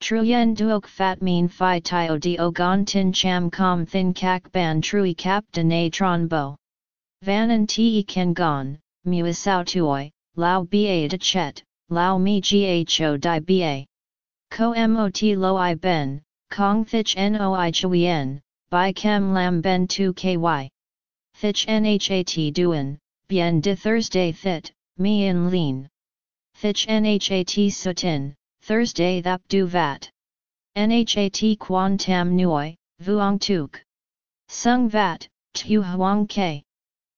Truyen duok fat mean phi tio dio gon tin cham com thin kak ban trui cap de na tron bo. Van an te ken gon, mua sao tuoi, lao ba de chet, lao mi gho di ba. Ko mot lo i ben, kong thich noi chuyen, by kem lam ben tu ky. Thich nhat duen, bien de Thursday thit, mi in lean. Thich nhat sutin, Thursday thap du vat. Nhat quan tam nuoi, vuong tuk. Sung vat, tu huang ke.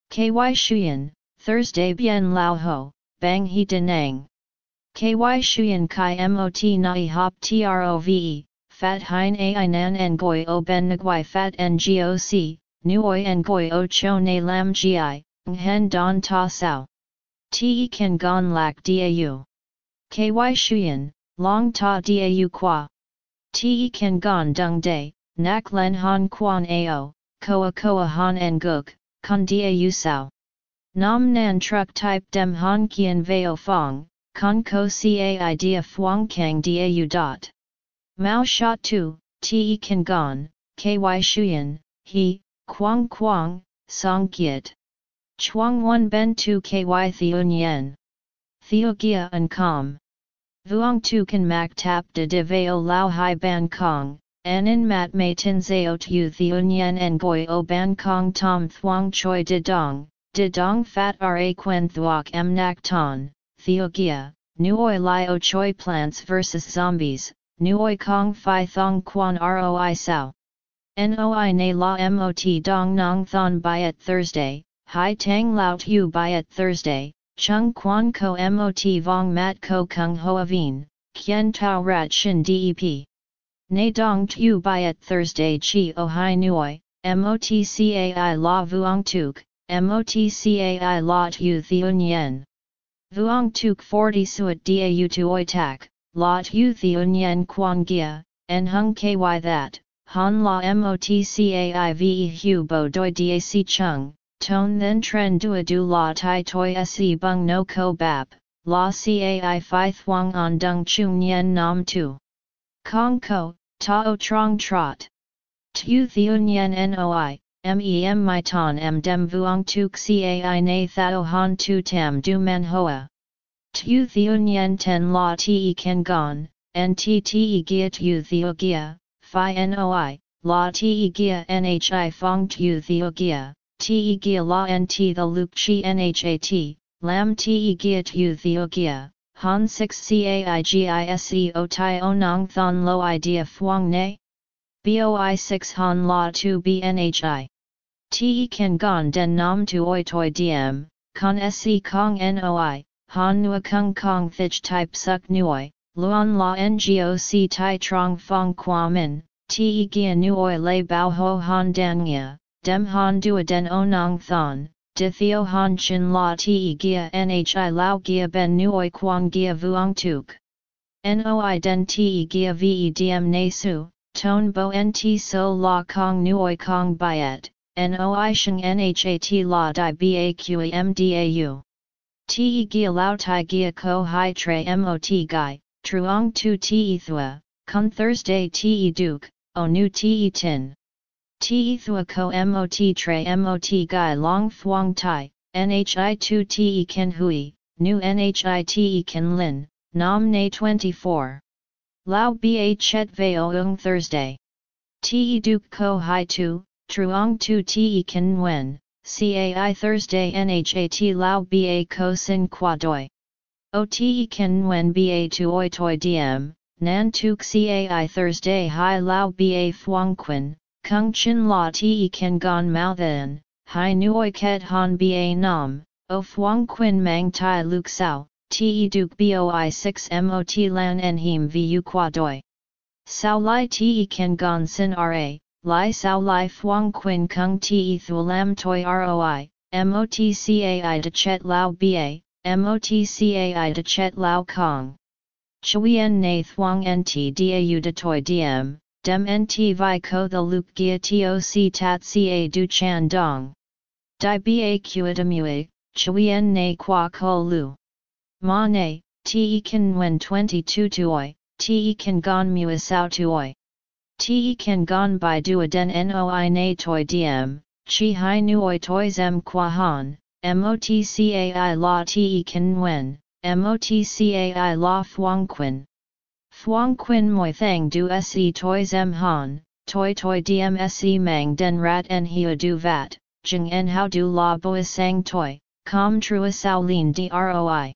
Ky shuyen, Thursday bien lao ho, bang he denang. Ky shuyen kai mot nai hop trove, fat hein ai nan en goi o ben nguai fat ngoc, nuoi en goi o cho ne lam gi, hen don ta sao. Te kan gon lak dau. Ky shuyen, long ta dau qua. Te kan gon dung day, nak len han quan ao, koa koa han en guk, con dau sao. Nam nan truck type dem han kien veo fong, con ko cai dia fuang kang dau dot. Mao sha tu, te kan gon, ky shuyen, he, quang quang, song kiet. Chuang one ben tu ky theun yen. Theo gia and com. Vuong tu kan mak tap de de veo lao hai ban kong, an in mat mei tin zao tu theun yen en goi o ban kong tom thuang choi de dong, de dong fat ra quen thuok m nak ton, theo gia, nuoi li o choi plants versus zombies, nuoi kong fi thong quan roi sao. Noi na la mot dong nong thon byet Thursday, hai tang lao tu byet Thursday, chung quan ko mot vong mat ko kung hoa vien, kien tau rat shin dep. Na dong tu byet Thursday chi o hai nuoi, mot cai la vuong tuk, mot cai la tu theun yen. Vuong tuk 40 suat da tu oi tak, la tu theun yen quan gia, en hung ky that. Han la motcaive hu bo doi dac chung, ton then tren dua du la tai toi se bung no ko bap, la cai fi thuang on dung chung yen nam tu. Kong ko, ta o trong trot. Tu theun yen noi, mem my ton m dem vuong tuk cai na thao han tu tam du man hoa. Tu theun yen ten la te ken gon, ntt gia tu theo gia phi noi, la te gia nhi fong tu theo gia, te gia la nt the luk chi nhat, lam te gia tu theo gia, han 6 caigise tai o nong thon lo idea fuang ne? Boi 6 han la tu bnhi. Te kan gon den nam tu oi toi diem, con se kong noi, han nua kung kong thich type suk nuoi, Luan la ngoc tai trong fong qua min, te gia nuoi lei bao ho han dangya, dem han dua den onang thon, de theo han chin la te gia nhi lao gia ben nuoi quang gia vuong tuk. Noi den te gia ve diem na su, ton bo nt so la kong nuoi kong byet, noi sheng nhat la di baqe mdau. Te gia lao tai gia ko hai tre mot gai, Truong tu te thua, kun Thursday te o nu te tin. Te thua ko mot tre mot gai long thuong tai, nhi tu te ken hui, nu nhi te ken lin, nam na 24. Lao ba chet veo ung Thursday. Te duke ko hai tu, truong tu te ken wen, cai Thursday nhat lao ba ko sin qua doi. O te ken wen ba tu oi toi diem, nan tuk cai Thursday hai lao ba fuang quin, kung chin la te ken gon mao then, hai nuoi ket han ba nam, o fuang quin mang tai luk sao, te duk boi 6 mot lan en him vu qua doi. Sao lai te ken gon sin ra, lai sao lai fuang quin kung te thulam toi roi, mot cai de chet lao ba, MOTCAI de Chet Lao Kong. Chuyen na thuang nt dau de toi diem, dem nt vi ko the luke gia toc tat ca du chan dong. Di ba qitamui, chuyen na qua ko lu. Ma ne, te kan wen 22 tuoi, te kan gon mua sao tuoi. Te kan gon by dua den noi na toi diem, chi hai nuoi toi zem qua han, motcai la te kan wen, motcai la fuang quin. Fuang quin moi thang du se toi zem han, toi toi diem se mang den rat en hia du vat, jing en how du la boa sang toi, com trua sao lin droi.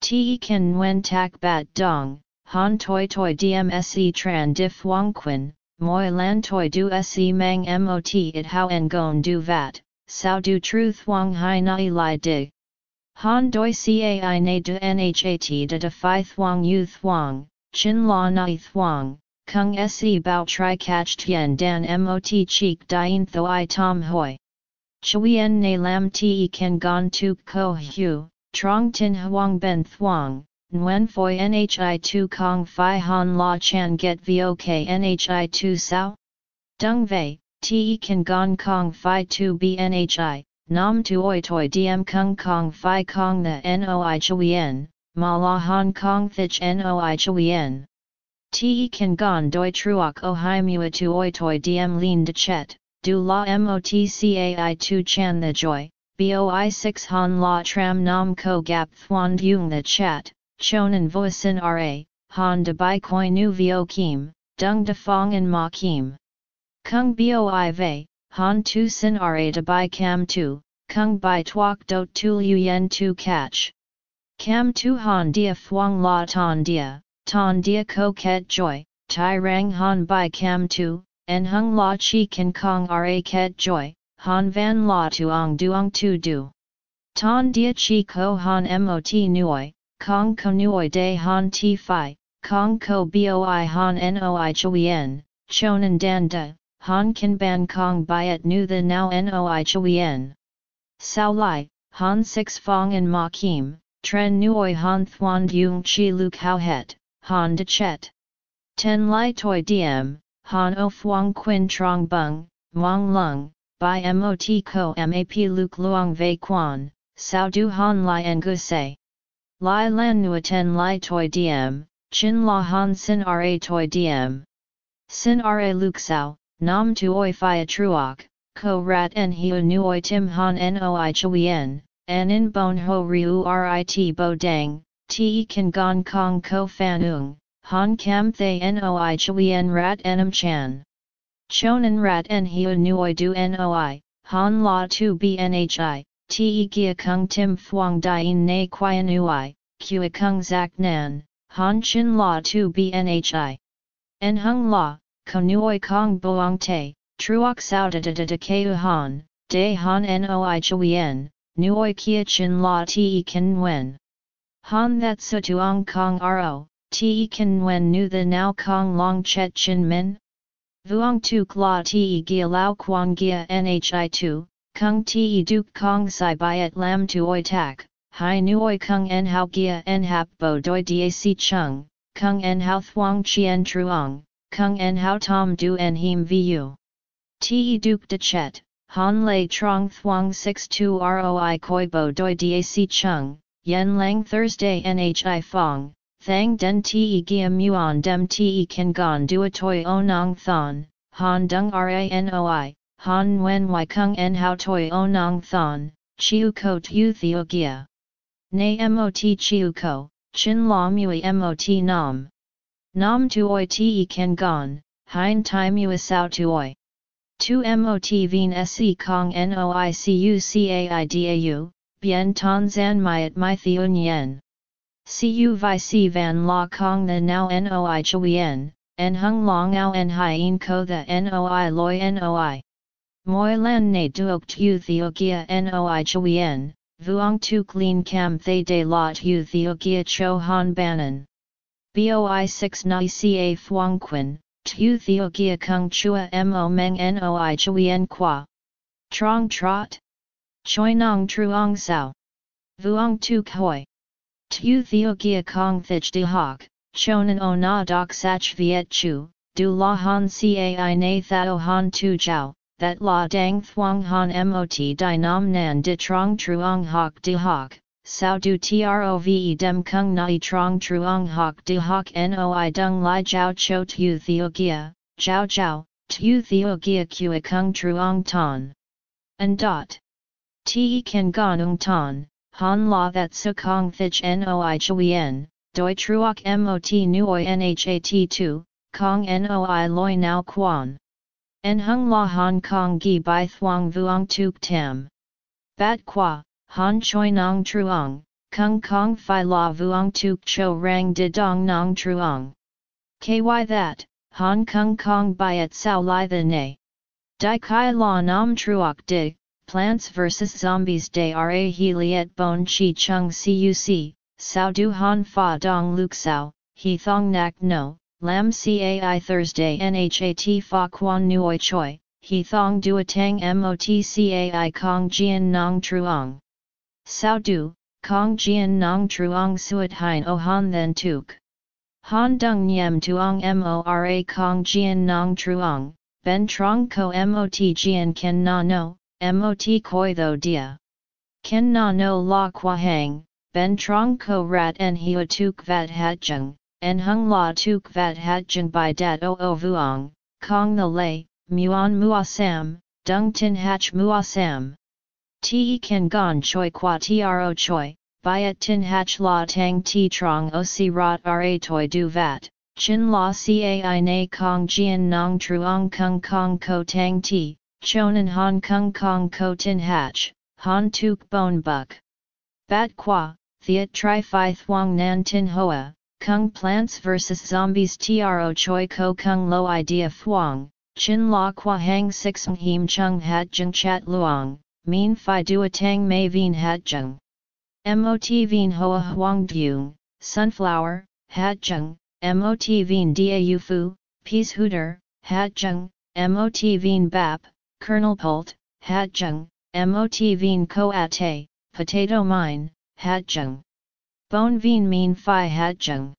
Te kan nguen tak bat dong, han toi toi dmse tran dif wang quin, moi lan toi du se mang mot it how en gon du vat, sao du truth wang hai nai lai dig. Han doi cai na du nhat da da phi thuang yu thuang, chin la nai thuang, kung se bao tri catch tien dan mot cheek dien tho i tom hoi. Chuyen na lam te kan gon tuk ko hu, trong tin huang ben thuang, Nguyen Phoi Nhi Tu Kong Phi Han La Chan Get Vok Nhi Tu Sao? Dung Vei, Te Kan Gon Kong Phi Tu Bnhi, Nam Tu Oi Toi Diem Kung Kong Phi Kong The Noi Chuyen, Ma La Hong Kong Thich Noi Chuyen. Te Kan Gon Doi Truok O Hai Mua Tu Oi Toi Diem Lin De Chet, Du La Motcai Tu Chan The Joy, Boi 6 Han La Tram Nam Ko Gap Thuan Dung The Chat. Chonan voisin ra, han de bai koi nu vio kim, dung de fong en ma kim. Kung boi vei, han tu sin ra de bai cam tu, kung bai tuok dot tu liu yen tu catch. Cam tu han dia fuang la ton dia, ton dia ko ket joy, tai rang han bai cam tu, en hung la chi kan kong ra ket joy, han van la tuong duong tu du. Ton dia chi ko han mot nuoi, Kong ko nuoi de han ti fi, kong ko boi han noi chuyen, chonan dan da, han kan ban kong byet nu the now noi chuyen. Sao lai, han six fong and ma kim, tren nuoi han thuan yung chi lu kao het, han de chet. Ten lai toi diem, han o fuang quin trong bung, mong lung, by mot ko map luk luang vei quan, sao du han lai en gu say. Lai lan nuaten lai toi diem, chin la han sin ra toi diem. Sin ra luksao, nam tuoi phia truok, ko rat en hiu nuoi tim han noi chuyen, en in bon ho riu rit bo dang, te kan gong kong ko fan ung, han kam thay noi chuyen rat enam chan. Chonan rat en hiu nuoi du noi, han la tu bnhi, te gia kung tim phuong dien na quian ui, kua kung zak nan, han chin la tu bnhi. En hung la, konuoi kong boang te, truok sao da da da da keu han, de han noi chuyen, nuoi kia chin la te kan wen. Han that su tuong kong ro, te kan wen nu the now kong long chet chin min? Vuong tuk la te gia lao quang gia nhi tu, Kung te duk kong sai byet lam tuoi tak, hai nuoi kung en hao gia en hap bo doi dac chung, kung en hao thuang chien truong, kung en hao tom du en him vu. Te duk de chet, han lei trong thuang 62 roi koi bo doi dac chung, yen lang Thursday nhi fong, thang den te gia muon dem te kan gon dua toi onong thon, han dung ranoi, Han Nguyen Wai Kung En Hao Toi Onong Thon, Chiu Ko Tu Theo Gia. Nay Mot Chiu Ko, Chin La Mui Mot Nam. Nam Tuoi Te Ken Gon, Hein Tai Mui Sao Tuoi. Tu Mot Vien Se Kong Noicu Bien Ton Zan Myat My Theun Yen. Cu Vi Si Van La Kong the Now Noi Chuyen, En Hung Long Ao En Hien Ko the Noi Loi Noi. Moi lan ne duok tu theogia noi chuyen, vuong tuk lin cam thay de la tu theogia cho han banan. Boi 6 nai ca phuong quin, tu theogia kung chua mo meng noi chuyen qua. Trong trot. Choi nong truong sao. Vuong tuk hoi. Tu theogia kong thich de hoc, chonan o na doc sach viet chu, du la han cai na thao han tu jiao that la dang thuang han mot di nam nan de trong truong hoc de hoc, sao du trove dem kung nai trong truong hok de hok noi dung lai jiao cho tu theogia, jiao jiao, tu theogia kua kung truong ton. And dot. Te kan ung ton, han la that su kong thich noi chuyen, doi truok mot nuoi nhat 2, kong noi loi nao quan. En hung la Hong Kong gi bai thuang vuong tuk tam. Bat qua, han choi nong truong, kung kong fi la vuong tuk cho rang de dong nong truong. Ky that, han kung kong bai at sao lai the ne. Dai kai la nam truok dig, Plants vs Zombies de Ra He Liet Bon Chi Chung Cuc, Sao Du Han Fa Dong Luk Sao, He Thong Nak No, Lam Cai Thursday Nhat Fa Quan Nuoi Choi, He Thong Dua Tang Mot Cai Kong Jian Nong Truong. Sao Du, Kong Jian Nong Truong Suat Hein O Han Then Tuk. Han Dung Nyem Tuong Mora Kong Jian Nong Truong, Ben Trong Ko Mot Jian Ken Na No, mot koi tho dia. Ken na no la qua hang, ben trong ko rat en hua tuk vat hat jung, en hung la tuk vat hat jung by dat o o vuong, kong the lay, muon mua sam, dung tin hach mua sam. Te ken gon choi qua tro choi, byet tin hach la tang ti trong o si rot ra toi du vat, chin la cai na kong jian nong truong kung kong ko tang ti, Chonan Hong Kong Kong Ko Tin Hatch, Han Tuk Bon Buk. Bat Qua, Thiet Tri Phi Thuong Nan Tin Hoa, Kung Plants vs Zombies Tro Choi Ko Kung Lo Idea Thuong, Chin La Qua Hang Six Him Chung Hat Jung Chat Luong, Mean Phi Dua Tang Mei Vien Hat Jung. Mot Vien Hoa Huang Dung, Sunflower, Hat Jung, Mot Vien Da Fu, Peashooter, Hat Jung, Mot Vien Bap, kernel pult, hat jung, mot vien ko ate, potato mine, hat jung. Bon vien mean phi hat jung.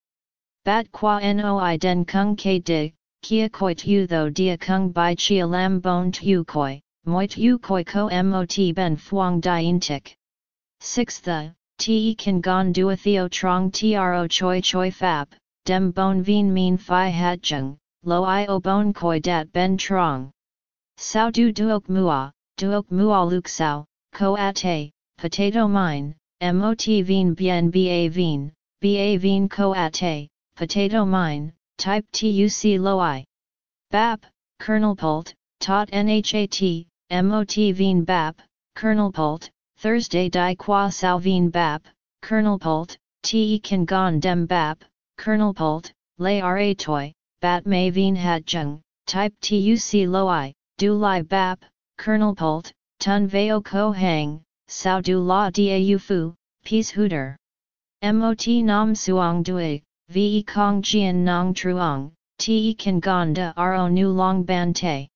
Bat qua noi den kung ke dig, kia koi tu tho dia kung bai chia lam bon tu koi, moi tu koi ko mot ben fuang dien tik. 6 the, te kan gon dua theo trong tro choi choi fap, dem bon vien mean phi jung, lo i o bon koi dat ben trong. Sao du duok mua, duok mua luk sao, ko ate, potato mine, mot vien bien ba vien, ba vien ko ate, potato mine, type tuc lo loi. Bap, kernel pult, tot nhat, mot Veen bap, kernel pult, Thursday di qua sao vien bap, kernel pult, te kan gon dem bap, kernel pult, lay ra toy, bat may Veen hat jung, type tuc loi, du lai bap, kernel pult, tun veo ko hang, sao du la da fu, peashooter. Mot nam suong dui, ve kong jian nong truong, te kan gonda ro nu long ban te.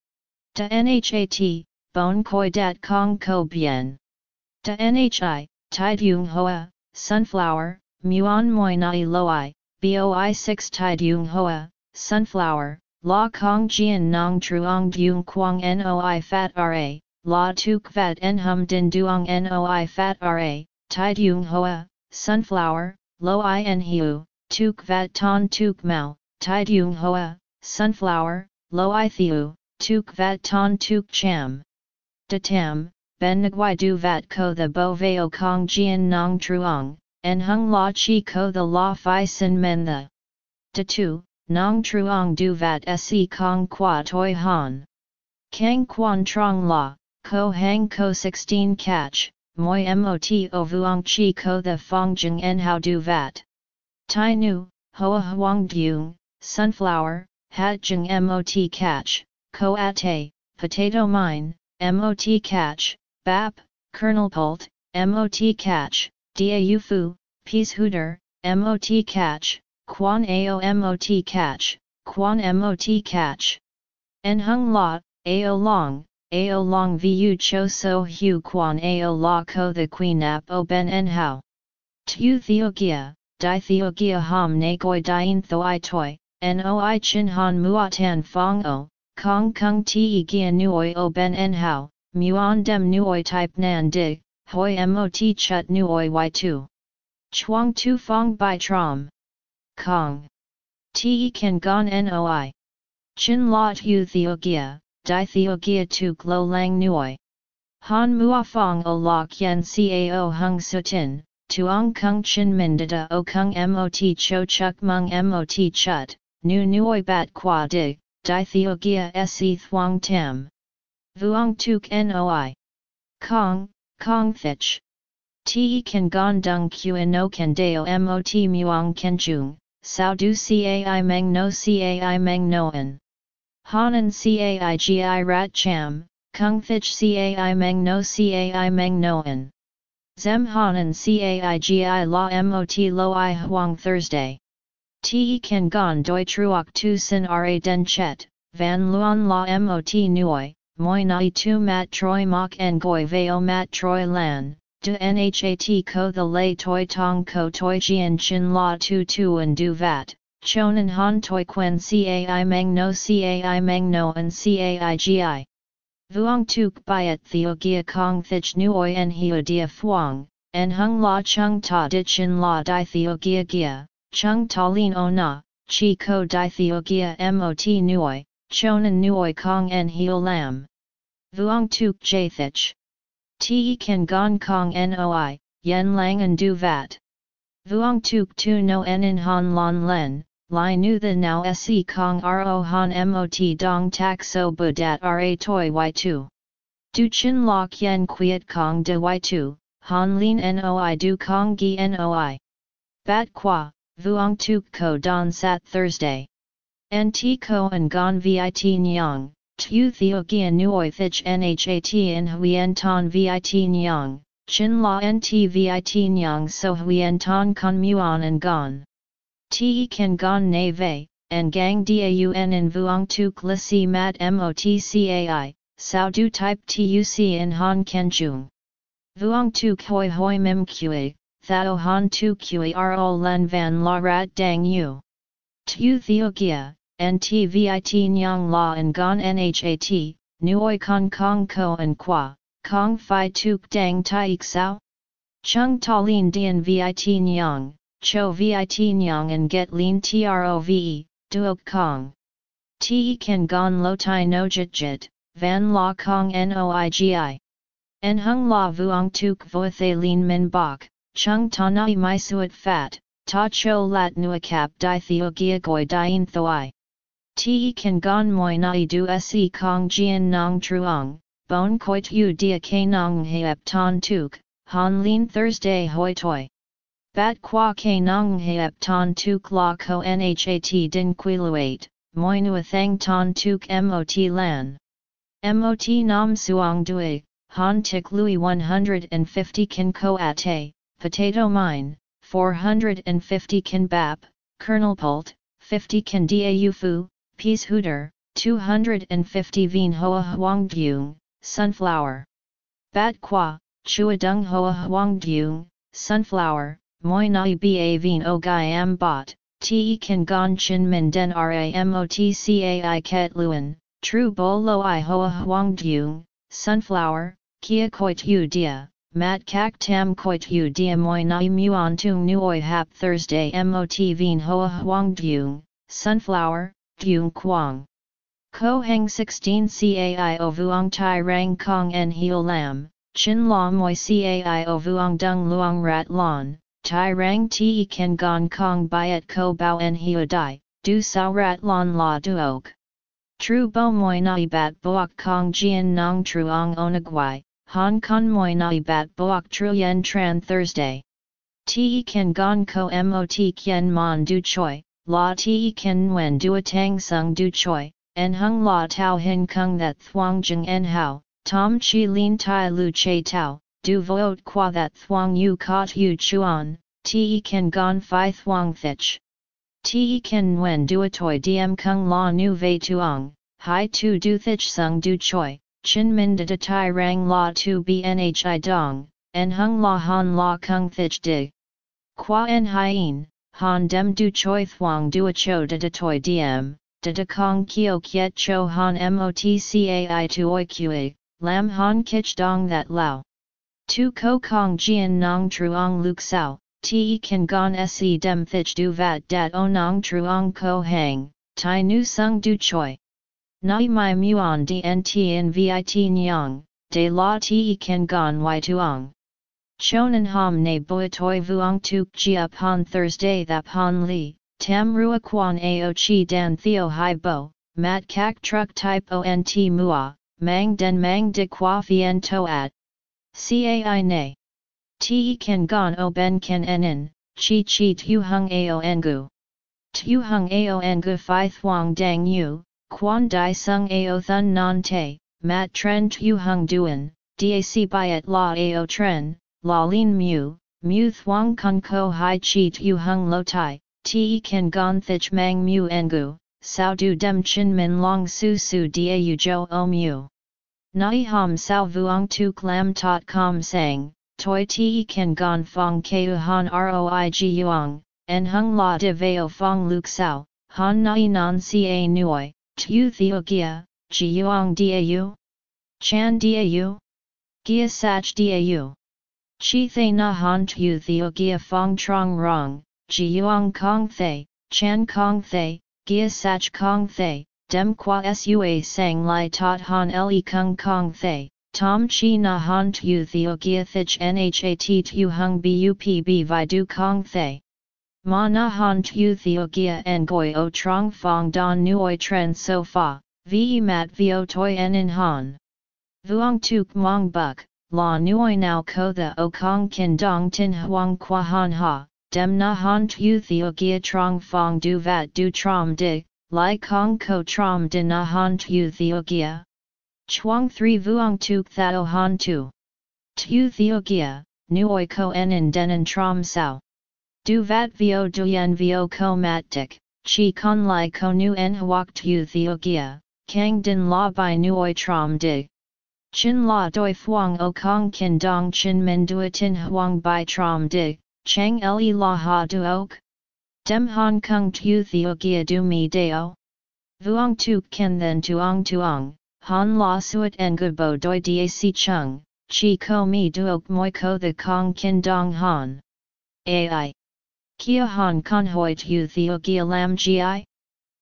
Da nhat, bon koi dat kong ko bien. Da nhi, tai dung hoa, sunflower, muon moi nai loi, boi 6 tai dung hoa, sunflower, La Kong Jian Nong Truong Dung Quang Noi Fat Ra, La Tuk Vat En Hum Din Duong Noi Fat Ra, Tai Dung Hoa, Sunflower, Lo En Hiu, Tuk Vat Ton Tuk Mao, Tai Dung Hoa, Sunflower, Lo I Thiu, Tuk Vat Ton Tuk Cham. De Tam, Ben Nguai Du Vat Ko The Bo Veo Kong Jian Nong Truong, En Hung La Chi Ko The La Phi Sin Men The. De Tu, Nong truong du vat se kong qua toi han. Kang quan trong la, ko hang ko 16 catch, moi mot o vuong chi ko the fong jeng en how du vat. Tai nu, hoa huang dung, sunflower, hat jeng mot catch, ko ate, potato mine, mot catch, bap, kernel pult, mot catch, da fu, peashooter, mot catch, Quan Ao Mot Catch, Quan Mot Catch. En Hung La, Ao Long, Ao Long Vu Cho So Hu Quan Ao La Ko The Queen Ap O Ben En How. Tu Theogia, Di Theogia Ham Ne Goi Dien Thoi Toi, Noi Chin Han Muatan Fong O, Kong Kung Ti Gia Nuoi O Ben En How, Muon Dem Nuoi Type Nan Dig, hoi mot chut nuoi y2. Chuang tu fong bai trom. Kong. Te kan gon noi. Chin la tu theogia, di theogia tu glo lang nuoi. Han mua fong o la kien cao hung sutin, tuong kung chin min da o kung mot cho chuk mung mot chut, nu nuoi bat qua dig, di theogia se thuong tam. Vuong tuk noi. Kong, Kong thich. Te kan gon dung qi no kan deo mot muong ken chung, sao du cai meng no cai meng noen. Hanan cai gi rat cham, kung thich cai meng no cai meng noen. Zem hanan cai gi la mot lo i huang Thursday. Te kan gon doi truok tu sin ra den chet, van luon la mot nuoi, moi nai tu mat troi mok en goi veo mat troi lan, du nhat ko the lay toi tong ko toi jian chin la tu tu and du vat, chonan han toi quen cai meng no cai meng no and cai gi. Vuong tuk byet theo gia kong thich nuoi en hio dia phuong, en hung la chung ta di chin la di theo gia gia, chung ta lin o na, chi ko di theo gia mot nuoi, chonan nuoi kong en hio lam. Vuong tuk jathich. Te kan gong kong noi, yen lang and du vat. Vuong tuk tu no en in han lon len, li nu the now se kong ro han mot dong tak so budat ra toi y2. Du chin lok yen quiet kong de y2, han lin noi du kong gi noi. Bat qua, vuong tuk ko don sat Thursday. Nt ko and gon vit nyang, tu theo gia nuoi thich nhat in huyen ton vit nyang, chin la nt vit nyang so huyen ton con muon and gon. Te kan gon ne ve, and gang daun in vuong tuk la si mat motcai, sao du type tuc in han ken chung. Vuong tuk hoi hoi mim kui, thao han tu kui ro len van la rat dang yu. Tu theo gia, ntvit nyang la and gon nhat, nuoi kong kong ko and qua, kong fi tuk dang tai? Chung ta lin dian vit nyang, cho vit nyang and get lin trove, duok kong. Te kan gon lo tai no jit jit, van la kong noigi. En hung la vuong tuk vo the lin min bok, chung ta nai mai suet fat, ta cho lat nuakap di theo gia goi dien thoi. Te kan gon moi nai du se kong jian nong truong, bon koi u dia ke nong heap ton tuk, han lin Thursday hoi toi. Bat qua ke nong heap ton tuk la ko nhat din quiluate, moi nu thang ton tuk mot lan. Mot nam suong dui, han tik lui 150 kin ko ate, potato mine, 450 kin bap, kernel pult, 50 kin dau fu, peashooter, 250 vien hoa huang dung, sunflower. Bat qua, chua dung hoa huang dung, sunflower, moi nai ba vien o gai am bot, te kan gon chin min den ramotcai ket luen, tru bo lo i hoa huang dung, sunflower, kia koit u dia, mat kak tam koit u dia moi nai muon tung nuoi hap Thursday mot vien hoa huang dung, sunflower, dung quang. Ko heng 16 cai o vuong tai rang kong en heo lam, chin la moi cai o vuong dung luong rat lon, tai rang te ken gong kong byet ko bao en heo dai, du sao rat lon la duok. Tru bo moi nai bat boak kong jian nong truong onagwai, han Kong moi nai bat boak truyen tran Thursday. Te ken gong ko mot kien mon du choi, la ti ken nguyen du tang sung du choi, en hung la tau hin kung that thuang jeng en hao, tom chi lin tai lu che tau, du voot qua that thuang yu kot yu chuan, ti ken gon fi thuang thich. Ti ken nguyen du toi diem kung la nu ve tuong, hai tu du thich sung du choi, chin min de tai rang la tu bnhi dong, en hung la han la kung thich dig. Qua en hien, han dem du choi thuang du a cho de de toi diem, de de kong kio kiet cho han motcai tuoi kue, lam han kich dong that lao. Tu ko kong jian nong truong luk sao, te kan gon se dem thich du vat dat o nong truong ko hang, tai nu sung du choi. Nai mai muon dnt in vit nyang, de la te kan gon y tuong. Chonan ham ne boi toi vuong tuk jia pon Thursday that pon li, tam rua quan ao chi dan theo hai bo, mat kak truck type ont mua, mang den mang de qua fien to at. Cai ne. Te kan gon o ben kan enin, chi chi tu hung ao engu. Tu hung ao engu fi thuong dang yu, quan di sung ao thun non te, mat tren tu hung duan, dac byet la ao tren, la lin mu, mu thuong kun ko hai chi tu hung lo tai, te kan gon thich mang mu engu, sao du dem chin min long su su da u jo o mu. Nai ham sao vuong tuk lam tot com sang, toi te kan gon fong keu han roi gi yuang, en hung la de veo fong luk sao, han nai non ca nuoi, tu theo gia, gi yuang dau? Chan dau? Gia sach dau? Chi thay na han tu theo gia fong trong rong, gi yuang kong thay, chan kong thay, gia sach kong thay, dem qua sua sang lai tot han le kung kong thay, tom chi na han tu theo gia thich nhat tu hung bupb vi du kong thay. Ma na han tu theo gia en goi o trong fong don nuoi tren so fa, ve mat vio toi en in han. Vuong tuk mong buk, la nuoi nao ko the o kong kin dong tin huang qua han ha, dem na han tu theo gia trong fong du vat du trom dig, Lai Kong Ko Trom De Na Han Tu Theogia. Chuang 3 Vuong Tuk Thao Han Tu. Tu Theogia, Nuoi Ko En Denan Trom Sao. Du Vat Vio Duyen Vio Ko Mat Dik, Chi Kon Lai Ko Nu En Huok Tu Theogia, Kang Din La Bai Nuoi Trom Dig. Chin La Doi Phuong O Kong Kin Dong Chin Min Duatin Huang Bai Trom Dig, Chang Le La Ha Duok. Dem Hong Kong Tu Theo Gia Du Mi Deo. Vuong Tu Ken Then Tuong Tuong, Han La Suat Ngubo Doi Dac Chung, Chi Ko Mi Duok Moi Ko The Kong Kin Dong Han. Ai. Kia Han Con Hoi Tu Theo Gia Lam Gi?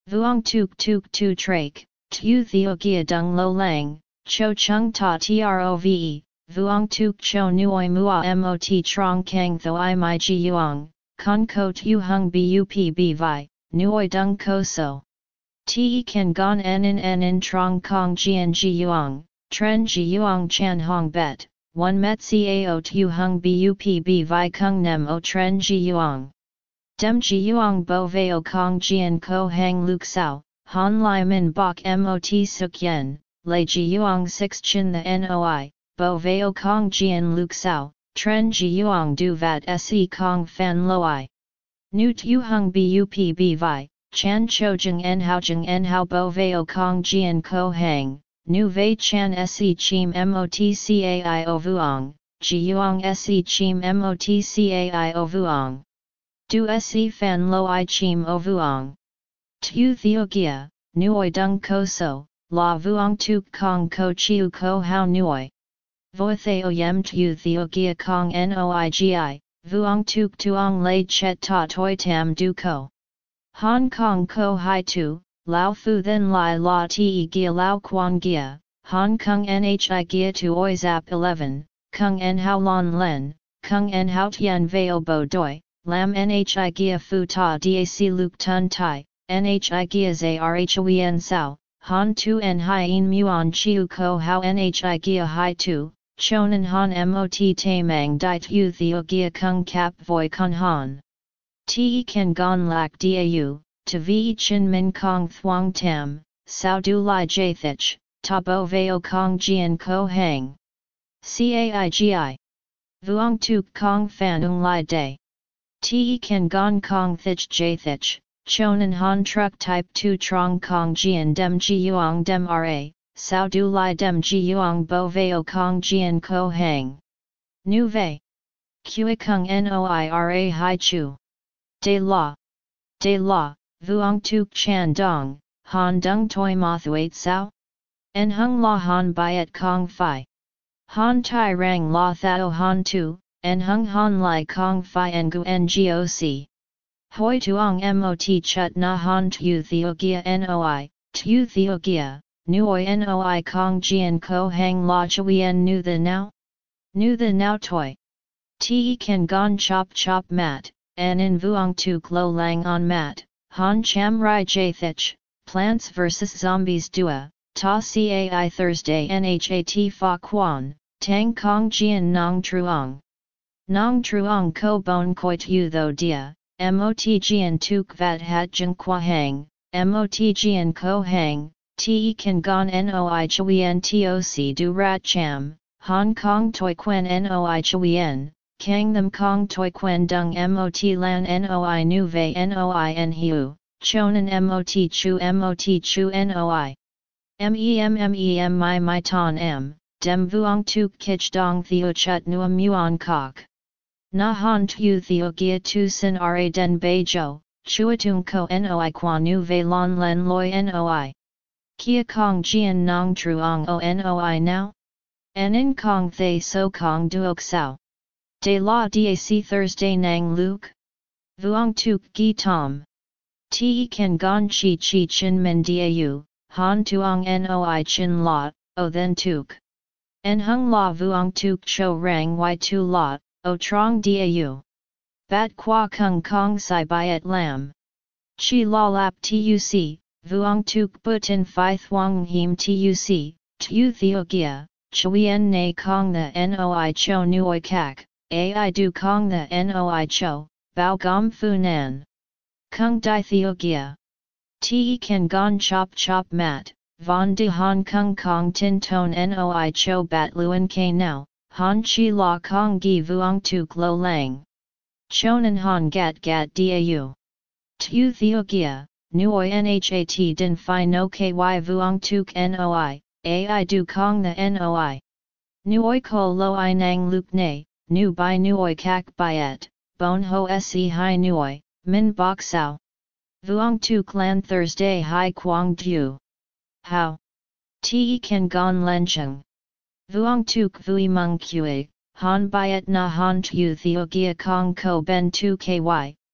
Vuong Tuk Tuk Tu Trake, Tu Theo Gia Dung Lo Lang, Cho Chung Ta Trove, Vuong Tuk Cho Nuoi Mua Mot Trong Kang Tho I My Ji Yuong con ko tu hung bup vi, nuoi dung ko so. Te kan gon en in en in trong kong jian ji yuang, tren ji yuang chan hong bet, one met cao tu hung bup vi kung nem o tren ji yuang. Dem ji yuang bo veo kong jian ko hang luk sao, han lai min bok mot suk yen, lei ji yuang six chin the noi, bo veo kong jian luk sao, Tren ji yuang du vat se kong fan loi. Nu tu hung bup vi, chan Cho chojeng en Hao haojeng en hao bo veo kong jian ko hang, nu vei chan se chim mot o vuong, ji yuang se chim mot cai o vuong. Du se fan loi chim o vuong. Tu theo gia, nuoi dung ko so, la vuong tuk kong ko chiu ko hao nuoi. Vo theo yem tu theo gia kong noigi, vuong tuk tuong lei chet ta toi tam du ko. Hong Kong ko hai tu, lao fu then lai la te gia lao quan gia, Hong Kong nhi gia tu oi zap 11, kung en hao lon len, kung en hao tian veo bo doi, lam nhi gia fu ta dac luk tun tai, nhi gia zarhoen sao, han tu en hai in muon chiu ko hao nhi gia hai tu, Chonan han mot tamang di tu theo gia kung kap voi kun han. Te kan gon lak dau, to vi chin min kong thuang tam, sao du lai jathich, ta bo veo kong jian ko hang. Caigi. Vuong tuk kong fan ung lai day. Te kan gong kong thich jathich, chonan han truck type 2 trong kong jian dem ji yuang dem ra, sao du lai dem ji yuang bo veo kong jian ko hang. Nu vei. Kui kung noira hai chu. De la. De la, vuong tuk chan dong, han dung toi moth wait sao? En hung la han byet kong fi. Han tai rang la thao han tu, en hung han lai kong fi ngu ngoc. Hoi tuong mot chut na han tu theogia noi, tu theogia, nuoi noi kong jian ko hang la chuyen nu the now? Nu the now toi. Te kan gon chop chop mat, an in vuong tu klo lang on mat, han cham rai jathich, Plants vs Zombies Dua, Ta Cai Thursday Nhat Fa Quan, Tang Kong Jian Nong Truong. Nong Truong Ko Bon Koi Tu Tho Dia, Mot Jian Tuk Vat Hat Jin Qua Hang, Mot Jian Ko Hang, Te Kan Gon Noi Chuyen Toc Du Rat Cham, Hong Kong Toi Quen Noi Chuyen. Kang them Kong Toi Quen Dung Mot Lan Noi Nu Ve Noi En Hiu, Chonan Mot Chu Mot Chu Noi. Mem Mem My My Ton M, Dem Vuong Tuk Kich Dong Theo Chut Nuam Muon Kok. Na Han Tu Theo Gia Tu Sin Ra Den Bei Jo, Chuatung Ko Noi Qua Nu Ve Lon Len Loi Noi. Kia Kong Jian Nong Truong O Noi Now? An In Kong Thay So Kong Duok Sao. De La Dac Thursday Nang Luke? Vuong Tuk Gi Tom. Te kan gon chi chi chin min dau, han tuong noi chin la, o then tuk. En hung la vuong tuk cho rang y tu la, o trong dau. Bat qua kung kong sai byet lam. Chi la lap tuc, vuong tuk butin fi thuong him tuc, tu theo gia, chuyen na kong the noi cho nuoi kak, ai du kong the noi cho, bao gom fu nan. Kung Di Theogia. Te kan gon chop chop mat, von de Hong Kong Kong tin ton noi cho bat luen ke now, han chi la kong gi vuong tu klo lang. Chonan han gat gat dau. Tu theo Theogia, nuoi nhat din fi no ky vuong tuk noi, ai du kong the noi. Nuoi ko lo i nang luk ne, nu by nuoi kak byet, bon ho se hi nuoi, Min Bok Sao. Vuong Tu Clan Thursday Hai Quang Du. How? Te Kan Gon Lencheng. Vuong Tuk Vui Mung Kue, Han Biat Na Han Tu Theo Gia Kong Ko Ben Tu Ky,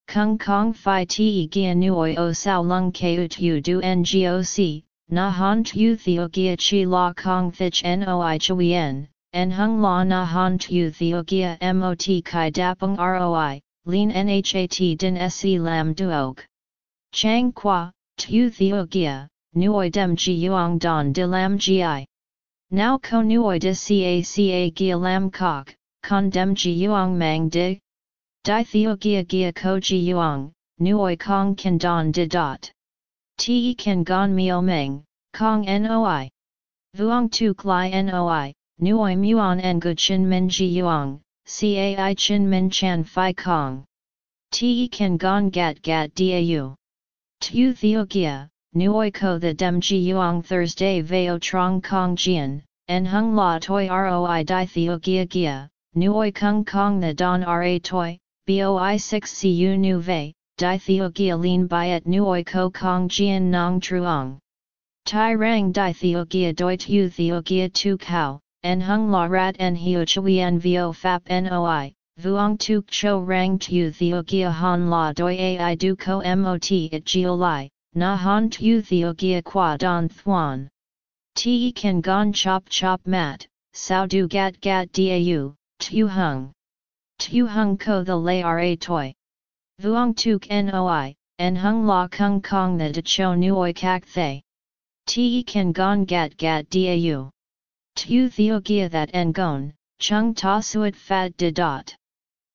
Kung Kong Phi Te Gia Nuoi O Sao Lung Ku Tu Du Ngoc, Na Han Tu Theo Gia Chi La Kong Thich Noi Chuyen, En Hung La Na Han Tu Theo Gia Mot Kai Dapung Roi, Lean Nhat Din Se Lam Duog. Chang Qua, Tu Theo Gia, Nuoi Dem Ji Yuang Don De Lam Gi. Now Ko Nuoi De Ca Ca Gia Lam Kok, Dem Ji Yuang Mang Di. Di Theo Gia Gia Ko Ji Yuang, Nuoi Kong Kan Don De Dot. Te Kan Gon Mio Meng, Kong Noi. Vuong Tu Klai Noi, Nuoi Muon Ngu Chin Min Ji Yuang, Cai Chin Min Chan Phi Kong. Te kan gon gat gat dau. Tu theogia, nuoi ko the dem ji yuang Thursday veo trong kong jian, en hung la toi roi di Theo gia, Gia, nuoi kung kong the don ra toi, boi 6 cu nu vei, di theogia lin byet nuoi ko kong jian nong truong. Tai rang di theogia doi tu theogia tu kao, en hung la rat en hiu chui en vo fap noi, vuong tuk cho rang tu theo gia han la doi ai du ko mot it gio lai, na han tu theo gia qua don thuan. Te kan gon chop chop mat, sao du gat gat dau, tu hung. Tu hung ko the lay ra toi. Vuong tuk noi, en hung la kung kong the de cho nuoi kak thay. Te kan gon gat gat dau. Tu theo gia that en gon, chung ta suet fat de dot.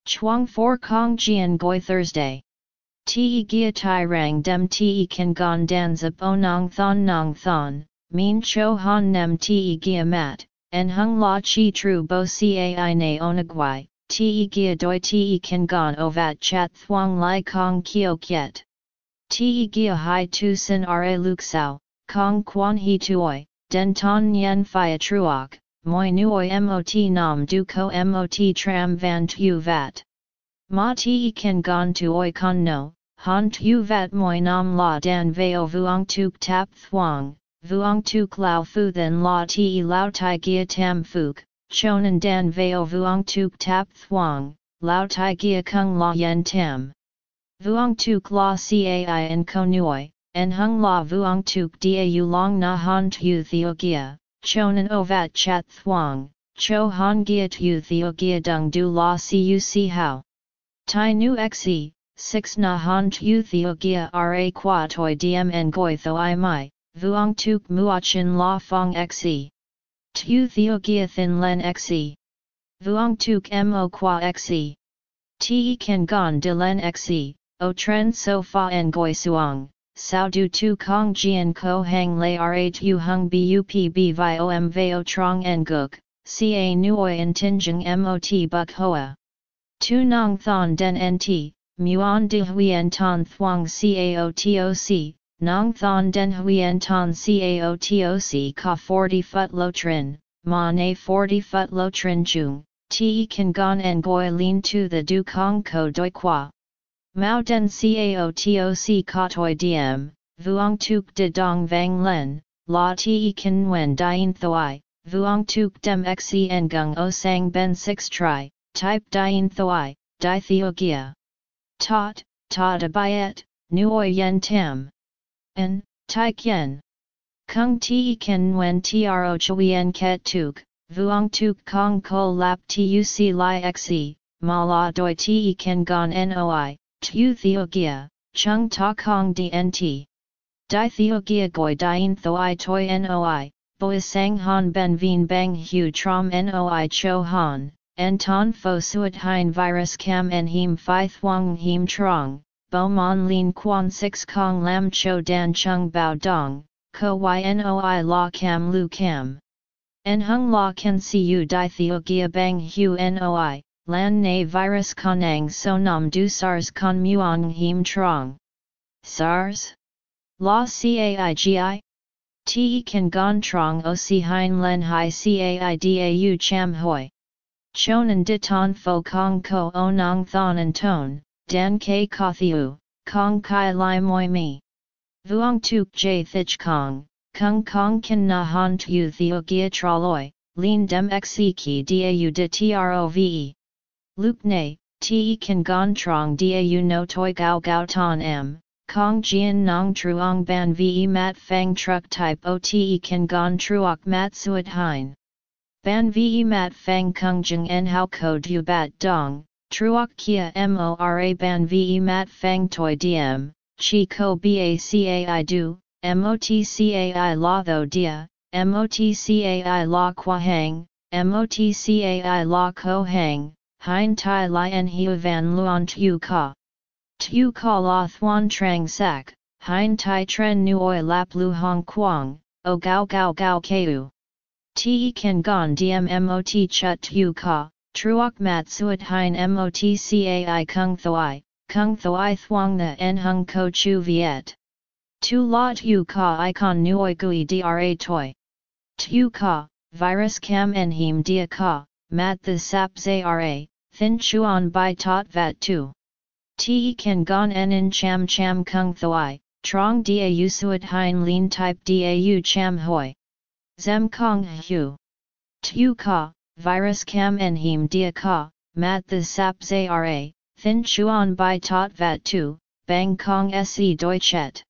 Chuang for Kong Jian Goi Thursday. Te gia tai rang dem te kan gon dan zip o nong thon nong thon, min cho han nem te gia mat, en hung la chi tru bo cai na onagwai, te gia doi te kan gon o vat chat thuang lai kong kio kiet. Te gia hai tu sin ra luk sao, kong quan he tuoi, den ton nyen phia truok, moi nuoi mot nam du ko mot tram van tu vat. Ma ti kan gon tu oi con no, han tu vat moi nam la dan veo vuong tuk tap thuang, vuong tuk lao fu then la ti lao tai gia tam fuk, chonan dan veo vuong tuk tap thuong, lao tai gia kung la yen tam. Vuong tuk la cai en ko nuoi, en hung la vuong tuk dia u long na han tu theo gia, chonan ovat chat thuong, cho han gia tu theo gia dung du la cuc how. Tai nu xe, 6 na han tu theo gia ra qua toi diem en goi tho i mai, vuong tuk muachin la fong xe. Tu theo gia thin len xe. Vuong tuk mo qua xe. Te kan gon de len xe, o tren so fa en goi suong, sao du tu kong jian ko hang lay ra tu hung bup b vi om veo trong en guk, ca nuoi en tinjeng mot buk hoa. Tu nong thon den nt, muon de huyen ton thuong caotoc, nong thon den huyen ton caotoc ka 40 foot lo trin, ma na 40 foot lo trin chung, te kan gon en goi lin tu the du kong ko doi qua. Mao den caotoc ka toi diem, vuong tuk de dong vang len, la te kan wen dien thoi, vuong tuk dem xe en gung o sang ben 6 tri, type dien thoi, di theogia. Tot, ta de byet, nuoi yen tam. En, tai kien. Kung ti ken wen tro chuyen ket tuk, vuong tuk kong ko lap tuc li xe, ma la doi ti ken gon noi, tu theogia, chung ta kong dnt. Di theogia goi dien thoi toi noi, boi sang han ben vien bang hu trom noi cho han, en ton fo suet hein virus cam en him phi thuong him trong, bo mon lin quan six kong lam cho dan chung bao dong, ko ynoi la cam lu cam. En hung la can see you di theogia bang hu noi, lan na virus konang so nam du sars con muong him trong. SARS? La caigi? Te kan gon trong o si hein len hai caidau cham hoi. Chonan de ton fo kong ko o nong thon and ton, dan ke kothiu, kong kai lai moi mi. Vuong tuk j thich kong, kung kong kin na han tu theo gia traloi, lin dem xe ki dau de trove. Luke ne, te kan gon trong dau no toi gao gao ton m, kong jian nong truong ban ve mat fang truck type o te kan gon truok mat suet hein. Ban ve mat fang kung jeng en hao ko du bat dong, truok kia mora ban ve mat fang toi diem, chi ko bacai du, motcai la tho dia, motcai la qua hang, motcai la ko hang, hein tai lien hiu van luon tu ka. Tu ka la thuan trang sak, hein tai tren nuoi lap lu hong quang, o gao gao gao keu. Te kan gon diem mot chut tu ka, truok mat suat hein mot cai kung thoi, kung thoi thuong the en hung ko chu viet. Tu la tu ka icon nuoi gui dra toi. Tu ka, virus cam en him dia ka, mat the sap zara, thin chuan bai tot vat tu. Te kan gon en cham cham kung thoi, trong da u suet hein lin type da u cham hoi. Zem Kong Hu. Tu Ka, Virus Cam En Him Dia Ka, Mat The Sap Zara, Thin Chuan Bai Tot Vat Tu, Bang Kong Se Doi Chet.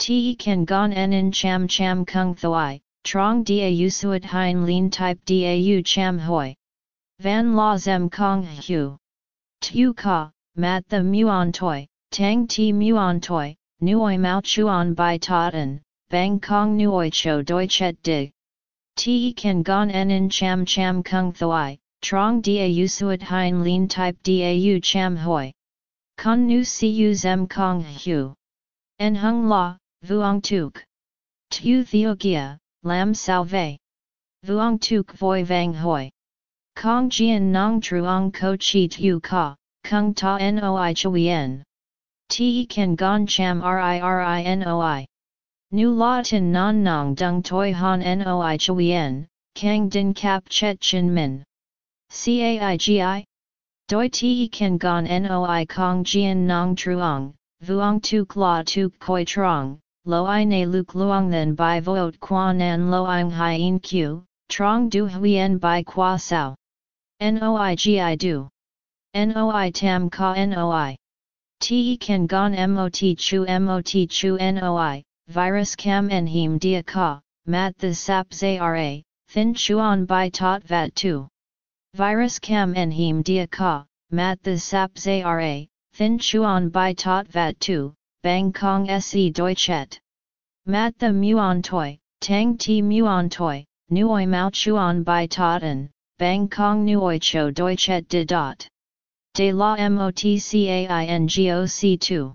Te Kan Gon En In Cham Cham Kung Thoi, Trong Da U Suet Hein Lin Type Da U Cham Hoi. Van La Zem Kong Hu. Tu Ka, Mat The Muon Toi, Tang Ti Muon Toi, Nuoi Mao Chuan Bai Totten, Bang Kong Nuoi Cho Doi Chet Dig. Te kan gon en cham cham kung thoi, trong da u suet hein lin type da u cham hoi. Con nu u zem kong hu. En hung la, vuong tuk. Tu theogia, lam salve. Vuong tuk voi vang hoi. Kong jian nong truong ko chi tu ka, kung ta noi chuyen. Te kan gon cham ri ri noi. Nu la tin non nong dung toi han noi chuyen, kang din kap chet chin min. Caigi? Doi te kan gon noi kong jian nong truong, vuong tuk la tuk koi trong, lo i ne luk luong then by voot quan an lo ing hien q, Trong du huyen bai qua sao. Noi gi du. Noi tam ka noi. Te kan gon mot chu mot chu noi, virus cam en him dia ka, mat the sap zara, thin chuan bai tot vat tu. Virus cam en him dia ka, mat the sap zara, thin chuan bai tot vat tu, bang kong se deutschet. Mat the muon toi, tang ti muon toi, nuoi mao chuan bai totten, bang kong nuoi cho deutschet de dot. De la motcaingoc 2.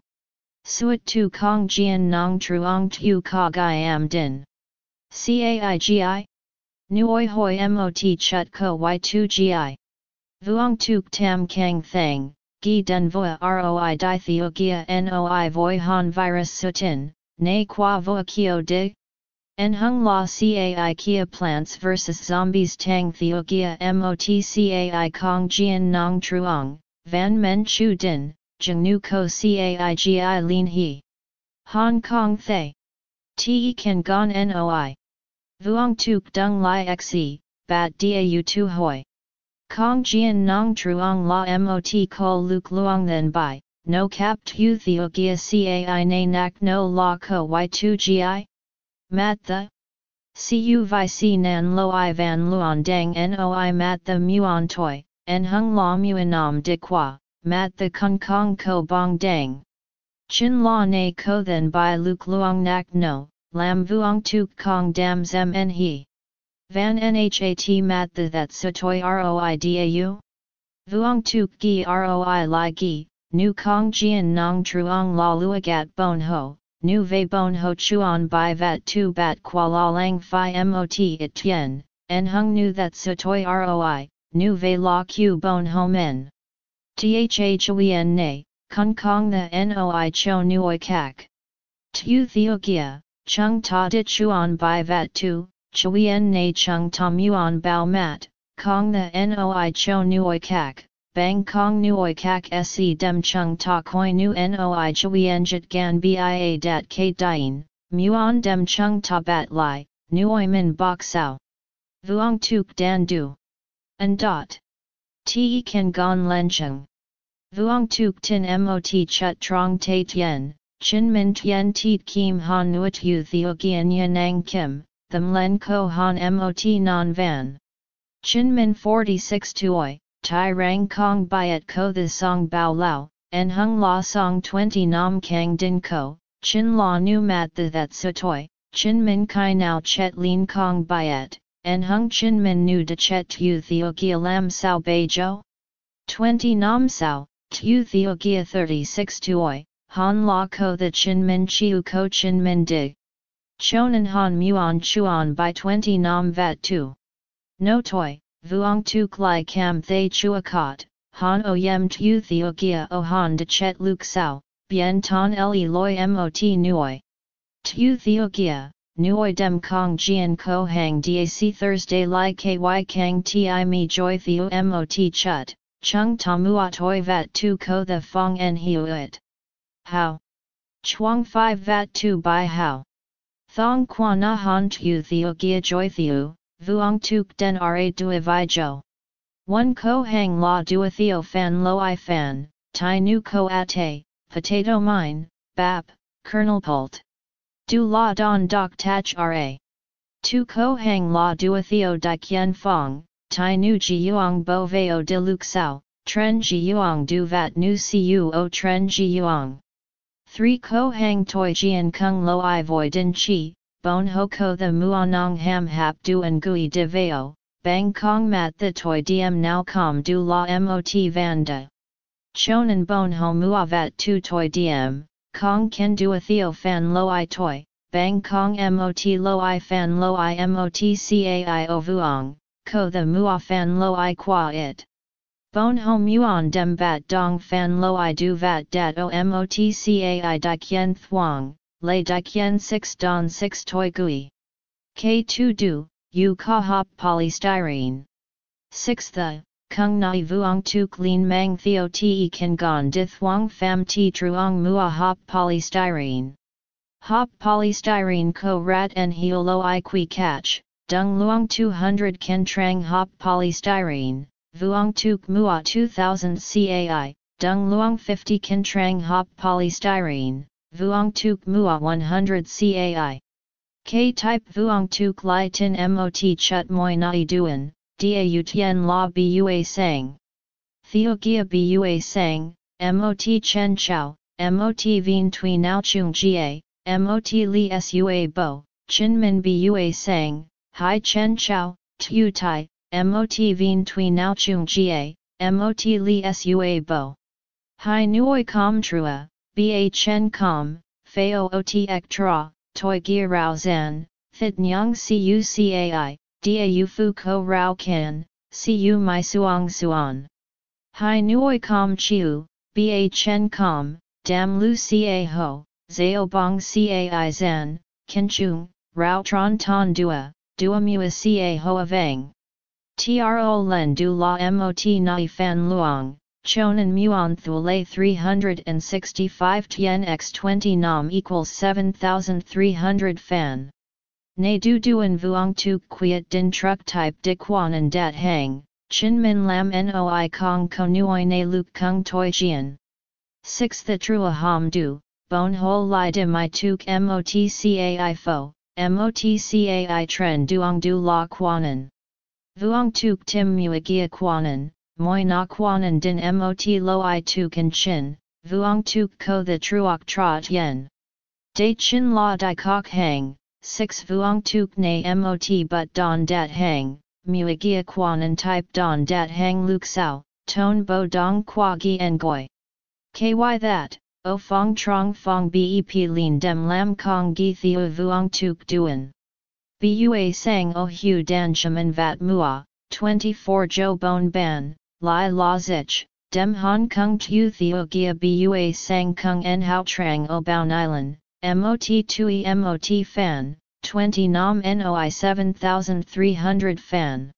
Suat tu kong jian nong truong tu ka gai am din. Caigi? Nuoi hoi mot chut ko y2 gi. Vuong tuk tam kang thang, gi den voa roi di theogia noi voi han virus sutin, ne qua voa kio dig? En hung la cai kia plants versus zombies tang theogia mot cai kong jian nong truong, van men chu din, jeng nu ko caigi lin he. Hong Kong thay. Te kan gon noi. Vuong tuk dung li xe, bat dau tu hoi. Kong jian nong truong la mot ko luk luong then bai, no cap tu theogia cai na nak no la ko y2 gi? Mat the? Cu vi si nan lo i van luon dang noi mat the muon toi, en hung la muanam de qua, mat the kung kong ko bong dang. Chin la na ko then by luk luong nak no, lam vuong tuk kong dam zem en he. Van nhat mat the that sutoi roi dau? Vuong tuk gi roi li gi, nu kong jian nong truong la luagat bon ho, nu ve bon ho chuan bai vat tu bat qua la lang fi mot it tien, en hung nu that sutoi roi, nu ve la q bon ho men. Thhuyen ne, kung kong the noi cho nuoi kak. Tu theogia, chung ta dit chuan bai vat tu, chuyen ne chung ta muon bao mat, kong the noi cho nuoi kak, Bang Kong Nuoi Kak Se Dem Chung Ta Koi Nu Noi Chui Enjit Gan Bia Dat K Dien, Muon Dem Chung Ta Bat Lai, Nuoi Min Bok Sao. Vuong Tuk Dan Du. And Dot. Te Kan Gon Len Chung. Vuong Tuk Tin Mot Chut Trong Te Tien, Chin Min Tien Teet Kim Han Nuot Yu Theo Gian Nang Kim, Them Len Ko Han Mot Non Van. Chin Min 46 Tuoi. Tai Rang Kong Biat Ko The Song Bao Lao, En Hung La Song 20 Nam Kang Din Ko, Chin La Nu Mat The That Sutoi, Chin Min Kai Nao Chet Lin Kong Biat, En Hung Chin Min Nu De Chet Tu Theo Gia Lam Sao Bei Jo? 20 Nam Sao, Tu Theo Gia 36 Tuoi, Han La Ko The Chin Min Chiu Ko Chin Min Dig. Chonan Han Muon Chuan by 20 Nam Vat Tu. No Toi. Vuong tuk lai cam thay chua kot, han o yem tu theo gia o han de chet luk sao, bien ton le loi mot nuoi. Tu theo gia, nuoi dem kong jian ko hang dac Thursday lai ky kang ti mi joy theo mot chut, chung tamua toi vat tu ko the fong en hiuit. How? Chuang 5 vat tu by how? Thong qua na han tu theo gia joy theo, vuong tuk den ra dua vi jo. One ko hang la dua theo fan lo i fan, tai nu ko ate, potato mine, bap, kernel-pult. Du la don dok tach ra. Tu ko hang la dua theo di kien fong, tai nu ji yuang bo veo de luk sao, tren ji yuang du vat nu siu o tren ji yuang. 3 ko hang toi jian kung lo i voi din chi, bon ho ko the muanong ham hap du and gui de veo, bang kong mat the toi diem now com du la mot vanda. Chonan bon ho muavat tu toi diem, kong ken du a theo fan lo i toi, bang kong mot lo i fan lo i mot cai o vuong, ko the mua fan lo i qua it. Bon ho muon dem bat dong fan lo i du vat dat o mot cai di kien thuong, lei dikien 6 don 6 toi gui. K2 du, u ka hop polystyrene. 6 the, kung nai vuong tuk lin mang theo te kan gon di thuong fam ti truong mua hop polystyrene. Hop polystyrene ko rat en hiolo i qui catch, Dung Luong 200 Ken Trang Hop Polystyrene, Vuong Tuk Mua 2000 CAI, Dung Luong 50 Ken Trang Hop Polystyrene, Vuong Tuk Mua 100 CAI. K-type Vuong Tuk Lai Tin Mot Chut Moi Nai Duan, Da Tien La Bua Sang. Theogia Bua Sang, Mot Chen Chao, Mot Vien Tui Nao Chung Ga, Mot Li Sua Bo, Chin Min Bua Sang, Hai Chen Chao, Tu Tai, Mot Vien Tui Nao Chung Ga, Mot Li Sua Bo. Hai Nuoi Com Trua, Ba Chen Com, Fao Ot Ek Tra, Toi Gia Rao Zan, Thit Nyang Cu Cai, Dau Fu Ko Rao Kan, Cu Mai Suang Suan. Hai Nuoi Com Chiu, Ba Chen Com, Dam Lu Ca Ho, Zao Bong Cai Zan, Chung, Rao Tron Ton Dua, Dua Mua Ca Hoa Vang. Tro Len Du La Mot Nai Fan Luang, Chonan Muon Thule 365 Tien x 20 Nam equals 7300 Fan. Ne du duan vuong tu quiet din truck type di quan and dat hang, chin min lam noi kong ko nuoi ne luk kung toi jian. 6 The trua ham du, bon hol li de my tuk motcai fo, motcai tren duong du la quanan. Vuong tuk tim muagia quanan, moi na quanan din mot lo i tu kan chin, vuong tuk ko the truok trot yen. De chin la di kok hang, 6 vuong tuk na mot but don dat hang, muagia quanan type don dat hang luk sao, ton bo dong qua gi ngoi. Ky that, o fong trong fong bep lin dem lam kong gi theo vuong tuk duan. Bua sang o hu dan shaman vat mua, 24 jo bon ban, Lai La Zich, Dem Hong Kong Tu Theo Gia Bua Sang Kung En Hao Trang O Bao Nilan, MOT Tui MOT Fan, 20 Nam NOI 7300 Fan.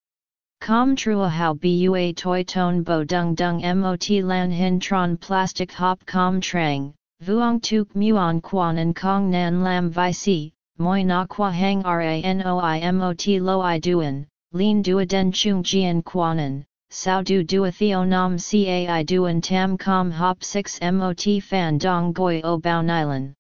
Com Trua Hao Bua Toi Ton Bo Dung Dung MOT Lan Hin Tron Plastic Hop Com Trang, Vuong Tuk Muon Quan and Kong Nan Lam Vi Si, Moi Na Qua Hang Ranoi MOT Lo I Duan, Lin Dua Den Chung Jian Quanan. Sao du dua theo nam cai duan tam com hop 6 mot fan dong goi o bao nilan.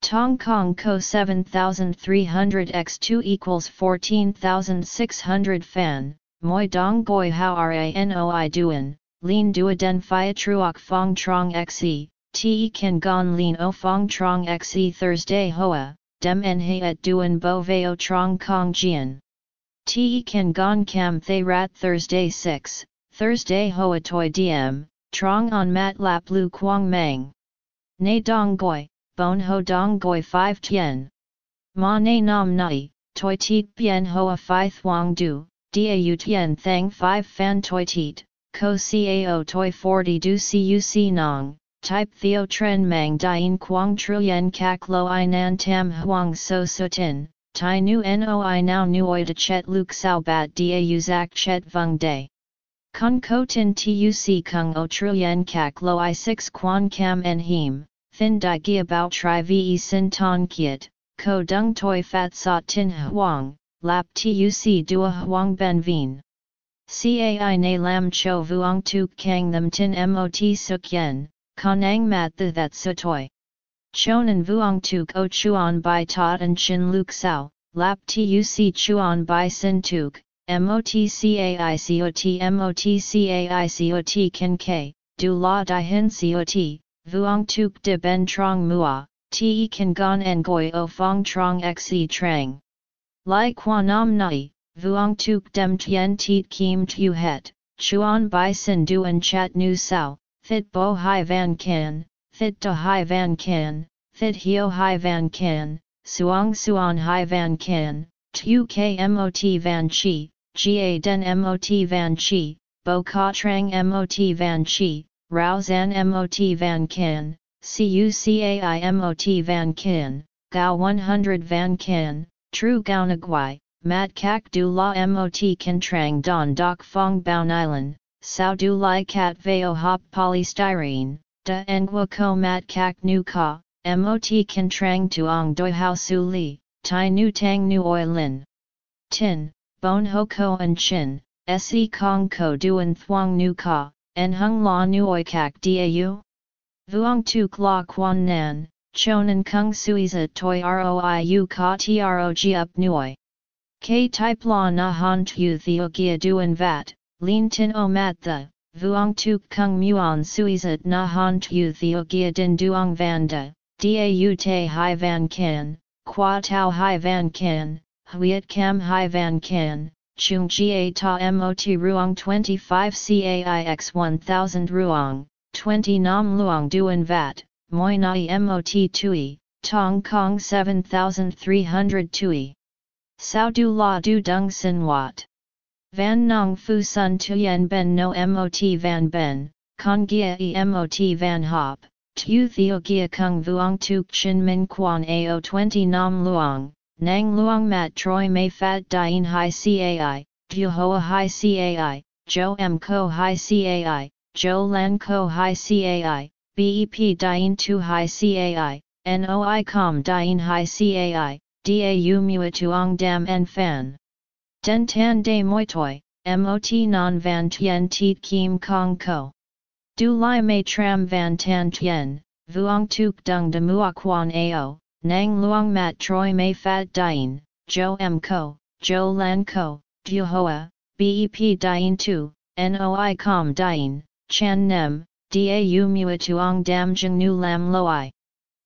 Tong Kong Ko 7300 x 2 equals 14600 fan, moi dong goi how ranoi duan, lin dua den phia truok fong trong xe, te kan gon lin o fong trong xe Thursday hoa, dem en he at duan bo veo trong kong jian. Te kan gon kam thay rat Thursday 6, Thursday hoa toi diem, trong on mat lap lu quang mang. Ne dong goi, bon ho dong goi 5 tien. Ma ne nam nai, toi tit bien hoa phi thuang du, dia u tien thang 5 fan toi tit, ko cao toi 40 du cuc nong, type theo tren mang dien quang truyen kak lo i nan tam huang so tin tai nu noi now nuoi de chet luk sao bat da uzak chet vung day. Kung ko tin tuc kung o truyen kak lo i 6 quan cam en him, thin di gia bao tri ve sin ton kiet, ko dung toi fat sa tin huang, lap tuc dua huang ben vien. Cai na lam cho vuong tuk kang them tin mot suk yen, kanang mat the that sutoi. Chonan vuong tuk o chuan bai tot and chin luk sao, lap tuc chuan bai sin tuk, motcaicot motcaicot ken k, du la di hin cot, vuong tuk de ben trong mua, te kan gon en goi o fong trong xe trang. Lai qua nam nai, vuong tuk dem tien tit kim tu het, chuan bai sin du en chat nu sao, fit bo hai van kan, fit to hai van kan, fit hio hai van kan, suang suan hai van kan, tu kmot van chi, ga den mot van chi, bo ka trang mot van chi, rao zan mot van kan, cucai mot van kan, gao 100 van kan, True gao nagwai, mat kak du la mot kan trang don Doc fong bao nilan, sao du lai cat veo hop polystyrene, da engwa ko mat kak nu ka, mot kan trang tuong doi hao su li, tai nu tang nu oi lin. tin, bon ho ko and chin, se kong ko duan Thuong nu ka, en hung la nuoi kak dau? Vuong tuk la quan nan, chonan kung suiza toi roiu ka trog up nuoi. K type la na han tu theo gia duan vat, lin tin o mat the, vuong tuk kung muon suiza na han tu theo gia din duong vanda, dau te hai van kan, qua tau hai van kan, huiet cam hai van kan, chung ga ta mot ruong 25 caix 1000 ruong, 20 nam luong duan vat, moi nai mot tui, tong kong 7300 tui. Sao du la du dung sin wat. Van nong fu sun tuyen ben no mot van ben, con gia e mot van hop, tu theo gia kung vuong tuk chin min quan ao 20 nam luong, nang luong mat troi mei fat dien hai cai, du hoa hai cai, jo m ko hai cai, jo lan ko hai cai, bep dien tu hai cai, noi com dien hai cai, dau mua tuong dam en fan. Den tan de moi toi, mot non van tien tiet kim kong ko. Du lai mei tram van tan tien, vuong tuk dung de mua quan ao, nang luong mat troi mei fat dien, jo m ko, jo lan ko, du hoa, bep dien tu, noi com dien, chan nem, dau mua tuong dam jeng nu lam loi.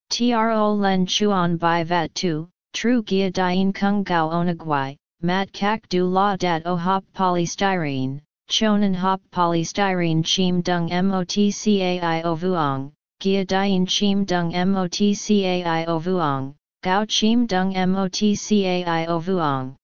Tro len chuan bai vat tu, tru gia dien kung gao onagwai, mat kak du la dat o hop polystyrene, chonan hop polystyrene chim dung motcai o vuong, gia dien chim dung motcai o vuong, gao chim dung motcai o vuong.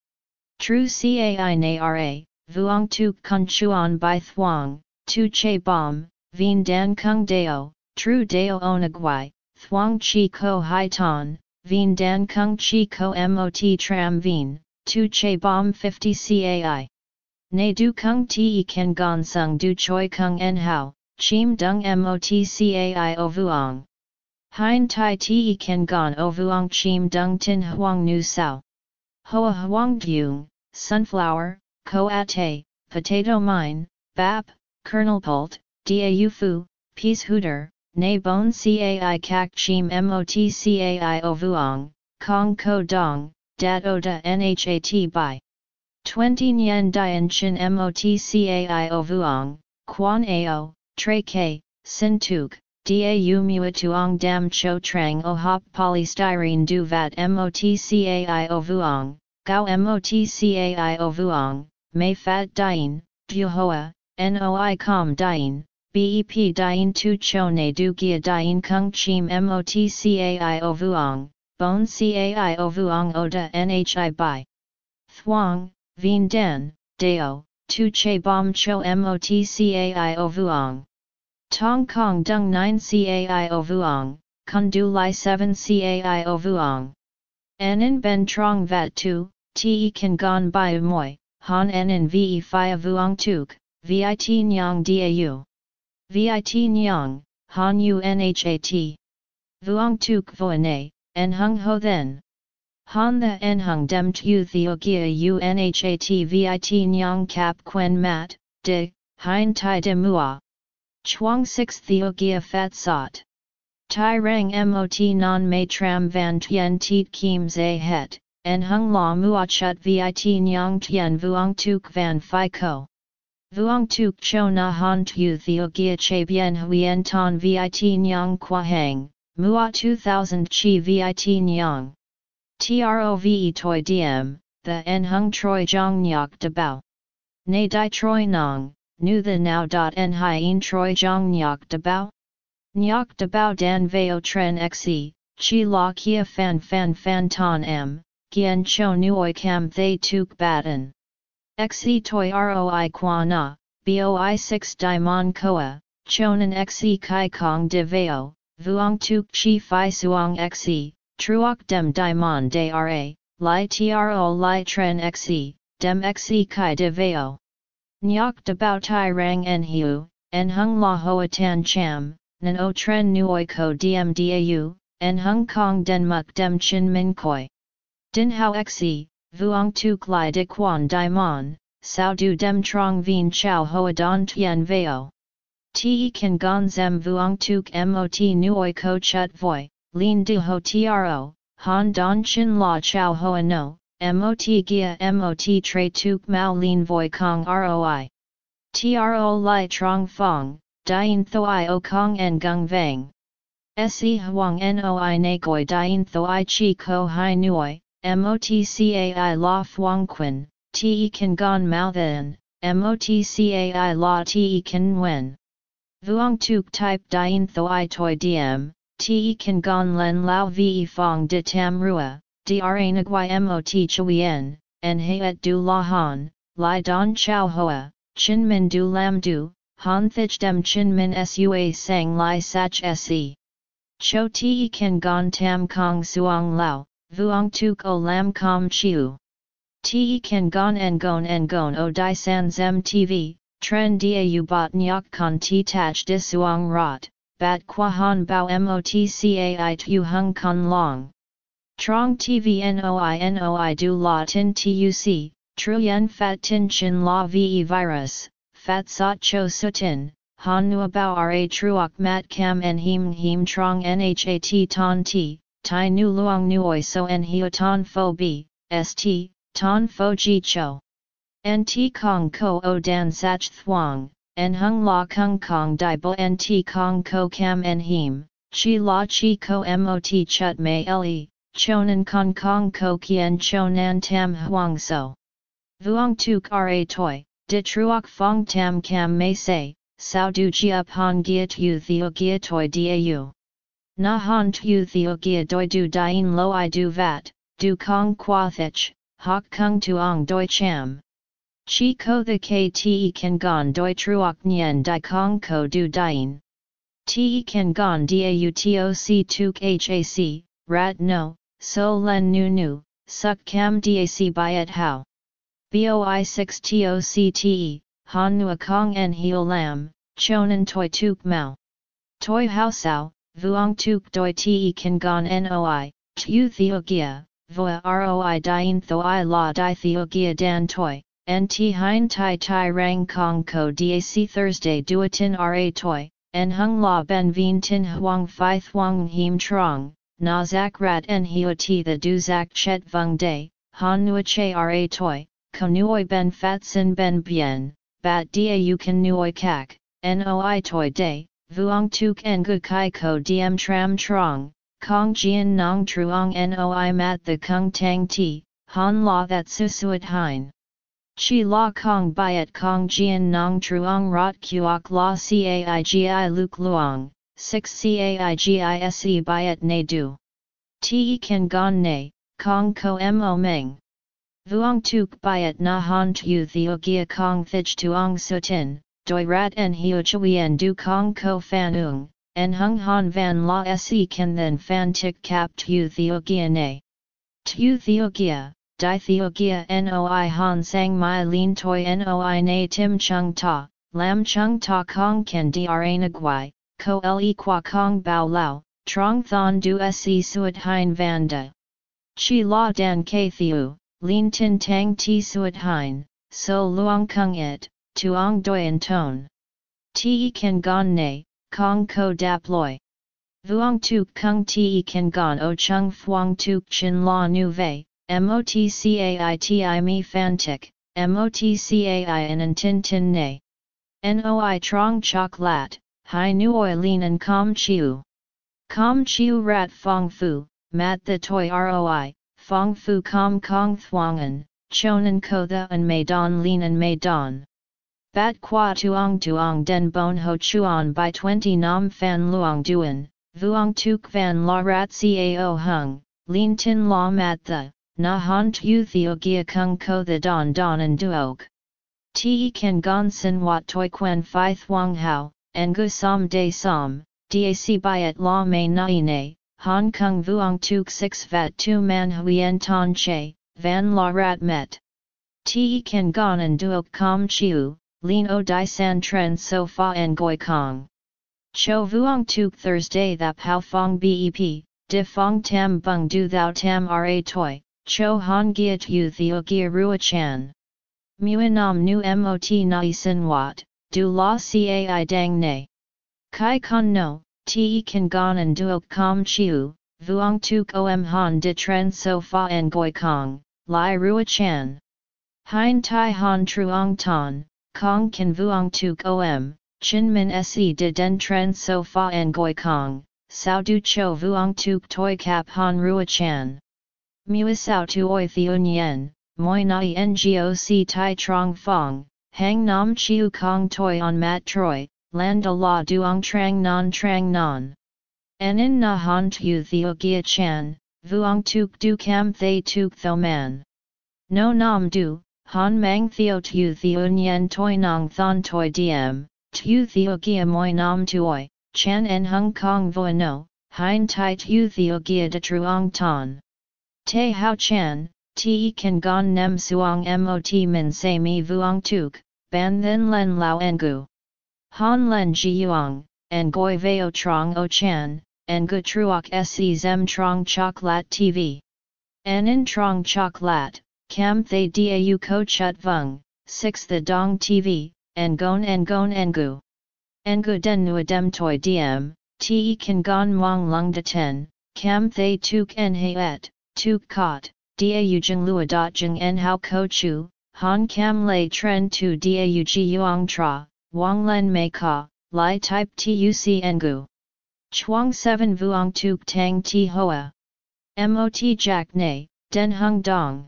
Tru cai na ra, vuong tu kun chuan bai thuong, tu che bom, vien dan kung deo, tru deo onagwai, thuong chi ko hai ton, vien dan kung chi ko mot tram vien, tu che bom 50 cai. Ne du kung te ken gong sung du choi kung en hao, chim dung mot cai o vuong. Hein tai te ken gon o vuong chim dung tin huang nu sao. Hoa huang dung, sunflower, ko potato mine, bap, kernel-pult, dau fu, peashooter, ne bon cai kak chim mot cai o vuong, kong ko dong, dat o da nhat by. 20 Nyen Dian Chin MOTCAI O Vuong, Quan Ao, Tre K, Sin Tuk, Dau Mua Tuong Dam Cho Trang O Hop Polystyrene Du Vat MOTCAI O Vuong, Gao MOTCAI O Vuong, Mei Fat Dien, Du Hoa, Noi Com Dien, BEP Dien Tu Cho Ne Du Gia Dien Kung Chim MOTCAI O Vuong, Bon Cai O Vuong Oda Nhi Bai. Thuong, Vien Den, Deo, Tu Che Bom Cho Motcai O Vuong. Tong Kong Dung 9 Cai O Vuong, Kun Du Lai 7 Cai O Vuong. Nen Ben Trong Vat Tu, Te Kan Gon Bai Moi, Han Nen Ve Phia Vuong Tuk, Vit Nyang Dau. Vit Nyang, Han U Nhat. Vuong Tuk Voine, En Hung Ho Then. Han the en hung dem tu theo gia unhat vit nyang cap quen mat, de, hein tai de mua. Chuang 6 theo gia fat sot. Tai rang mot non may tram van tien tiet kim ze het, en hung la mua chut vit nyang tien vuong tuk van ko. Vuong tuk cho na han tu theo gia che bien huyen ton vit nyang qua hang, mua 2000 chi vit nyang. Trove toi diem, the en hung troi jong nyok de bao. Ne di troi nong, nu the now dot en hien troi jong nyok de bao? Nyok de bao dan veo tren xe, chi la kia fan fan fan ton m, gien cho nuoi cam thay tuk batten. Xe toi roi qua na, boi 6 di mon koa, chonan xe kai kong de veo, vuong tuk chi fi suong xe, Truoc dem diamond de ra, li tro li tren xe, dem xe kai de veo. Nyok de bao tai rang en hiu, en hung la hoa tan cham, nan o tren nuoi ko diem dau, en hung kong den muk dem chin min koi. Din hao xe, vuong tuk lai de quan di mon, sao du dem trong vien chow hoa don tien veo. Te kan gon zem vuong tuk mot nuoi ko chut voi, lin du ho tro, han don chin la chow hoa no, mot gia mot tre tuk mao lin voi kong roi. Tro lai trong fong, dien thoi o kong en gung vang. Se huang noi nakoi dien thoi chi ko hai nuoi, motcai la fuang quin, te kan gon mao then, motcai la te kan wen. Vuong tuk type dien thoi toi diem, te kan gon len lao ve fong de tam rua, dra nagui mot chuyen, en hayet du la han, lai don chow hoa, chin min du lam du, han thich dem chin min sua sang lai sach se. Cho te kan gon tam kong suang lao, vuong tuk o lam kom chiu. Te kan gon en gon en gon o di san zem tv, tren da u bot nyok con ti tach di suang rot, bat qua han bao motcai tu hung con long. Trong tv noi du la tin tuc, truyen fat tin chin la ve virus, fat sot cho sutin, han nu bao ra truok mat cam en him him trong nhat ton ti, tai nu luong nuoi so en hio ton fo bi, st, ton fo ji cho. En ti kong ko o dan sach thuang, en hung la kung kong di bo en ti kong ko cam en him, chi la chi ko mot chut mei le, chonan kong kong ko kien chonan tam huang so. Vuong tuk ra toi, de truok fong tam cam mei say, sao du jia pon gia tu theo gia toi dau. Na han tu theo gia doi du dien lo i du vat, du kong qua thich, hok kung tuong doi cham. Chi ko the kte kan gon doi truok nien di kong ko du dien. Te kan gon dau toc tuk hac, rat no, so len nu nu, suk cam dac byet how. Boi 6 tocte, han nu a kong en heo lam, chonan toi tuk mau. Toi hao sao, vuong tuk doi te kan gon noi, tu theo gia, voa roi dien thoi la di theo gia dan toi. Nt hein tai tai rang kong ko dac Thursday duatin ra toi, en hung la ben vien tin huang fi Thuong him trong, na zak rat en hio ti the du zak chet vung day, han nua che ra toi, ko nuoi ben fat sin ben bien, bat da u kan nuoi kak, noi toi day, vuong tuk en gu kai ko diem tram trong, kong jian nong truong noi mat the kung tang ti, han la that susuit hein. Chi la kong byet kong jian nong truong rot kuok la caigi luk luong, 6 caigise byet ne du. Te kan gon ne, kong ko mo meng. Vuong tuk byet na han tu theo gia kong thich tuong sutin, doi rat en hio chuyen du kong ko fan ung, en hung han van la se kan then fan tik kap tu theo gia ne. Tu theo gia, di theogia noi han sang mai lin toi noi na tim chung ta, lam chung ta kong ken dra nagwai, ko le qua kong bao lao, trong thon du se suet hein vanda. Chi la dan ke thiu, lin tin tang ti suet hein, so luong kung it, tuong doyen ton. Ti kan gon ne, kong ko dap loi. Vuong tuk kung ti kan gon o chung fuang tuk chin la nu vei, MOTCAITI mi fantic, MOTCAI an tin tin ne. NOI trong chok lat, hai nuoi lin and com chiu. Com chiu rat fong fu, mat the toi roi, fong fu com kong thuangan, chonan ko the and may don lin and may don. Bat qua tuong tuong den bon ho chuan by 20 nam fan luong duan, vuong tuk van la rat cao hung, lin tin la mat the na han tu theo gia kung ko the don don and duog. Te kan gon sin wat toi quen phi thuang hao, en gu som de som, dac byet la mei nai ne, hong kong vuong tuk six vat tu man huyen ton che, van la rat met. Te kan gon and duog com chiu, lin o di san tren so fa en goi kong. Cho vuong tuk Thursday that pao fong bep, di fong tam bung du thou tam ra toi, cho han giat yu theo gia rua chan. Muinam nu mot nai sin wat, du la cai dang ne. Kai con no, te kan gon and duok com chiu, vuong tuk om han de tren so fa en goi kong, lai rua chan. Hein tai han truong ton, kong kan vuong tuk om, chin min se de den tren so fa en goi kong, sao du cho vuong tuk toi kap han rua chan. Mua sao tu oi nyen, moi nai ngoc tai trong fong, hang nam chiu kong toi on mat troi, land a la duong trang non trang non. Enin na han tu theo gia chan, vuong tuk du cam thay tuk tho man. No nam du, han mang theo tu theo nyen toi nong thon toi diem, tu theo gia moi nam tuoi, chan en hung kong voi no, hein tai tu theo gia de truong ton. Te hao chan, te kan gon nem suong mot min se mi vuong tuk, ban then len lao engu. Han len ji yuang, en goi veo trong o chan, en gu truok se zem trong chok lat tv. En in trong chok lat, cam thay dau ko chut vung, 6 the dong tv, en gon en gon engu. Engu den nu dem toi diem, te kan gon mong lung de ten, cam thay tuk en et, tuk kot, dau jeng lua dot jeng en hao ko chu, han cam lay tren tu dau ji yuang tra, wang len mei ka, lai type tuc engu. Chuang 7 vuong tuk tang ti hoa. Mot jack ne, den hung dong.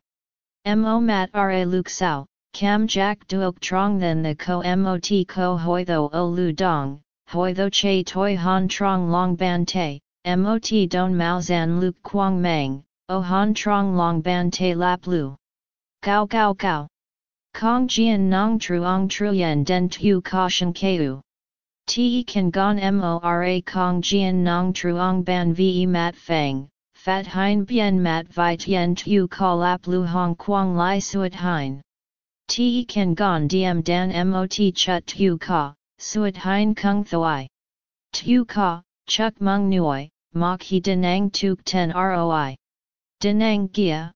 Mo mat ra luk sao, cam jack duok trong then the ko mot ko hoi tho o lu dong, hoi tho che toi han trong long ban te, mot don mao zan luk quang mang, O han trong long ban te lap lu. Gao gao gao. Kong jian nong truong truyen den tu ka shen keu. Te kan gon mora kong jian nong truong ban ve mat fang, fat hein bien mat vi tien tu ka lap lu hong quang lai suet hein. Te kan gon diem dan mot chut tu ka, suet hein kung thoi. Tu ka, chuk mung nuoi, mok he denang tuk ten roi. Denang Gia.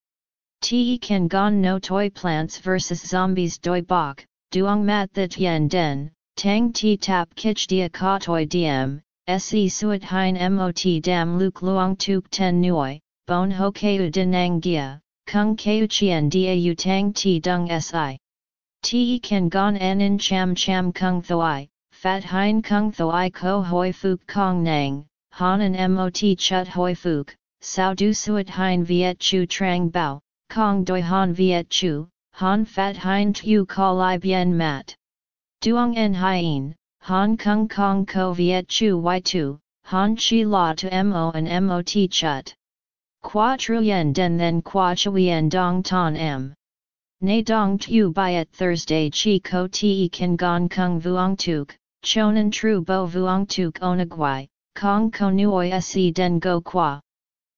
Te kan gon no toy plants vs zombies doi bok, duong mat the tien den, tang ti tap kich dia ka toi diem, se suet hein mot dam luk luong tuk ten nuoi, bon ho keu denang Gia, kung keu chien dia u tang ti dung si. Te kan gon en in cham cham kung thoi, fat hein kung thoi ko hoi fuk kong nang, han an mot chut hoi fuk, sao du suet hein viet chu trang bao, kong doi han viet chu, han fat hein tu ka lai bien mat. Duong en hien, han kung kong ko viet chu y tu, han chi la to mo and mot chut. Qua truyen den then qua chuyen dong ton m. Ne dong tu byet Thursday chi ko te kan gong kung vuong tuk, chonan tru bo vuong tuk onagwai, kong ko nuoi se den go qua.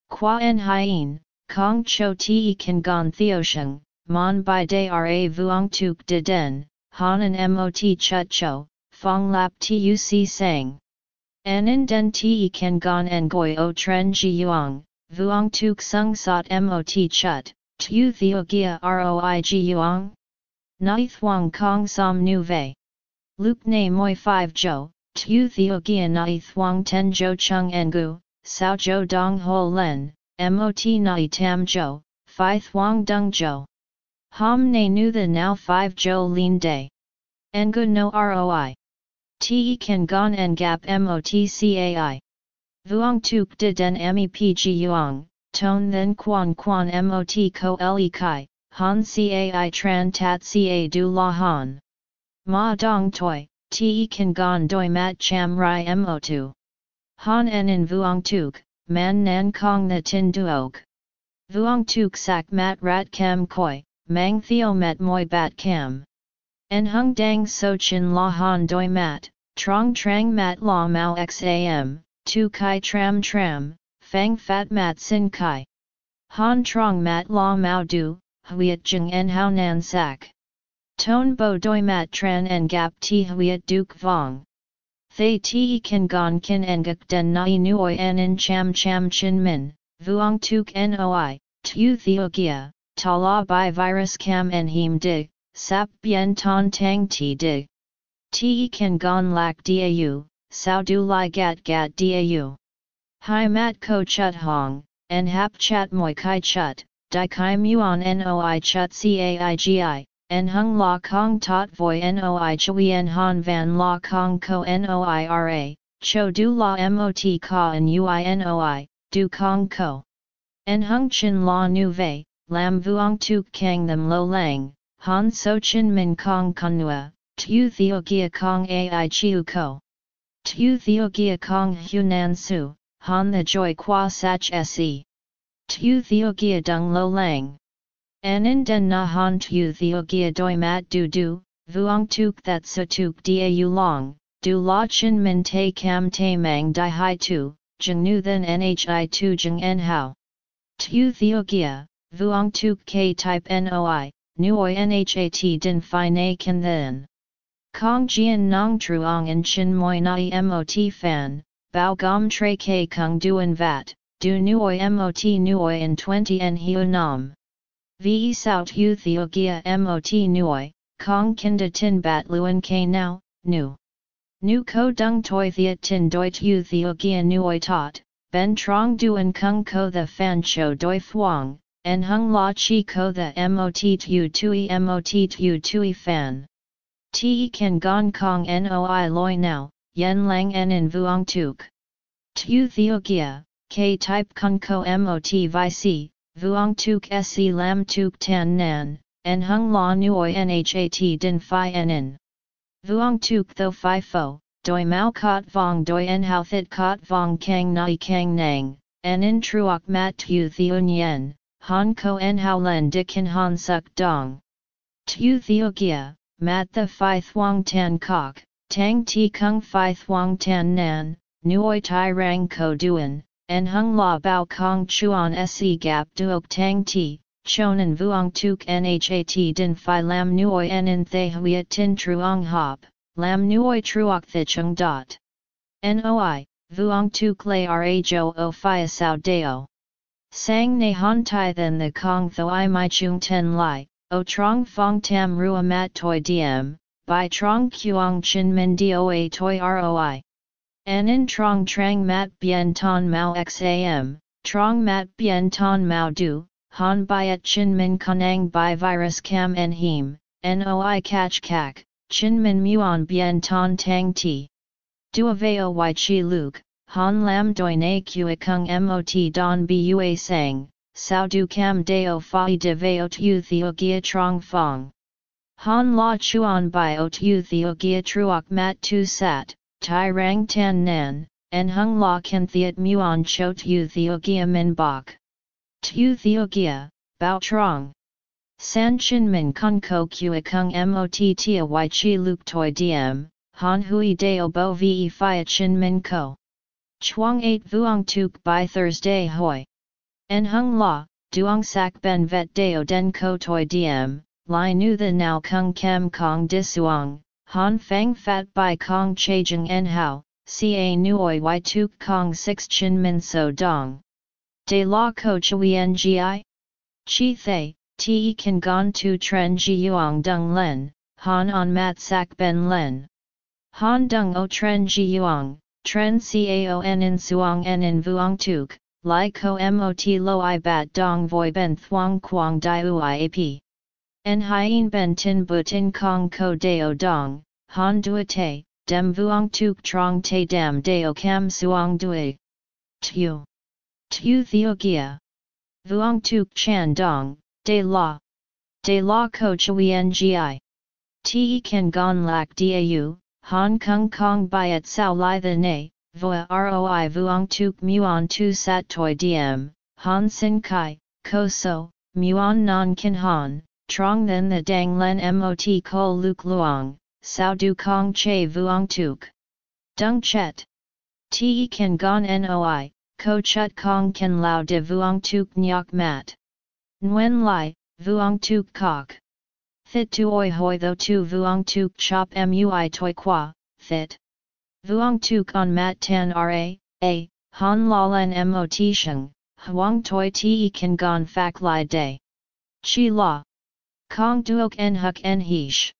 Qua en hien, kong cho te kan gon theosheng, mon by day ra vuong tuk de den, han en mot chut cho, fong lap tuc sang. En in den te kan gon en goi o tren ji yuang, vuong tuk sung sot mot chut, tu theo gia roi ji yuang? Nai thuang kong som nu vei. Luke ne moi 5 jo, tu theo gia nai thuang ten jo chung engu, Sao Jo Dong Ho Len, Mot Nai Tam Jo, Phi Thuong Dung Jo. Hom Ne Nu The Now 5 Jo Lin Day. Ngu No Roi. Te Kan Gon En Gap Mot Cai. Vuong Tuk De Den Mep Ji Yuang, Ton Then Quan Quan Mot Ko Le Kai, Han Cai Tran Tat Ca Du La Han. Ma Dong Toi, Te Kan Gon Doi Mat Cham Rai Mo2. Han en in vuong tuk, man nan kong the tin duog. Vuong tuk sak mat rat kam koi, mang theo met moi bat kam. En hung dang so chin la han doi mat, trong trang mat la mau xam, tu kai tram tram, fang fat mat sin kai. Han trong mat la mau du, huiet jeng en hao nan sak. Ton bo doi mat tran en gap ti huiet duk vong. Thay te kan gon kin engak den nai nuoi en in cham cham chin min, vuong tuk noi, Tu Theogia, Ta La Bai Virus Cam En Him Dig, Sap Bien Ton Tang Ti Dig. Te Kan Gon Lak Dau, Sao Du Lai Gat Gat Dau. Hai Mat Ko Chut Hong, En Hap Chat Moi Kai Chut, Di Kai Muon Noi Chut Caigi, En Hung La Kong Tot Voi Noi Chui En Han Van La Kong Ko Noira, Cho Du La Mot Ka En Ui Noi, Du Kong Ko. En Hung Chin La Nu Vei, Lam Vuong Tuk Kang Them Lo Lang, Han So Chin Min Kong Konua, Tu Theo Gia Kong Ai Chiu Ko. Tu Theo Gia Kong Hunan Su, Han the Joy Qua Sach Se. Tu Theo Gia Dung Lo Lang. Anin Den Na Han Tu Theo Doi Mat Du Du, Vuong Tuk That Su Tuk Dau Long, Du La Chin Min Te Cam Te Mang Di Hai Tu, Jung Nu Then Nhi Tu Jung En Hao. Tu Theo Vuong Tuk K Type Noi, Nuoi Nhat Din Phi Na Kan Then. Kong Jian Nong Truong and Chin Moi Nai Mot Fan, Bao Gom Tre K Kung Duan Vat, Du Nuoi Mot Nuoi in 20 En Hiu Nam. Ve Sao Tu Theo Gia Mot Nuoi, Kong Kinda Tin Bat Luan K Now, Nu. Nu Ko Dung Toi Thea Tin Doi Tu Theo Gia Nuoi Tot, Ben Trong Duan Kung Ko The Fan Cho Doi Phuong, En hung la chi ko the mot tu tui mot tu tui fan. Te kan gong kong noi loi now, yen lang en in vuong tuk. Tu theo gia, k type kung ko mot vi si, vuong tuk se lam tuk tan nan, en hung la nuoi nhat din phi en in. Vuong tuk tho phi fo, doi mao kot vong doi en hao thit kot vong kang nai kang nang, en in truok mat tu theo nyen, Han ko en hao len dikin han suk dong. Tu theo gia, mat the phi thuong tan kok, tang ti kung phi thuong tan nan, nuoi tai rang ko duan, en hung la bao kong chuan se gap duok tang ti, chonan vuong tuk nhat din phi lam nuoi en in the huiet tin truong hop, lam nuoi truok the chung dot. Noi, vuong tuk le ra jo o phi sao deo. Sang ne han tai then the kong tho i mai chung ten lai, o trong fong tam rua mat toi diem, by trong kuang chin min doa toi roi. In trong trang mat bien ton mao xam, trong mat bien ton mao du, han byet chin min konang by virus cam en him, noi catch kak, chin min muon bien ton tang ti. Duaveo y chi luke, Han lam doi na kua kung mot don bua sang, sao du cam deo fai de veo tu theo gia trong fong. Han la chuan by o tu theo gia truok mat tu sat, tai rang tan nan, en hung la kan theat muon cho tu theo gia min bok. Tu theo gia, bao trong. San chin min kun ko kua kung mot tia y chi luk toi diem, han hui deo bo ve fi chin min ko. Chuang 8 Vuong Tuk by Thursday Hoi. En Hung La, Duong Sak Ben Vet Deo Den Ko Toi Diem, Lai Nu The Now Kung Kem Kong Disuang, Han Fang Fat by Kong Chajing En Hao, Ca Nuoi Y Tuk Kong 6 Chin Min So Dong. De La Ko Chui Ngi? Chi Thay, Te Kan Gon Tu Tren Ji Yuang Dung Len, Han On Mat Sak Ben Len. Han Dung O Tren Ji Yuang, Tren caon in suong en in vuong tuk, li ko mot lo i bat dong voi ben thuong quang di uiap. En hien ben tin bu tin kong ko deo dong, han duate, dem vuong tuk trong te dem deo cam suong dui. Tu. Tu theo gia. Vuong tuk chan dong, de la. De la ko chui ngi. Te kan gon lak dau, Hong Kong Kong Byet Sao Lai The Ne, Voa Roi Vuong Tuk Muon Tu Sat Toi Diem, Han Sin Kai, Ko So, Muon Non Kin Han, Trong Then The Dang Len Mot Ko Luk Luong, Sao Du Kong Che Vuong Tuk. Dung Chet. Te Kan Gon Noi, Ko Chut Kong Ken Lao De Vuong Tuk Nyok Mat. Nguyen Lai, Vuong Tuk Kok. Thit tu oi hoi tho tu vuong tuk chop mui toi qua, thit. Vuong tuk on mat tan ra, a, han la len mot sheng, huang toi te kan gon fak lai day. Chi la. Kong duok en huk en hish.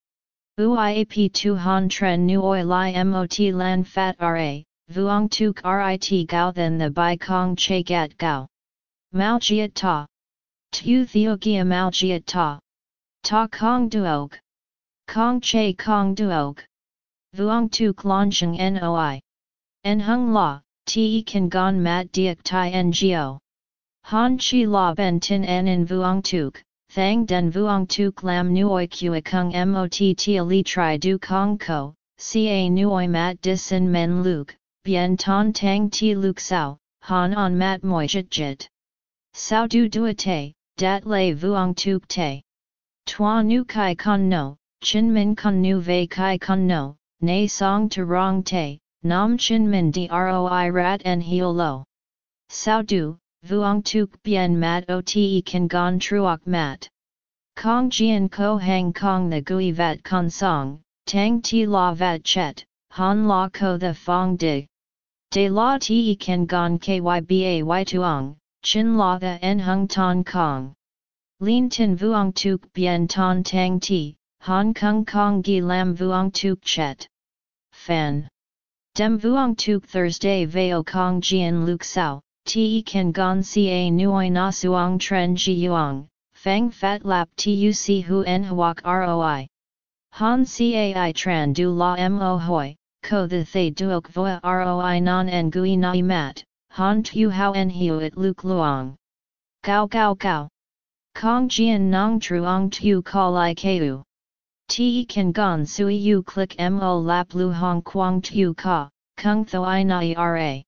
Uiap tu han tren nuoi li mot lan fat ra, vuong tuk rit gao than the bai kong che gat gao. Mao jiat ta. Tu theogia mao jiat ta. Ta kong duok. Kong che kong duok. Vuong tuk loncheng noi. En hung la, te kan gon mat diak tai ngo. Han chi la ben tin en in vuong tuk, thang den vuong tuk lam nuoi kua kung mot tia li tri du kong ko, ca nuoi mat disin men luk, bien ton tang ti luk sao, han on mat moi jit jit. Sao du duate, dat lay vuong tuk te. Tua nu kai con no, chin min con nu ve kai con no, nay song to rong te, nam chin min droi rat en heo lo. Sao du, vuong tuk bien mat o te kan gon truok mat. Kong jian ko hang kong the gui vat con song, tang ti la vat chet, han la ko the fong dig. De la te kan gon kyba y tuong, chin la the en hung ton kong. Lin tin vuong tuk bien ton tang ti, hong kong kong gi lam vuong tuk chet. Fan. Dem vuong tuk Thursday veo kong jian luk sao, te kan gon ca nuoi na suong tren ji yuang, fang fat lap tuc hu en huak roi. Han cai tran du la mo hoi, ko the thay duok voa roi non en gui nai mat, han tu hao en hiu it luk luong. Gao gao gao. Kong jian nong truong tu call i keu. Te kan gon sui yu click mo lap lu hong quang tu ka, kung tho i nai ra.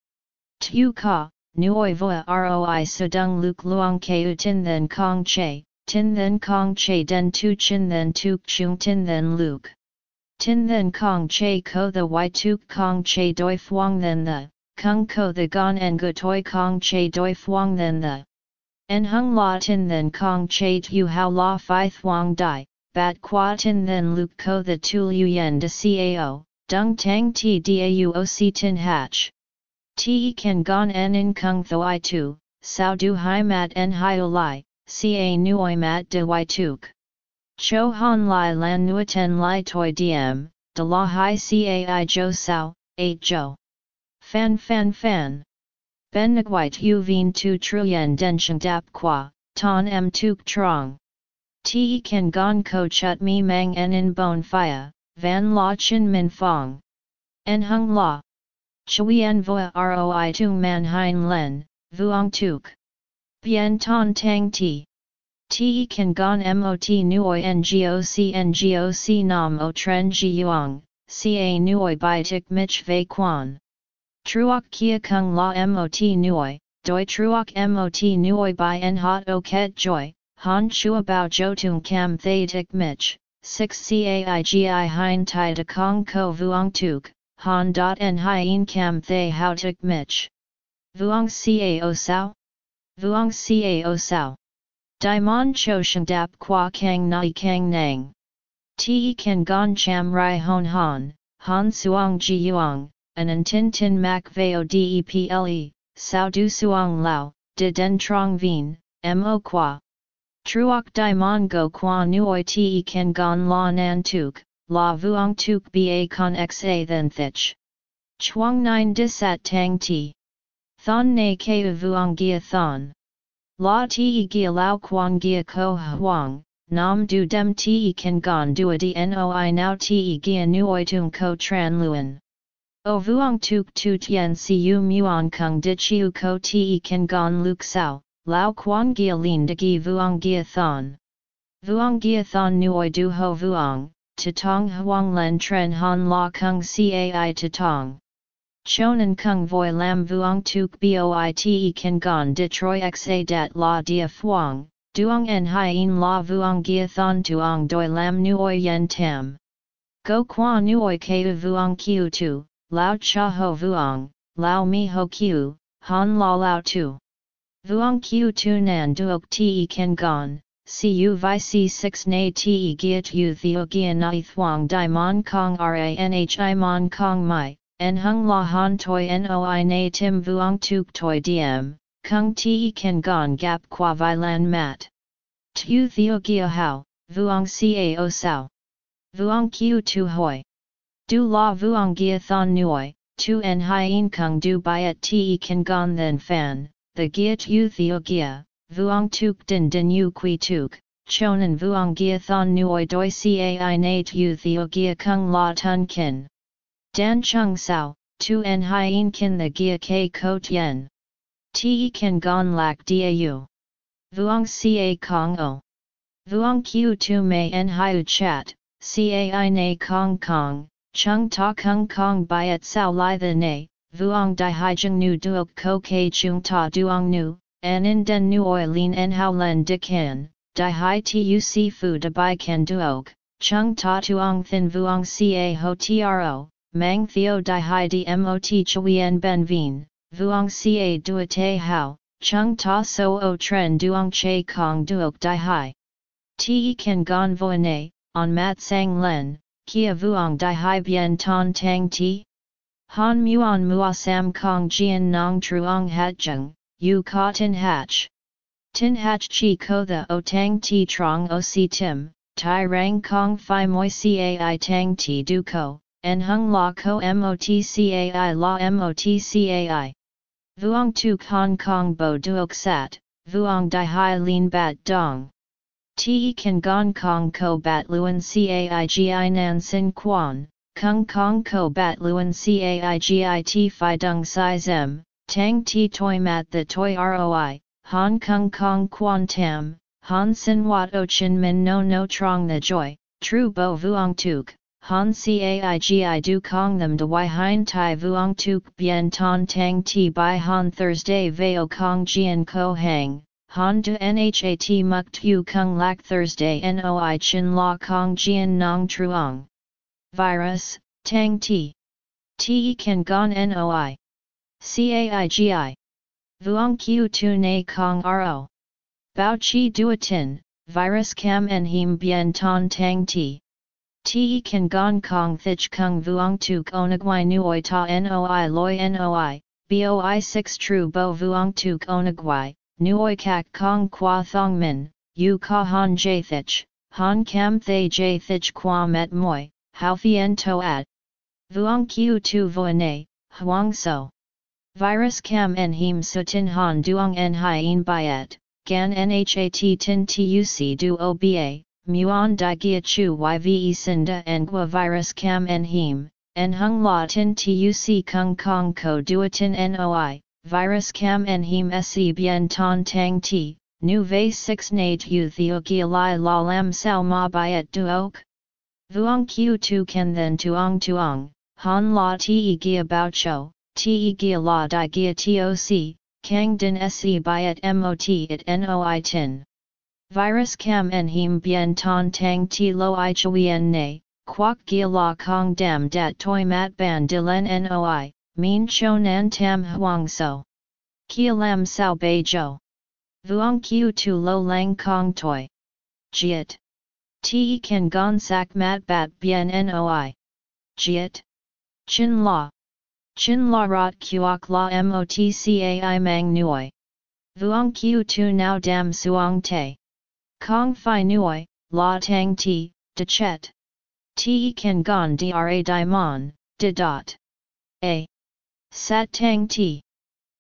Tu ka, nuoi voa roi sudung luk luang keu tin then kong che, tin then kong che den tu chin then tuk chung tin then luk. Tin then kong che ko the y tuk kong che doi fuang then the, kung ko the gon en gu toi kong che doi fuang then the. En hung la tin then kong che tu how la fi thuang dai, bat qua tin then luk ko the tu lu yen de cao, dung tang ti dau o si tin hatch. Te kan gon en in kung tho i tu, sao du hai mat en hai o lai, ca nuoi mat de y tuk. Cho han lai lan nuiten lai toi diem, de la hai cai jo sao, 8 jo. Fan fan fan. Ben nguait hu vien tu truyen den sheng dap qua, ton em tuk trong. Te kan gon ko chut mi mang en in bon fia, van la chin min fong. En hung la. Chuyen voa roi tu man hein len, vuong tuk. Bien ton tang ti. Te kan gon mot nuoi ngoc ngoc nam o tren ji yuang, ca nuoi bai tik mich vei quan. Truok kia kung la mot nuoi, doi truok mot nuoi bai en hot o ket joy, han chua bao jo tung cam thay tik mich, 6 caigi hein tai de kong ko vuong tuk, han dot en hien cam thay how tuk mich. Vuong cao sao? Vuong cao sao? Daimon cho sheng dap qua kang nai kang nang. Te kan gon cham rai hon han, han suong ji yuang, an tin tin mak veo deple, sao du suong lao, de den trong vien, mo qua. Truoc Truok daimon go qua nuoi te kan gon la nan tuk, la vuong tuk ba con xa then thich. Chuang nine disat tang ti. Thon ne keu vuong gia thon. La ti gia lao quang gia ko huang, nam du dem ti kan gon dua di noi now ti gia nuoi tung ko tran luen. O vuong tuk tu tien siu muon kung di chiu ko ti kan gon luk sao, lao quang gia lin de gi vuong gia thon. Vuong gia thon nuoi du ho vuong, to tong huang len tren han la kung cai to tong. Chonan kung voi lam vuong tuk boi te kan gon de troi xa dat la dia phuong, duong en hien la vuong gia thon tuong doi lam nuoi yen tam. Go qua nuoi keu vuong kiu tu, lao cha ho vuong, lao mi ho kiu, han la lao tu. Vuong kiu tu nan duok te kan gon, cu vi c6 na te giat u theo gia nai thuong di mon kong ranhi mon kong mai, en hung la han toi noi na tim vuong tuk toi diem, kung te kan gon gap qua vi lan mat. Tu theo gia hao, vuong cao sao. Vuong kiu tu hoi. Du la vuong gia thon nuoi, tu en hien kung du byet te kan gon then fan, the gia tu theo gia, vuong tuk din din yu qui tuk. Chonan vuong gia thon nuoi doi cai na tu theo gia kung la tun kin. Dan chung sao, tu en hien kin the gia ke ko tien. Te kan gon lak dau. Vuong ca kong o. Vuong q tu mei en hiu chat, cai na kong kong, chung ta kung kong byet sao li the na, vuong di hai jung nu duok ko ke chung ta duong nu, en in den nu oi lin en hao len dik hin, di hai tuc fu de bai kan duok, chung ta tuong thin vuong ca ho tro, mang theo di hai dmot chuyen ben vien, vuong ca duate hao, chung ta so o tren duong che kong duok di hai. Te kan gon voine, on mat sang len, kia vuong di hai bien ton tang ti? Han muon mua sam kong jian nong truong hat jung, yu ka tin hatch. Tin hatch chi ko the o tang ti trong o si tim, tai rang kong fi moi cai tang ti du ko, en hung la ko mot cai la mot cai. Vuong tu kong Kong bo duok sat, vuong di hai lin bat dong. Te kan gong kong ko bat luen caigi nan sin quan, kung kong ko bat luen caigi fi dung si tang ti toi mat the toi roi, Hong Kong kong quan tam, han sin wat o chin min no no trong the joy, tru bo vuong tuk. Han caigi du kong them de y hein tai vuong tuk bien ton tang ti by han Thursday veo kong jian ko hang, Han du Nhat muk tu kung lak Thursday Noi chin la kong jian nong truong. Virus, tang ti. Te kan gon Noi. Caigi. Vuong q tu na kong ro. Bao chi duatin, virus cam en him bien ton tang ti. Te kan kong thich kung vuong tuk onagwai nuoi ta noi loi noi, boi 6 true bo vuong tuk onagwai, Nuoi kak kong qua thong min, yu ka han jathich, han kam thay J jathich qua met moi, how fien to at. Vuong qiu tu voine, huang so. Virus cam en him sutin han duong en hien byet, gan nhat tin tuc du oba, muon di gia chu yve sinda en gua virus cam en him, en hung la tin tuc kung kong ko duatin noi, virus cam en him se bien ton tang ti, nu vei 6 nate u theo gia lai la lam sao ma byet duok. Vuong q tu ken then tuong tuong, han la te gia bao cho, te gia la di gia toc, kang din se byet mot it noi tin. Virus cam en him bien ton tang ti lo i chuyen ne, quoc gia la kong dam dat toi mat ban de len noi, Min cho nan tam huang so. Kia lam sao bei jo. Vuong kiu tu lo lang kong toi. Jiet. Te kan gon sak mat bat bien noi. Jiet. Chin la. Chin la rot kuok la motcai mang nuoi. Vuong kiu tu now dam suong te. Kong fi nuoi, la tang ti, de chet. Te kan gon dra di mon, de dot. A. Sat tang ti.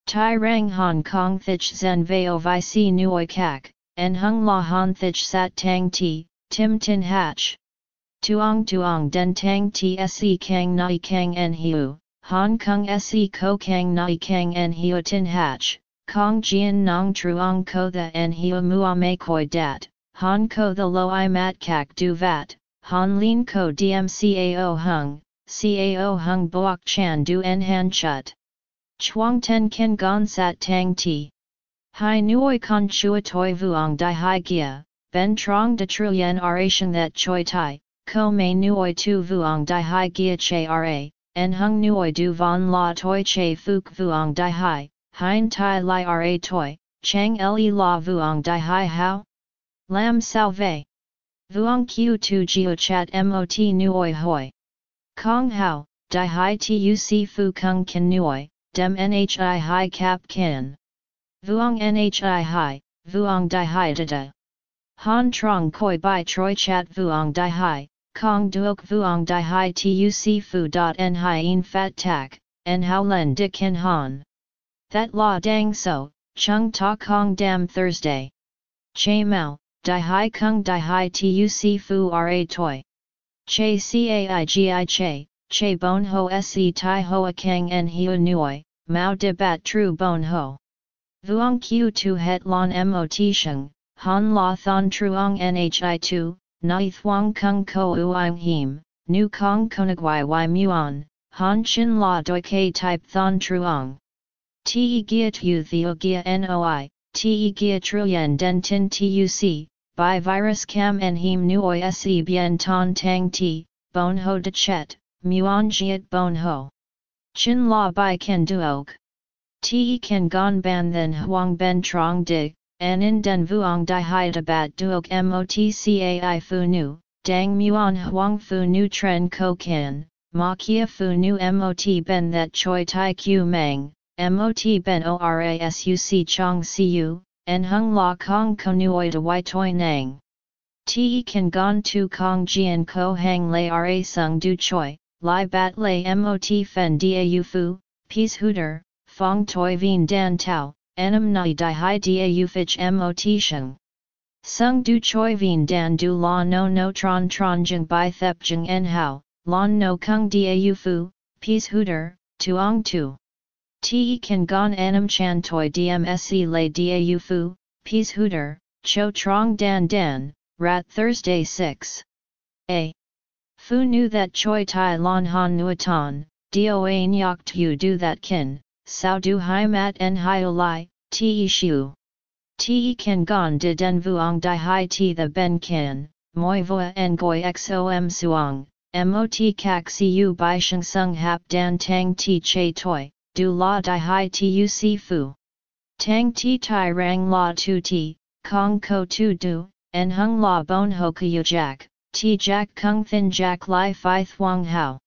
Tai rang Hong Kong thich zen veo vi si nuoi kak, en hung la han thich sat tang ti, tim tin hatch. Tuong tuong den tang ti se kang nai kang en hiu, Hong Kong se ko kang nai kang en hiu tin hatch, kong jian nong truong ko the en hiu mua me koi dat, han ko the lo i mat kak du vat, han lin ko dmcao hung, cao hung boak chan du en han chut. Chuang ten ken gon sat tang ti. Hai nuoi con chua toi vuong di hai gia, ben trong de truyen ration that choi tai, ko mei nuoi tu vuong di hai gia che ra, en hung nuoi du von la toi che fuk vuong di hai, hein tai li ra toi, chang le la vuong di hai how? Lam sao vei. Vuong q tu geo chat mot nuoi hoi. Kong hao, di hai tu si fu kung ken nuoi, dem nhi hai cap kin. Vuong Nhi Hai, Vuong Di Hai Dada. Han Trong Koi Bai Troi Chat Vuong Di Hai, Kong Duok Vuong Di Hai Tuc Fu Dot En Hien Fat Tak, En Hao Len Dik Hin Han. That La Dang So, Chung Ta Kong Dam Thursday. Che Mao, Di Hai Kung Di Hai Tuc Fu Ra Toi. Che Cai Gi Che, Che Bon Ho Se Tai Hoa Kang En Hiu Nuoi, Mao De Bat Tru Bon Ho. Vuong Q Tu Het Lon Mot Sheng, Han La Thon Truong Nhi Tu, Nai Thuong Kung Ko Uang Him, Nu Kong Konagwai Y Muon, Han Chin La Doi K Type Thon Truong. Te Gia Tu Theo Gia Noi, Te Gia Truyen Den Tin Tuc, By Virus Cam En Him Nuoi Se Bien Ton Tang Ti, Bon Ho De Chet, Muon Jiet Bon Ho. Chin La Bai Ken Duok. Te Ken Gon Ban Then Huang Ben Trong Dig, An In Den Vuong Di Hai Da Bat Duok Motcai Fu Nu, Dang Muon Huang Fu Nu Tren Ko Ken, Ma Kia Fu Nu Mot Ben That Choi Tai Q Mang, Mot Ben Orasuc Chong Siu, En Hung La Kong Konuoi De Wai Toi Nang. Te Ken Gon Tu Kong Jian Ko Hang Lei Ra Sung Du Choi, Lai Bat Lei Mot Fen Da Fu, Peashooter, Fong Toi Vien Dan Tao, Enam Nai Di Hai Da Fich Mot Sheng. Sung Du Choi Vien Dan Du La No No Tron Tron Jing Bai Thep Jing En Hao, Lon No Kung Da Fu, Peashooter, Tuong Tu. Te Kan Gon Anam Chan Toi DMSE Lei Da Fu, Peashooter, Cho Trong Dan Dan, Rat Thursday 6. A. Fu knew that Choi Tai Lon Han Nuatan, Doa Nyok Tu Do That Kin, Sao Du Hai Mat En Hai Olai, Te Shu. Te Kan Gon De Den Vuong Di Hai Ti The Ben Kan, Moi Voa En Goi Xom Suong, Mot Kak Siu Bai Sheng Sung Hap Dan Tang Ti Che Toi, Du La Di Hai si Fu. Tang Ti Tai Rang La Tu Ti, Kong Ko Tu Du, En Hung La Bon Ho Kuyu Jack, Ti Jack Kung Thin Jack Lai Phi Thuong Hao.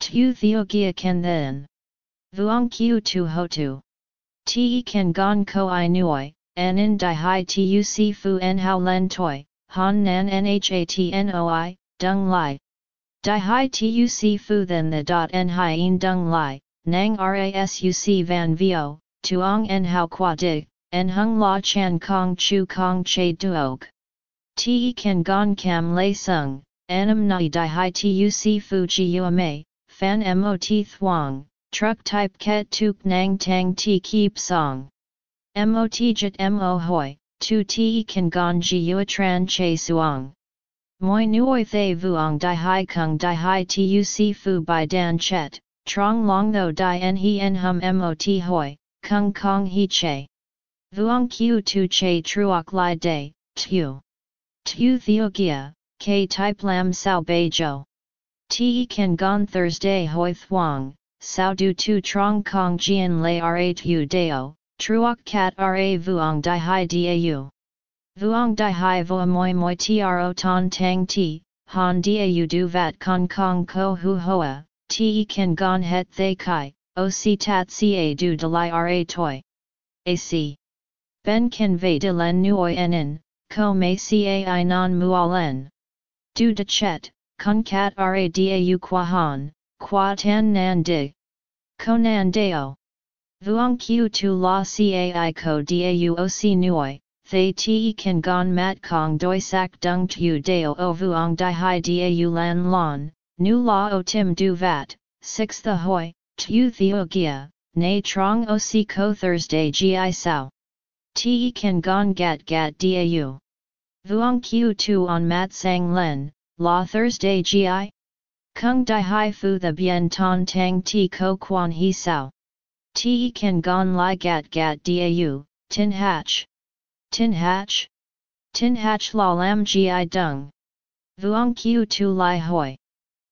Tu Theo Gia Ken Then. Vuong Q Tu Ho Tu. Te Ken Gon Ko I Nuoi, An In Di Hai Tuc Fu En Hao Len Toi, Han Nan Nhat Noi, Dung Lai. Di Hai Tu Tuc Fu Then The Dot En Hien Dung Lai, Nang Rasuc Van Vio, Tuong En Hao Qua Dig, En Hung La Chan Kong Chu Kong Che Duok. Te Ken Gon Cam Lei Sung, Anam Nai Di Hai Tu Tuc Fu Chi Uame, Fan Mot Thuong, Truck Type Ket Tuk Nang Tang Ti Keep Song. Mot Jit Mo Hoi, Tu Te Ken Gon Ji Tran Che Suong. Moi Nuoi Thay Vuong Di Hai Kung Di Hai Tuc Fu By Dan Chet, Trong Long Tho Di En He En Hum Mot Hoi, Kung Kong He Che. Vuong Q Tu Che Truok Lai Day, Tu. Tu Theo Gia, K Type Lam Sao Bei Jo. Te Ken Gon Thursday Hoi Thuong, Sao Du Tu Trong Kong Jian Lei Ra Tu Deo, Truok Kat Ra Vuong Di Hai Dau. Vuong Di Hai Voa Moi Moi Tro Ton Tang Ti, Han Dau Du Vat Kong Kong Ko Hu Hoa, Te Ken Gon Het Thay Kai, O Si Tat Ca Du De Lai Ra Toi. AC. Ben Ken Ve De Len Nuoi Nen, Ko Mei Cai Non Mualen. Du De Chet, Kun Kat Ra Dau Qua Han, Qua Tan Nan Dig. Ko Nan Deo. Vuong Q Tu La Cai Ko Dau O Si Nuoi. Thay te kan gon mat kong doi sak dung tu deo o vuong di hai dau lan lon, nu la o tim du vat, 6 the hoi, tu theo gia, nay trong o si ko Thursday gi sao. Te kan gon gat gat dau. Vuong q tu on mat sang len, la Thursday gi? Kung di hai fu the bien ton tang ti ko quan he sao. Ti kan gon lai gat gat dau, tin hatch. Tin Hatch? Tin Hatch La Lam Gi Dung. Vuong Q Tu Lai Hoi.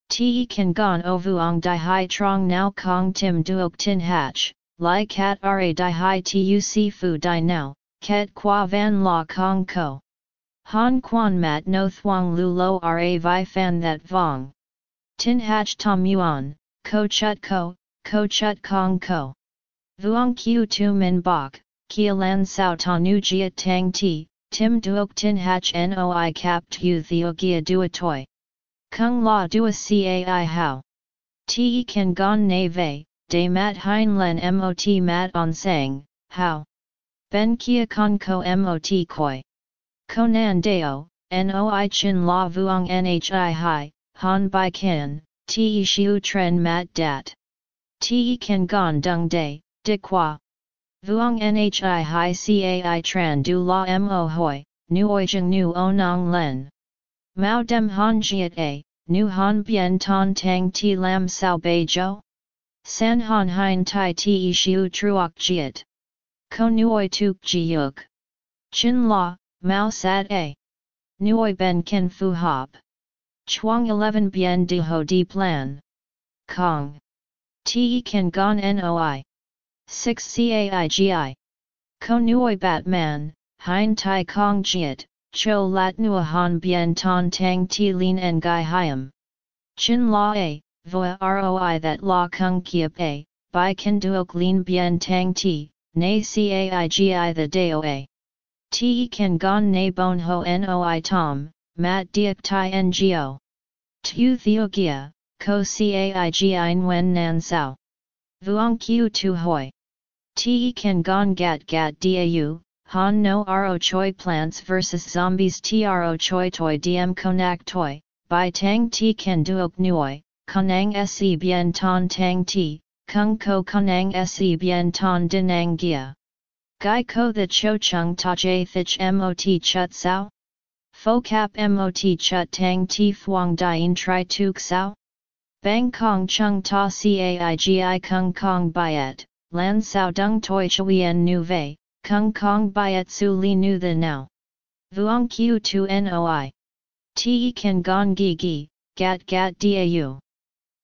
Ti Kan Gon O Vuong Di Hai Trong Now Kong Tim Duok Tin Hatch, Lai Kat Ra Di Hai Tuc Fu Di Now, Ket Qua Van La Kong Ko. Han Quan Mat No Thuong Lu Lo Ra Vi Fan That Vong. Tin Hatch Tom Yuan, Ko Chut Ko, Ko Chut Kong Ko. Vuong Q Tu Min Bok, kia lan sao ta nu jiat tang ti, tim duok tin hach noi cap tu theo gia dua toi. Kung la dua cai how. Te kan gon na ve, de mat hein len mot mat on sang, how. Ben kia con ko mot koi. Konan deo, noi chin la vuong nhi hi, han bai kin, te shiu tren mat dat. Te kan gon dung day, de qua. Vuong nhi hi cai tran du la mo hoi, nu oi jeng nu onang len. Mao dem han jiet a, nu han bien ton tang ti lam sao bei jo? San han hein tai ti shiu truok jiet. Ko nuoi tuk ji yuk. Chin la, mao sad a. Nuoi ben ken fu hop. Chuang 11 bien de ho di plan. Kong. Te kan gon noi. 6 caigi. Ko nuoi batman, hein tai kong jiet, cho lat nua han bien ton tang ti lin en gai hiam. Chin la a, voa roi that la kung kiep a, bai kan duok lin bien tang ti, na caigi the deo a. Te kan gon na bon ho noi tom, mat diak tai ngo. Tu theogia, ko caigi wen nan sao. Vuong qiu tu hoi. Te kan gon gat gat dau, han no ro choi plants vs zombies tro choi toi diem konak toi, by tang ti kan duok nuoi, konang se bien ton tang ti, kung ko konang se bien ton dinang gia. Gai ko the cho chung ta jay thich mot chut sao? Fo cap mot chut tang ti fuang dien tri tuk sao? Bang kong chung ta caigi kung kong byet, lan sao dung toi chuyen nu vei, kung kong byet su li nu the now. Vuong q tu noi. Te kan gong gi gi, gat gat dau.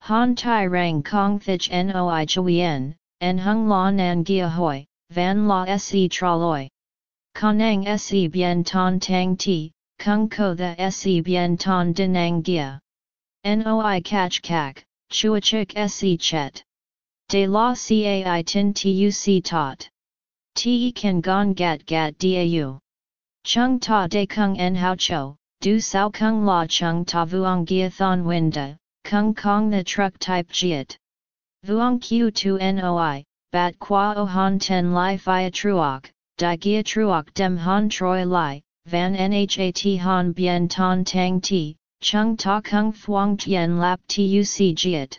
Han tai rang kong thich noi chuyen, en hung la nan gia hoi, van la se traloi. Konang se bien ton tang ti, kung ko the se bien ton dinang gia. Noi catch kak, chuachik se chet. De la cai tin tuc tot. Te kan gong gat gat dau. Chung ta de kung en hao cho, du sao kung la chung ta vuong gia thon winda, kung kong the truck type jiet. Vuong q tu noi, bat qua o han ten li fia truok, di gia truok dem han troi li, van nhat han bien ton tang ti, chung ta kung thuong tien lap tuc jiet.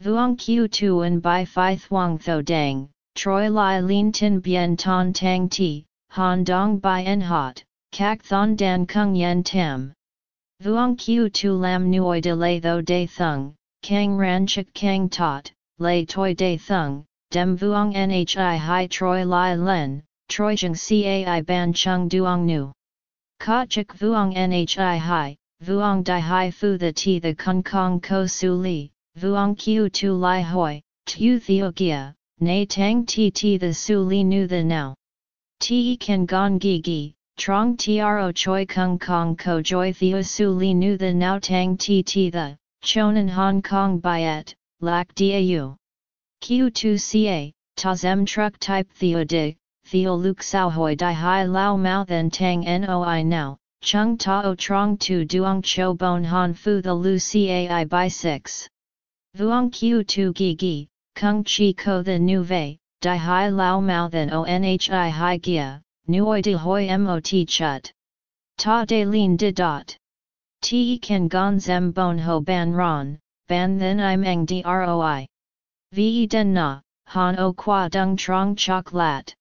Vuong q tu en bai fi thuong tho dang, troi li lin tin bien ton tang ti, han dong bai en hot, kak thon dan kung yen tam. Vuong q tu lam nuoi de lay tho de thung, kang ran chik kang tot, lay toi de thung, dem vuong nhi hai troi lai len, troi jeng cai ban chung duong nu. Ka chik vuong nhi hai, vuong di hai fu the ti the kung kong ko su li, vuong qiu tu lai hoi, tu theo gia, na tang ti ti the su li nu the now. Ti kan gong gi gi, trong tro choi kung kong ko joy theo su li nu the now tang ti ti the, chonan hong kong byet, lak dau. Q2CA, ta zem truck type theo dig, theo luk sao hoi di hai lao mao then tang noi now, chung ta o trong tu duong cho bon han fu the lu cai by 6. Vuong Q Tu gi gi, kung chi ko the nu vei, di hai lao mao then onhi hai gia, nuoi de hoi mot chut. Ta de lin de dot. Te kan gon zem bon ho ban ron, ban then i meng droi. Ve den na, han o qua dung trong chok lat.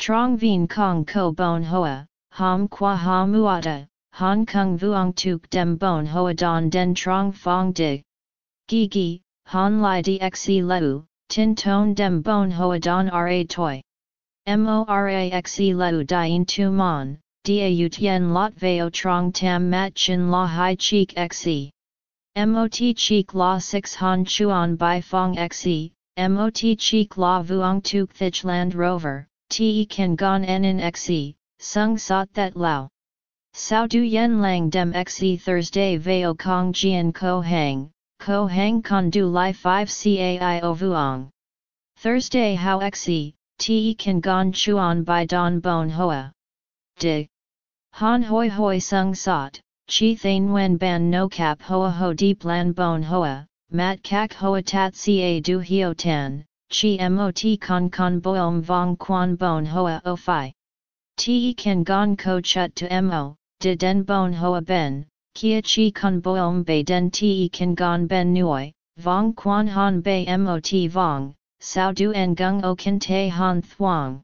Trong vien kong ko bon hoa, ham qua ha muata, han kung vuong tuk dem bon hoa don den trong fong dig. Gi gi, han li dxe leu, tin ton dem bon hoa don ra toi. Moraxe leu dien tu mon, da tien lot veo trong tam mat chin la hai cheek xe. Mot cheek la 6 han chuan by fong xe, Mot cheek la vuong tuk thich land rover, te kan gon en xe, sung sot that lao. Sao du yen lang dem xe Thursday veo kong jian ko hang, ko hang con du li 5 cai o vuong. Thursday how xe, te kan gon chuan by don bon hoa. Dig. Han hoi hoi sung sot, chi thain wen ban no cap hoa ho deep lan bon hoa, mat kak hoa tat ca du hio tan, chi mot con con boom vong quan bon hoa o fi. Te kan gon ko chut to mo, de den bon hoa ben, kia chi con boom bei den te kan gon ben nuoi, vong quan han bei mot vong, sao du en gung o kan te han thuang.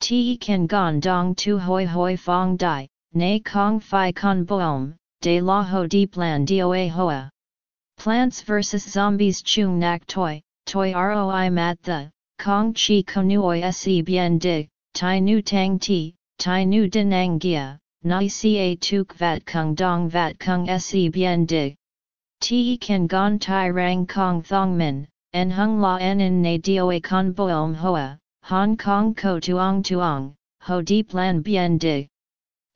Te kan gon dong tu hoi hoi fong dai, Nay Kong Phi Con Boom, De La Ho Di Plan Doa Hoa. Plants vs Zombies Chung Nak Toi, Toi Roi Mat The, Kong Chi Konuoi Se Bien Dig, Tai Nu Tang Ti, Tai Nu Denang Gia, Nai Ca Tuk Vat Kung Dong Vat Kung Se Bien Dig. Ti Kan Gon Tai Rang Kong Thong Min, En Hung La En In Ne Doa Con Boom Hoa, Hong Kong Ko Tuong Tuong, Ho Di Plan Bien Dig.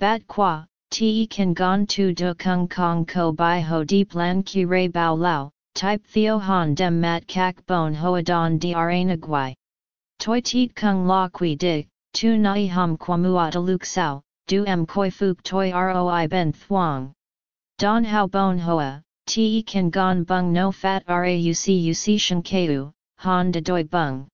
Bat qua, ti kan gon tu du kung kong ko by ho deep lan ki ray bao lao, type theo han dem mat kak bon hoa don dra nagwai. Toi teet kung la qui dig, tu nai hum quamua de luk sao, du em koi fuk toi roi ben thuang. Don hao bon hoa, te kan gon bung no fat rauc uc shen keu, han de doi bung.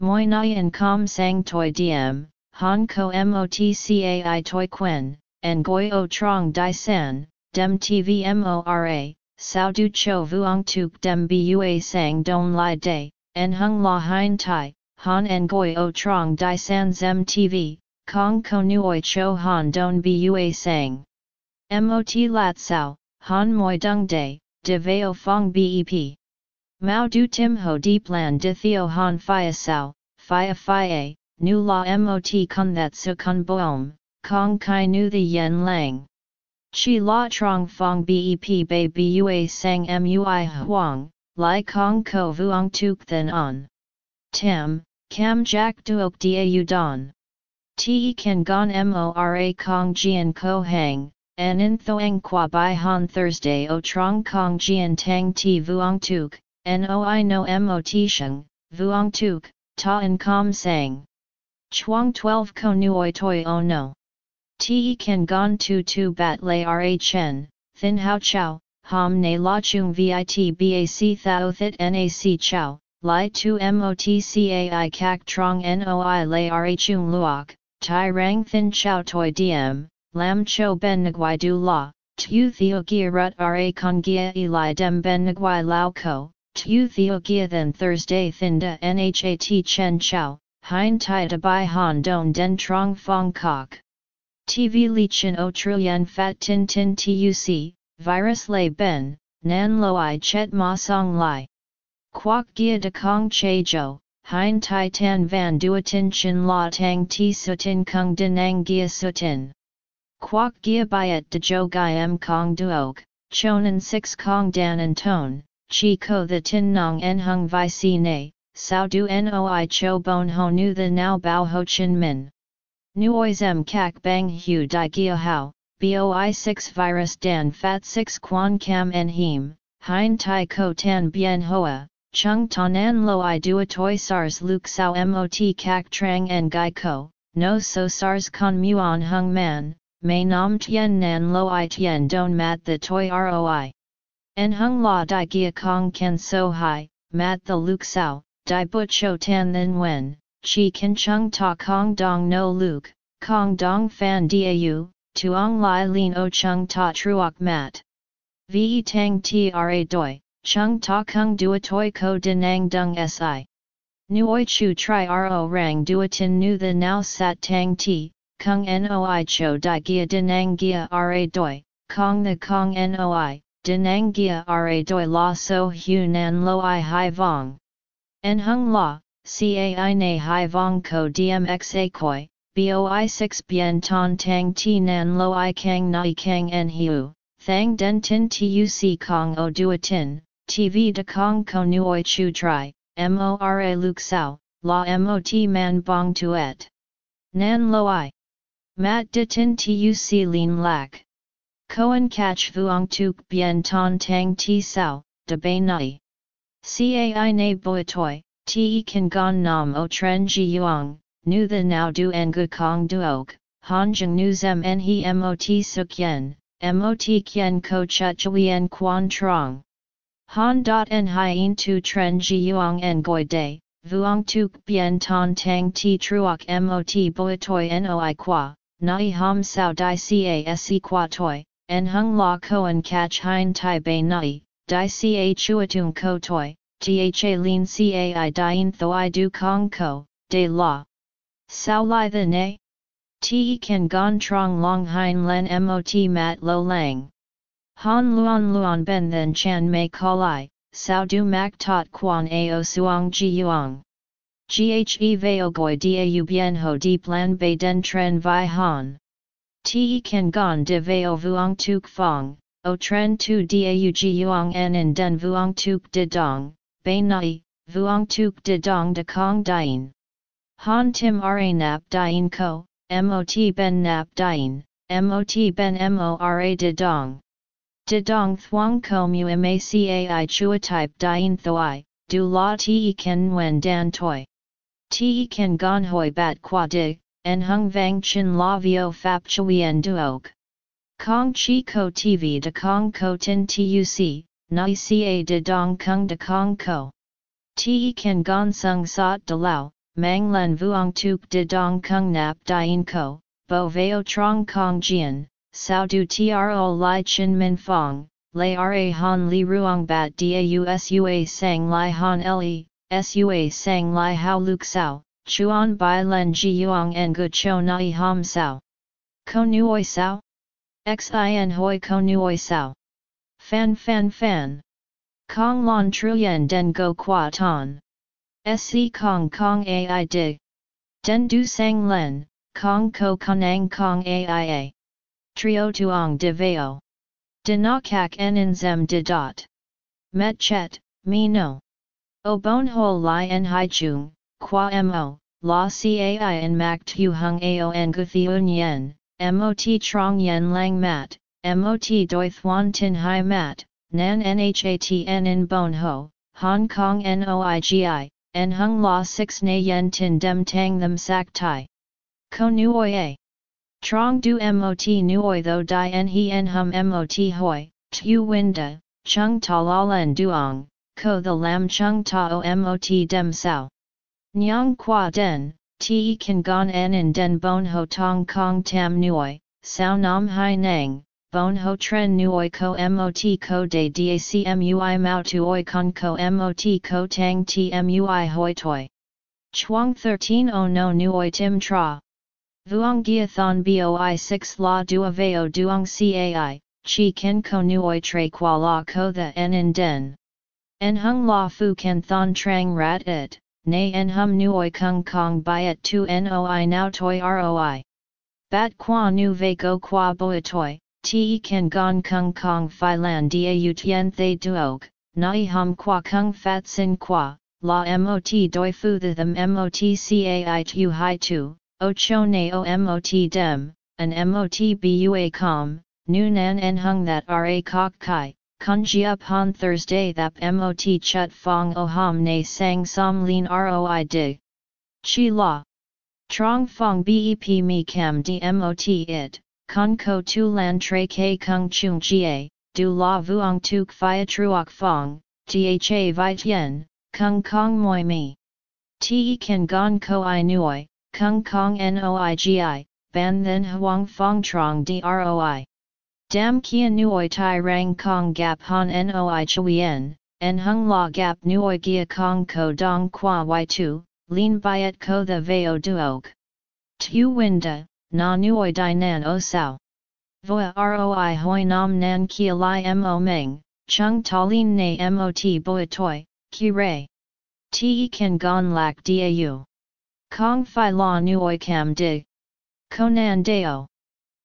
Moi nai en com sang toi diem, Han ko motcai toi quen, en goi o trong di san, dem tv mora, sao du cho vuong tuk dem bua sang don lai day, en hung la hein tai, han en goi o trong di san zem tv, kong ko nuoi cho han don bua sang. Mot lat sao, han moi dung day, de veo fong bep. Mao du tim ho deep land de theo han fia sao, fia fia, nu la mot kun that su kun boom, kong kai nu the yen lang. Chi la trong fong bep bei bua sang mui huang, lai kong ko vuong tuk then on. Tam, cam jack duok da don. Te kan gon mora kong jian ko hang, an in thoang qua bai han Thursday o trong kong jian tang ti vuong tuk, noi no mot sheng, vuong tuk, ta in com sang. Chuang 12 ko nuoi toi o no. Te kan gon tu tu bat lay rhn, thin hao chow, ham ne la chung vit bac thao thit nac chow, li tu motcai kak trong noi lay rhung luok, tai rang thin chow toi diem, lam cho ben nguai du la, tu theo gia rut ra con gia eli dem ben nguai lao ko, tu theo gia then Thursday thinda nhat chen chow, Hein tai de bai han don den trong fong kok. TV li chin o trillion fat tin tin tuc, virus lay ben, nan lo i chet ma song lai. Quoc gia de kong che jo, hein tai tan van duatin chin la tang ti sutin kung dinang gia sutin. Quoc gia byet de jo gai em kong duok, chonan six kong dan and tone, chi ko the tin nong en hung vi si ne, sao du noi cho bon ho nu the now bao ho chin min. Nuoi zem kak bang hu di gia hao, boi 6 virus dan fat 6 quan cam en him, hein tai ko tan bien hoa, chung tanan lo i dua toi sars luk sao mot kak trang en gai ko, no so sars con muon hung man, may nam tien nan lo i tien don mat the toi roi. En hung la di gia kong ken so hai, mat the luk sao, Dai but cho tan then when, chi kan chung ta kong dong no luke, kong dong fan dau, tuong lai lin o chung ta truok mat. Ve tang tra doi, chung ta kung dua toi ko denang dung si. Nuoi chu tri ro rang dua tin nu the now sat tang ti, kung noi cho di gia denang gia ra doi, kong the kong noi, denang gia ra doi la so hu nan lo i hai vong. En hung la, cai na hai vong ko dmxa koi, boi 6 bien ton tang ti nan lo i kang nai kang en hiu, thang den tin tuc kong o dua tin, tv de kong ko nuoi chu tri, mora luk sao, la mot man bong tuet. Nan lo i. Mat de tin tuc lin lak. Koan catch vuong tuk bien ton tang ti sao, de bay nai. Cai na boi toi, Te kan gon nam o tren ji yuang, nu the now du en gu kong duok, han jeng nu zem en he mot suk yen, mot kien ko chut chuyen quan trong. Han dot en hien tu tren ji yuang en goi day, vuong tuk bien ton tang ti truok mot boi toi noi qua, nai ham sao di ca se qua toi, en hung la koan catch hein tai bei nai, di ca chuatung ko toi, tha lin cai dien thoi du kong ko, de la. Sao lai the ne? Te kan gon trong long hein len mot mat lo lang. Han luan luan ben then chan mei kolai, sao du mak tot quan ao suang ji yuang. Ghe veo goi dau bien ho di plan bei den tren vi han. Te kan gon de veo vuong tuk fong, o tren tu dau ji yuang en in den vuong tuk de dong, bei nai, vuong tuk de dong de kong dien. Han tim ra nap dien ko, mot ben nap dien, mot ben mora de dong. De dong thuong ko mu macai chua type dien thoi, du la te ken wen dan toi. Te ken gon hoi bat qua dig, en hung vang chin la vio fap chuyen duok. Kong chi ko tv de kong ko tin tuc, nai ca de dong kung de kong ko. Te ken gon sung sot de lao, mang len vuong tuk de dong kung nap dien ko, bo veo trong kong jian, sao du tro li chin min fong, lay ra han li ruang bat dau sua sang li han le, sua sang li hao luk sao, chuan bai len ji yuang en gu cho nai ham sao. Ko nuoi sao? Xin hoi ko nuoi sao? Fan fan fan. Kong lon truyen den go qua ton. Sc kong kong ai dig. Den du sang len, kong ko kanang kong aia. Trio tuong de veo. De kak en zem de dot. Met chet, me no. O bon hol li en hai chung, qua mo, la cai en mak tu hung ao en guthiun yen, mot trong yen lang mat, mot doi thuan tin hai mat, nan nhatn in bon ho, Hong Kong noigi, en hung la 6 na yen tin dem tang them sak tai. Ko nuoi a. Trong du mot nuoi tho di en he en hum mot hoi, tu winda, chung ta la len duong, ko the lam chung ta o mot dem sao. Nyang qua den, te kan gon en in den bon ho tong kong tam nuoi, sao nam hai nang, bon ho tren nuoi ko mot ko de dacmui mao tuoi con ko mot ko tang tmui hoi toi. Chuang 13 o no nuoi tim tra. Vuong gia thon Boi 6 La Dua Veo Duong Cai, Chi Ken Ko Nuoi Tre Qua La Ko The En In Den. En Hung La Fu Ken Thon Trang Rat It, Nay En Hum Nuoi Kung Kong Biat Tu Noi Now Toi Roi. Bat Qua Nu Ve Go Qua Boi Toi, Te Ken gong Kung Kong Phi Lan Dia Tien Thay Duok, Nai Hum Qua Kung Fat Sin Qua, La Mot Doi Fu The Them Mot Cai Tu Hai Tu. O cho na o mot dem, an mot bua com, nu nan en hung that ra kok kai, kunji up on Thursday that mot chut fong o ham na sang som lin roi dig. Chi la. Trong fong bep mi cam di mot it, kun ko tu lan tre ke kung chung jie, du la vuong tuk fia truok fong, tha vit yen, kung kong moi mi. Te kan gon ko i nuoi, Kung Kong Noigi, Ban Then Huang Fong Trong Droi. Dam Kia Nuoi Tai Rang Kong Gap Han Noi Chuyen, En Hung La Gap Nuoi Gia Kong Ko Dong Qua y tu, Lin Biat Ko The Veo Duog. Tu Winda, Na Nuoi Dai Nan O Sao. Voa Roi Hoi Nam Nan Kia Lai Mo Meng, Chung ta Lin Na Mot Boi Toi, Ki Ray. Te Kan Gon Lak Dau. Kong Phi La Nuoi Cam Dig. Konan Deo.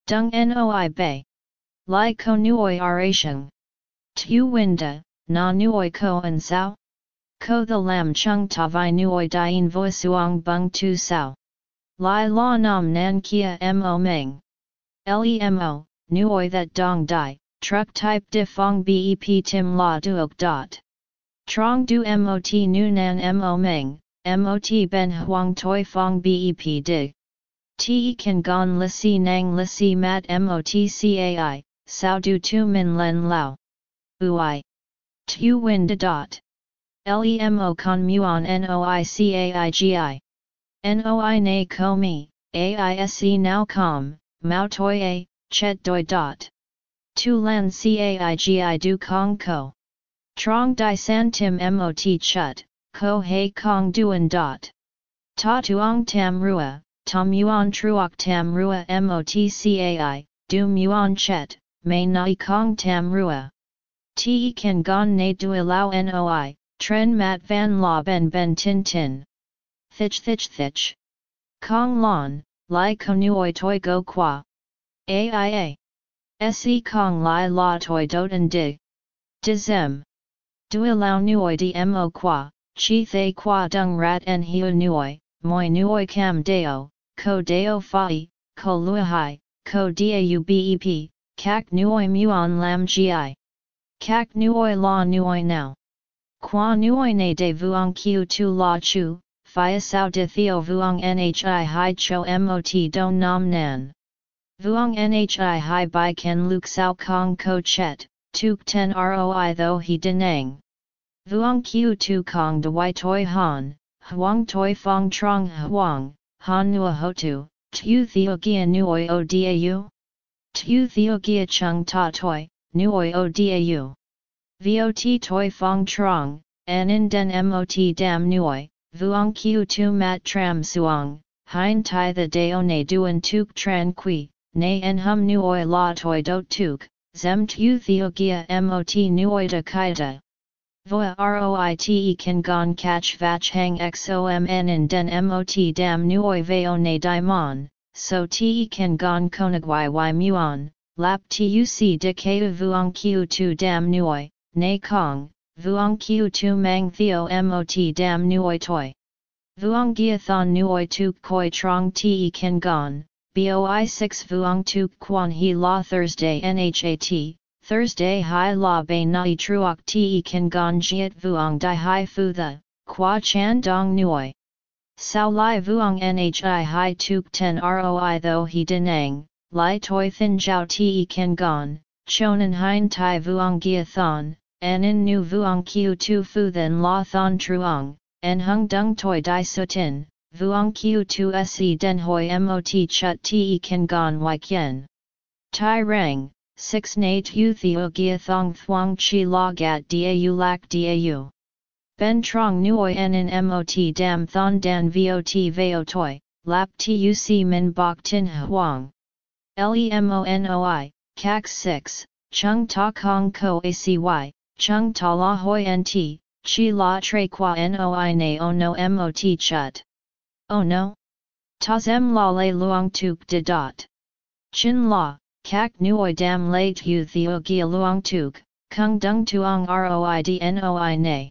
Dung Noi Bay. Lai Ko Nuoi Arasheng. Tu Winda, Na Nuoi Ko An Sao. Ko the Lam Chung Ta Vi Nuoi Dien Voi Suong Bung Tu Sao. Lai La Nam Nan Kia Mo Meng. Lemo, Nuoi That Dong Dai, Truck Type Difong Bep Tim La Duok Dot. Trong du mot nu nan mo meng, mot ben huang toi fong bep dig. Te kan gon li si nang li si mat mot cai, sao du tu min len lao. Ui. Tu win de dot. Lemo con muon noi caigi. Noi na ko mi, aise now com, mao toi a, chet doi dot. Tu lan caigi du kong ko. Trong di san tim mot chut, ko hei kong duan dot. Ta tuong tam rua, tam yuan truok tam rua mot cai, du muon chet, may nai kong tam rua. Te kan gon na du lao noi, tren mat van la ben ben tin tin. Thich thich thich. Kong lon, lai konuoi toi go qua. Aia. Se kong lai la toi doten dig. Dizem. Dui lao nuoi di mo qua, chi thay qua dung rat en hiu nuoi, moi nuoi cam deo, ko deo fai, ko hai, ko daubep, kak nuoi muon lam gi. Kak nuoi la nuoi now. Qua nuoi ne de vuong qiu tu la chu, phia sao de theo vuong nhi hai cho mot don nam nan. Vuong nhi hai by ken luk sao kong ko chet, tuk ten roi tho he denang. Vuong qiu tu kong de y toi han, huang toi fong trong huang, han nua hotu, tu theo gia nuoi o dau? Tu theo gia chung ta toi, nuoi o dau. Vot toi fong trong, an in den mot dam nuoi, vuong qiu tu mat tram suong, hein tai the deo ne duan tuk tran qui, ne en hum nuoi la toi dot tuk, zem tu theo gia mot nuoi de kaida. Voa roite kan gon catch vach hang xomn in den mot dam nuoi veo ne daimon, so te kan gon konagwai y muon, lap tuc de keu vuong qiu tu dam nuoi, ne kong, vuong qiu tu mang theo mot dam nuoi toi. Vuong gia thon nuoi tu koi trong te kan gon, boi 6 vuong tu quan he la Thursday nhat, Thursday hai la bei nai truok te kan gon jiet vuong di hai fu the, qua chan dong nuoi. Sao lai vuong nhi hai tuk ten roi tho he denang, lai toi thin jiao te kan gon, chonan hein tai vuong gia thon, an in nu vuong qiu tu fu then la thon truong, en hung dung toi di sutin, vuong qiu tu se den hoi mot chut te kan gon y kien. Tai rang, 6 na tu theo gia thong thuang chi la gat dau lak dau. Ben trong nuoi en in mot dam thon dan vot veo toi, lap tuc min bok tin huang. Lemonoi, cax 6, chung ta kong ko acy, chung ta la hoi nt, chi la tre qua noi na o no mot chut. Oh no? Ta zem la le luong tuk de dot. Chin la, kak nuoi dam le tu theo gia luong tuk, kung dung tuong roi dnoi na.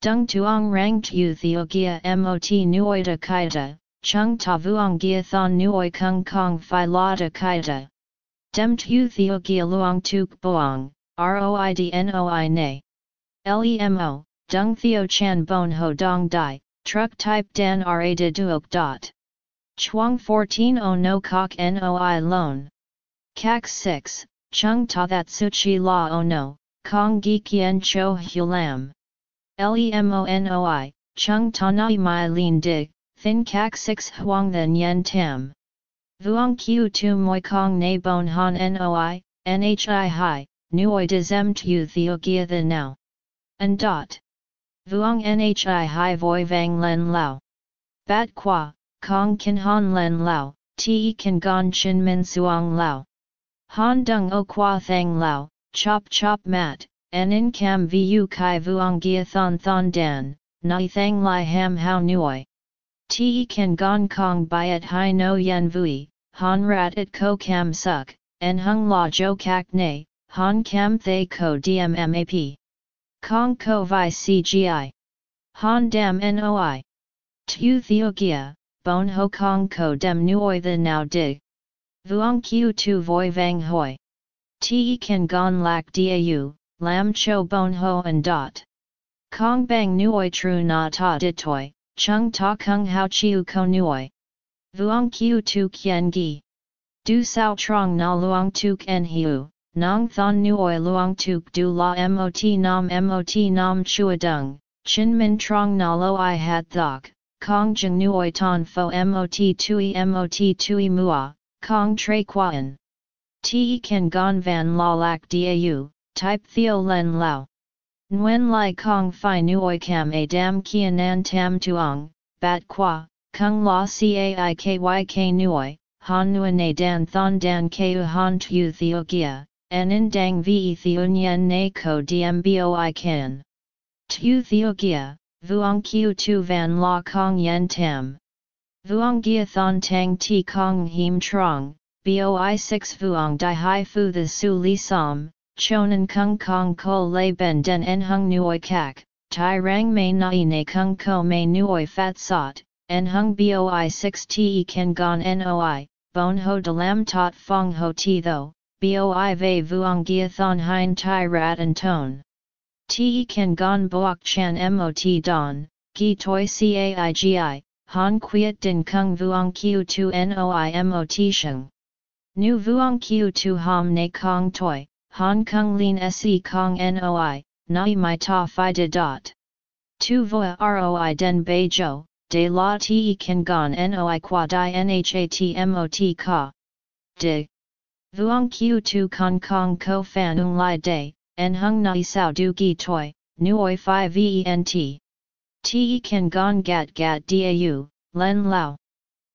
Dung tuong rang tu theo gia mot nuoi de kaida, chung ta vuong gia thon nuoi kung kong phi la de kaida. Dem tu theo gia luong tuk boang, roi dnoi na. Lemo, dung theo chan bon ho dong dai, truck type dan ra de duok dot. Chuang 14 o no kok noi Loan. Kak 6, chung ta that su chi la o no, kong gi kien cho hulam. Lemonoi, chung ta nai mai lin dig, thin kak 6 huang then yen tam. Vuong qiu tu moi kong na bon han noi, nhi hi, nuoi de zem tu theo gia the now. And dot. Vuong nhi hi voi vang len lao. Bat qua, kong kan han len lao, te kan gon chin min suong lao. Han dung o qua thang lao, chop chop mat, en in cam vu kai vuong gia thon thon dan, nai thang lai ham how nuoi. Te kan gon kong byet hai no yen vui, han rat it ko cam suk, en hung la jo kak ne, han cam thay ko dmmap. Kong ko vi cgi. Han dam noi. Tu theogia, bon ho kong ko dem nuoi the now dig. Vuong qiu tu voi vang hoi. Te kan gon lak dau, lam cho bon ho and dot. Kong bang nuoi tru na ta ditoi, chung ta kung hao chiu ko nuoi. Vuong kiu tu kien gi. Du sao trong na luong tuk en hiu, nong thon nuoi luong tuk du la mot nam mot nam chua dung, chin min trong na lo i hat thok, kong jeng nuoi ton fo mot tui mot tui mua, kong tre quan. Te kan gon van la lak dau, type theo len lao. Nguyen lai kong fi nuoi kam a dam kianan tam tuong, bat qua, kung la cai ky k nuoi, han nguyen a dan thon dan ku han tu theo gia, en in dang ve theo nyen na ko dmboi kan. Tu theo gia, vuong q tu van la kong yen tam. Vuong gia thon tang ti kong him trong, boi 6 vuong di hai fu the su li som, chonan kung kong ko lay ben den en hung nuoi kak, tai rang mei nai ne kung ko mei nuoi fat sot, en hung boi 6 te ken gon noi, bon ho de lam tot fong ho ti tho, boi ve vuong gia thon hein tai rat and tone. Te ken gon boak chan mot don, gi toi caigi, han quiet din kung vuong q tu noi mot sheng. Nu vuong qiu tu ham ne kong toi, hong kong lin se kong noi, nai mai ta fi de dot. Tu voa roi den bei jo, de la te kan gon noi qua di nhat mot ka. De. Vuong qiu tu kong kong ko fan ung lai de, en hung nai sao du gi toi, nuoi fi vent. Te kan gon gat gat dau, len lao.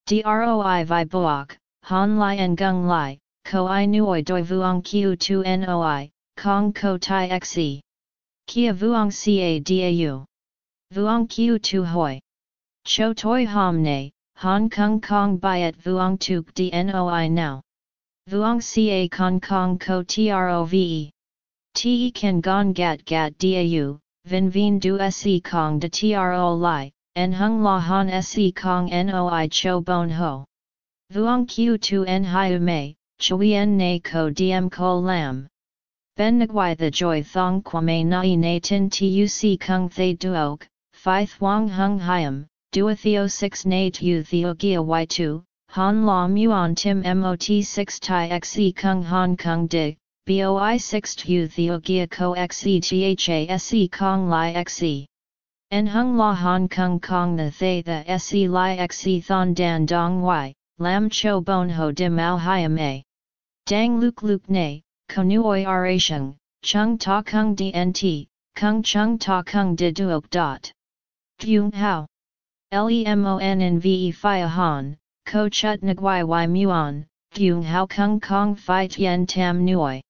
Droi vi boak, Han Lai and Gung Lai, Ko I Nuoi Doi Vuong Q 2 Noi, Kong Ko Tai Xe. Kia Vuong Ca Dau. Vuong Q 2 Hoi. Cho Toi Hom Ne, Han Kong Kong Biat Vuong Tuk Dnoi Now. Vuong Ca Kong Kong Ko Trove. Te Kan Gat Gat Dau, Vin Vin Du Se Kong De Tro Lai, En Hung La Han Se Kong Noi Cho Bon Ho. Vuong q tu en hiu mei, chui en na ko diem ko lam. Ben nguai the joy thong kwame nai na tin tuc kung thay duok, phi thuong hung hiam, dua theo 6 na tu theo gia y 2 han la muon tim mot 6 tai xe kung hong kong dig, boi 6 tu theo gia ko xe tha se kong li xe. En hung la hong kong kong the thay the se li xe thon dan dong y, lam cho bon ho dim ao hiam a. Dang luk luk ne, konuoi arasheng, chung ta kung dnt, kung chung ta kung de duok dot. Gyung hao. Lemon in ve fia han, ko chut nguai y muon, gyung hao kung kong fi tien tam nuoi.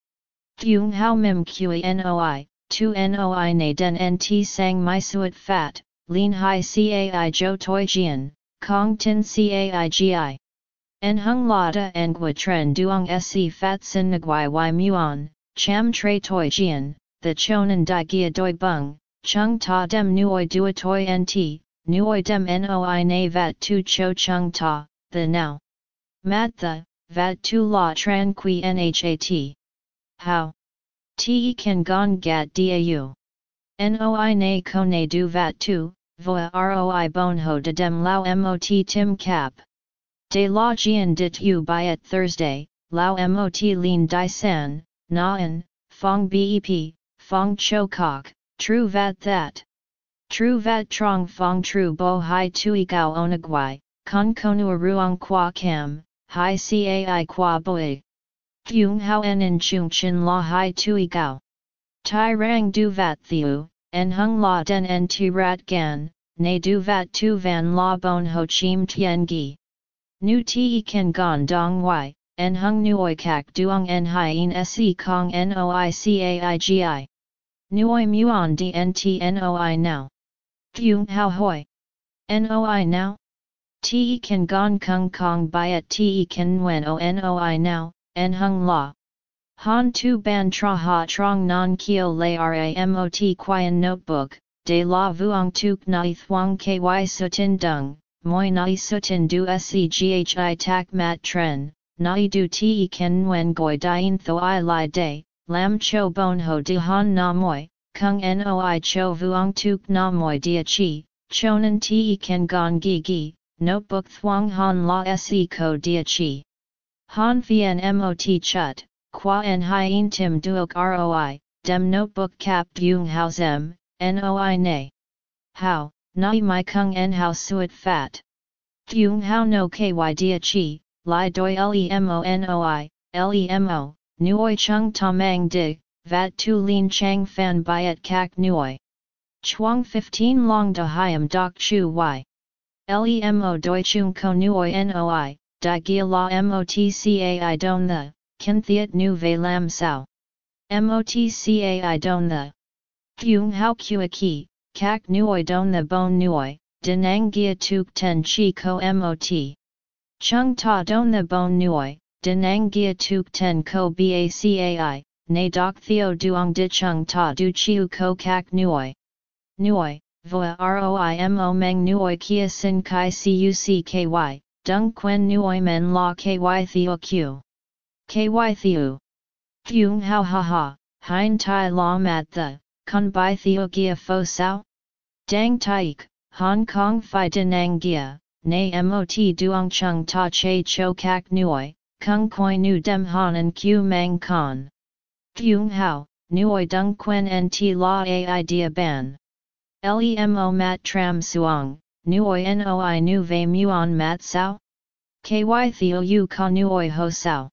Gyung hao mim kui noi, tu noi na den nt sang my suet fat, lean hai cai jo toi jian, kong tin caigi. En hung la da ngua tren duong se fat sin nguai y muon, cham tre toi jian, the chonan di gia doi bung, chung ta dem nuoi dua toi nt, nuoi dem noi na vat tu cho chung ta, the now. Mat the, vat tu la tran qui nhat. How? Te kan gong gat dau. Noi na kone du vat tu, voa roi bon ho de dem lao mot tim cap. De la jian dit yu at Thursday, lao mot lin di san, naan, fong bep, fong cho kok, true vat that. True vat trong fong true bo hai tui gao onagwai, con konua ruang qua cam, hai cai qua boi. Yung hao en in chung chin la hai tui gao. Tai rang du vat thiu, en hung la den en ti rat gan, ne du vat tu van la bon ho chim tien gi. Nu ti kan gon dong y, en hung nuoi kak duong en hien se kong noi caigi. Nuoi muon dnt noi now. Thuong hao hoi. Noi now? Te kan gon kung kong byet te kan nguen o now, en hung la. Han tu ban tra ha trong non kio lay ramot quian notebook, de la vuong tuk nai thuong ky sutin dung, moi nai sutin du seghi tak mat tren, nai du ti ken nguen goi dien tho i li day, lam cho bon ho de han na moi, kung noi cho vuong tuk na moi dia chi, chonan te ken gon gi gi, notebook thuang han la se ko dia chi. Han vien mot chut, qua en hien tim duok roi, dem notebook cap dung hao zem, noi ne. How, nai mai kung en hao suet fat. Dung hao no ky dia chi, li doi noi, lemo, nuoi chung tamang dig, vat tu lin chang fan byet kak nuoi. Chuang 15 long da hiam dok chu y. Lemo doi chung ko nuoi noi, di gia la motcai don the, kin thiet nu ve lam sao. Motcai don the. Dung hao kua ki, kak nuoi don the bon nuoi, denang gia tuk ten chi ko mot. Chung ta don the bon nuoi, denang gia tuk ten ko bacai, ne dok theo duong di chung ta du chiu ko kak nuoi. Nuoi, voa roi mo meng nuoi kia sin kai cucky, dung quen nuoi men la ky theo q. Ky theo. Thuong hao ha ha, hein tai la mat the, kun bai theo gia fo sao? Dang taik, Hong Kong fi denang gia, na mot duong chung ta che cho kak nuoi, kung koi nu dem han and q mang con. Thuong hao, nuoi dung quen nt la ai dia ban. Lemo mat tram suong, nuoi noi nu ve muon mat sao? Ky theo u ka nuoi ho sao?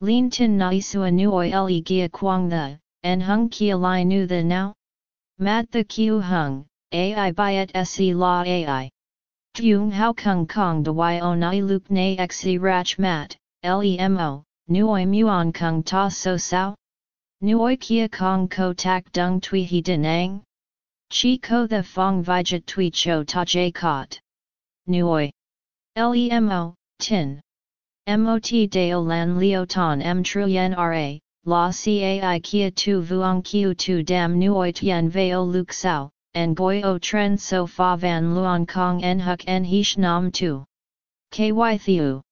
Lin tin na isua nuoi le gia quang the, en hung kia li nu the now? Mat the kiu hung, ai byet se la ai. Thuong hao kung kong de yo nai luk na xe rach mat, lemo, nuoi muon kung ta so sao? Nuoi kia kong ko tak dung tui he denang? Chi ko the fong vijat tui cho ta jay kot. Nuoi. Lemo, tin. Mot deo lan leo ton m truyen ra, la cai kia tu vuong kiu tu dam nuoi tien veo luk sao, en goi o tren so fa van luon kong en huk en hish nam tu. Ky thiu.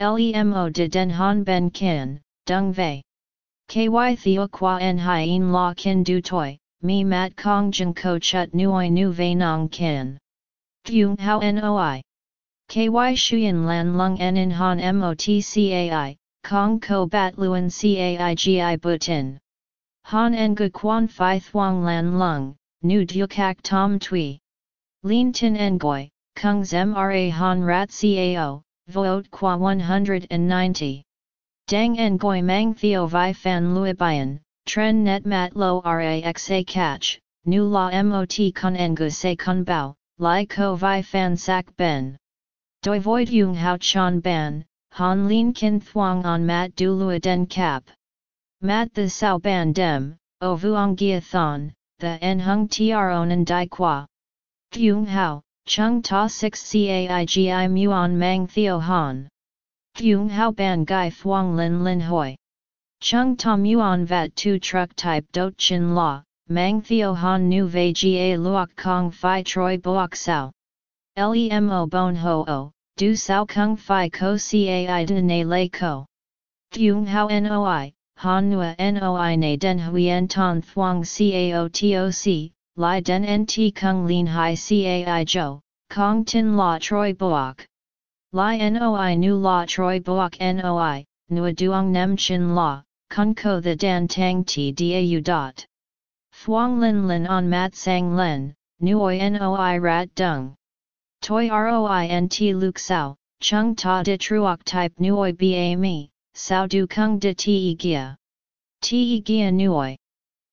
Lemo de den han ben kin, dung vei. Ky theo qua en hien la kin du toi, mi mat kong jin ko chut nuoi nu vei nong kin. Thuong hao noi. Ky shuyen lan lung en in han motcai, kong ko bat luen caigi butin. Han en gu quan phi thuong lan lung, nu kak tom tui. Lin tin ngoi, kung mra han rat cao, voot qua 190. Dang ngoi mang theo vi fan bayan, tren net mat lo raxa catch, nu la mot kun ngu se kun bao, li ko vi fan sak ben. Doi void yung hao chan ban, han lin kin thuang on mat du lua den cap. Mat the sao ban dem, o vuong gia thon, the en hung tronan di qua. Yung hao, chung ta 6 caigi muon mang theo han. Yung hao ban gai thuong lin lin hoi. Chung ta muon vat tu truck type dot chin la, mang theo han nu ve ga luok kong fi troi boak sao. Lemo bon ho o, du sao kung fi ko cai de ne le ko. Thuong hao noi, han nua noi ne den huyen ton thuong cao toc, li den nt kung lin hai cai jo, kong tin la troi boak. Li noi nu la troi boak noi, nua duong nem chin la, kun ko the dan tang ti dau dot. Thuong lin lin on mat sang len, nuoi noi rat dung. Toi roi nt luk sao, chung ta de truok type nuoi ba mi, sao du kung de te gia. Te gia nuoi.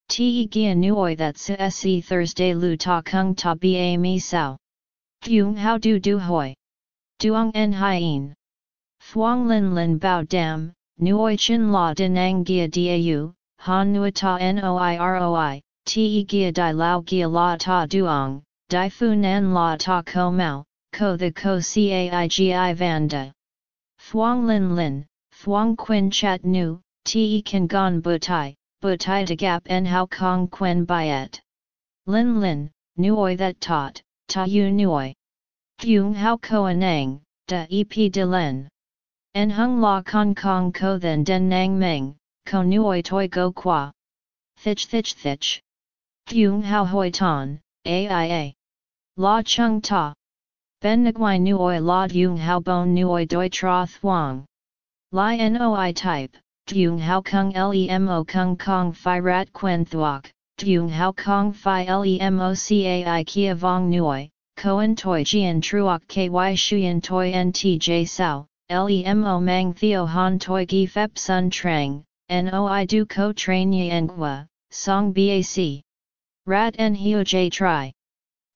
Te gia nuoi that se Thursday lu ta kung ta ba mi sao. Thuong how du du hoi. Duong en hien. Thuong lin lin bao dam, nuoi chin la denang gia dau, han nua ta noi roi, te gia di lao gia la ta duong, Di fu nan la ta ko mau, ko the ko caigi vanda. Thuong lin lin, thuong quin chat nu, te kan gon butai, butai de gap en hao kong quen byet. Lin lin, nuoi that tot, ta yu nuoi. Thuong hao ko anang, da ep de len. En hung la kong kong ko then den nang meng, ko nuoi toi go qua. Thich thich thich. Yung hao hoi ton, aia. La chung ta. Ben nguai nuoi la yung hao bon nuoi doi tra thuang. Li noi type, yung hao kung lemo kung kong fi rat quen thuok, yung hao kong fi lemo cai kia vong nuoi, koen toi jian truok ky shuyen toi ntj sao, lemo mang theo han toi gi fep sun trang, noi du ko train ye engwa, song bac. Rat en hio j tri.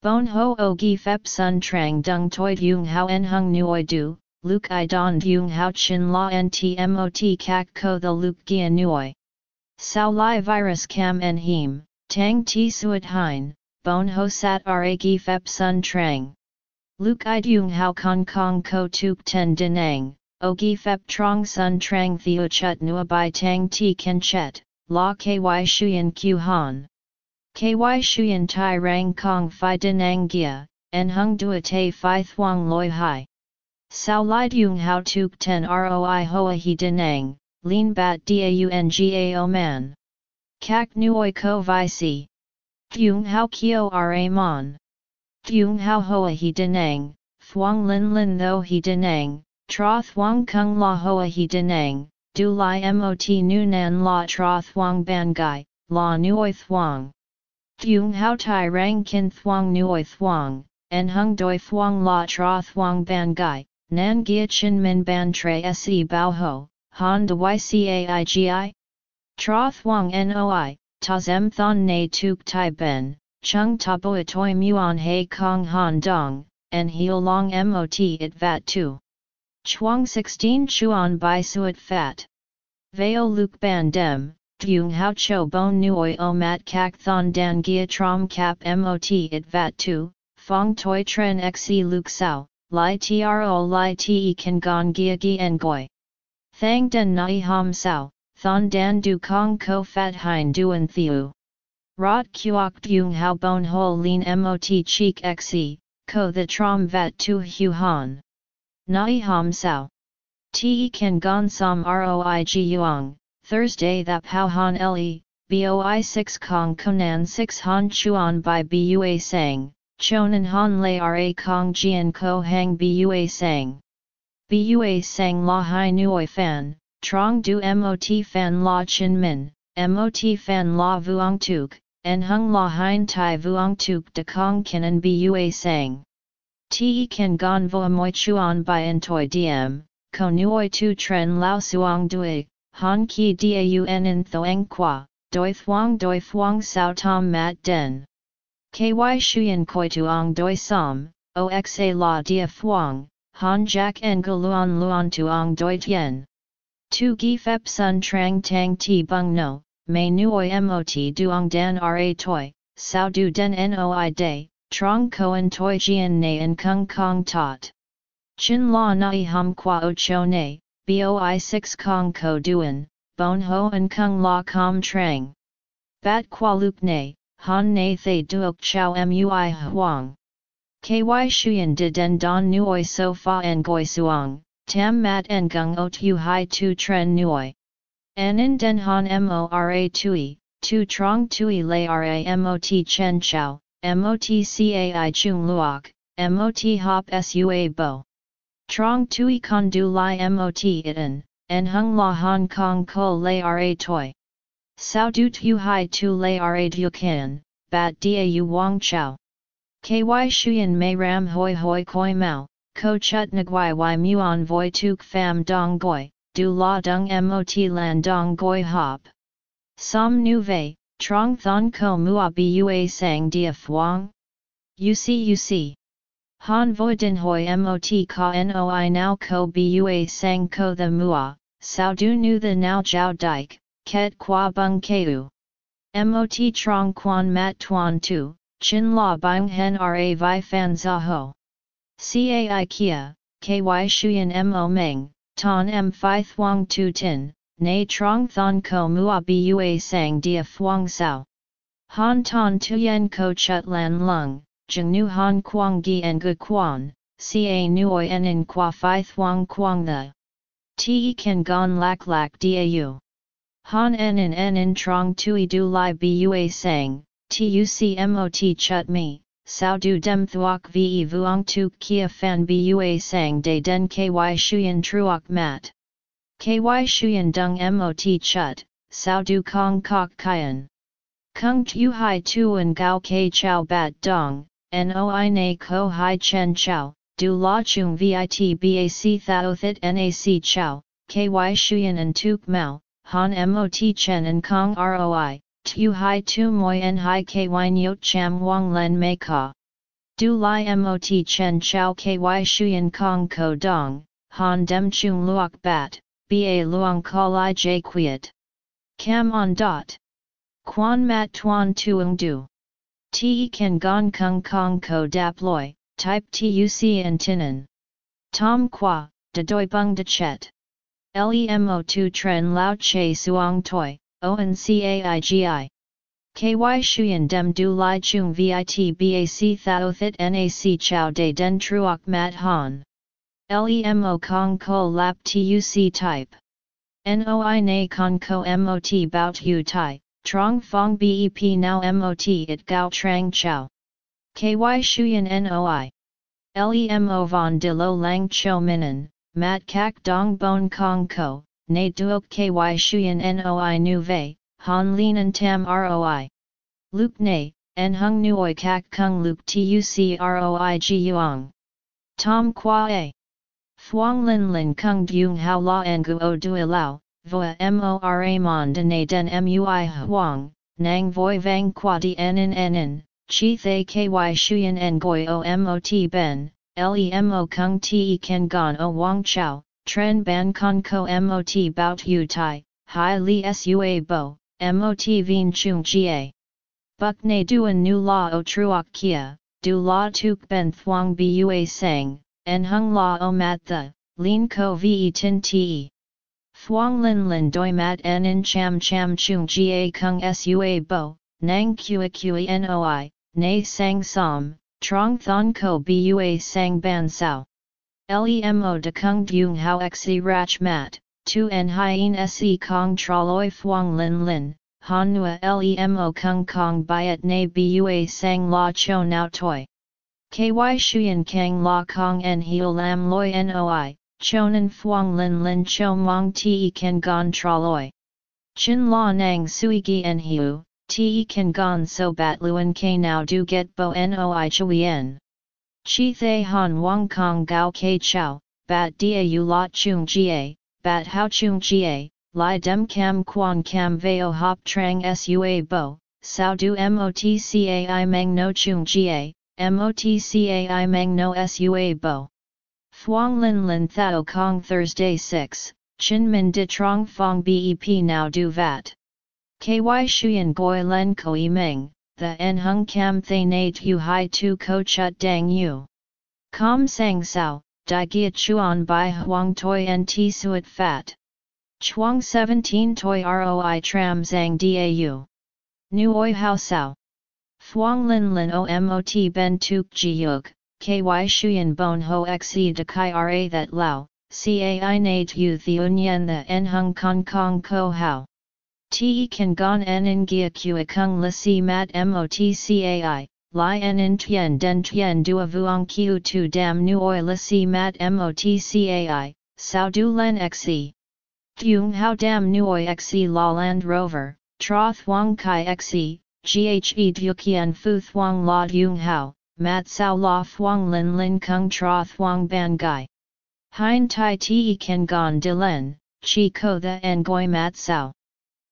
Bon ho o gi fep sun trang dung toi yung hao en hung nuoi du, luk i don yung hao chin la ntmot kak ko the luk gia nuoi. Sao lai virus cam en him, tang ti suat hein, bon ho sat ra gi fep sun trang. Luk i yung hao kong kong ko tuk ten denang, o gi fep trong sun trang theo chut nua bai tang ti ken chet, la ky shuyen q han. Ky shuyen tai rang kong fi denang gia, en hung dua te fi loi hai. Sao lai yung hao tuk ten roi hoa he denang, lean bat daungao man. Kak nuoi ko vi si. Yung hao kio ra mon. Yung hao hoa he denang, thuang lin lin tho he denang, Tra thuang kung la hoa he denang, du li mot nu nan la tra thuang ban gai, la nuoi thuang. Thuong hao tai rang kin thuang nuoi thuang, en hung doi thuang la tra thuang ban gai, nan gia chin min ban tre se bao ho, han de ycaigi? Tra thuang noi, ta zem thon ne tuk tai ben, chung ta boi toi muon he kong han dong, en heal long mot it vat tu. Chuang 16 Chuan Bai Suat Fat. Veo Luke Ban Dem, Dung Hao Cho Bon Nuoi O Mat Kak Thon Dan Gia Trom Cap Mot It Vat Tu, Fong Toi Tren Xe Luke Sao, Lai Tro Lai Te Kan Gon Gia Gi Ngoi. Thang Den Nai Ham Sao, Thon Dan Du Kong Ko Fat Hein Duan Thiu. Rot Kuok Dung Hao Bon Ho Lean Mot Cheek Xe, Ko The Trom Vat Tu Hu Han. Nai Ham Sao. Te Kan Gon Som Roi Ji Yuang, Thursday Thap How Han Le, Boi 6 Kong Konan 6 Han Chuan by Bua Sang, Chonan Han Le Ra Kong Jian Ko Hang Bua Sang. Bua Sang La Hai Nuoi Fan, Trong Du Mot Fan La Chin Min, Mot Fan La Vuong Tuk, En Hung La Hein Tai Vuong Tuk De Kong Kinan Bua Sang. Te kan gon vo moi chuan by en toi diem, ko nuoi tu tren lao suong dui, han ki daun en thoang qua, doi thuang doi thuang sao tom mat den. Ky shuyen koi tuong doi som, oxa la dia thuang, han jack en luan luan tuong doi tien. Tu gi fep sun trang tang ti bung no, may nuoi mot duong dan ra toi, sao du den noi day, Trong koan toi jian ne and kung kong tot. Chin la nai hum qua o cho ne, boi 6 kong ko duan, bon ho and kung la com trang. Bat qua lup ne, han ne thay duok chow mui huang. Ky shuyen de den don nuoi so fa en goi suang, tam mat en gung o tu hai tu tren nuoi. En in den han mora tui, tu trong tui lay ra mot chen chao, chow, MOTCAI Chung Luok, MOT Hop Sua Bo. Trong Tui Con Du Lai MOT Iten, En Hung La Hong Kong Ko Lay Ra Toi. Sao Du Tu Hai Tu Lay Ra Du Kan, Bat Dau Wang Chow. KY Shuyan Mei Ram Hoi Hoi Koi Mao, Ko Chut Nguai Y Muon Voi Tuk Pham Dong Goi, Du La Dung Mot Lan Dong Goi Hop. Som Nu Vei, Trong thon ko mua bua sang dia fuang? UC UC. Han voi din hoi mot ka noi now ko bua sang ko the mua, sao du nu the now jiao dike, ket qua bung keu. Mot trong quan mat tuan tu, chin la bang hen ra vi fan za ho. Cai kia, ky shuyen mo meng, ton m phi thuang tu tin, Nay trong thon ko mua bua sang dia fuang sao. Han ton tuyen ko chut lan lung, jeng nu han quang gi en gu quan, ca nuoi en in qua phi thuang quang the. Te kan gon lak lak dau. Han en in en in trong tui du lai bua sang, tuc mot chut sao du dem thuok ve vuong tu kia fan bua sang de den ky shuyen truok mat. Ky shuyen dung mot chut, sao du kong kok kyan. Kung tu hai tuan gao ke chow bat dong, noi na ko hai chen chow, du la chung vit bac thao thit nac chow, ky shuyen and tuk mao, han mot chen and kong roi, tu hai tu moi en hai ky nyot cham wang len me ka. Du Lai Mot Chen Chao Ky Shuyan Kong Ko Dong, Han Dem Chung Luok Bat, Ba Luong Ka Lai J Quiet. Cam on dot. Quan Mat Tuan Tuong Du. Te Ken Gon Kung Kong Ko Dap Loi, Type Tuc and Tinan. Tom Qua, De Doi Bung De Chet. Lemo 2 Tren Lao Che Suong Toi, Oan Caigi. KY Shuyan Dem Du Lai Chung VIT BAC Thao Thit NAC Chow De Den Truok Mat Han. LEMO Kong Ko Lap TUC Type. NOI Na Con Ko MOT Bout Hu Tai, Trong Fong BEP Now MOT It Gao Trang Chow. KY Shuyan NOI. LEMO Von De Lo Lang Cho Minan, Mat Kak Dong Bon Kong Ko, Na Duok KY Shuyan NOI Nu Vei, Han Linan Tam Roi. Luke Ne, En Hung Nuoi Kak Kung Luke Tuc Roi Ji Yuang. Tom Qua A. Thuong Lin Lin Kung Dung Hao La Ngu O Dui Lao, Voa Mora Mon De Ne Den Mui Huang, Nang Voi Vang Qua Di Nen Nen, Chi Thay Ky Shuyan Ngoi O Mot Ben, Lemo Kung Te Ken Gon O Wang Chao, Tren Ban Con Ko Mot Bout Yu Tai, Hai Li Sua Bo, Mot Vien Chung Ga. Buk Ne Duan Nu La O Truok Kia, Du La Tuk Ben Thuong Bua Sang, En Hung La O Mat The, Lin Ko Ve Tin Te. Thuong Lin Lin Doi Mat En In Cham Cham Chung Ga Kung Sua Bo, Nang Kua Kua Noi, Ne Sang Som, Trong Thon Ko Bua Sang Ban Sao. Lemo de Kung Dung Hao Xe Rach Mat tu en hien se kong traloi thuong lin lin, han nua lemo kung kong byet na bua sang la cho nao toi. Ky shuyen kang la kong en heo lam loi noi, chonan thuong lin lin cho mong te ken gon traloi. Chin la nang sui gi en hiu, te ken gon so bat luen ke now do get bo noi chuyen. Chi thay han wang kong gao ke chow, bat dia yu la chung ga, bat hao chung jie, li dem cam quan cam veo hop trang sua bo, sao du motcai meng no chung jie, motcai meng no sua bo. Thuong lin lin thao kong Thursday 6, chin min di trong fong bep now du vat. Ky shuyen goi len koi meng, the en hung cam thay na tu hai tu ko chut dang yu. Com sang sao, Di Gia Chuan Bai Huang Toi Nt suet Fat. Chuang 17 Toi Roi Tram Zang Dau. Nu Oi Hao Sao. Thuong Lin Lin Omot Ben Tuk Ji Yuk, Ky Shuyan Bon Ho Xe De Kai Ra That Lao, Cai Nate Yu Theun Yen The En Hung Kong Kong Ko Hao. Te Kan Gon En In Gia Kua Kung La Si Mat Mot Cai, Lai en in tien den tien dua vuong kiu tu dam nu oi la si mat motcai, sao du len xe. Thuong hao dam nu oi xe la land rover, tra thuong kai xe, ghe dukian fu thuong la thuong hao, mat sao la thuong lin lin kung tra thuong ban gai. Hein tai ti ken gon de len, chi ko the en goi mat sao.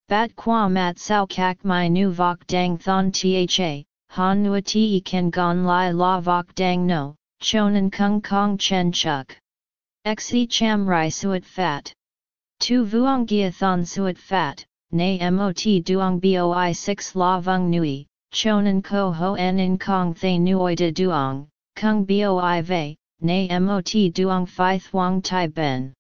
Bat qua mat sao kak my nu vok dang thon tha, han nua ti ken gon lai la vok dang no, chonan kung kong chen chuk. Xe cham rai suet fat. Tu vuong gia thon suet fat, na mot duong boi 6 la vung nui, chonan ko ho en in kong thay nuoi de duong, kung boi vei, na mot duong phi thuong tai ben.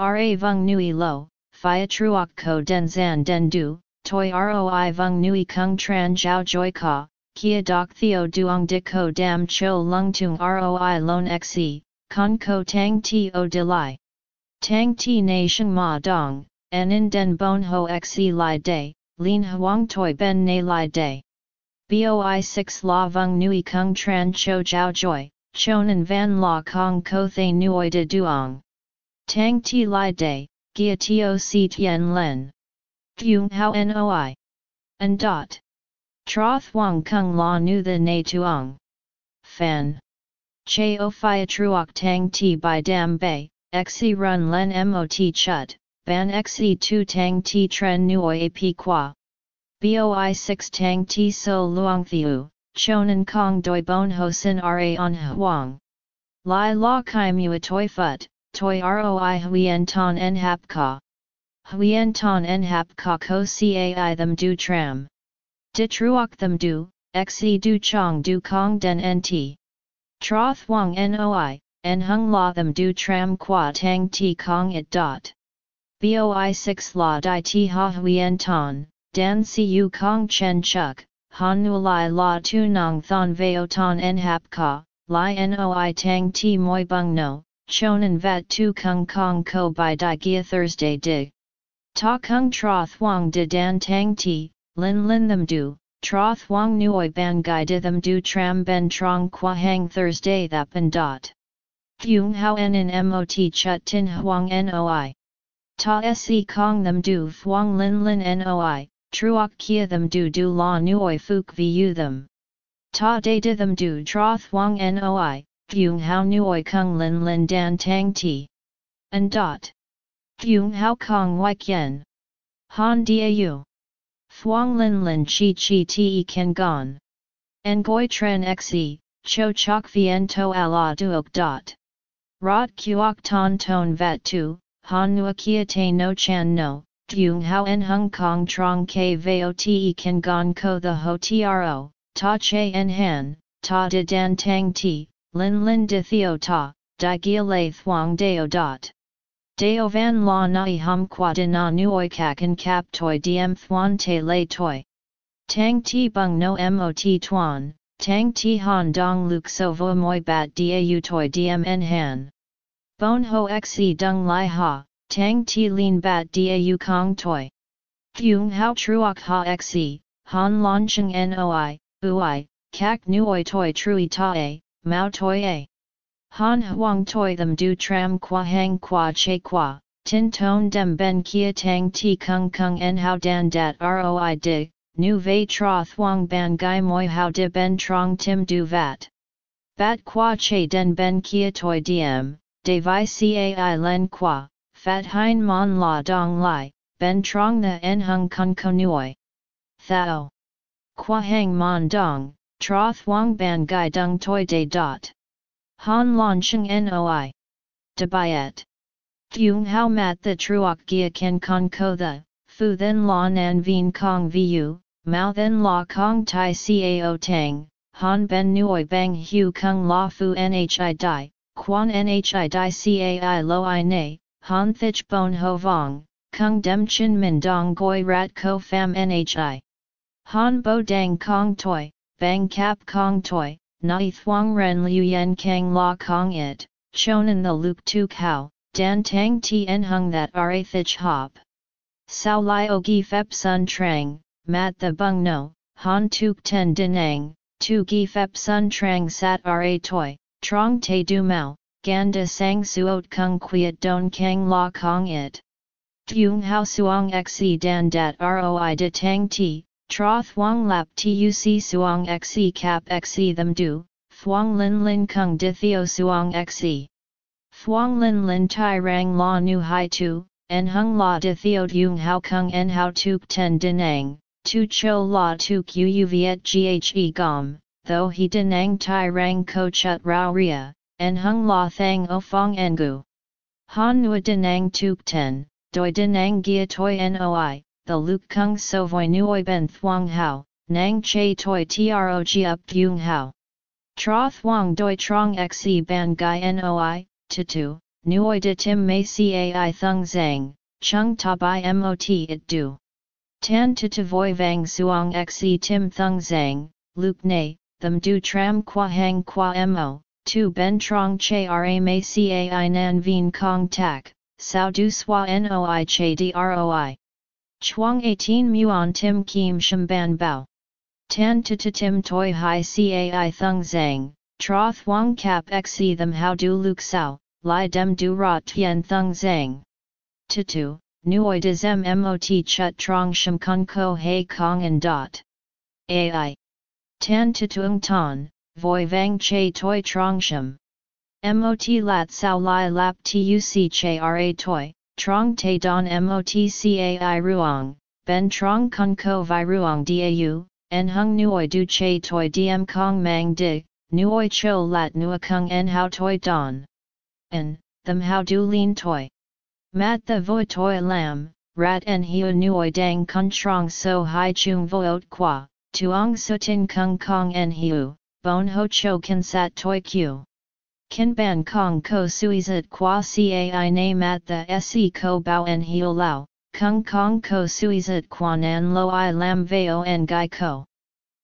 Ra vung nui lo, phi truok ko den zan den du, toi roi vung nui kung tran jiao joy ka, Kia Dok Theo Duong De Ko Dam Cho Lung Tung Roi Lon Xe, Con Ko Tang To De Lai. Tang Ti na Nation Ma Dong, En In Den Bon Ho Xe Lai Day, Lin Huang Toi Ben Ne Lai Day. boi 6 la vung nui kung tran cho jiao joy, chonan van la kong ko thay nuoi de duong. Tang ti lai day, gia tio si tien len. Fung hao noi. And dot. Troth wang kung la nu the na tuong. Fan. Che o fia truok tang ti by dam bay, xe run len mot chut, ban xe tu tang ti tren nuoi ap qua. Boi 6 tang ti so luang thiu, chonan kong doi bon ho sin ra on huang. Lai la kai mua toi fut, toi roi huyen ton en hap ka. Huyen ton en hap ka ko cai them du tram. Di truok them du, xe du chong du kong den nt. Troth wang noi, en hung la them du tram qua tang ti kong it dot. Boi 6 la di ti ha huyen ton, dan siu kong chen chuk, han nu lai la tu nong thon veo ton en hap ka, lai noi tang ti moi bung no, chonan vat tu kung kong ko by di gia Thursday dig. Ta kung troth wang de dan tang ti, lin lin them du, troth wang nuoi ban gai de them du tram ben trong qua hang Thursday that dot. Fung hao en in mot chut tin huang noi. Ta se kong them du fuang lin lin noi, truok kia them du du la nuoi fuk vu them. Ta de de them du troth wang noi, fung hao nuoi kung lin lin dan tang ti. And dot. Fung hao kong wai kien. Han diau. Fuang lin lin chi chi te ken gon. Ngoi tren xe, cho chok vien to ala duok dot. Rot kuok ton ton vat tu, han nua kia te no chan no, Dung hao en hong kong trong ke veo te kan gon ko the ho tro, ta che en han, ta de dan tang ti, lin lin de theo ta, di gia lei thuang deo dot. Deo van la nai hum qua de na nuoi kak en kap toi diem thuan te lei toi. Tang ti bung no mot tuan, tang ti han dong luk so vo moi bat da u toi diem en han. Bon ho xe dung lai ha, Tang ti lin bat dau kong toi. Fung hao truok ha xe, han lon chung noi, ui, kak nuoi toi trui ta a, mao toi a. Han huang toi them du tram qua hang qua che qua, tin ton dem ben kia tang ti kung kung en hao dan dat roi dig, nu Ve tra thuang ban gai moi hao de ben trong tim du vat. Bat qua che den ben kia toi diem, de vi cai len qua, Fat hein mon la dong lai, ben trong the en hung kun konuoi. Thao. Qua hang mon dong, tra thuang ban gai dung toi de dot. Han lon chung noi. De Debayet. Fung hao mat the truok gia ken con ko the, fu then la nan vien kong vu, mao then la kong tai cao tang, han ben nuoi bang hu kung la fu nhi di, quan nhi di cai lo i ne, Han thich bon ho vong, kung dem chin min dong goi rat ko fam nhi. Han bo dang kong toi, bang kap kong toi, nai thuang ren liu yen kang la kong it, chonan the luke tu kao, dan tang tien hung that ra thich hop. Sao lai o gi fep sun trang, mat the bung no, han tuk ten dinang, tu gi fep sun trang sat ra toi, trong te du mau, ganda sang suot kung quiet don kang la kong it. Fung hao suong xe dan dat roi de tang ti, tra thuang lap tuc suong xe cap xe them du, thuang lin lin kung de theo suong xe. Thuang lin lin tai rang la nu hai tu, en hung la de theo yung hao kung en hao tuk ten dinang, tu cho la tuk yu viet ghe gom, though he dinang tai rang ko chut rao ria, en hung la thang o fong engu. Han nua denang tuk ten, doi denang gia toi noi, the luk kung so voi nuoi ben thuang hao, nang che toi trog up yung hao. Tra thuang doi trong xe ban gai noi, tutu, nuoi de tim mei cai thung zang, chung ta bai mot it du. Tan tutu voi vang suong xe tim thung zang, luk ne, them du tram qua hang qua mo, tu ben trong che ra ma cai nan vien kong tak, sao du swa noi che droi. Chuang 18 muon tim kim shim ban bao. Tan to tim toi hai cai thung zang, tra thuang cap xe them how du luk sao, li dem du ra tien thung zang. Tutu, nuoi des mot chut trong shim kun ko hei kong and dot. Ai. Tan tutung ton, voi vang che toi trong shim. Mot lat sao lai lap tuc che ra toi, trong te don mot cai ruang, ben trong kun ko vi ruang dau, en hung nuoi du che toi diem kong mang di, nuoi cho lat nua kung en how toi don. En, them how du lean toi. Mat the voi toi lam, rat en hiu nuoi dang kun trong so hai chung voot qua, tuong sutin kung kong en hiu, bon ho cho kan sat toi q. Kin ban kong ko suizat qua cai na mat the se ko bao en hiu lao, kung kong ko suizat quan an lo i lam veo en gai ko.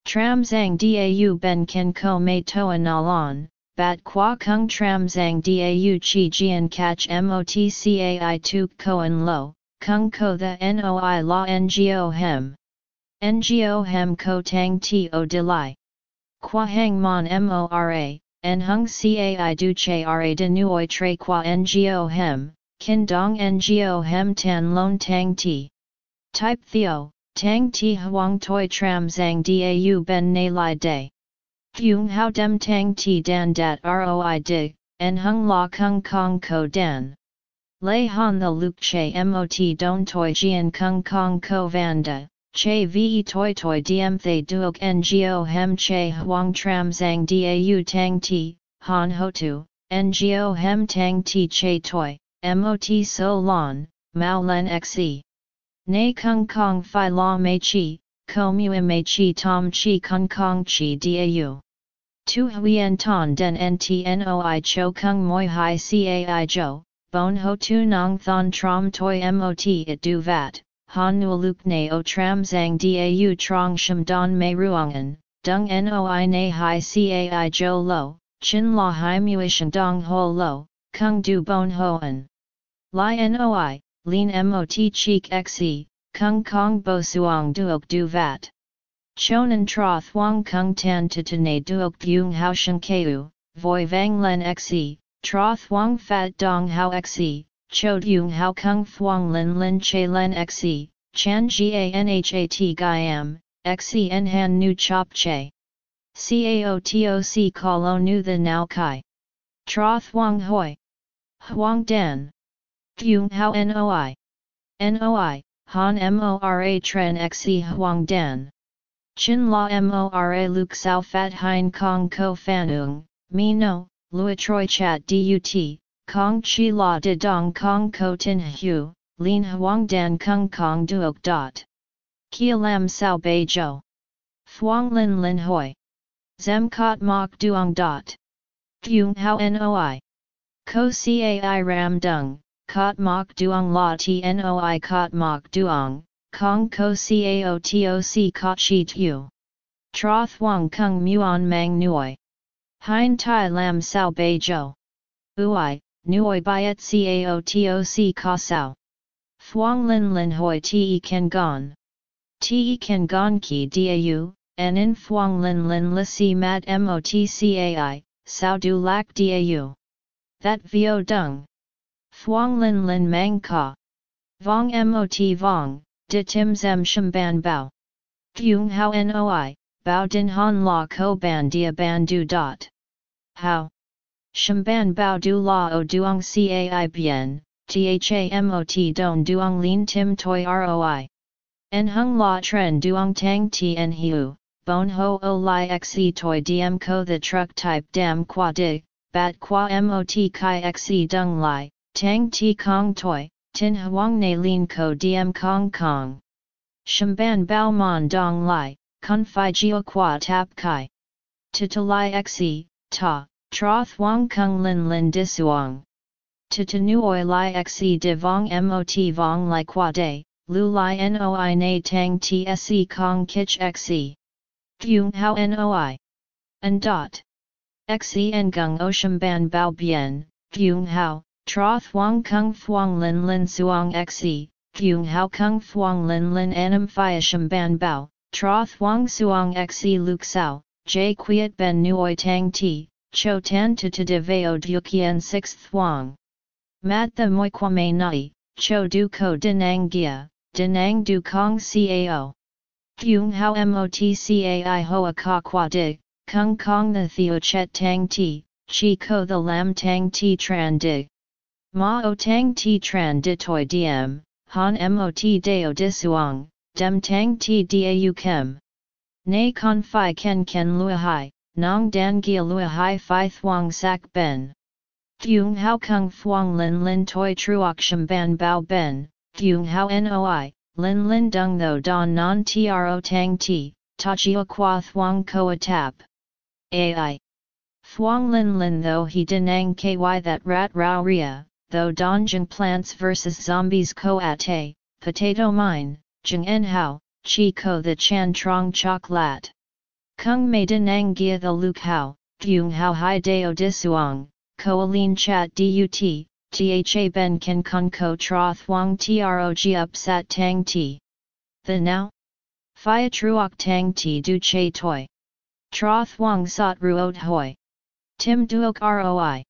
Tram zang dau ben ken ko mei toa nalon, bat qua kung tram zang dau chi jian catch motcai tu koan lo, kung ko the noi la ngo hem. Ngo hem ko tang to de lai. Qua hang mon mora, en hung cai du che ra de nuoi tre qua ngo hem, kin dong ngo hem tan lon tang ti. Type theo, tang ti huang toi tram zang dau ben na lai day. Fung how dem tang ti dan dat roi dig, en hung la kung kong ko dan. Lei han the luk che mot don toi jian kung kong ko vanda, che ve toi toi diem thay duok ngo hem che huang tram zang dau tang ti, han ho tu, ngo hem tang ti che toi. MOT So Lon, Mao Len Xe. Nay Kung Kong Phi La Mei Chi, Ko Mu Mei Chi Tom Chi Kung Kong Chi Dau. Tu Huyen Ton Den Ntnoi Cho Kung Moi Hai Cai Jo, Bon Ho Tu Nong Thon Trom Toi Mot It Du Vat, Han Nu Luk Ne O Tram Zang Dau Trong Shim Don Mei Ruangan, Dung Noi Na Hai Cai Jo Lo, Chin La Hai Muishan Dong Ho Lo, Kung Du Bon Hoan. Li noi, lin mot cheek xe, kung kong bo suong duok du vat. Chonan tra thuong kung tan to tane duok yung hao shen keu, voi vang len xe, tra thuong fat dong hao xe, chod yung hao kung thuong lin lin che len xe, chan ganhat gaiam, xe en han nu chop che. Caotoc call nu the nao kai. Tra thuong hoi. Huang dan. Fung Hao Noi. Noi, Han Mora Tren Xe Huang Dan. Chin La Mora Luk Sao Fat Hein Kong Ko Fanung, Mi No, Lui Troi Chat Dut, Kong Chi La De Dong Kong Ko Tin Hu, Lin Huang Dan Kung Kong Duok Dot. Kia Lam Sao Bei Jo. Thuong Lin Lin Hoi. Zem Kot Mok Duong Dot. Fung Hao Noi. Ko Cai Ram Dung, Kot Mok Duong La Tnoi Kot Mok Duong, Kong Ko Cao Toc Kot Chi Tu. Tra Thuong Kung Muon Mang Nui. Hein Tai Lam Sao Bei Jo. Ui, Nuoi Biat Cao Toc Ka Sao. Thuong Lin Lin Hoi Te Ken Gon. Te Ken Gon Ki Dau, and in Thuong Lin Lin Li Si Mat Mot Cai, Sao Du Lak Dau. That Vio Dung. Thuong Lin Lin Mang Ka. Vong Mot Vong, De Tim Zem Shim Ban Bao. Fung Hao Noi, Bao Din Han La Ko Ban Dia Ban Du Dot. How? Shim Ban Bao Du lao Duong Cai Bien, Tha Mot Don Duong Lin Tim Toi Roi. En Hung La Tren Duong Tang Tien Hiu. Bon ho o li xe toi diem co the truck type dam qua dig, bat qua mot kai xe dung li, Tang Ti Kong Toi, Tin Huang Ne Lin co Diem Kong Kong. Shimban Bao Mon Dong Lai, Kun Phi Jio Qua Tap Kai. Titalai Xe, Ta, Tra Thuong Kung Lin Lin Disuang. Titanuoi Lai Xe De Vong Mot Vong Lai Qua De, Lu Lai Noi Na Tang Tse Kong Kich Xe. Fung Hao Noi. And dot. Xe Ngung Osham Ban Bao Bien, Fung Hao, Tra Thuong Kung Thuong Lin Lin Suong Xe, Fung Hao Kung Thuong Lin Lin Anam Phiasham Ban Bao, Tra thuang suang xe luk sao, j quiet ben nuoi tang ti, cho tan to to de veo dukian six thuang. Mat the moi kwame nai, cho du ko denang gia, denang du kong cao. Thuong hao motcai hoa ka qua dig, kung kong the theo chet tang ti, chi ko the lam tang ti tran dig. Ma o tang ti tran di toi diem, han mot deo disuang, dem tang ti dau kem. Nay con fi ken ken lua hai, nong dan gia lua hai fi thuang sak ben. Thuong hao kung thuang lin lin toi truok sham ban bao ben, thuong hao noi, lin lin dung tho don non tro tang ti, ta chio qua thuang koa tap. Ai. Thuong lin lin though he denang ky that rat rao ria, though donjin plants vs zombies ko ate, potato mine, jeng en hao, chi ko the chan trong chok lat. Kung mei denang gia the luk hao, gyung hao hai deo disuang, ko alin chat dut, tha ben Ken kun ko tra thuang trog up sat tang ti. The now? Phia truok tang ti du che toi. Tra thuang sot ruot hoi. Tim duok roi.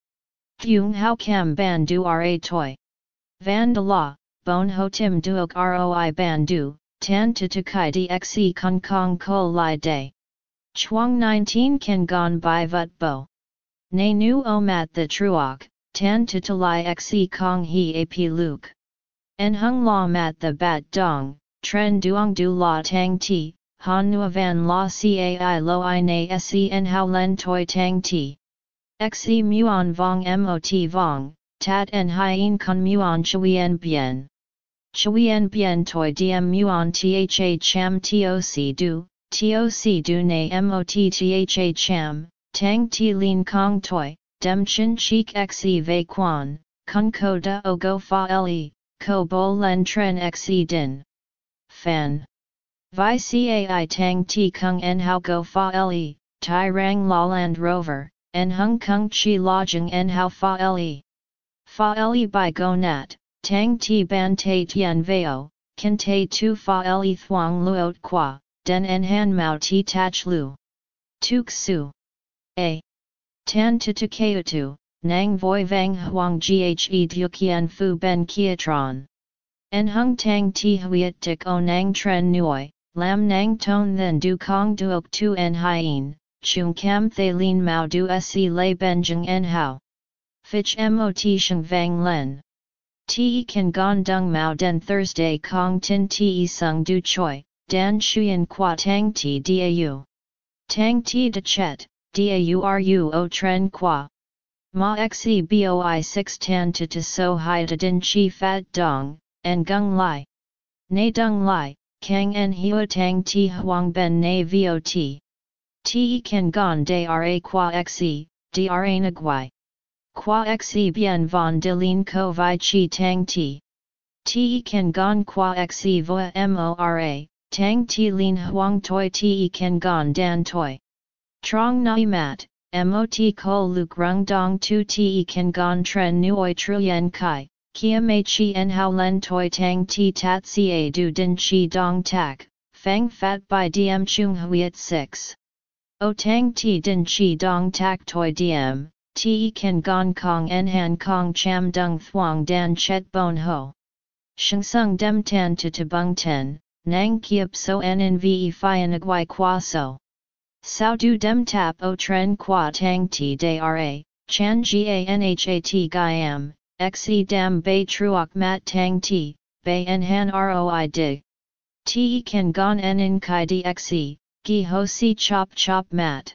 Gyung hao kam ban du ra toi. Van de la, bon ho tim duok roi ban du, tan to tukai dxe kong kong ko li day. Chuang 19 kan gon by vut bo. Nay nu o mat the truok, tan to talai xe kong he ap luke. En hung la mat the bat dong, tren duong du la tang ti, han nu van la cai lo i na se en hao len toi tang ti. Xe muon vong mot vong, tat en hien con muon chuyen bien. Chuyen bien toi diem muon tha cham toc du, toc du na mot tha cham, tang ti lin kong toi, dem chin cheek xe ve quan, kun ko da o go fa le, ko bo len tren xe din. Fan. Vi cai tang ti kung en hao go fa le, tai rang la land rover, en hung kung chi lodging en hao fa le. Fa le by go nat, tang ti ban te tien veo, kan te tu fa le thuang luot qua, den en han mao ti tach lu. Tuk su. A. Tan tu tu tu, nang voi vang huang ghe dukian fu ben kiatron. En hung tang ti huiet tik o nang tren nuoi, lam nang ton then du kong duok tu en hien, chung cam the lin mao du se lei benjeng en hao. Fitch mot sheng vang len. Te kan gon dung mao den Thursday kong tin te sung du choi, dan shuyen qua tang ti dau. Tang ti de chet, dau o tren qua. Ma xe boi 6 tan to to so hai de din chi fat dong, en gung lai. Ne dung lai, kang en hiu tang ti huang ben ne vot. Te kan gon de ra qua xe, dra nagwai. Qua xe bien von de lin ko vi chi tang ti. Te kan gon qua xe voa mora, tang ti lin huang toi te ken gon dan toi. Trong nai mat, mot ko luk rung dong tu te ken gon tren nuoi truyen kai, kia mei chi en hao len toi tang ti tat ca du din chi dong tak, fang fat by diem chung huiet 6. O tang ti din chi dong tak toi diem, te kan gon kong en han kong cham dung thuang dan chet bon ho. Sheng sung dem tan to tabung ten, nang kiep so en en ve fi en agwai kwa so. Sao du dem tap o tren qua tang ti de ra, chan ga nhat gaiam, xe dam bay truok mat tang ti, bay en han roi dig. Te kan gon en in kai dxe, gi ho si chop chop mat.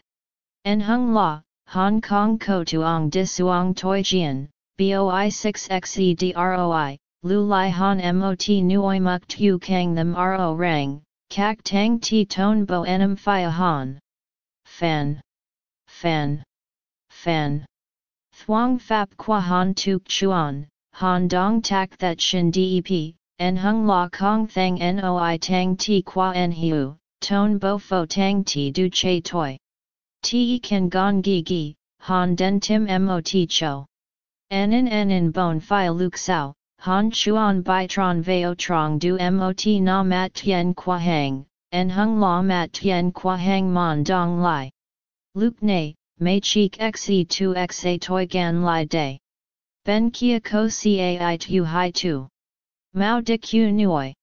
En hung la, Hong Kong ko tuong disuong toi jian, boi 6 xe droi, lu lai han mot nuoi muk tu kang them ro rang, kak tang ti ton bo enam fia han fan, fan, fan. Thuong fap qua han tuk chuan, han dong tak that shin dep, en hung la kong thang noi tang ti qua en hiu, ton bo fo tang ti du che toi. Ti kan gong gi gi, han den tim mot cho. En en bon fi luk sao, han chuan bai tron veo trong du mot na mat tien qua hang, en hung la mat tien qua hang mon dong lai. Luke ne, mei cheek xe tu xa toi gan lai day. Ben kia ko cai tu hai tu. Mao de q nuoi.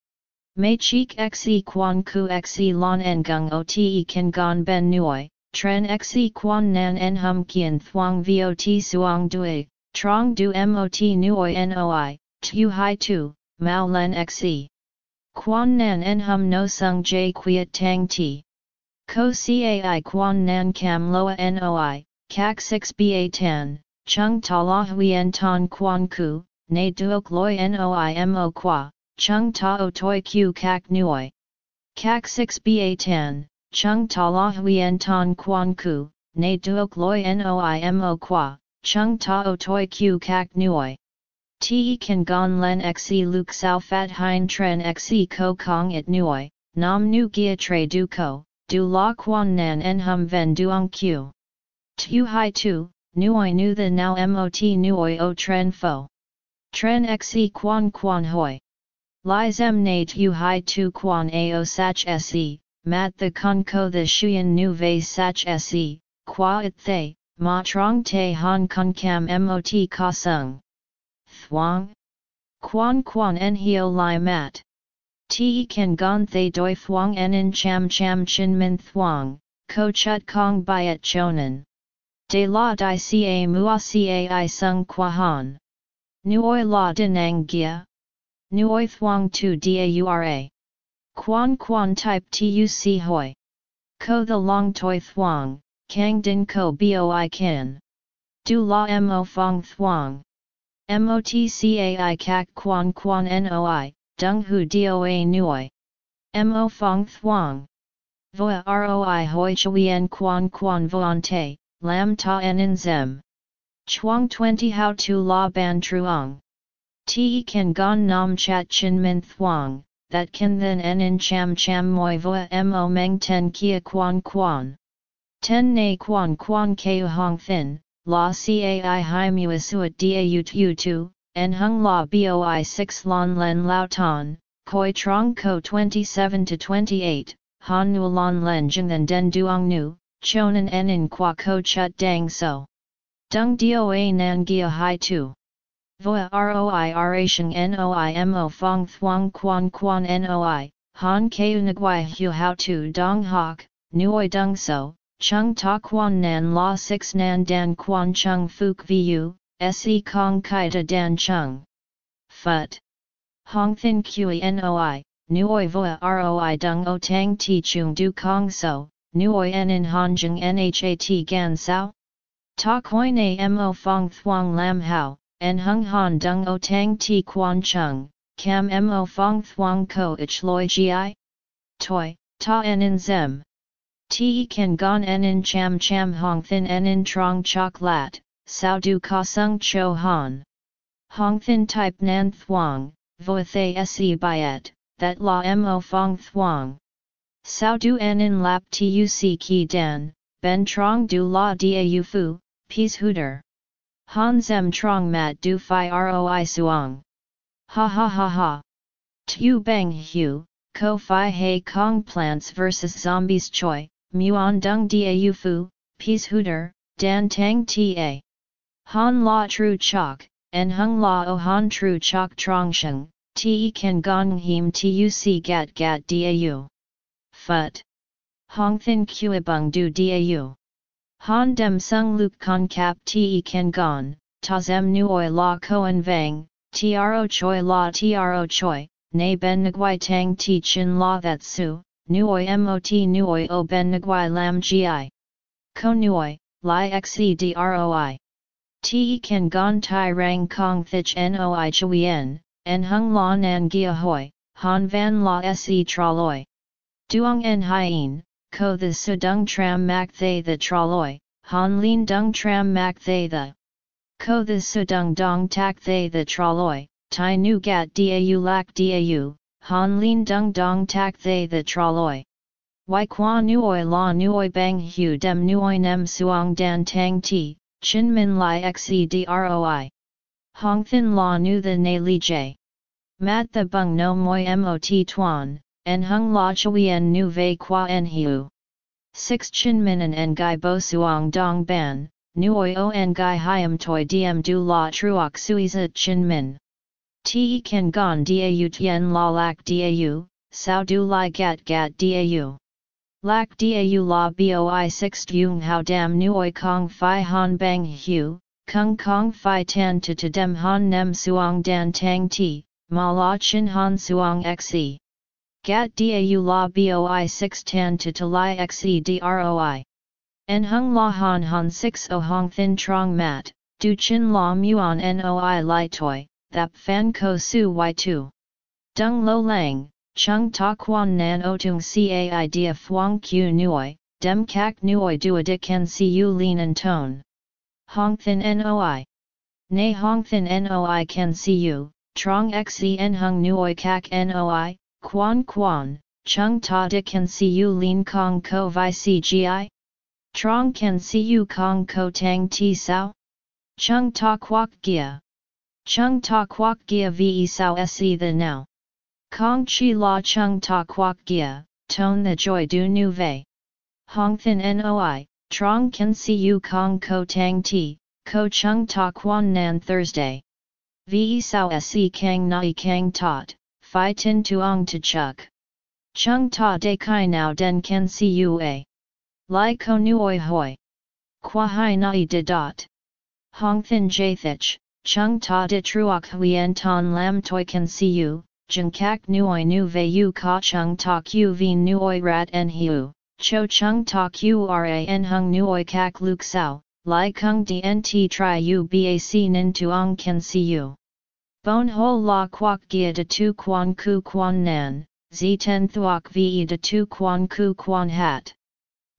Mei cheek xe quan ku xe lon en gung o te kan gon ben nuoi, tren xe quan nan en hum kien thuang vot suang dui, trong du mot nuoi noi, tu hai tu, mao len xe. Quan nan en hum no sung j quiet tang ti. Ko cai quan nan cam loa noi, kak 6 ba 10, chung ta la huyen ton quan ku, ne duok loi noi mo qua, chung ta o toi q kak Nui. Kak 6 ba 10, chung ta la huyen ton quan ku, ne duok loi noi mo qua, chung ta o toi q kak nuoi. Te kan gon len xe luk sao fat hein tren xe ko kong it nuoi, nam nu gia tre du ko, du la quan nan en hum ven duong q. Tu hai tu, nuoi nu the now mot nuoi o tren fo. Tren xe quan quan hoi. Li zem na tu hai tu quan ao sach se, mat the con ko the shuyen nu ve sach se, qua it thay, ma trong te han con cam mot ka sung. Thuong? Quan quan en hio lai mat. Te kan gon thay doi thuong en in cham cham chin min thuong, ko chut kong byet chonan. De la di ca mua ca i sung qua han. Nuoi la dinang gia. Nuoi thuong tu daura. Quan quan type tuc hoi. Ko the long toi thuong, kang din ko boi kin. Du la mo fong thuong. MOTCAI kak quan quan noi, dung hu doa nuoi. Mo fong thuong. Voa roi hoi chuyen quan quan voan te, lam ta en zem. Chuang 20 how to la ban truong. Te kan gon nam chat chin min thuong, that can then en in cham cham moi voa mo meng ten kia quan quan. Ten na quan quan keu hong thin, la cai hai muasuat da tu tu, en hung la boi 6 lon len lao ton, koi trong ko 27 to 28, han nu lon len jeng then den duong nu, chonan en in qua ko chut dang so. Dung doa nan gia hai tu. Voa roi ration noi mo fong thuong quan quan noi, han keu nguai hu how tu dong hok, nuoi dung so, Chung ta quan nan la 6 nan dan quan chung fuk vu, se kong kaita dan chung. Phut. Hong thin kui noi, nuoi voa roi dung o tang ti chung du kong so, nuoi en in hanjung nhat gan sao? Ta koi na mo fong thuong lam hao, en hung han dung o tang ti quan chung, cam mo fong thuong ko ich loi gi? Toi, ta en in zem. Te kan gon en cham cham hong thin en trong chok lat, sao du ka sung cho han. Hong thin type nan thuong, vo thay se byet, that la mo fong thuong. Sao du en in lap tuc ki dan, ben trong du la da fu, peashooter. Han zem trong mat du fi roi suong. Ha ha ha ha. Tu bang hu, ko fi hei kong plants vs zombies choi, Muon Dung Da Fu, Peashooter, Dan Tang Ta. Han La Tru Chok, En Hung La O Han Tru Chok Trong Sheng, Te Kan Gong Him Tuc Gat Gat Dau. Phut. Hong Thin Kuibung Du Dau. Han Dem Sung Luk Con Kap Te Kan Gon, Ta Zem Nuoi La Koan Vang, Tro Choi La Tro Choi, Ne Ben Nguai Tang Ti Chin La That Su, Nuoi mot nuoi o ben nguai lam gi. Ko nuoi, li xe droi. Te kan gon tai rang kong thich noi chuyen, en hung la nan gia hoi, han van la se traloi. Duong en hien, ko the su dung tram mak thay the traloi, han lin dung tram mak thay the. Ko the su dung dong tak thay the traloi, tai nu gat dau lak dau, han lin dung dong tak thay the traloi. Wai qua nuoi la nuoi bang hu dem nuoi nem suong dan tang ti, chin min li xe droi. Hong thin la nu the na li j. Mat the bung no moi mot tuan, en hung la chuyen nu vei qua en hu. Six chin minan en gai bo suang dong ban, nuoi o en gai hiam toi diem du la truok suiza chin min. Te kan gon dau tien la lak dau, sao du lai gat gat dau. Lak dau la boi 6 yung hao dam nuoi kong fi han bang hu, kung kong fi tan to to dem han nem suang dan tang ti, ma la chin han suang xe. Gat dau la boi 6 tan to to li xe droi. En hung la han han 6 o hong thin trong mat, du chin la muon noi li toi, thap fan ko su y2. Dung lo lang, chung ta quan nan o tung cai dia phuong q nuoi, dem kak nuoi dua de ken cu lean and tone. Hong thin noi. Nay hong thin noi ken cu, trong xe en hung nuoi kak noi, quan quan, chung ta de ken cu lean kong ko vi cgi? Trong ken cu kong ko tang ti sao? Chung ta kwak gia. Chung ta kwak gia ve sao se the now. Kong chi la chung ta kwak gia, tone the joy du nu vei. Hong thin noi, trong can see you kong ko tang ti, ko chung ta quan nan Thursday. Ve sao se kang nai kang tot, fi tin tuong to chuk. Chung ta de kai now den can see you a. Lai ko nuoi hoi. Qua hai nai de dot. Hong thin jathich, chung ta de truok huyen ton lam toi can see you, jeng kak nuoi nu ve yu ka chung ta q v nuoi rat en hiu, cho chung ta q ra en hung nuoi kak luk sao, lai kung dnt tri u bac nin tuong can see you. Bon ho la quoc gia de tu quan ku quan nan, z ten thuok ve de tu quan ku quan hat.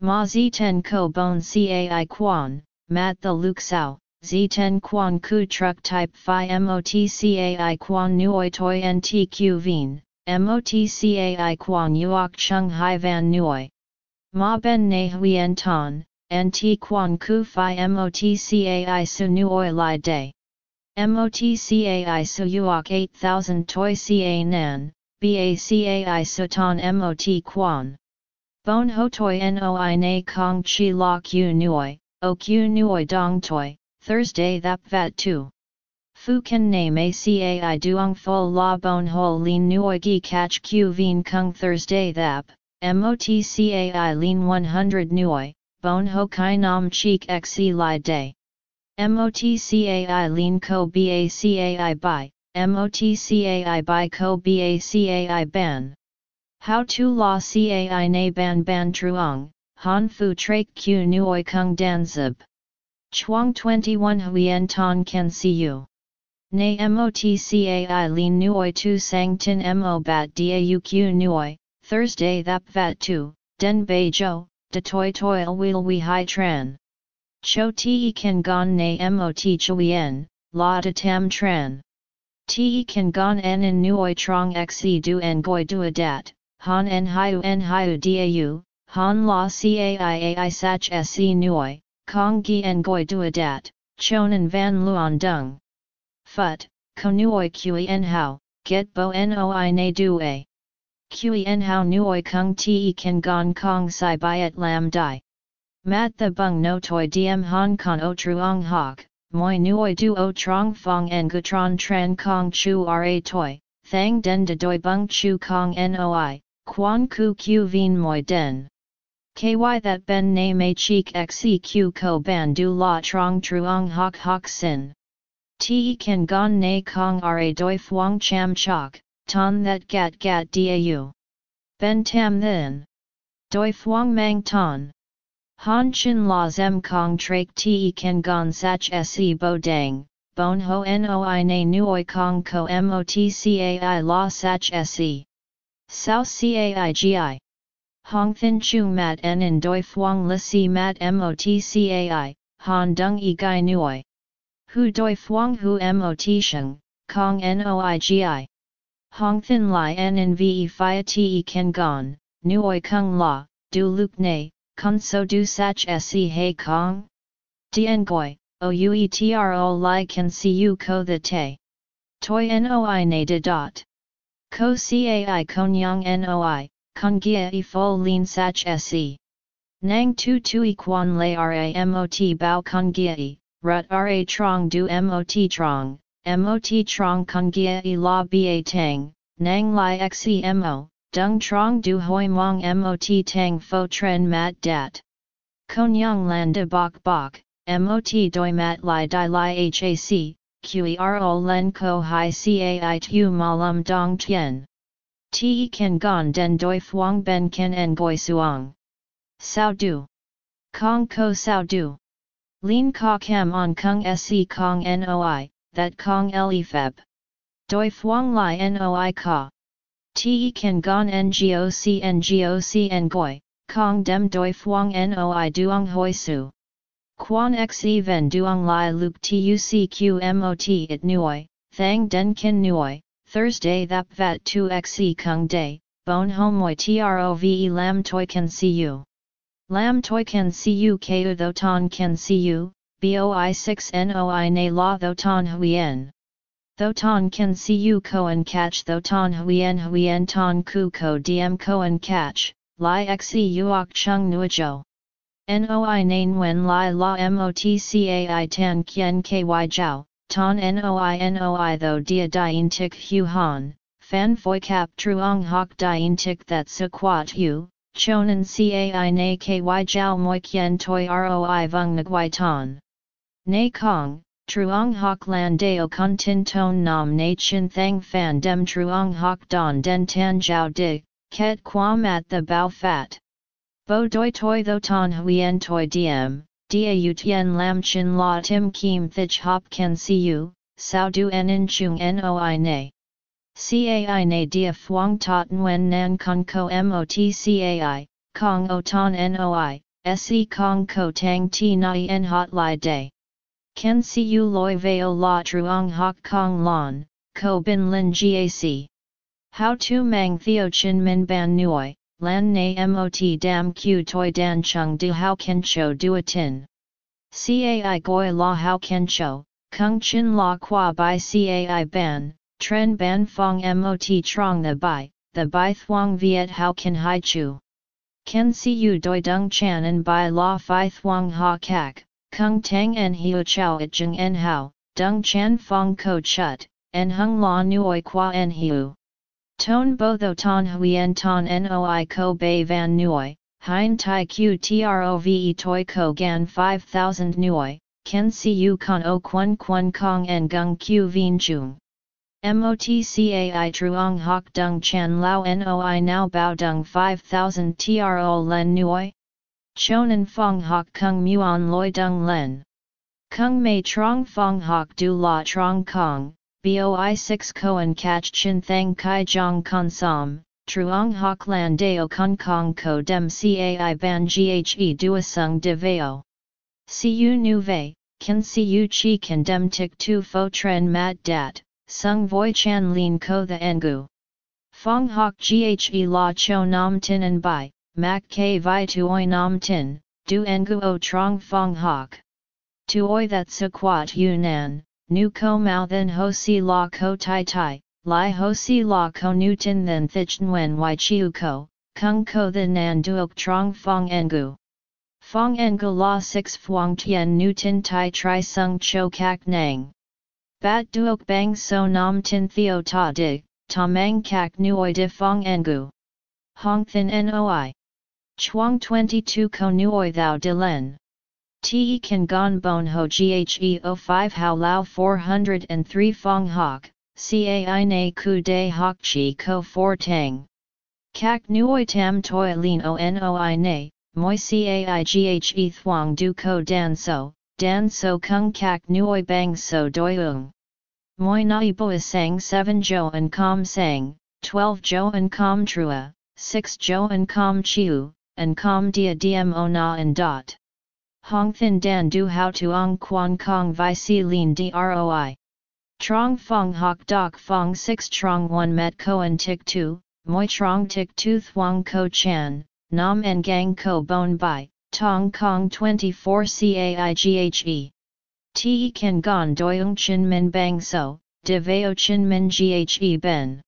Ma z ten ko bon cai ai quan, mat the luk sao, Z10 Quan Ku Truck Type Phi MOTCAI Quan Nuoi Toi NTQ Vien, MOTCAI Quan Uok Chung Hai Van Nuoi. Ma Ben Ne Huyen Ton, NT Quan Ku Phi MOTCAI Su Nuoi Lai Day. MOTCAI Su Uok 8000 Toi Ca Nan, BACAI Su Ton MOT Quan. Bon Ho Toi Noi Na Kong Chi La Q Nuoi, O Q Nuoi Dong Toi. Thursday Thap Vat 2. Fu Ken Name ACAI Duong Fo La Bon Ho Lin Nuoi Gi Catch Q Vien Kung Thursday Thap, MOTCAI Lin 100 Nuoi, Bon Ho Kai Nam Cheek XE Lai Day. MOTCAI Lin Ko BACAI Bai, MOTCAI Bai Ko BACAI Ban. How to La CAI Na Ban Ban Truong, Han Fu Trake Q Nuoi Kung Dan Zib. Chuang 21 Huyen Ton Can See You. Nay MOTCAI Lin Nuoi Tu Sang Tin Mo Bat DAUQ Nuoi, Thursday Thap Vat 2, Den Bei Jo, De Toi Toil Wheel We Hai Tran. Cho Te Kan Gon Nay MOT Chuyen, La De Tam Tran. Te Kan Gon En In Nuoi Trong Xe Du En Goi Du Dat, Han En Hiu En Hiu Dau, Han La Cai Ai Sach Se Nuoi. Kong gi goi duadat, chonan van luon dung. Phut, konuoi kui en hao, get bo noi na due. Kui en hao nuoi kung te kan gong kong sai byet lam dai. Mat the bung no toi diem hong kon o truong hok, moi nuoi du o trong fong en gutron tran kong chu ra toi, thang den de doi bung chu kong noi, quan ku q vien moi den. KY that ben na me cheek xeq ko ban du la trong truong hok hok sin. Te kan gon na kong ra doi phuong cham chok, ton that gat gat dau. Ben tam then. Doi phuong mang ton. Han chin la zem kong trak te kan gon sach se bo dang, bon ho noi na nuoi kong ko motcai la sach se. Sao cai gi. Hong Thin Chu Mat En In Doi Phuong La Si Mat Motcai, Han Dung E Gai Nui. Hu Doi Phuong Hu Mot Sheng, Kong Noigi. Hong Thin Lai En In Ve Phia Te Ken Gon, Nui Kung La, Du Luk Ne, Kun So Du Sach Se He Kong? Dien Goi, O Uitro Lai Can See You Ko The Te. Toi Noi De Dot. Ko cai konyang noi, kongia e fo lin sach se. Nang tu tui quan lay ra mot bao kongia e, rut ra trong du mot trong, mot trong kongia e la ba tang, nang li xemo, dung trong du hoi mong mot tang fo tren mat dat. Konyang lan de bok bok, mot doi mat li di li hac, qero len ko hai cai tu malam dong tien. Te kan gon den doi ben ken en goi suang. Sao du. Kong ko sao du. Lin ka kem on kung se kong noi, that kong le feb. Doi fuang li noi ka. Te kan gon ngoc ngoc en goi, kong dem doi noi duong hoi su. Quan xe ven duong lai lup tucqmot it nuoi, thang den kin nuoi, Thursday thap vat 2 xe kung day, bon homoi trove lam toi can see you. Lam toi can see you ku tho ton can see you, boi 6 noi na la tho ton huyen. Tho ton can see you koan catch tho ton huyen huyen ton ku ko diem koan catch, li xe uok chung nuajo. Noi nain wen lai la motcai tan kien ky jiao, ton noi noi tho dia dien tik hu han, fan foi cap truong hoc dien tik that se quat hu, chonan cai na ky jiao moi kien toi roi vung nguai ton. Na kong, truong hoc lan deo kun tin ton nam na chin thang fan dem truong hoc don den tan jiao di, ket quam at the bao fat. Bo doi toi tho ton huyen toi diem, dia u tien lam chin la tim kim thich hop can see you, sao du en in chung noi ne. Cai ne dia fuang tot nguen nan con ko mot cai, kong o ton noi, se kong ko tang ti nai en hot li day. Ken see you loi veo la truong hok kong lon, ko bin lin gac. How to mang theo chin min ban nuoi, lan na mot dam q toi dan chung du how ken cho du a tin. Cai goi la how ken cho, kung chin la qua by cai ban, tren ban fong mot trong the bai, the bai thuang viet how ken hai chu. Ken si u doi dung chan and bai la fi thuang ha kak, kung tang en hiu chow it jung en how, dung chan fong ko chut, en hung la nuoi qua en hiu. Ton bo tho ton huyen ton noi ko bei van nuoi, hein tai q trove toi ko gan 5000 nuoi, ken si u con o quan quan kong en gung q vien chung. MOTCAI truong hok dung chan lao noi now bao dung 5000 tro len nuoi? Chonan fong hok kung muon loi dung len. Kung mei trong fong hok du la trong kong, boi 6 koan catch chin thang kai jong kon som, truong hok lan deo kong kong ko dem cai ban ghe duasung de veo. Cu nu vei, kan cu chi kan dem tik tu fo tren mat dat, sung voi chan lin ko the engu. Fong hok ghe la cho nam tin and bai, mak k vi tuoi nam tin, du engu o trong fong hok. Tuoi that su quat yunan, nu ko mao then ho si la ko tai tai, li ho si la ko nu tin then thich nguen y chiu ko, kung ko the nan duok trong fong engu. Fong engu la 6 fuang tien nu tin tai tri sung cho kak nang. Bat duok bang so nam tin theo ta dig, ta mang kak nuoi de fong engu. Hong thin noi. Chuang 22 ko nuoi thou de len. Te kan gon bon ho ghe 05 how lao 403 fong hok, cai na ku de hok chi ko 4 tang. Kak nuoi tam toi lin o noi na, moi cai ghe thuang du ko dan so, dan so kung kak nuoi bang so doi ung. Moi nai boi sang 7 jo and com sang, 12 jo and com trua, 6 jo and com chiu, and com dia dmo na and dot. Hong Thin Dan Du How Tuong Quan Kong Vi Si Lin Droi. Trong Fong Hok Dok Fong 6 Trong 1 Met Koan Tik 2, Moi Trong Tik 2 Thuong Ko Chan, Nam En Gang Ko Bon Bai, Tong Kong 24 CAIGHE. Te Kan Gon Doyung Chin Min Bang So, De Veo Chin Min GHE Ben.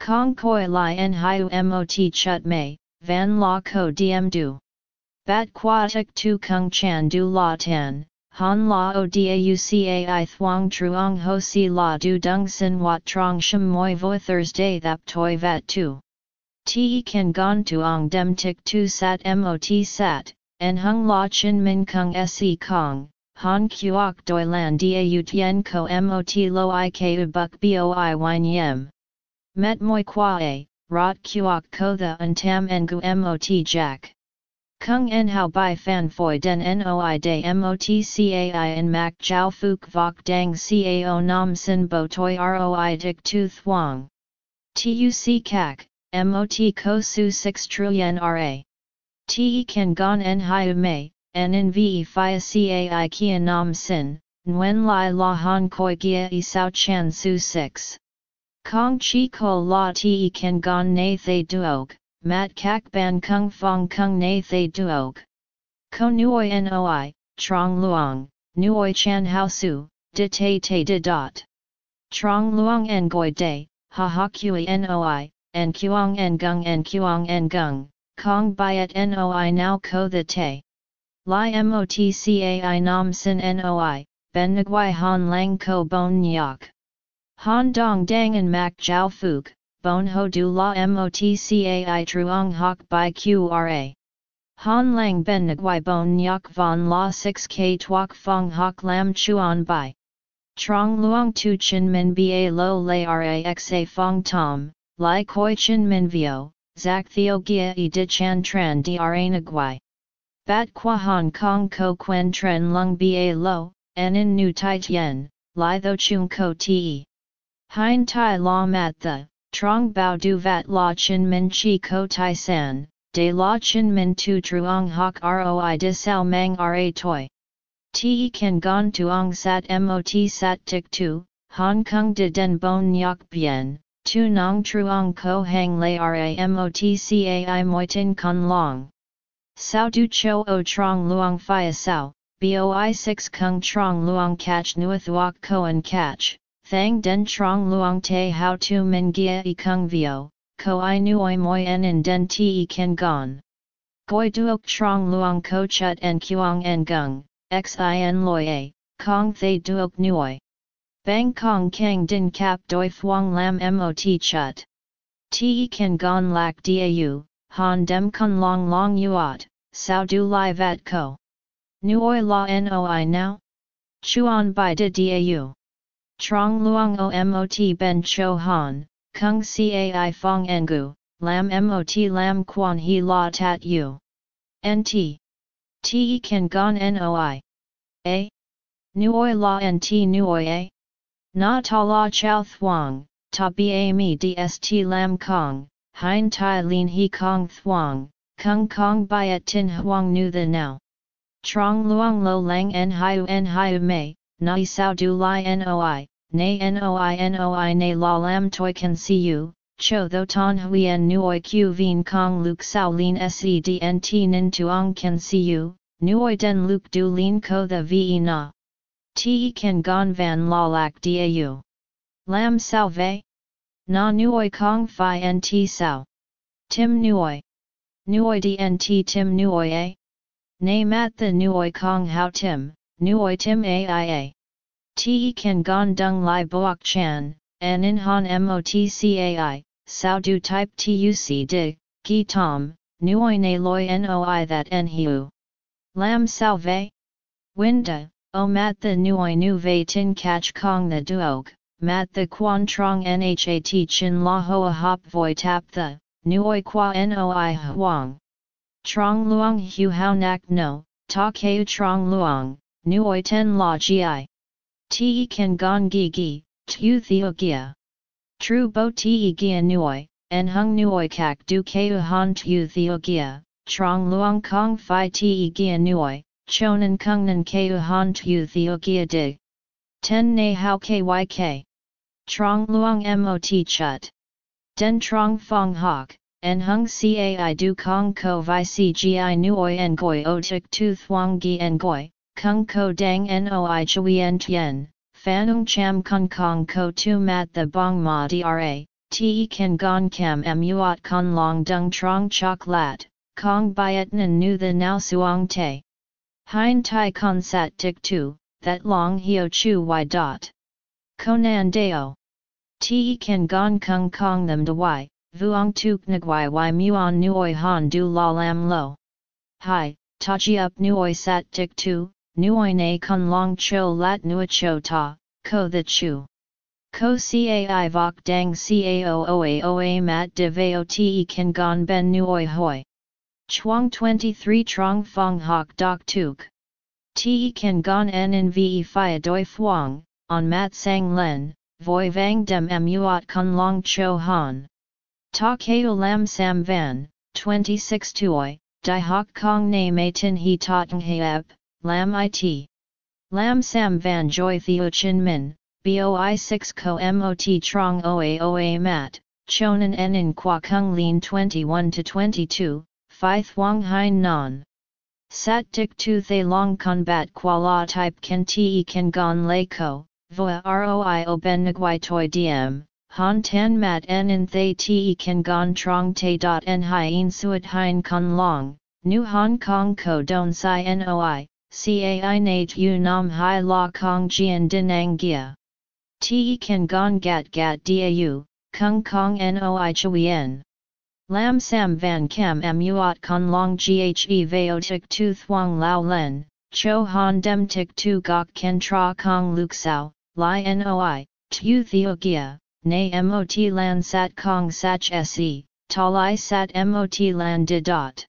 Kong koi li en hiu mot chut mei, van la ko diem du. Bat quatic tu kung chan du la tan, han la o daucai thuang truong ho si la du dung sin wat trong shim moi vo Thursday thap toi vat tu. Te kan gon tuong dem tik tu sat mot sat, en hung la chin min kung se kong, han kuok doi lan da tien ko mot lo i ku buk boi wine yem. Met moi kwae, rot kuok ko the un tam ngu mot jack. Kung en hao bai fan foi den noi de mot cai en mak jiao fuk vok dang cao nam sin bo toi roi dik tu thuang. Tuc kak, mot ko su 6 trillion ra. Te kan gon en hiu mei, en in ve fia cai kia nam sin, nguen lai la han koi gia i sao chan su 6. Kong chi ko la te kan gon na thay duog, mat kak ban kung fong kung na thay duog. Ko nuoi noi, trong luong, nuoi chan hao su, de te te de dot. Trong luong en goi de, ha ha kui noi, en kuang en gung en kuang en gung, kong byet noi now ko the te. Li motcai nam sin noi, ben nguai han lang ko bon nyak. Han dong dang and mak jiao fuk, bon ho du la motcai truong Hoc by qra. Han lang ben nguai bon nyak von la 6k tuok fong Hoc lam chuan by. Trong luong tu chin min ba lo lay ra xa fong tom, li koi chin min vio, zak theo gia e di chan tran dra nguai. Bat qua hong kong ko quen tren lung ba lo, en in nu tai tien, li tho chung ko te. Hein tai la mat the, trong bao du vat la chin min chi ko tai san, de la chin min tu truong hok roi di sao mang ra toi. Te kan gon tuong sat mot sat tik tu, Hong Kong de den bon nyok bien, tu nong truong ko hang lay ra mot cai moi tin con long. Sao du cho o trong luong phia sao, boi 6 kung trong luong catch nuathuok koan catch, thang den trong luong te how tu min gia e kung vio, ko i nuoi moi en den te ken gon. Goi duok trong luong ko chut en kuang en gung, xin loi a, kong thay duok nuoi. Bang kong kang din kap doi phuong lam mot chut. Te ken gon lak dau, han dem kun long long uot, sao du lai vat ko. Nuoi la noi now? Chuan bai de dau. Trong luong o mot ben cho han, kung cai fong engu, lam mot lam quan he la tat u. Nt. Te kan gon noi. A. Nuoi la nt nuoi a. Na ta la chow thuang, ta ba mi dst lam kong, hein tai lin he kong thuang, kung kong byet tin huang nu the now. Trong luang lo lang en hiu en hiu mei, nai sao du li noi, nay noi noi nay la lam toi can see you, cho tho ton huyen nuoi q vien kong luk sao lin sednt nin tuong can see you, nuoi den luk du lin ko the ve na. Te kan gon van la lak dau. Lam sao ve? Na nuoi kong fi nt sao. Tim nuoi. Nuoi dnt tim nuoi a? Nay mat the nuoi kong how tim, nuoi tim aia. Te kan gon dung lai boak chan, an in han mot cai, sao du type tuc dig, gi tom, nuoi na loi noi that en hiu. Lam sao ve? Winda, o mat the nuoi nu ve tin catch kong the duog, mat the quan trong nhat chin la hoa hop voi tap the, nuoi qua noi huang. Trong luang hu hao nak no, ta keu trong luang, nuoi ten la gi. Te kan gong gi gi, tu theo gia. Tru bo te gia nuoi, en hung nuoi kak du keu han tu theo gia, trong luang kong fi te gia nuoi, chonan kungnan keu han tu theo gia dig. Ten na hao kyk. Trong luang mot chut. Den trong fong hok, en hung cai du kong ko vi cgi nuoi en goi o tuk tu thuang gi en goi, kung ko dang noi chui en tien, fanung cham kung kong ko tu mat the bong ma dra, te kan gon kam muat con long dung trong chok lat, kong byet nan nu the now suong te. Hein tai con sat tik tu, that long hio chu y dot. Conan deo. Te kan gon kung kong them de y, vuong tuk nagwai y muon nuoi han du la lam lo. Hi, tachi up nuoi sat tik tu, nuoi na kun long cho lat nua cho ta, ko the chu. Ko cai vok dang cao oa oa mat de te kan gon ben nuoi hoi. Chuang 23 Trong Fong Hok Dok Tuk. Te kan gon en ve fia doi fuang, on mat sang len, voi vang dem muat kun long cho han. Ta keo lam sam van, 26 tuoi, di hok kong me tin he toteng heap, lam it. Lam sam van joy theo chin min, boi 6 Co mot trong oa oa mat, chonan en in qua kung lin 21 to 22, Phi Thuong Hein Non. Sat Tik tu thay long combat qua la type kan te kan gon lay ko, voa roi o ben nguai toi diem, han tan mat en in thay te kan gon trong te dot en hien suet hein con long, nu Hong Kong ko don si noi, cai nate u nam hai la kong jian din ang gia. Te kan gon gat gat dau, kung kong noi chuyen. Lam Sam Van Cam Muat Con Long Ghe Veo Tik Tu Thuong Lao Len, Cho Han Dem Tik Tu Gok Ken Tra Kong Luk Sao, Lai Noi, Tu Theo Gia, Na Mot Lan Sat Kong Sach Se, Ta Lai Sat Mot Lan De Dot.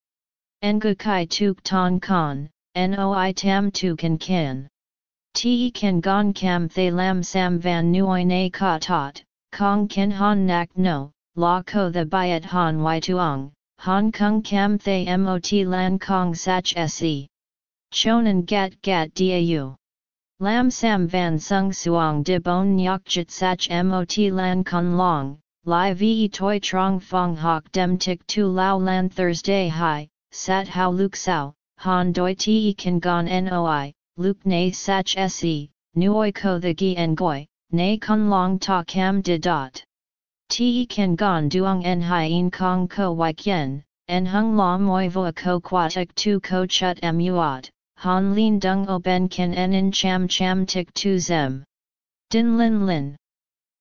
Ngu Kai Tuk Ton Con, Noi Tam Tu Kan Kin. Te Kan Gon Cam Thay Lam Sam Van Nuoi Na Ka Tot, Kong Ken Han Nak No, la ko the byet han y tuong, Hong Kong cam thay mot lan kong sach se. Chonan gat gat dau. Lam sam van sung suong de bon nyok jit sach mot lan con long, li ve toi trong fong hok dem tik tu lao lan Thursday high, sat how luk sao, han doi te kan gon noi, luk na sach se, nuoi ko the gi en goi, na con long ta cam de dot. Te kan gon duong en hien kong ko y kien, en hung la moi voa ko quatic tu ko chut muat, han lin dung o ben ken en in cham cham tik tu zem. Din lin lin.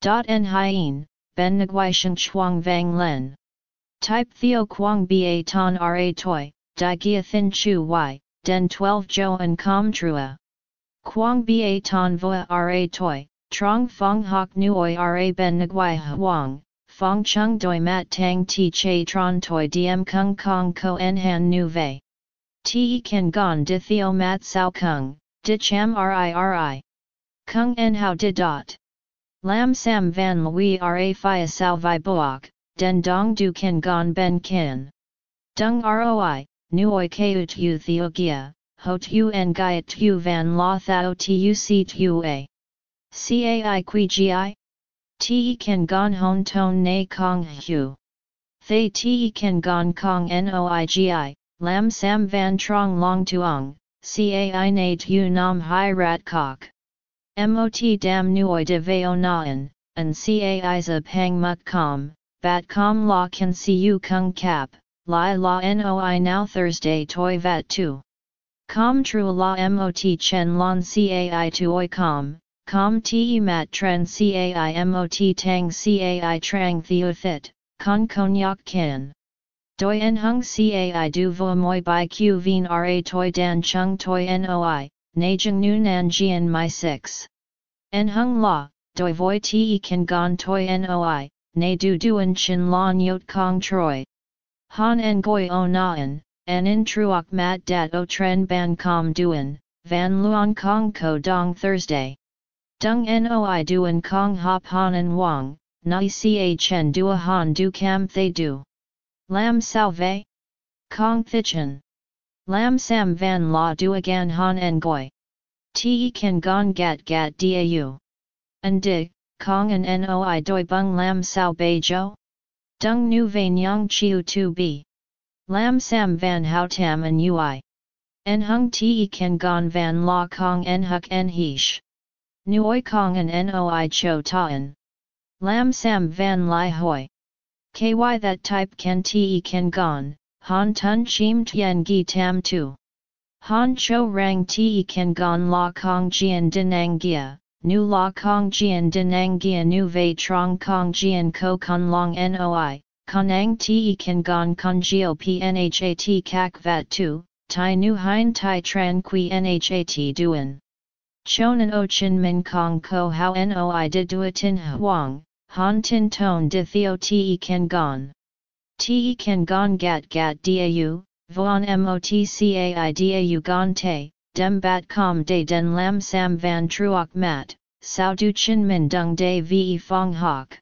Dot en hien, ben nguai shen chuang vang len. Type theo quang ba ton ra toi, di gia thin chu y, den 12 jo en com trua. Quang ba ton voa ra toi, Trong Fong Hoc Nuoi Ra Ben Nguai Huang, Fong Chung Doi Mat Tang Ti Che Tron Toi Diem Kung Kong Ko En Han Nu Ve. Ti Ken Gon Di Theo Mat Sao Kung, Di Cham Ri Ri. Kung En How Di Dot. Lam Sam Van Lui Ra Phia Sao Vi Boak, Den Dong Du Ken Gon Ben Kin. Dung Roi, Nuoi Keut U Theo Gia, Ho Tu En Gaiet Tu Van La Thao Tu Si Tu A. Cai Qui Gi? Te kan gon hon ton na kong hu. Thay te kan gon kong noigi, lam sam van trong long tuong, cai na tu nam hai rat kok. Mot dam nuoi de veo naan, and cai za pang muk com, bat com la can see you kung cap, lai la noi now Thursday toi vat tu. Com tru la mot chen lon cai tu oi com, Com te mat tren cai mot tang cai trang theothit, con konyak kin. Doi en hung cai du vo moi by q vien ra toi dan chung toi noi, najung nu nan jian my 6. En hung la, doi voi te kan gon toi noi, na du duen chin lon yot kong troi. Han en goi o naan, en in truok mat dat o tren ban com duen, van luon kong ko dong Thursday. Dung noi duan kong hop han and wang, nai chen dua han du cam thay du. Lam sao vei? Kong thichen. Lam sam van la du gan han en goi. Te kan gon gat gat dau. And dig, kong and noi doi bung lam sao bei? Dung nu vei nyang chiu tu bi. Lam sam van hao tam and ui. En hung te kan gon van la kong en huk en hish. Nuoi Kong and Noi Cho Taan. Lam Sam Van Lai Hoi. KY that type can te can gon, han tun chim tien gi tam tu. Han cho rang te kan gon la kong jian dinang gia, nu la kong jian dinang gia nu vei trong kong jian ko kun long noi, konang te kan gon kon gio pnhat kak vat tu, tai nu hein tai tran qui nhat duen. Chonan o chin min kong ko how noi de duatin huang, han tin ton de theo te kan gon. Te kan gon gat gat dau, vuan motcai dau gon dem bat com de den lam sam van truok mat, sao du chin min dung de ve fong hok.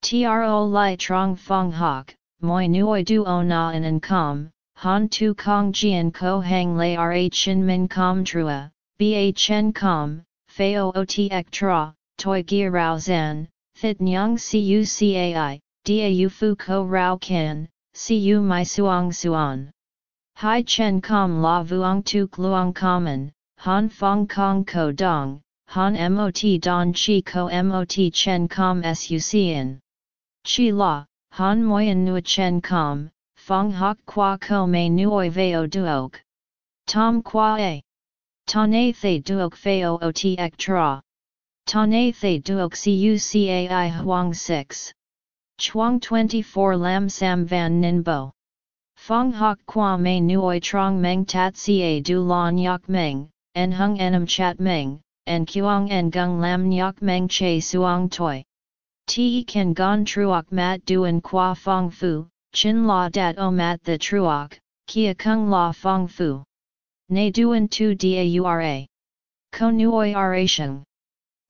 Tro li trong fong hok, moi nuoi du o na in an com, han tu kong jian ko hang lay ra chin min com trua, ba chen com, feo ot ek tra, toi gia rao zan, thit nyang cu cai, dau fu ko rao kan, cu my suang suan. Hai chen com la vuong tu luong common, han fong kong ko dong, han mot don chi ko mot chen com suc in. Chi la, han moyen nu chen com, fong hok qua ko me nuoi veo duok. Tom qua a. Tane thay duok feo ot ek tra. Tane thay duok cucai huang 6. Chuang 24 Lam Sam Van Ninbo. Fong Hok Kwa Mei Nuoi Trong Meng Tat Ca Du Lan Yak Meng, En Hung Enam Chat Meng, En Kuang En Gung Lam Nyak Meng Che Suang Toi. Te Kan Gon Truok Mat Duan Kwa Fong Fu, Chin La Dat O Mat The Truok, Kia Kung La Fong Fu. Ne Duan Tu Daura. Ko Nuoi Arasheng.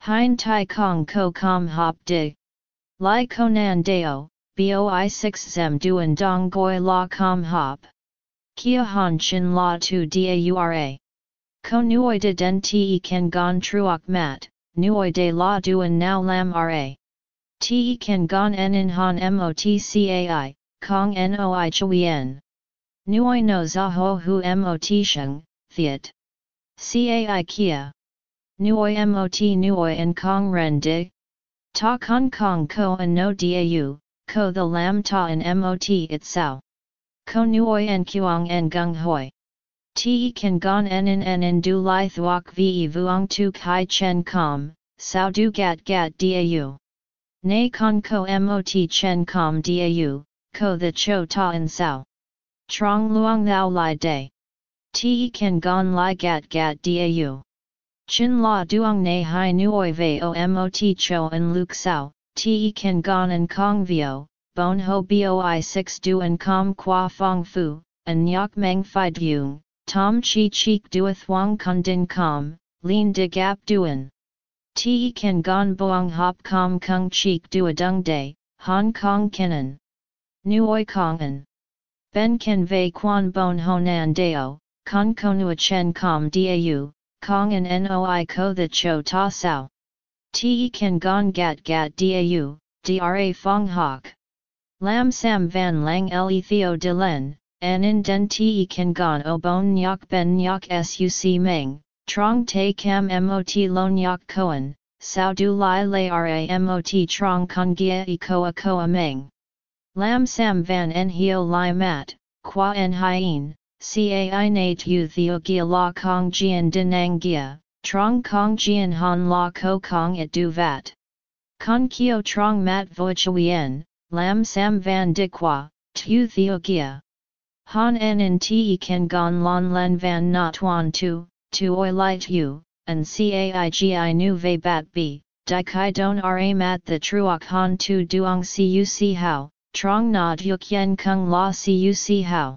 Hein Tai Kong Ko Com Hop Dig. Lai Konan Deo, Boi 6 Zem Duan Dong Goi La Com Hop. Kia Han Chin La Tu Daura. Ko Nuoi de Den Te Ken Gon Truok Mat, Nuoi de La Duan Now Lam Ra. Te Ken Gon En In Han Motcai, Kong Noi Chuyen. Nuoi no Zaho Hu Mot Sheng, Thiet. Cai Kia. Nuoi Mot Nuoi En Kong Ren Dig. Ta Kong Kong Ko An No Dau, Ko the Lam Ta in Mot It Sao. Ko Nuoi En Kuang En Gung Hoi. Te kan gon en en en en du li thuok ve vuong tu kai chen com, sao du gat gat dau. Nay con ko mot chen com dau, ko the cho ta en sao. Trong luong thou li day. Te kan gon li gat gat dau. Chin la duong ne hai nuoi ve o mot cho en luk sao, te kan gon en kong vio, bon ho boi 6 du en com qua fong fu, en nyok meng fi dung, tom chi cheek dueth wang kun din com, lin de gap duen. Te kan gon boang hop com kung cheek dua dung day, Hong Kong kenan. Nuoi kongan. Ben ken vei quan bon honan deo, con konua chen com dau, Kong and Noi ko the cho ta sao. Te kan gon gat gat dau, dra fong hok. Lam sam van lang le theo de len, an in den te kan gon o bon nyok ben nyok suc meng, trong te cam mot lo nyok koan, sao du lai lai ra mot trong con gia e koa koa meng. Lam sam van en hio lai mat, qua en hien, Cai nate u theo gia la kong jian dinang gia, trong kong jian han la ko kong et du vat. Con kio trong mat vo chuyen, lam sam van de qua, tu theo gia. Han en te kan gon lon len van not tuan tu, tu oi light u, and caigi nu ve bat b, di kai don ra mat the truok han tu duong cuc how, trong na yuk yen kung la cuc how.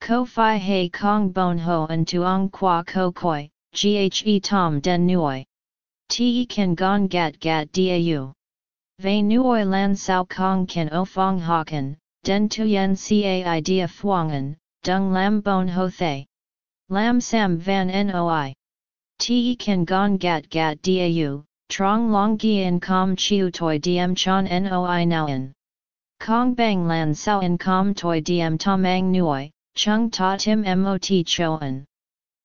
Ko fi hei kong bon ho and tuong qua ko koi, ghe tom den nuoi. Te kan gong gat gat dau. Ve nuoi lan sao kong kan o fong hokan, den tu yen cai dia fuangan, dung lam bon ho thay. Lam sam van noi. Te kan gong gat gat dau, trong long gian com chiu toi diem chan noi nouen. Kong bang lan sao in com toi diem tomang nuoi, Chung ta tim mot choan.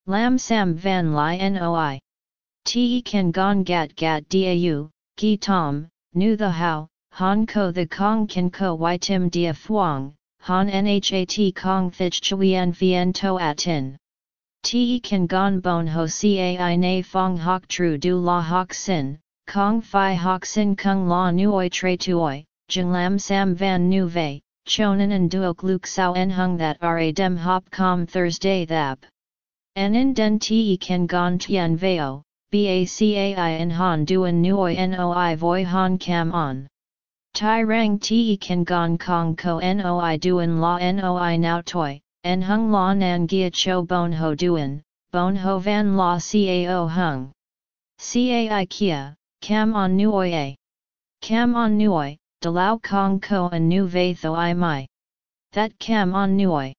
Lam sam van li noi. Te kan gon gat gat dau, gi tom, nu the how, han ko the kong kan ko y tim dia phuong, han nhat kong thich chuyen vien to atin. Te kan gon bon ho cai na fong hok tru du la hok sin, kong fi hok sin kung la nuoi tre tuoi, jeng lam sam van nu vei, chonan and duok luk sao en hung that ra dem hop com Thursday thap. En in den te kan gon tien veo, BACAI en han duan nuoi noi voi han cam on. Tai rang te kan gon kong ko noi duan la noi now toi, en hung la nan gia cho bon ho duan, bon ho van la cao hung. Cai kia, cam on nuoi a. Cam on nuoi, de lao kong ko a nu ve tho i mai. That cam on nuoi.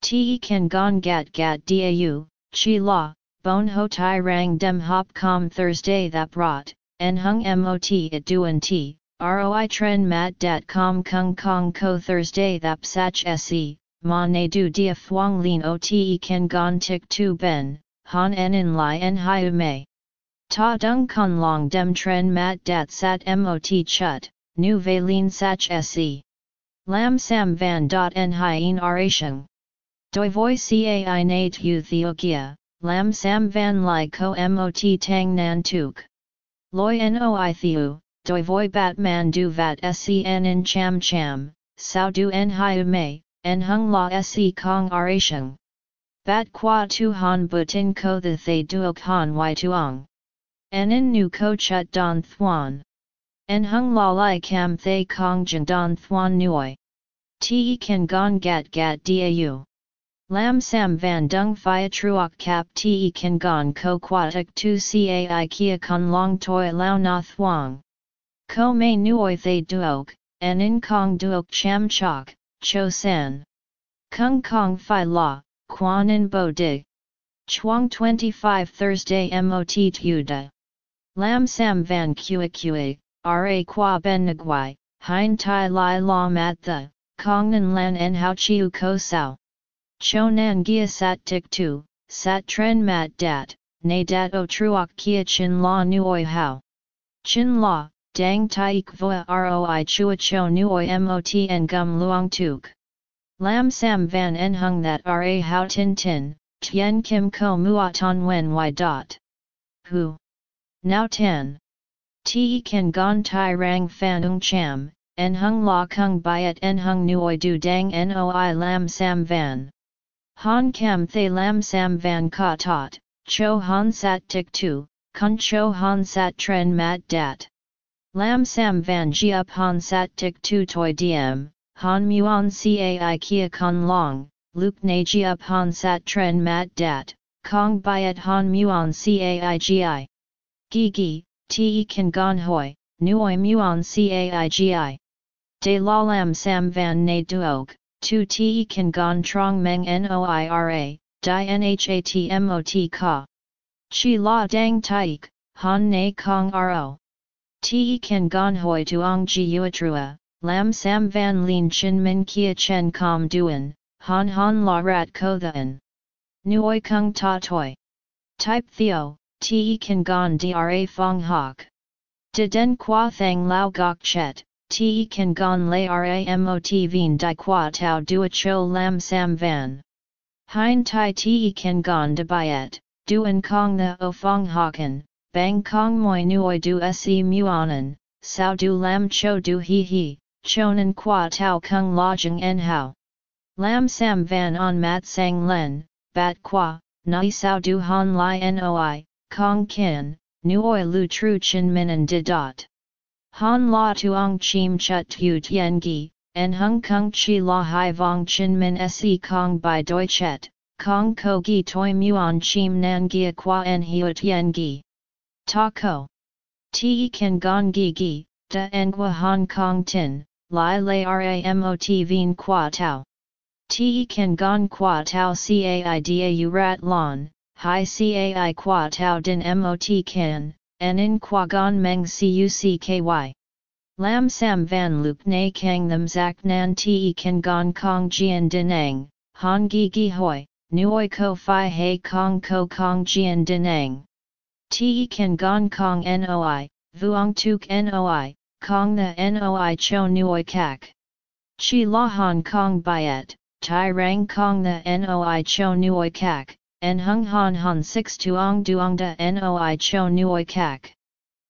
Te kan gon gat gat dau, chi la, bon ho tai rang dem hop com Thursday that brought, en hung mot it duan ti, Roi tren mat dat com kung kong ko Thursday thap sach se, ma ne du dia thuang lin o te ken gon tik tu ben, han en in lai en hiu mei. Ta dung con long dem tren mat dat sat mot chut, nu ve lin sach se. Lam sam van dot en hien aration. Doi voi cai nate u theogia, lam sam van lai ko mot tang nan tuk. Loi noi thiu, doi voi batman du vat sen in cham cham, sao du en hiu mei, en hung la se kong aration. Bat qua tu han butin ko the thay duok han y tuong. En in nu ko chut don thuan. En hung la lai cam thay kong jan don thuan nuoi. Te kan gon gat gat dau. Lam sam van dung phia truoc cap te kan gon ko quatic tu cai kia con long toi lao na thuong. Ko mei nuoi thay duok, an in kong duok cham chok, cho san. Kung kong fi la, quan in bo dig. Chuang 25 Thursday mot tuda. Lam sam van kua kua, ra qua ben nguai, hein tai lai la mat the, kong nan lan en hao chiu ko sao. Cho nan gia sat tik tu, sat tren mat dat, na dat o truok kia chin la nuoi hao. Chin la, dang taik voa roi chua cho nuoi mot en gum luong tuk. Lam sam van en hung that ra hao tin tin, tien kim ko muatan wen y dot. Hu. Now ten. Te kan gon tai rang fan ung cham, en hung la kung byet en hung nuoi du dang noi lam sam van. Han kam thay lam sam van ka tot, cho han sat tik tu, kun cho han sat tren mat dat. Lam sam van ji up han sat tik tu toi diem, han muon cai kia con long, luk na ji up han sat tren mat dat, kong byet han muon cai gi. Gi gi, te kan gon hoi, nuoi muon cai gi. De la lam sam van na duog, tu te kan gon trong meng noira, di nhatmot ka. Chi la dang taik, han na kong ro. Te kan gon hoi tuong ji uatrua, lam sam van lin chin min kia chen kom duen, han han la rat ko the Nuoi kung ta toi. Type theo, te kan gon dra fong hok. De den qua thang lao gok chet, te kan gon lay ramot vien di qua tau dua cho lam sam van. Hein tai te kan gon de byet, duen kong the o fong hokken, bang kong moi nuoi du se muonan, sao du lam cho du hi hi, chonan qua tau kung lodging en hao. Lam sam van on mat sang len, bat qua, nai sao du han li noi, kong kin, nuoi lu tru chin minan di dot. Han la tuong chim chut tu tien gi, en hung kung chi la hai vong chin min se kong by doi chet, kong ko gi toi muon chim nan gia qua en hiu tien gi. Ta ko. Ti kan gong gi gi, da engwa hong kong tin, lai lay ramot vien qua tau. Te kan gong qua tau caida rat lon, hi cai qua tau din mot kan, en in qua gon meng cucky. Lam sam van lup na kang them zak nan te kan gon kong jian dinang, han gi gi hoi, nuoi ko fi hei kong ko kong jian dinang. Te kan gon kong noi, vuong tuk noi, Kong the Noi Cho Nuoi Kak. Chi La Hong Kong Biet, Tai Rang Kong the Noi Cho Nuoi Kak, En Hung Han Han 6 Tuong Duong da Noi Cho Nuoi Kak.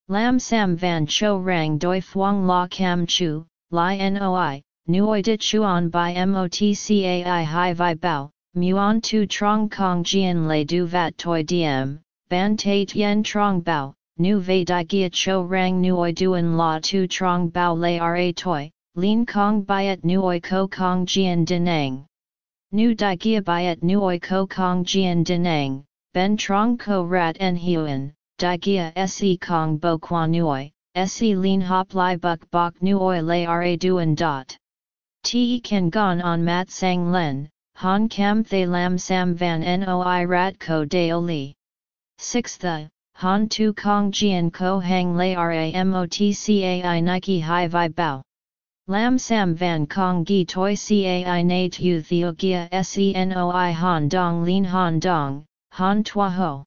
Lam Sam Van Cho Rang Doi Phuong La Cam Chu, Lai Noi, Nuoi Di Chuan by MOTCAI Hai Vi Bao, Muon Tu Trong Kong Jian Le Du Vat Toi Diem, Ban Te Tien Trong Bao, Nu Ve Di Gia Cho Rang Nuoi Duan La Tu Trong Bao Le Ra Toi, Lin Kong Biat Nuoi Ko Kong Jian Denang. Nu Di Gia Biat Nuoi Ko Kong Jian Denang, Ben Trong Ko Rat En Huan, Di Gia Se Kong Bo Qua Nuoi, Se Lin Hop Lai Buk Bok Nuoi Le Ra Duan Dot. Te Kan Gon on Mat Sang Len, Han Cam Thay Lam Sam Van Noi Rat Ko Deo Li. 6 The, uh, Han Tu Kong Jian Ko Hang Lei Ramotcai Nike Hai Vi Bao. Lam Sam Van Kong Gi Toi Cai Na Tu Theo Gia Senoi Han Dong Lin Han Dong, Han Tua Ho.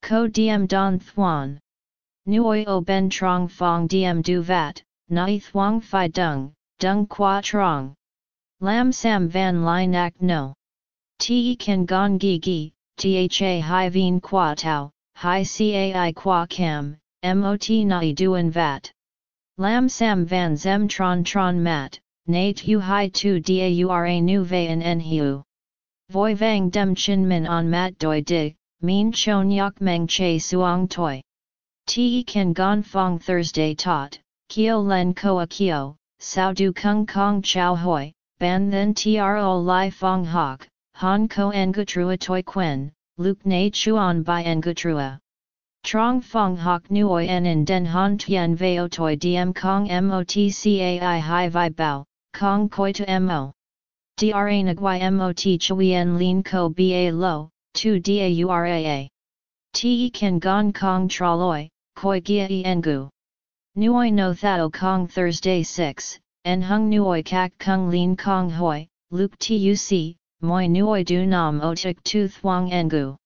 Ko Diem Don Thuan. Nuoi O Ben Trong Fong Diem Du Vat, Nai Thuong Phi Dung, Dung Qua Trong. Lam Sam Van Lai Nak No. Te Kan Gon Gi Gi, Tha Hai Vien Qua Tau, Hai Cai Qua Cam, Mot Nai Duan Vat. Lam Sam Van Zem Tron Tron Mat, Nate Hu Hai Tu Daura Nu Ve An En Hu. Voi Vang Dem Chin Min On Mat Doi dig, Min Chon Yak Meng Che Suong Toi. Te Kan Gon Fong Thursday Tot, Kio Len Koa Kio, Sao Du Kung Kong Chow Hoi, Ban Then Tro Lai Fong Hok, Han Ko Ngutrua Toi Quen, Luke Na Chuan Bai Ngutrua. Trong Fong Hok Nuoi En In Den Han Tien Veo Toi Diem Kong Motcai Hai Vi Bao, Kong Koi To Mo. Dra Nagui Mot Chuyen Lin Ko Ba Lo, Tu Dauraa. Te Kan Gon Kong Traloi, Koi Gia E Ngu. Nuoi No Thao Kong Thursday 6, En Hung Nuoi Kak Kung Lin Kong Hoi, Luke Tuc, Moi Nuoi Du Nam Otik Tu Thuong Ngu.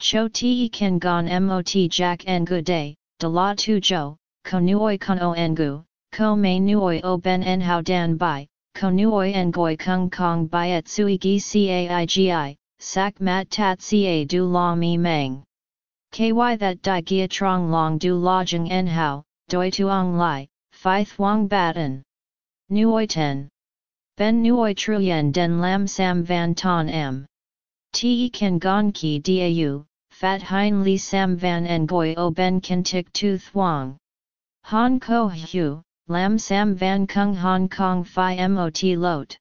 Cho te kan gon mot jack ngu day, de la tu jo, ko nuoi kon o ngu, ko mei nuoi o ben en hao dan bai, ko nuoi ngoi kung kong bai at sui gi caigi, sak mat tat ca du la mi meng. Ky that di gia trong long du la jeng en hao, doi tuong lai, phi thuong batten. Nuoi ten. Ben nuoi truyen den lam sam van ton m. Te kan gon ki dau, Fat Hein Li Sam Van Ngoi O Ben Kan Tik Tu Thuong. Han Ko Hu, Lam Sam Van Kung Hong Kong Phi Mot Lot.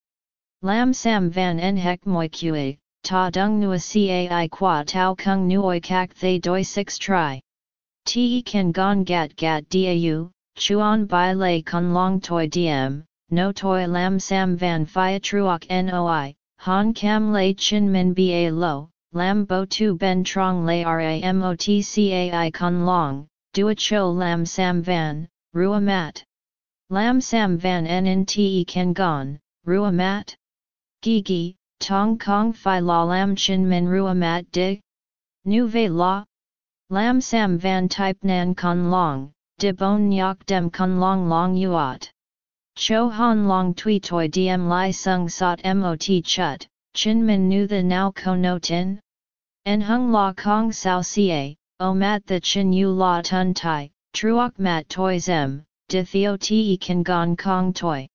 Lam Sam Van En Hek Moi Kue, Ta Dung Nua Cai Qua Tau Kung Nuoi Kak Thay Doi 6 Tri. Te Kan Gon Gat Gat Dau, Chuan Bai Lei Kun Long Toi Diem, No Toi Lam Sam Van Phi Truok Noi, Han Cam Lei Chin Min Ba Lo. Lam bo tu ben trong lay ramotcai con long, dua cho lam sam van, rua mat. Lam sam van en te ken gon, rua mat. Gi gi, tong kong fi la lam chin min rua mat dig. Nu ve la. Lam sam van type nan con long, de bon nyok dem con long long yuat. Cho han long tui toi diem lai sung sot mot chut, chin min nu the now ko no tin? En hung la kong sao ca, o mat the chin yu la tun tai, truok mat toi zem, de theo te kan gong kong toi.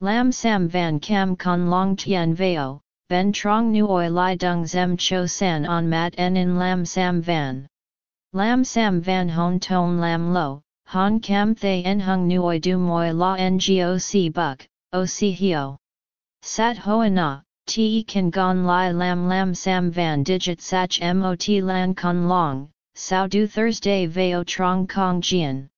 Lam sam van cam con long tien veo, ben trong nuoi lai dung zem cho san on mat en in lam sam van. Lam sam van hon ton lam lo, han cam thay en hung nuoi du moi la ngoc buk, o si hio. Sat hoa na, te kan gon lai lam lam sam van digit sach mot lan con long, sao du Thursday veo trong kong jian.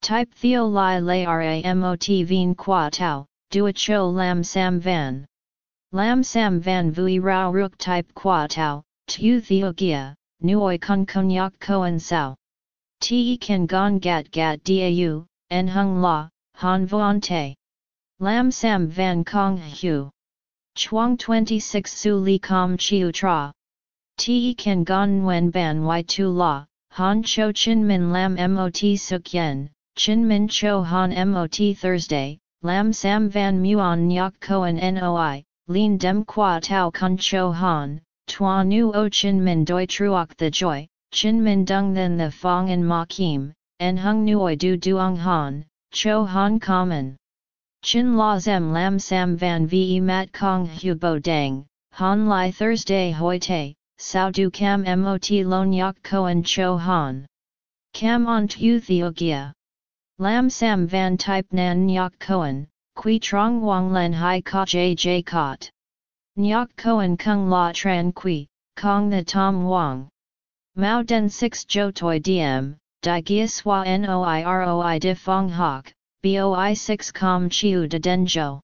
Type theo lai lai ra mot vien qua tau, a cho lam sam van. Lam sam van vui rao ruk type qua tau, tu theo gia, nuoi con konyak koan sao. Te kan gon gat gat dau, en hung la, han vuan te. Lam sam van kong hu. Chuang 26 Su Li Com Chiu Tra. Te Kan Gon Ban Y Tu La, Han Cho Chin Min Lam Mot Suk Yen, Chin Min Cho Han Mot Thursday, Lam Sam Van Muon Nyok Koan Noi, Lin Dem Qua Tao Kun Cho Han, Tua Nu O Chin Min Doi Truok The Joy, Chin Min Dung Then The Fong and Ma Kim, En Hung Nuoi Du Duong Han, Cho Han Common. Chin La Zem Lam Sam Van Ve Mat Kong Hu Bo Dang, Han Lai Thursday Hoi Te, Sao Du Cam Mot Lon Yak Koan Cho Han. Cam On Tu Theogia. Lam Sam Van Type Nan Nyak Koan, Qui Trong Wang Len Hai Ka J J Kot. Nyak Koan Kung La Tran Qui, Kong The Tom Wang. Mao Den 6 Jo Toi Diem, Di Gia Swa Noiroi De Fong Hok, Boi 6 Com Chiu De Denjo.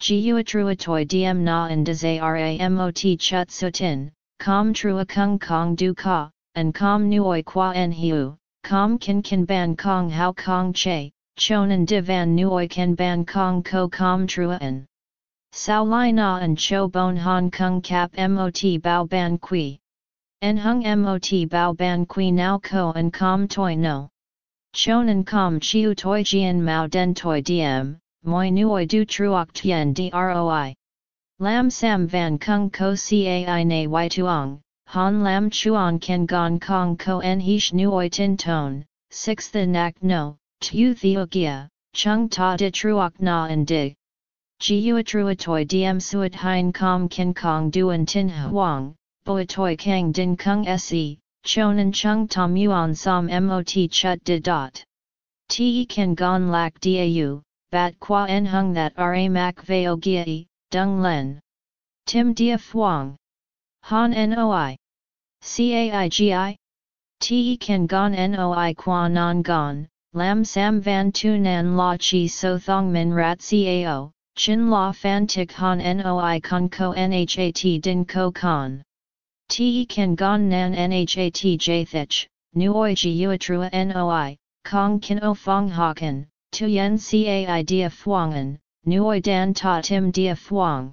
Jiu Trua Toi Diem Na and De Ramot Chut Sutin, Com Trua Kung Kong Du Ka, and Com Nuoi Qua En Hiu, Com Kin Kin Ban Kong How Kong Che, Chonan Divan Nuoi Ken Ban Kong Ko Com Trua En. Sao Lai Na and Cho Bon Hong Kong Cap Mot Bao Ban Kui. En Hung Mot Bao Ban Kui Now Ko and Com Toi No. Chonan Com Chiu Toi Jian Mao Den Toi Diem, Moi Nuoi Du Truok Tien Droi. Lam Sam Van Kung Ko Cai Na Y Tuong, Han Lam Chuan Ken Gon Kong Ko En Hish Nuoi Tin Ton, 6th Nak No, Tu Theogia, Chung Ta De Truok Na and Dig. Jiua Truatoi Diem Suat Hein Com Ken Kong Duan Tin Huang, Boatoi Kang Din Kung Se, Chonan Chung Tom Yuan Som Mot Chut De Dot. Te Ken Gon Lak Dau, Bat Qua En Hung That Ra Mak Veo Giai, Dung Len. Tim Dia Phuong. Han Noi. Caigi? Te Ken Gon Noi Qua Non Gon, Lam Sam Van Tu Nan La Chi So Thong Min Rat Cao, Chin La Fan Tik Han Noi Con Ko Nhat Din Ko Con. Te Ken Gon Nan Nhat Jathich, Nuoi Ji Uatrua Noi, Kong Kin O Fong Hokken, Tu Yen Cai Dia Phuongan, Nuoi Dan Ta Tim Dia Phuong.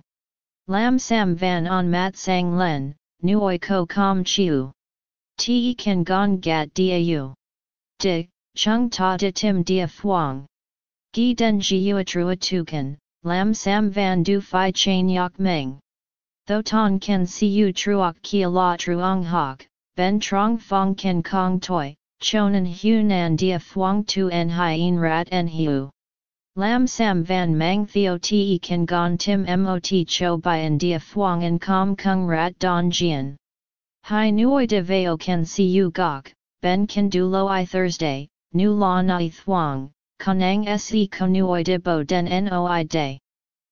Lam Sam Van On Mat Sang Len, Nuoi Ko Com Chiu. Te Ken Gon Gat Dau. Di, Chung Ta De Tim Dia Phuong. Gi Den Ji Uatrua Tukan, Lam Sam Van Du Phi Chain Yak Meng. Tho Ton Ken Siu Truok Kia La Truong Hok, Ben Trong Fong Ken Kong Toi, Chonan Hu Nan Dia Phuong Tu En Hien Rat En Hu. Lam Sam Van Mang Theo Te Ken Gon Tim Mot Cho Bai En Dia Phuong En Com Kung Rat Don Jian. Hai Nuoi De Veo Ken Siu Gok, Ben Ken Du Lo I Thursday, Nu La Nai Thuong, Kanang Se Konuoi De Bo Den Noi Day.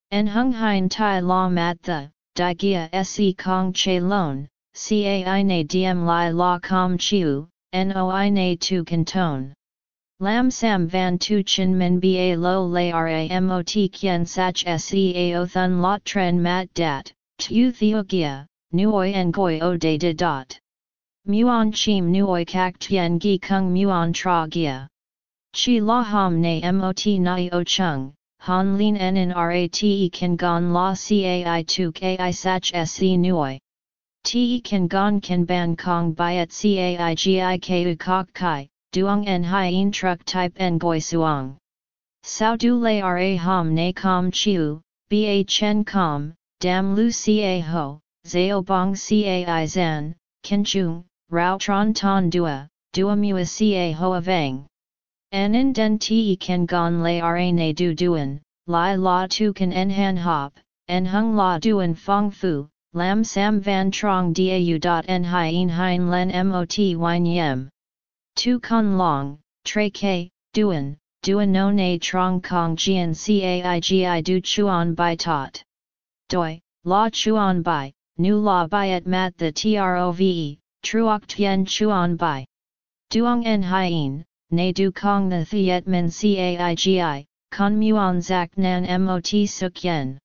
En Hung Hein Tai La Mat The. Di Gia Se Kong Che Lon, Cai Na Diem Lai La Com Chiu, Noi Na Tu Canton. Lam Sam Van Tu Chin Min Ba Lo La Ramot Kien Sach Seao Thun Lot Tren Mat Dat, Tu Theo Gia, Nuoi Ngoi O De De Dot. Muon Chim Nuoi Kak Tien Gi Kung Muon Tra Gia. Chi La Ham Na Mot Nai O Chung. Han Lin En in Rate Kan Gon La Cai Tu Ki Sach Se Nuoi. Te Kan Gon Kan Ban Kong Biat Cai Gi Ku Kok Kai, Duong En Truck Type En Goi Suong. Sao Du Le Ra Ham Ne Com Chiu, Ba Chen Com, Dam Lu Ca Ho, Zao Bong Cai Zan, Ken Chung, Rao Tron Ton Dua, Dua Mua Ca Hoa Vang. Anin den te kan gon lay ra na du duan, lai la tu kan en han hop, en hung la duan fong fu, lam sam van trong dau dot en hien hein len mot wine yem. Tu con long, tre ke, duan, duan no na trong kong jian caigi du chuan bai tot. Doi, la chuan bai, nu la bai at mat the trove, truok tien chuan bai. Duong en hien, na du kong the thiet min caigi, con muon zak nan mot suk yen.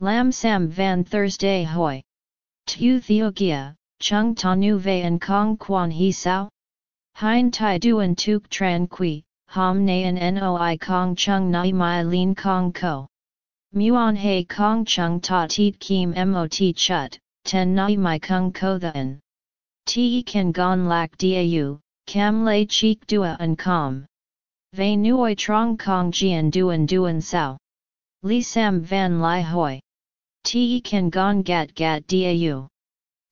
Lam sam van Thursday hoi. Tu theogia, chung ta nu ve en kong quan hi sao? Hein tai du duan tuk tran qui, ham na en noi kong chung nai mai lin kong ko. Muon he kong chung ta tit kim mot chut, ten nai mai kung ko the en. Te kan gon lak dau, Cam lay cheek dua and com. Ve nuoi trong kong jian duan duan sao. Li sam van lai hoi. Te kan gong gat gat dau.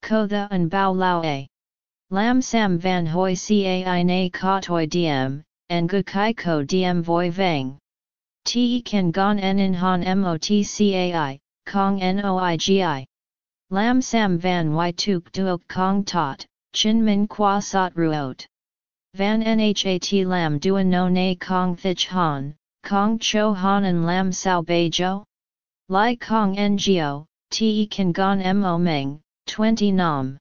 Ko the and bao lao a. Lam sam van hoi cai na ka toi diem, and gu kai ko diem voi vang. Te kan gon en in han mot cai, kong noigi. Lam sam van y tuk duok kong tot, chin min qua sot ruot. Van nhat lam duan no na kong thich han, kong cho han and lam sao bei jo? Lai kong ngo, te kan mo meng, 20 nam.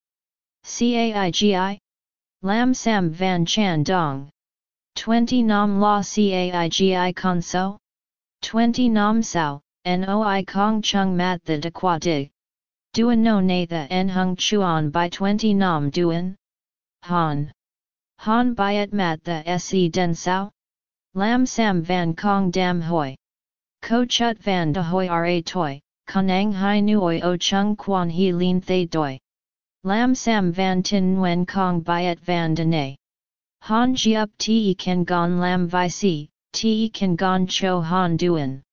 Caigi? Lam sam van chan dong. 20 nam la caigi conso? 20 nam sao, noi kong chung mat the de qua dig. Duan no na the en hung chuan by 20 nam duan? Han. Han byet mat the se den sao? Lam sam van kong dam hoi. Ko chut van de hoi ra toi, kanang hai nuoi o chung quan he lin thay doi. Lam sam van tin wen kong byet van de ne. Han ji up te kan gon lam vi si, te kan gon cho han duan.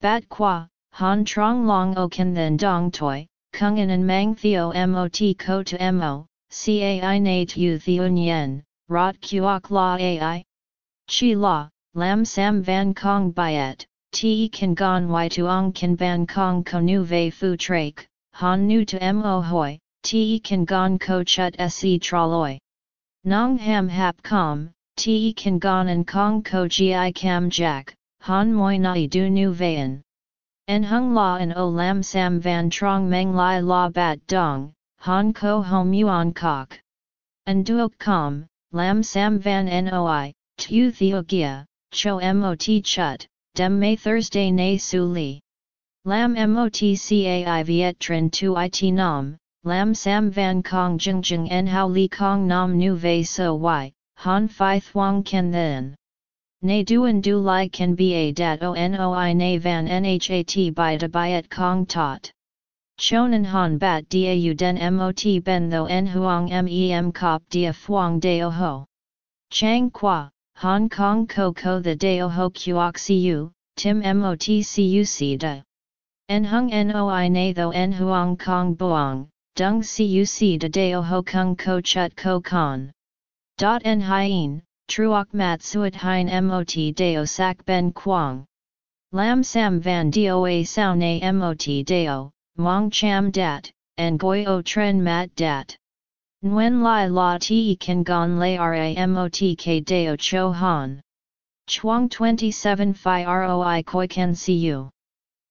Bat qua, han trong long o kan then dong toi, kung and mang theo mot ko to mo, cai nate u theun yen, rot kuok la ai. Chi la, lam sam van kong byet, te kan gon y tuong kan ban kong nu ve fu trake, han nu to mo hoi, te kan gon ko chut se traloi. Nong ham hap kom, te kan gon and kong ko gi cam jack, han moi nai du nu vein. En hung la and o lam sam van trong meng lai la bat dong, han ko hom yuan kok. And duok kom, lam sam van noi, tu theogia, cho mot chut, dem may Thursday nay su li. Lam mot cai viet trin tu it nam, lam sam van kong jing jing en hao li kong nam nu Ve so y, han fi thuong ken then. Nay duan du lai can be a dat o noi nay van nhat by de byet kong tot. Chonan han bat u den mot ben tho en huang mem kop dia phuong deo ho. Chang qua, Hong Kong ko ko the deo ho kuok cu, tim mot cuc da. En hung noi na tho en huang kong buong, dung cuc de deo ho kung ko chut ko con. Dot en hien, truok mat suet hein mot deo sak ben quang. Lam sam van doa sao na mot deo, mong cham dat, and goi o tren mat dat. Nguyen lai la te kan gon lay ramotk deo cho han. Chuang 27 Phi Roi Koi Can Cu.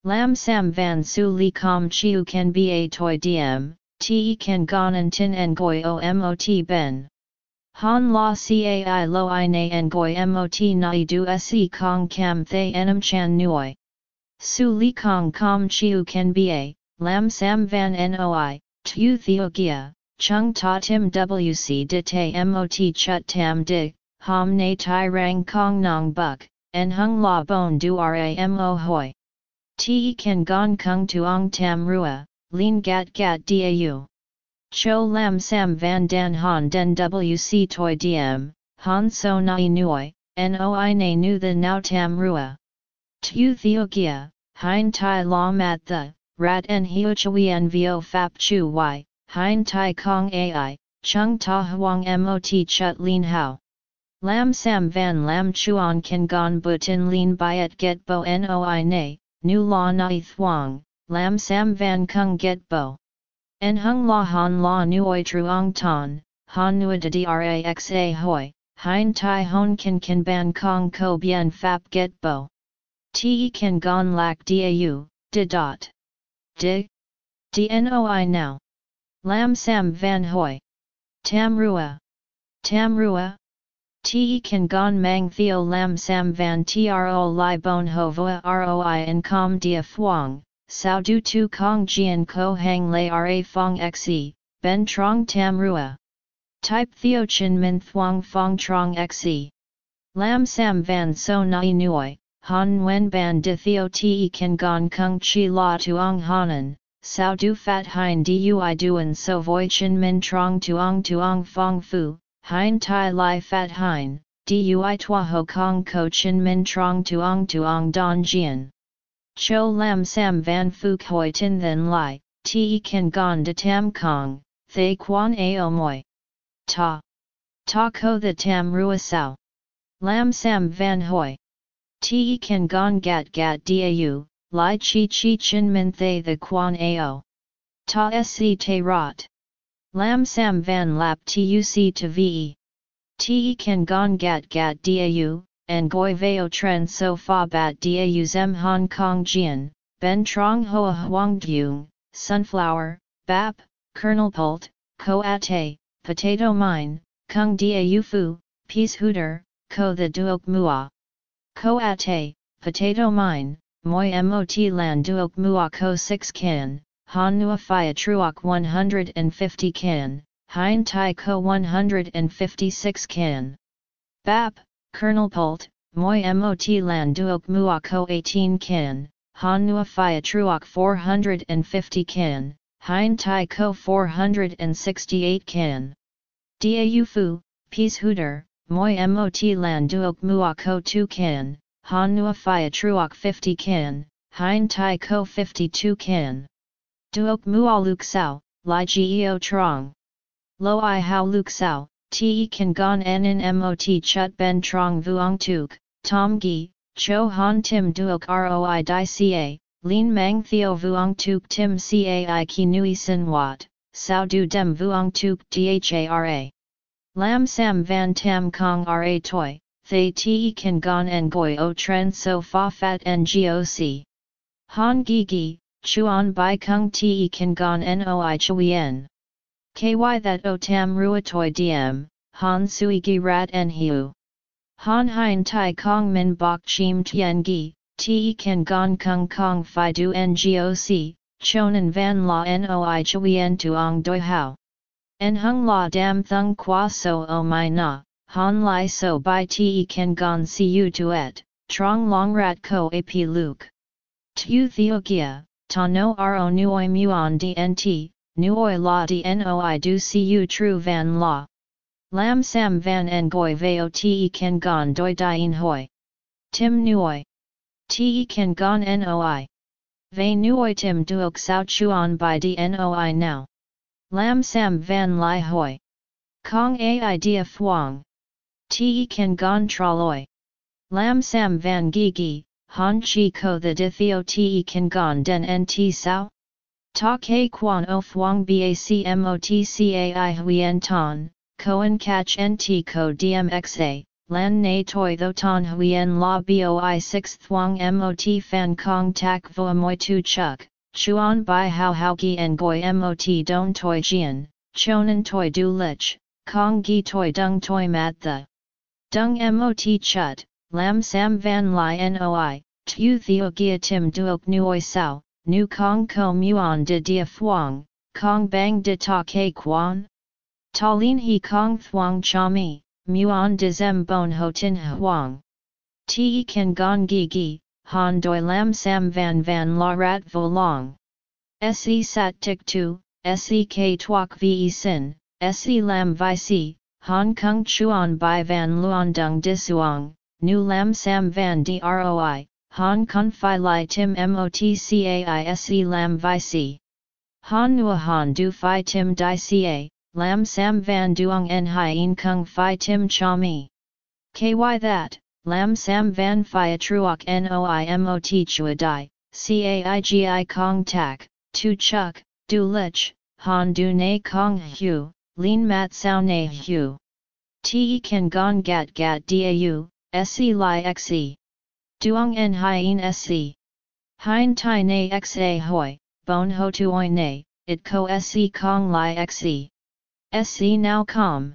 Lam Sam Van Su Li Com Chiu Can Ba Toi Diem, Te Kan Gon and Tin En Goi O Mot Ben. Han La Cai Lo I Na En Goi Mot Nai Du Se Kong Cam Thay Enam Chan Nuoi. Su Li Kong Com Chiu Can Ba, Lam Sam Van Noi, Tu Theo Gia, Chung Ta Tim Wc De Te Mot Chut Tam Dig. Hom na tai rang kong nong buk, en hung la bon du ramo hoi. Te kan gong kung tuong tam rua, lin gat gat dau. Cho lam sam van dan han den wc toi diem, han so nai nuoi, noi na nu the now tam rua. Tu theogia, hein tai la mat the, rat en hiu chui en vio fap chu y, hein tai kong ai, chung ta huang mot chut lin hao. Lam sam van lam chuan kan gon butin lin byet get bo noi ne, nu la nai thuang, lam sam van kung get bo. En hung la han la nuoi truong ton, han nua de draxa hoi, hein tai hon kan kan ban kong ko bien fap get bo. Te kan gon lak dau, de dot. Dig? Dnoi now. Lam sam van hoi. Tam rua. Tam rua? Te kan gon mang theo lam sam van tro li bon ho voa roi en com dia phuong, sao du tu kong jian ko hang lay ra fong xe, ben trong tam rua. Type theo chin min thuong fong trong xe. Lam sam van so nai nuoi, han wen ban de theo te kan gon kung chi la tuong hanan, sao du fat hein dui duan so voi chin min trong tuong tuong fong fu, Hein tai lai fat hein, dui tua ho kong ko chin min trong tuong tuong don jian. Cho lam sam van phuc hoi tin then lai, te kan gon de tam kong, thay quan ao moi. Ta. Ta ko the tam rua sao. Lam sam van hoi. Te kan gon gat gat dau, lai chi chi chin min thay the quan ao. Ta sc te rot. Lam sam van lap tuc to ve. Te kan gon gat gat dau, and goi veo tren so fa bat dau zem Hong Kong jian, ben trong hoa huang dung, sunflower, bap, kernel-pult, ko ate, potato mine, kung dau fu, peashooter, ko the duok mua. Ko ate, potato mine, moi mot lan duok mua ko 6 can, han nua truok 150 can, Hein Tai Ko 156 Can. Bap, Kernel-Pult, Moi Mot Lan Duok Muak Ko 18 Can, Han Nua Truok 450 Can, Hein Tai Ko 468 Can. Da Peashooter, Moi Mot Lan Duok Muak Ko 2 Can, Han Nua Truok 50 Can, Hein Tai Ko 52 Can. Duok Mualuk Sao, Lai Geo Trong. Lo i hao luk sao, te kan gon en in mot chut ben trong vuong tuk, tom gi, cho han tim duok roi di ca, lin mang theo vuong tuk tim cai ki nui sin wat, sao du dem vuong tuk dhara. Lam sam van tam kong ra toi, thay te kan gon en goi o tren so fa fat ngoc. Han gi gi, chuan bai kung te kan gon noi chuyen. Ky that o tam ruatoi diem, han sui gi rat en hiu. Han hein tai kong min bok chim tien gi, te kan gong kung kong fi du ngoc, chonan van la noi chuyen tuong doi hao. En hung la dam thung qua so o mai na, han lai so by te kan gon si u tuet, trong long rat ko ap luke. Tu theogia, ta no ro nuoi muon dnt, nuoi la di noi du cu tru van la. Lam sam van en goi veo te ken gon doi dien hoi. Tim nuoi. Te ken gon noi. Ve nuoi tim duok sao chuan by di noi now. Lam sam van lai hoi. Kong ai dia fuang. Te ken gon traloi. Lam sam van gi han chi ko the di theo te ken gon den en ti sao? Ta ke quan o fuang bacmotcai huyen ton, koen catch nt ko dmxa, lan na toi tho ton huyen la boi 6 thuang mot fan kong tak vo moi tu chuk, chuan bai hao hao gi en goi mot don toi jian, chonan toi du lich, kong gi toi dung toi mat the. Dung mot chut, lam sam van li noi, tu theo gia tim duok nuoi sao, nu kong ko muon de dia phuong, kong bang de ta ke quan? Ta lin he kong thuong cha mi, muon de zem bon ho tin huang. Ti kan gong gi gi, han doi lam sam van van la rat vo long. Se sat tik tu, se k tuok ve sin, se lam vi si, han kung chuan bai van luon dung disuang, nu lam sam van droi, Han kun fi li tim motcaise lam vi si. Han nua han du fi tim di ca, lam sam van duong en hien kung fi tim cha mi. Ky that, lam sam van fi truok noi mot chua di, caigi kong tak, tu chuk, du lich, han du na kong hu, lin mat sao na hu. Te kan gong gat gat dau, se li xe. Duong en hien sc. Hein tai na xa hoi, bon ho tuoi na, it ko sc kong li xe. Sc now com.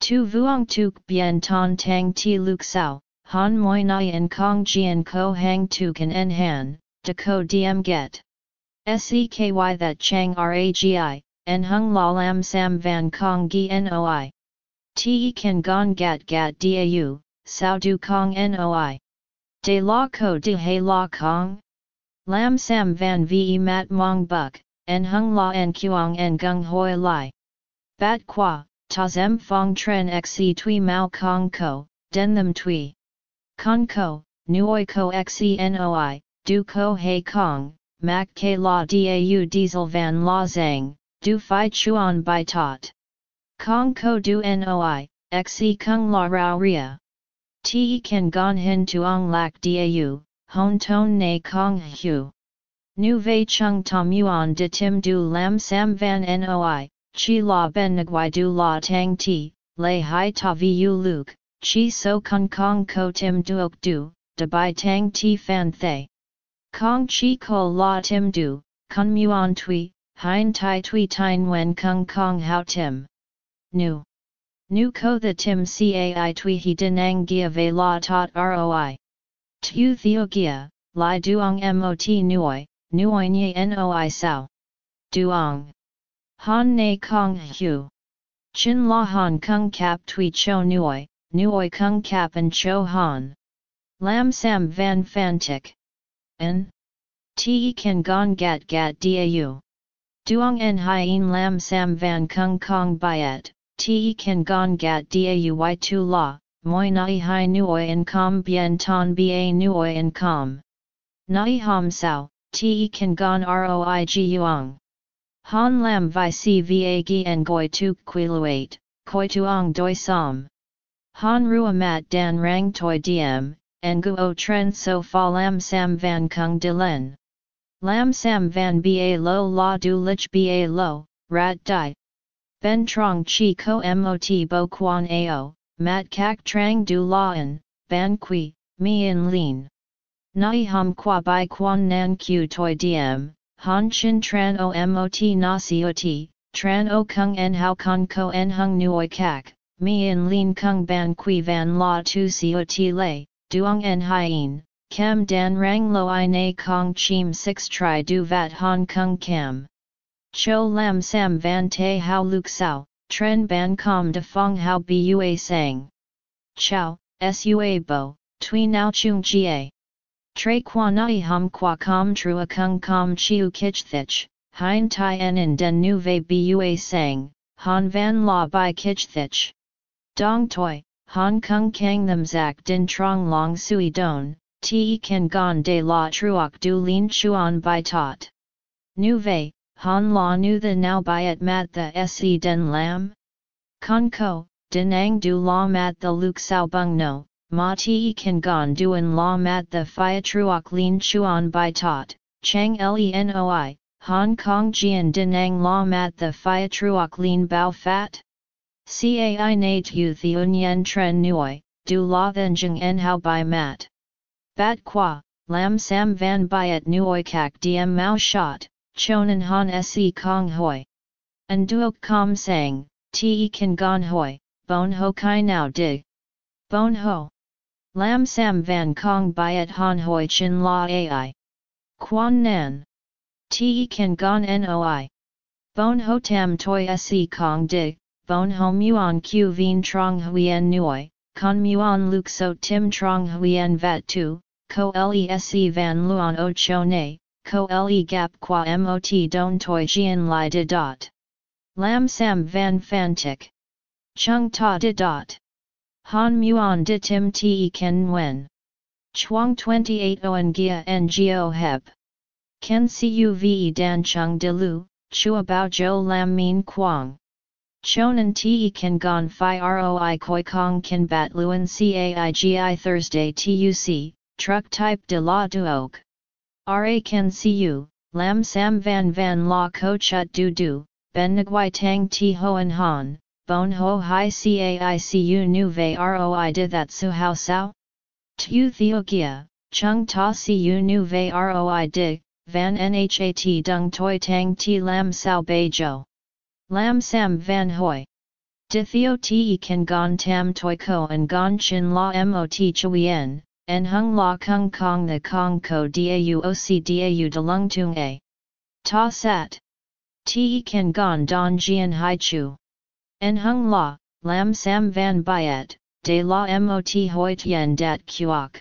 Tu vuong tuk bien ton tang ti luk sao, han moi nai en kong jian ko hang tu kan en han, de ko diem get. Seky that chang ragi, en hung la lam sam van kong gi noi. Te kan gon gat gat dau, sao du kong noi. De la ko de he la kong? Lam sam van ve mat mong buk, en hung la en kuang en gung hoi lai. Bat qua, ta zem fong tren xe tui mao kong ko, den them tui. Con ko, nuoi ko xenoi, du ko hei kong, mak ke la dau diesel van la zang, du fi chuan bai tot. Kong ko du noi, xe kung la rao ria. Te kan gon hin tuong lak dau, hon ton ne kong hu. Nu vei chung tom yuan de tim du lam sam van noi, chi la ben nguai du la tang ti, lay hai ta vu luke, chi so kong kong ko tim duok du, de bai tang ti fan thay. Kong chi ko la tim du, kun muon tui, hein tai tui tine wen kung kong hao tim. Nu. Nu ko the tim cai tui he denang gia ve la tot roi. Tu theo gia, li duong mot nuoi, nuoi nye noi sao. Duong. Han ne kong hu. Chin la han kung kap tui cho nuoi, nuoi kung kap and cho han. Lam sam van fantik. N. Te kan gon gat gat dau. Duong en hien lam sam van kung kong byet, te kan gon gat dau y tu la, moi nai hai nuoi en com bien ton ba nuoi en com. Nai ham sao, te kan gon roi guang. Han lam vi si gi en goi tu quiluate, koi tuong doi som. Han rua mat dan rang toi diem, en guo tren so fa lam sam van kung de len. Lam sam van ba lo la du lich ba lo, rat di. Ben trong chi ko mot bo quan ao, mat kak trang du la en, ban qui, mi in lin. Nai hum qua bai quan nan q toi diem, han chin tran o mot na ciot, tran o kung en hao con ko en hung nuoi kak, mi in lin kung ban qui van la tu ciot lay, duong en hien, Cam dan rang lo i na kong chim 6 tri du vat hong kong cam. Cho lam sam van te hao luk sao, tren ban com de fong hao bua sang. Chow, sua bo, tui nao chung jie. Tre qua nai hum qua com trua kung com chiu kich thich, hein tai en in den nu ve bua sang, han van la by kich thich. Dong toi, Hong Kong kang them zak din trong long sui don, te kan gon de la truok du lin chuan bai tot. Nu vei, han la nu the now at mat the se den lam? Con ko, denang du la mat the luk sao bung no, ma te kan gon duan la mat the fia truok lin chuan bai tot, chang lenoi, Hong Kong jian denang la mat the fia truok lin bao fat? Cai nate yu the unyen tren nuoi, du la jeng en hao bai mat. Bat qua, lam sam van byet nuoi kak diem mao shot, chonan han se kong hoi. And duok kom sang, te kan gon hoi, bon ho kai now dig. Bon ho. Lam sam van kong byet han hoi chin la ai. Quan nan. Te kan gon noi. Bon ho tam toi se kong dig, bon ho muon q vien trong huyen nuoi, con muon luk so tim trong huyen vat tu, ko lese van luon o cho ne, ko le gap qua mot don toi jian lai de dot. Lam sam van fantik. Chung ta de dot. Han muon de tim te ken wen. Chuang 28 oen gia ngo heb. Ken cuve dan chung de lu, chua bao jo lam min quang. Chonan te kan gon fi roi koi kong kan bat luen caigi Thursday tuc, truck type de la duog. Ra can cu, lam sam van van la ko chut du du, ben nguai tang ti hoan han, bon ho hi caicu nu ve roi de that su hao sao? Tu theogia, chung ta cu nu ve roi de, van nhat dung toi tang ti lam sao bei jo. Lam sam van hoi. De theo te kan gon tam toi ko and gon chin la mot chuyen, En hung la kung kong the kong ko dau oc dau de lung tung a. Ta sat. Te kan gon don jian hai chu. En hung la, lam sam van byet, de la mot hoi tien dat kuok.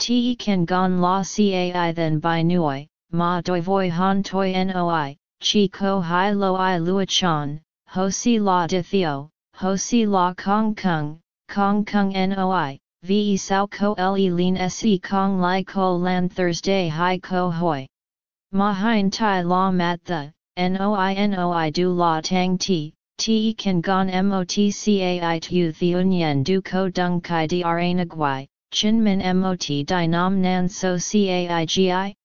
Te kan gon la cai then by Nui, ma doi voi han toi noi, chi ko hai lo i luachan, ho si la de theo, ho si la kong kung, Kong Kung Noi, Ve Sao Ko Le Lin Se Kong Lai Ko Lan Thursday Hai Ko Hoi. Ma Hein Tai La Mat The, Noi Noi Du La Tang Ti, Te Kan Gon Motcai Tu Theun Yen Du Ko Dung Kai Dra Nagwai, Chin Min Mot Di Nam Nan So Cai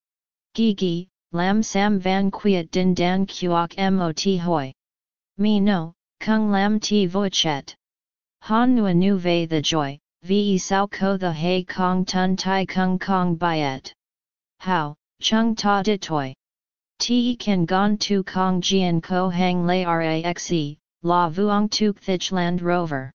Gi? Lam Sam Van Quiet Din Dan Kuok Mot Hoi. Me no, Kung Lam Ti Voichet. Han Nua Nu Ve The Joy, Ve Sao Ko The Hay Kong Tun Tai Kung Kong Biet. How, Chung Ta Ditoi. Te Kan Gon Tu Kong Jian Ko Hang Lay Raxe, La Vuong Tuk Thich Land Rover.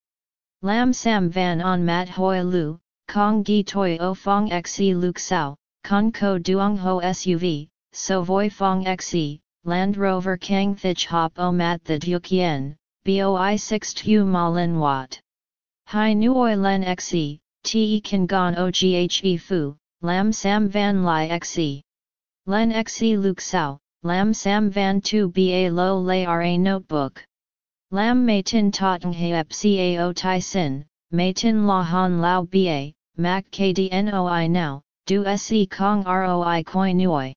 Lam Sam Van On Mat Hoi Lu, Kong Gi Toi O Fong Xe Luk Sao, kong Ko Duong Ho SUV, So Voi Fong Xe, Land Rover Kang Thich Hop O Mat The Dukien, BOI 6 Tu Ma Lin Wat. Hai Nuoi Len Xe, Te Kan Gon O Ghe Fu, Lam Sam Van Lai Xe. Len Xe Luk Sao, Lam Sam Van Tu Ba Lo Lay Ra Notebook. Lam Mei Tin Toteng Heep Cao Tai Sin, Mei Tin La Han Lao Ba, Mac KDNOI Now, Du Se Kong Roi Koi Nuoi.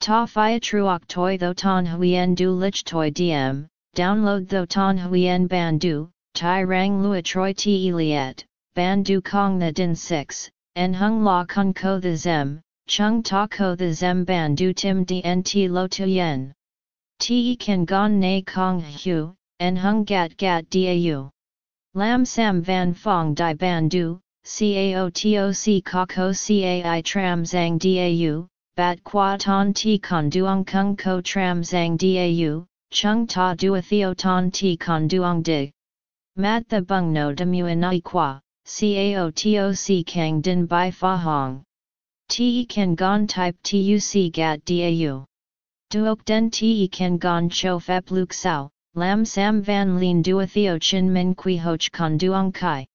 Ta Phia Truoc Toi Tho Ton Huyen Du Lich Toi Diem, download Tho Ton Huyen Ban Du, Tai Rang Lua Troi Te Liet, Ban Du Kong The Din 6, En Hung La Kun Ko The Zem, Chung Ta Ko The Zem Ban Du Tim DNT Lo Tu Yen. Te Kan Gon Na Kong Hu, En hung gat gat dau. Lam sam van fong di ban du, caotoc kako cai tram zang dau, bat qua ton ti con duong kung ko tram zang dau, chung ta dua theo ton ti con duong dig. Mat the bung no demuen i qua, caotoc kang din bai fa hong. Te kan gon type tuc gat dau. Duok den te kan gon cho fep luk sao, Lam Sam Van Lien Dua Theo Chin Min Qui Hoch Con Duong Kai.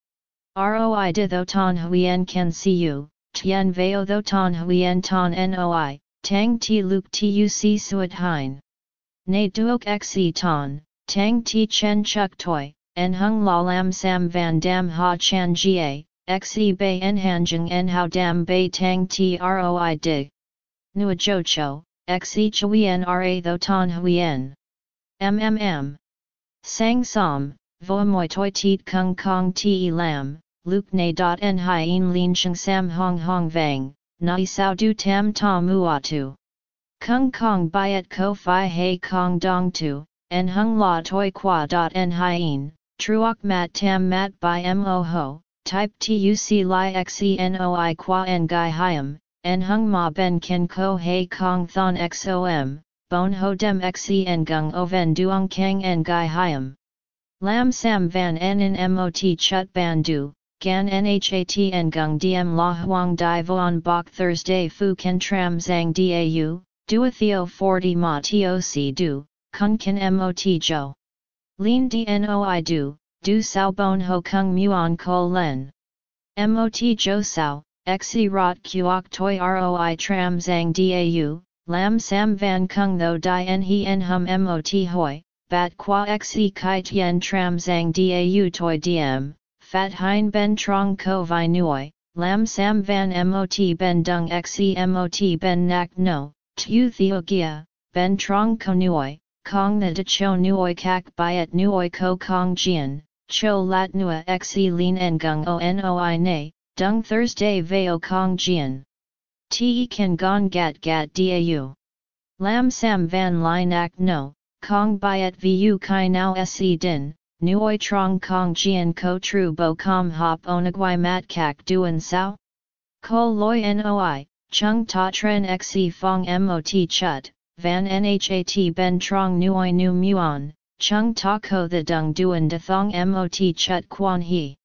Roi de tho ton huyen can see tien veo tho ton huyen ton noi, tang ti luk tu si suat hein. Ne duok xe ton, tang ti chen chuk toi, en hung la lam sam van dam ha chan jie, xe bay en hanjung en how dam bay tang ti roi dig. Nua jocho, xe chuyen ra tho ton huyen. MMM. Sang Som, Voamoy Toi Tiet Kung Kong Te Lam, Luke Ne Dot En Hien Lin Sheng Sam Hong Hong Vang, Nai Sao Du Tam Ta Muatu. Kung Kong Biat Ko Phi He Kong Dong Tu, En Hung La Toi Qua Dot En Hien, Truok Mat Tam Mat By Mo Ho, Type Tuc Li Xenoi Qua En Gai Hiam, En Hung Ma Ben Ken Ko He Kong Thon Xom, bon ho dem xe gung o ven duong kang en gai hiam. Lam sam van en in mot chut ban du, gan nhat gung diem la huang di voan bok Thursday fu ken tram zang dau, dua theo 40 ma toc du, kun ken mot jo. Lin dnoi du, du sao bon ho kung muon ko len. Mot jo sao, xe rot kuok toi roi tram zang dau, Lam Sam Van Kung Tho Dai En He En Hum Mot Hoi, Bat Qua Xe Kai Tien Tram Zang Dau Toi Diem, Fat Hein Ben Trong Ko Vi Nuoi, Lam Sam Van Mot Ben Dung Xe Mot Ben Nak No, Tu Theo Gia, Ben Trong Ko Nuoi, Kong the De Cho Nuoi Kak Biat Nuoi Ko Kong Jian, Cho Lat Nua Xe Lin Ngung O Noi Ne, Dung Thursday Veo Kong Jian. Te kan gon gat gat dau. Lam sam van linak no, kong byet vu kai now se din, nuoi trong kong jian ko tru bo com hop onagwai mat kak duan sao? Ko loi noi, chung ta tren xe fong mot chut, van nhat ben trong nuoi nu muon, chung ta ko the dung duan de thong mot chut quan he.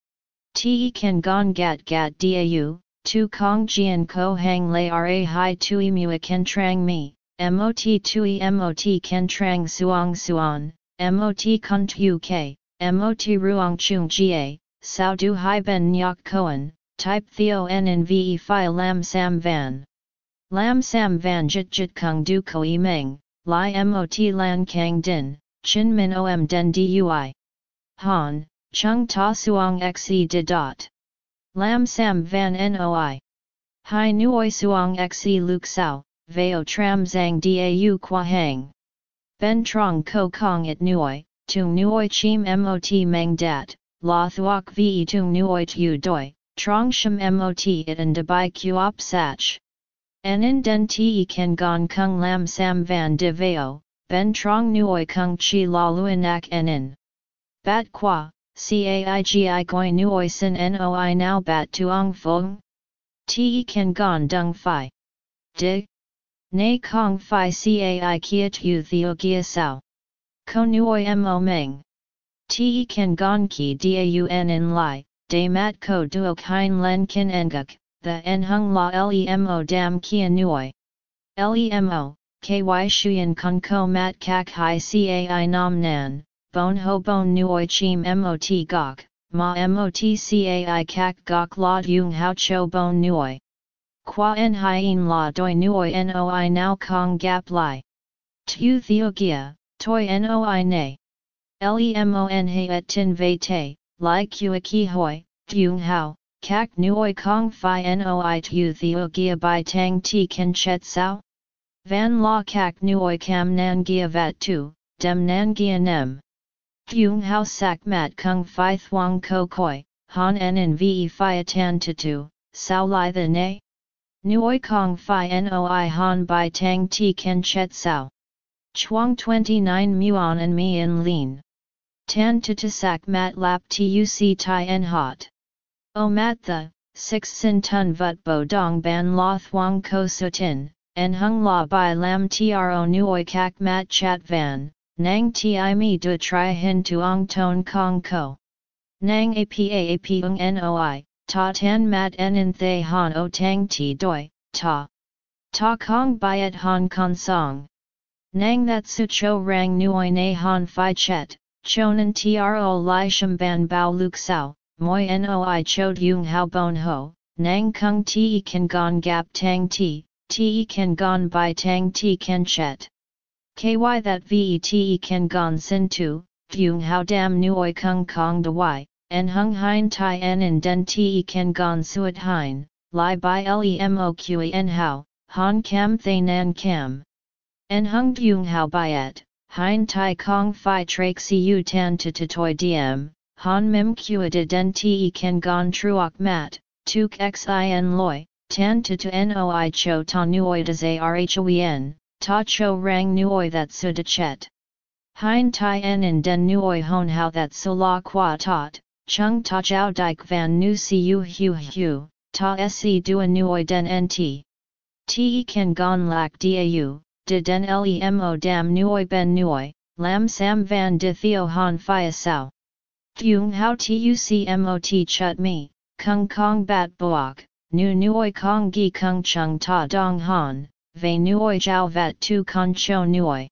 Te kan gon gat gat dau, tu kong jian ko hang lay ra hai tui mua ken trang mi, mot tui mot ken trang suang suan, mot kun tu k, mot ruang chung jie, sao du hai ben nyok koan, type theo n in ve phi lam sam van. Lam sam van jit jit kung du koi meng, li mot lan kang din, chin min om den dui. Han, chung ta suong xe de dot. Lam sam van noi. Hai nuoi suong xe luk sao, veo tram zang dau qua hang. Ben trong ko kong it nuoi, tung nuoi chim mot meng dat, la thuok ve tung nuoi tu doi, trong shim mot it and debai kuop sach. Anin den te ken gon kung lam sam van de veo, ben trong nuoi kung chi la luinak enin. Bat qua, caigi goi nuoi sin noi now bat tuong fong. Te ken gon dung fi. Dig. Nay kong fi cai kia tu theo gia sao. Ko nuoi mo meng. Te ken gon ki daun in lai, de mat ko duok hein len kin enguk, the en hung la lemo dam kia nuoi. Lemo, ky shuyen kun ko mat kak hi cai nam nan, bon ho bon nuoi chim mot gok, ma mot cai kak gok la yung hao cho bon nuoi. Qua en hien la doi nuoi noi now kong gap lai. Tu theo gia, toi noi ne. Lemon he et tin ve te, lai kua ki hoi, yung hao, kak nuoi kong fi noi tu theo gia by tang ti ken chet sao? Van la kak nuoi kam nan gia vat tu, dem nan gia nem. Yung hao sak mat kung fi thuang ko koi, han en in ve fi atan tu, sao lai the ne? Nuoi kong fi noi han by tang ti ken chet sao. Chuang 29 muon and mi in lean. Tan to sak mat lap tuc tai en hot. O mat the, six sin tun vut bo dong ban la thuang ko sutin, en hung la by lam tro nuoi kak mat chat van, nang ti mi du tri hin tuong ton kong ko. Nang apa ap ung noi, ta tan mat en in thay han o tang ti doi, ta. Ta kong byet han kon song. Nang that su cho rang nuoi na han fi chet, chonan tro li sham ban bao luk sao, moi noi chod yung hao bon ho, nang kung ti kan gon gap tang ti, ti kan gon by tang ti kan chet. Ky that vet kan gon sin tu, yung hao dam nuoi kung kong de y, en hung hein tai en in den ti kan gon suet hein, li by lemo qe en hao, han cam thay nan cam. En hung yung hao byet, hein tai kong fi trak siu tan to toi diem, han mim kua de den te ken gon truok mat, tuk xin loi, tan to to noi cho ta nuoi de zrhoen, ta cho rang nuoi that su de chet. Hein tai en in den nuoi hon how that so la qua tot, chung ta jiao dik van nu siu hu hu, ta se dua nuoi den nt. Te ken gon lak dau, de den lemo dam nuoi ben nuoi, lam sam van de theo han phia sao. Thung hao tucmot chut mi, kung kong bat boak, nu nuoi kong gi kung chung ta dong han, ve nuoi jiao vat tu con cho nuoi.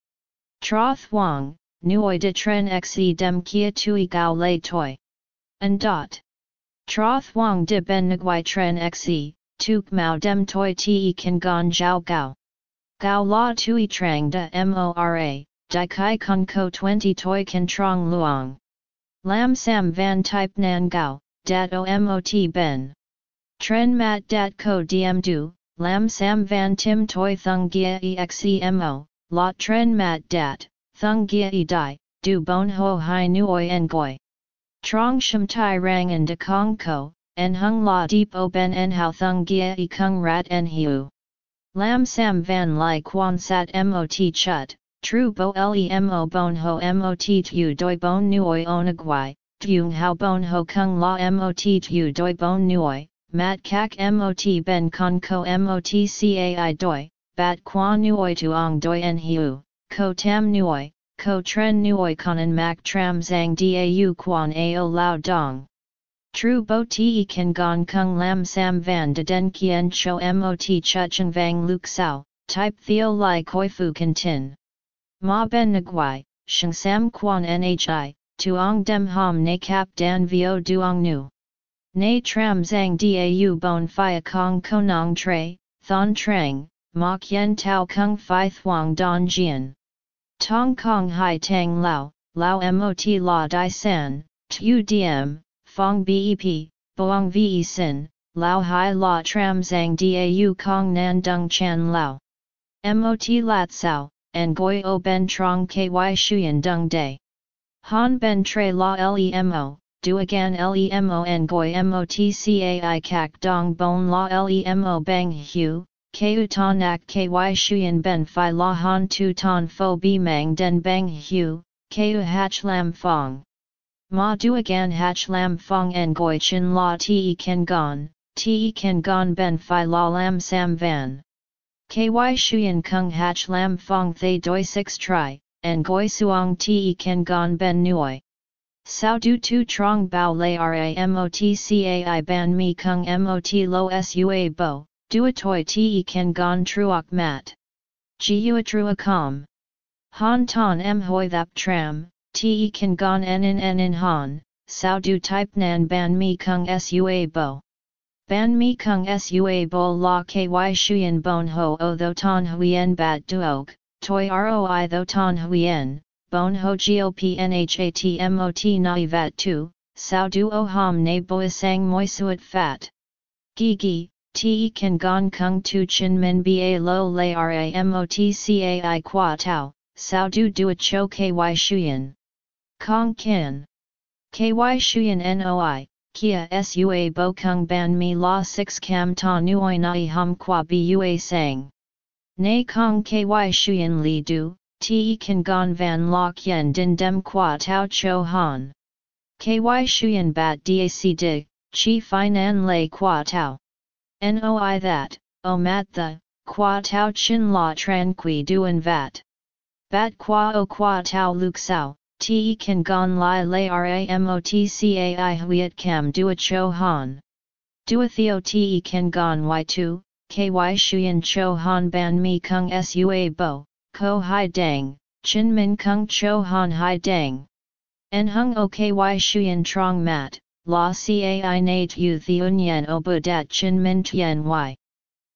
Tra thuang, nuoi de tren xe dem kia tui gao lei toi. And dot. Tra thuang de ben nguai tren xe, tuk mao dem toi te kan gon jiao gao. Gao la tui trang de mora, di kai kung ko 20 toi kan trong luang. Lam Sam Van Type Nan Gao, Dat OMOT Ben. Tren Mat Dat Ko Diem Du, Lam Sam Van Tim Toi Thung Gia EXEMO, la Tren Mat Dat, Thung Gia E Dai, Du Bon Ho Hai Nuoi En Goi. Trong Shim Tai Rang En De Kong Ko, En Hung La Deep O Ben En Hao Thung Gia E Kung Rat En Hiu. Lam Sam Van Lai Quan Sat Mot Chut, True bo lemo bon ho mot tu doi bon nuoi onagwai, dung hao bon ho kung la mot tu doi bon nuoi, mat kak mot ben con ko mot cai doi, bat qua nuoi tuong doi en hiu, ko tam nuoi, ko tren nuoi conan mak tram zang dau quan ao lao dong. True bo te kan gong kung lam sam van de den kien cho mot chuchen vang luk sao, type theo lai koi fu kan tin. Ma ben nguai, sheng sam quan nhi, tuong dem ham ne kap dan vio duong nu. Ne tram zang dau bon fia kong konong tre, thon trang, ma kien tau kung fi thuang don jian. Tong kong hai tang lao, lao mot la di san, Tu diem, Fong bep, Boang ve sin, Lao hai la tram zang dau kong nan dung chan lao. Mot lat sao, and goi o ben trong ky shuyen dung day. Han ben tre la lemo, du again lemo and goi motcai kak dong bon la lemo bang hu, ku ta nak ky shuyen ben fi la han tu ton fo bi mang den bang hu, ku hach lam fong. Ma du again hach lam fong en goi chin la te ken gon, te ken gon ben fi la lam sam van. Ky shuyen kung hach lam fong thay doi six tri, goi suong te ken gon ben nuoi. Sao du tu trong bao lay ramotcai ban mi kung mot lo sua bo, a toi te ken gon truok mat. Gua trua com. Han ton em hoi thap tram, te ken gon en en han, sao du type nan ban mi kung sua bo. Ban mi kung sua bo la ky shuyen bon ho o tho ton huyen bat duok, toi roi tho ton huyen, bon ho gop nhat mot nai vat tu, sao du o ham ne boisang moisuat fat. Gi gi, te kan gong kung tu chin min ba lo lay ra mot cai qua tau, sao du duat cho ky shuyen. Kong kin. Ky shuyen noi, kia sua bo kung ban mi la 6 cam ta nuoi nai hum qua bua sang. Nay kong ky shuyen li du, te kan gon van la kien din dem qua tau cho han. Ky shuyen bat dac dig, chi finan lay qua tau. Noi that, o mat the, qua tau chin la tranqui duan vat. Bat qua o qua tau luk sao, te kan gon lai lay ramotcai huiet cam dua cho han. Dua theo te kan gon y2, ky shuyen cho han ban mi kung sua bo, ko hai dang, chin min kung cho han hai dang. En hung o ky shuyen trong mat, la cai nate u theun yen o bu dat chin min tien y.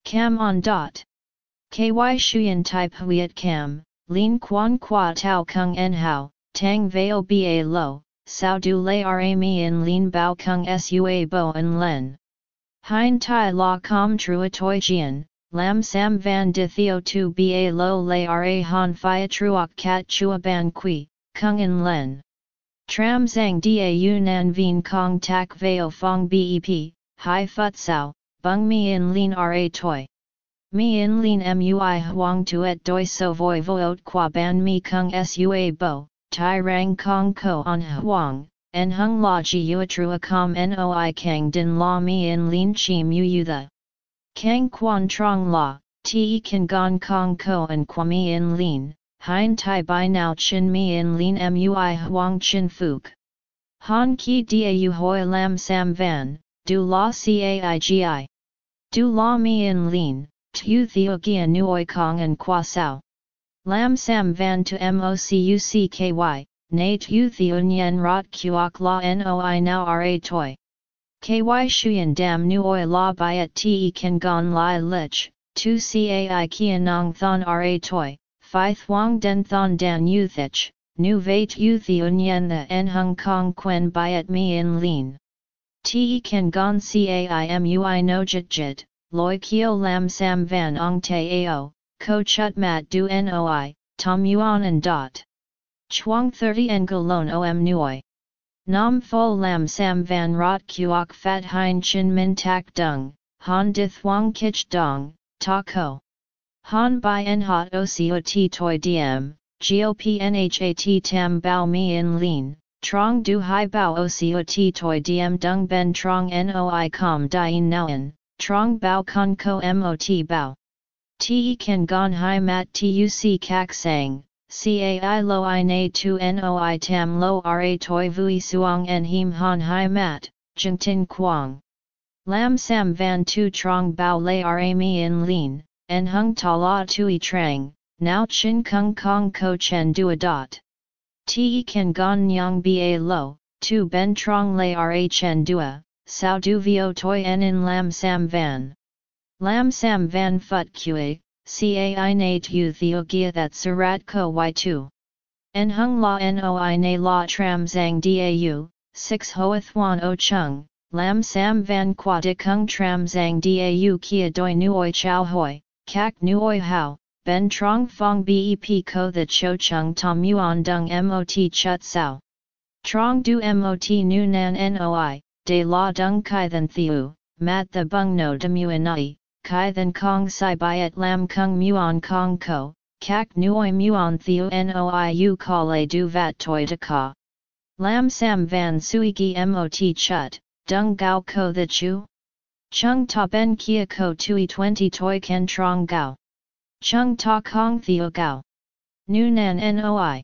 Cam on dot. Ky shuyen type huiet cam, lin quan qua tau kung en hao, tang veo ba lo, sao du lay ra mi in lin bao kung sua bo en len. Hein tai la com trua toi jian, lam sam van de theo tu ba lo lay ra han fia truok cat chua ban qui, kung en len. Tram zang da yu nan vien kong tak veo fong bep, hai fut sao, bung mi in lin ra toi. Mi in lin mui huang tuet doi so voi voot qua ban mi kung sua bo, tai rang kong ko on huang, en hung la ji trua com noi kang din la mi in lin chi mu yu the. Kang quan trong la, te kan gong kong ko en mi in lin, hein tai bai now chin mi in lin mui huang chin fuk. Han ki da hoi lam sam van, du la caigi. Du la mi in lin, tu theo gia nuoi kong en qua sao. Lam sam van to mocucky, nate u theun rot kuok la noi now ra toi. Ky shuyen dam nuoi la byet te kan gon lai lich, tu cai kianong thon ra toi, phi thuang den thon dan uthich, nu vate u theun yen the en hong kong quen byet mi in lean. Te kan gon cai mui no jit jit, loi kio lam sam van ong te ao, ko chut mat du noi, tom yuan and dot. Chuang 30 Engalon om nuoi. Nam fo lam sam van rot kuok fat hein chin min tak dung, han di thuang kich dong, ta ko. Han by en hot ociot toi diem, gop nhat tam bao mi in lean, trong du hai bao ociot toi diem dung ben trong noi com dien nauen, trong bao con ko mot bao. Te kan gon hai mat tuc kak sang, cai lo i na tu noi tam lo ra toi vui suong en him han hai mat, jeng tin quang. Lam sam van tu trong bao lay ra mi in lin, en hung ta la tui trang, now chin kung kong ko chen dua dot. Te kan gon nyang ba lo, tu ben trong lay ra chen dua, sao du vio toi en in lam sam van. Lam Sam Van Phut Kue, Cai Nate U Theogia that Surat Ko Y2. En Hung La Noi Na La Tram Zang Dau, 6 hoa thuan o chung, lam sam van qua de kung tram zang dau kia doi nuoi chow hoi, kak nuoi hao, ben trong fong bep ko the cho chung tom yuan dung mot chut sao. Trong du mot nu nan noi, de la dung kai than thiu, mat the bung no de muanai, kai than kong sai byet lam kung muon kong ko, kak nuoi muon thiu noiu kale du vat toi de ka. Lam sam van suigi mot chut, dung gao ko the chu? Chung ta ben kia ko tui 20 toi ken trong gao. Chung ta kong theo gao. Nu nan noi.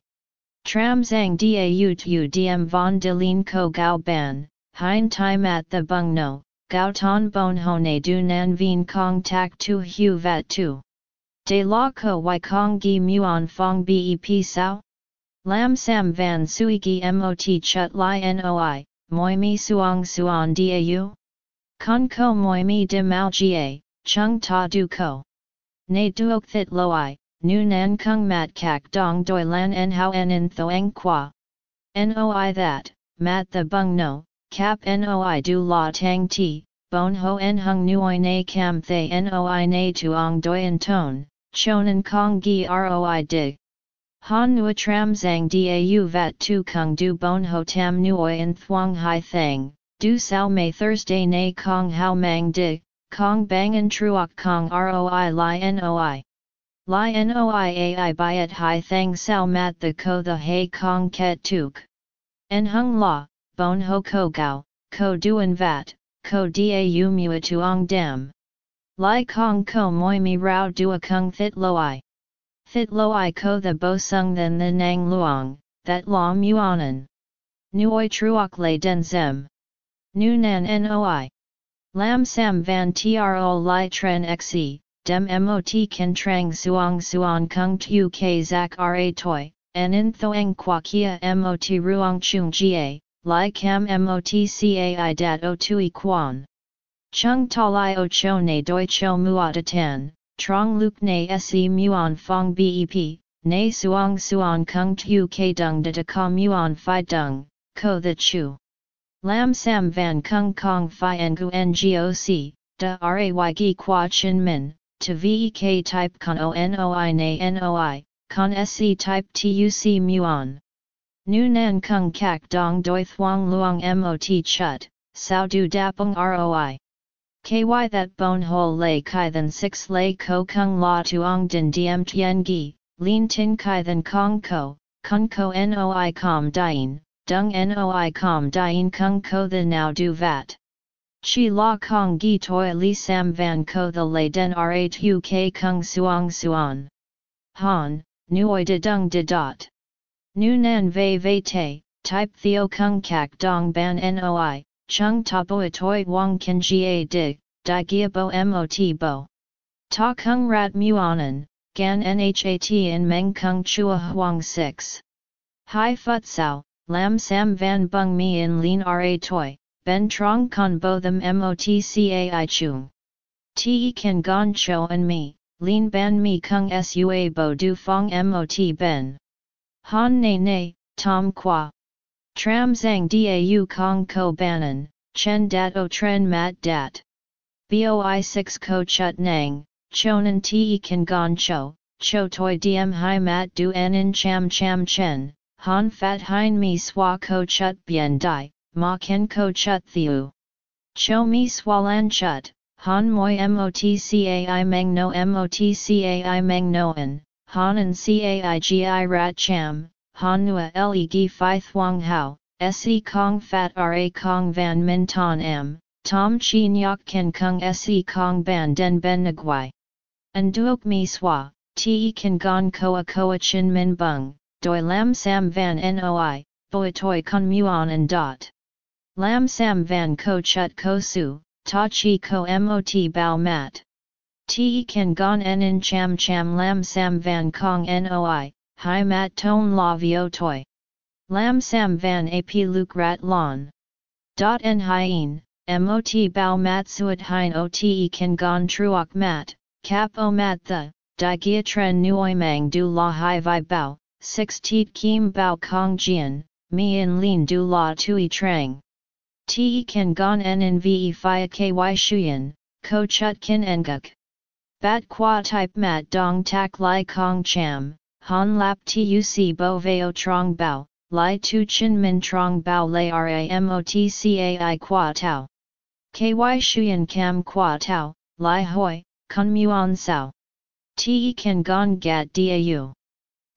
Tram zang da tu diem von de lin ko gao ban, hein time at the bung no, gao ton bon hone du nan vien kong tak tu hu vat tu. De la ko y kong gi muon fong bep sao? Lam sam van sui gi mot chut li noi, moi mi suong suan dau? Con ko moi mi de mao gia, chung ta du ko. Ne duok thit loi, nu nan kung mat kak dong doi lan en hao en in thoang qua. Noi that, mat the bung no, cap noi du la tang ti, bon ho en hung nuoi na cam thay noi na tuong doi en ton, chonan kong gi roi dig. Han nua tram zang dau vat tu kung du bon ho tam nuoi en Thuong hai thang, du sao may Thursday na kong hao mang dig, kong bang en truok kong roi li noi. Li noi ai byet hai thang sao mat the ko the hay kong ket tuk. En hung la, bon ho ko gao, ko duan vat, ko dau mua tuong dem. Lai kong ko moi mi rao dua kung thit loi. Thit loi ko the bo sung then the nang luong, that la muonan. Nuoi truok le den zem. Nu nan noi. Lam sam van tro li tren xe, dem mot kan trang suong suong kung tu k zak ra toi, en in thoang qua kia mot ruong chung ga, li cam mot cai dat o tui quan. Chung ta li o cho ne doi cho muata tan, trong luk ne se muon fong bep, ne suong suong kung tu k dung de ka muon fi dung, ko the chu. Lam Sam Van Kung Kong Phi Ngu Ngoc, Da Ray Gi Chin Min, to VEK type Con O Noi Noi, Con SC type TUC Muon. Nu Nan Kung Kak Dong Doi Thuong Luong Mot Chut, Sao Du Dapung ROI. KY that bone hole lay kai than 6 lay ko kung la tuong din diem tien gi, lin tin kai than kong ko, kung ko noi com dien, dung noi com dien kung ko the now du vat. Chi la kong gi toi li sam van ko the lay den rhu k kung suong suan. Han, nuoi de dung de dot. Nu nan vei vei te, type theo kung kak dong ban noi, chung tapo toi wang ken ga dig, di gia bo mot bo. Ta kung rat muonan, gan nhat in meng kung chua huang 6. Hai fut sao, lam sam van bung mi in lin ra toi, ben trong con bo them motcai chung. Te kan gon cho and me, lin ban mi kung sua bo du fong mot ben. Han ne ne, tom qua. Tram zang dau kong ko banan, chen dat o tren mat dat. Boi 6 ko chut nang, chonan te kan gon cho, cho toi diem hai mat du en cham cham chen, Han fat hein mi swa ko chut bien dai, ma ken ko chut thiu. Cho mi swalan chut, han moi motcai meng no motcai meng noan, han an cai gi rat cham, han nua le gi fi thuang hao, se kong fat ra kong van min ton m, tom chi nyok ken kung se kong ban den ben nagwai. An duok mi swa, te kan gon koa koa chin min bung, doi lam sam van noi, boi toi kun muon and dot. Lam sam van ko chut ko su, ta chi ko mot bao mat. Te kan gon en cham cham lam sam van kong noi, hi mat ton la vio toi. Lam sam van ap luk rat lon. Dot en hien, mot bao mat suat hein ote kan gon truok mat, cap o mat the, di gia tren nuoi mang du la hai vi bao, 6 Teet Kim Bao Kong Jian, mi in lin du la tui trang. Te kan gon en in ve fia ky shuyen, ko chut kin enguk. Bat qua type mat dong tak lai kong cham, han lap tuc bo veo trong bao, lai tu chin min trong bao lay ramotcai qua tau. Ky shuyen cam qua tau, lai hoi, kun muon sao. Te kan gon gat dau.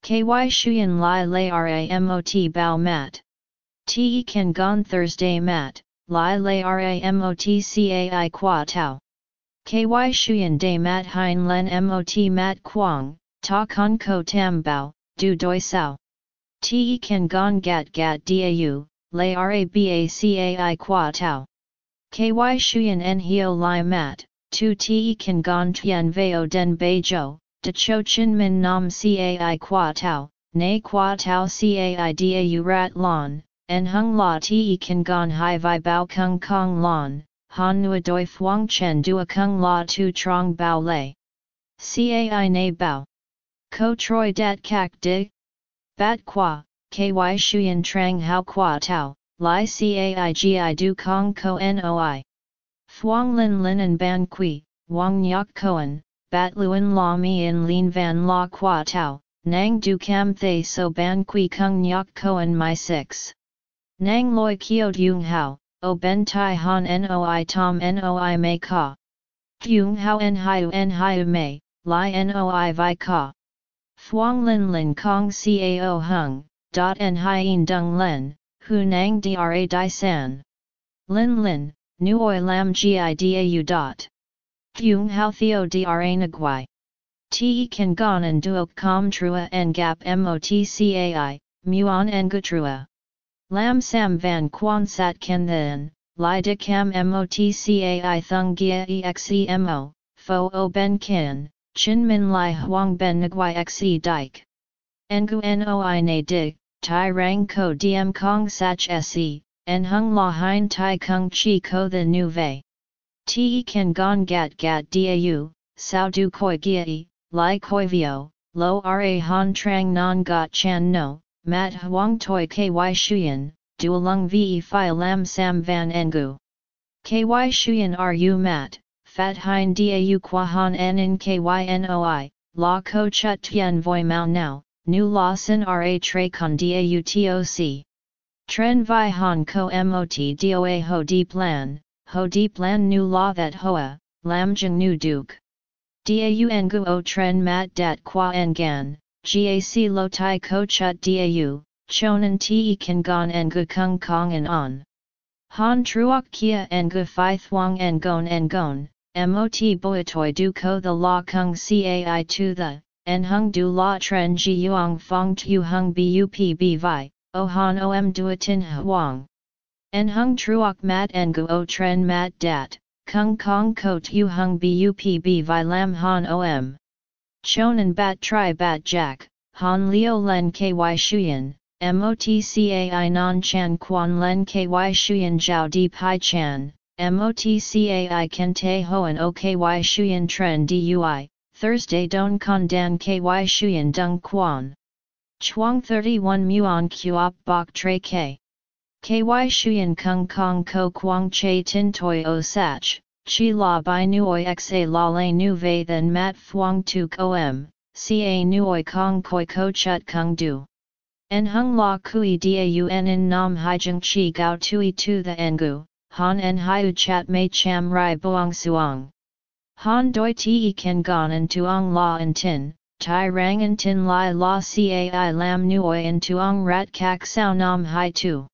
Ky shuyen lai lay ramot bao mat. Te kan gon Thursday mat, lai lay ramotcai qua tau. Ky shuyen day mat hein len mot mat quang, ta con ko tam bao, du doi sao. Te kan gon gat gat dau, lay rabacai qua tau. Ky shuyen en hio lai mat, tu te kan gon tien veo den bei jo, de cho chin min nam cai qua tau, nay qua tau cai dau rat lon, en hung la te kan gon hai vi bao kung kong lon, han nua doi fuang chen dua kung la tu trong bao lei. Cai na bao. Ko troi dat kak dig? Bat qua, ky shuyen trang hao qua tau, li cai gi du kong ko noi. Thuong lin lin and ban qui, wang nyok koan, bat luen la mi in lin van la qua tau, nang du cam thay so ban qui kung nyok koan my six. Nang loi kiot yung hao, o ben tai han noi tom noi mei ka. Yung hao en hiu en hiu mei, li noi vi ka. Thuong lin lin kong cao hung, dot en hien dung len, hu nang dra di san. Lin lin, nuoi lam gi dau dot. Yung hao theo dra nagwai. Te kan gon en duok com trua en gap motcai, muon en gutrua. Lam sam van quan sat ken then, li de cam motcai thung gia exemo, fo o ben kin, chin min li huang ben nguai xe dike. Ngu noi na dig, tai rang ko diem kong sach se, en hung la hein tai kung chi ko the nu vei. Te kan gon gat gat dau, sao du koi giai, li koi vio, lo ra han trang non got chan no, mat huang toi ky shuyen, duolung ve fi lam sam van engu. Ky shuyen ru mat, fat hein dau qua han en in kynoi, la ko chut tien voi mau now, nu la sin ra tre con dau toc. Tren vi han ko mot doa ho di plan, ho di plan nu la that hoa, lam jeng nu duke. Dau engu o tren mat dat qua engan, gac lo tai ko chut dau, chonan te kan gon engu kung kong en on. Han truok kia engu fi thuang en gon en gon, mot boitoi du ko the la kung cai to the, en hung du la tren ji yuang fong tu hung bup b vi, o han om duatin huang. En hung truok mat engu o tren mat dat, Kung Kong Ko Tu Hung Bupb Vi Lam Han Om. Chonan Bat Tri Bat Jack, Han Leo Len Ky Shuyan, MOTCAI Non Chan Quan Len Ky Shuyan Jiao Deep Hai Chan, MOTCAI Kente Hoan O Ky Shuyan Tren DUI, Thursday Don Con Dan Ky Shuyan Dung Quan. Chuang 31 Muon Kuop Bok Tre K. KY Shuyan Kung Kong Ko Kwang Che Tin Toi O Sach, Chi La Bai Nuoi Xa La Le Nu Ve Then Mat Phuong Tu Om, Ca Nuoi Kong Koi Ko Chut Kung Du. En Hung La Kui Dau En In Nam Haijung Chi Gao Tui Tu The Engu, Han En Hiu Chat Mei Cham Rai Buang Suang. Han Doi Te Ken Gon En Tuong La En Tin, Tai Rang En Tin Lai La Cai Lam Nuoi En Tuong Rat Kak Sao Nam Hai Tu.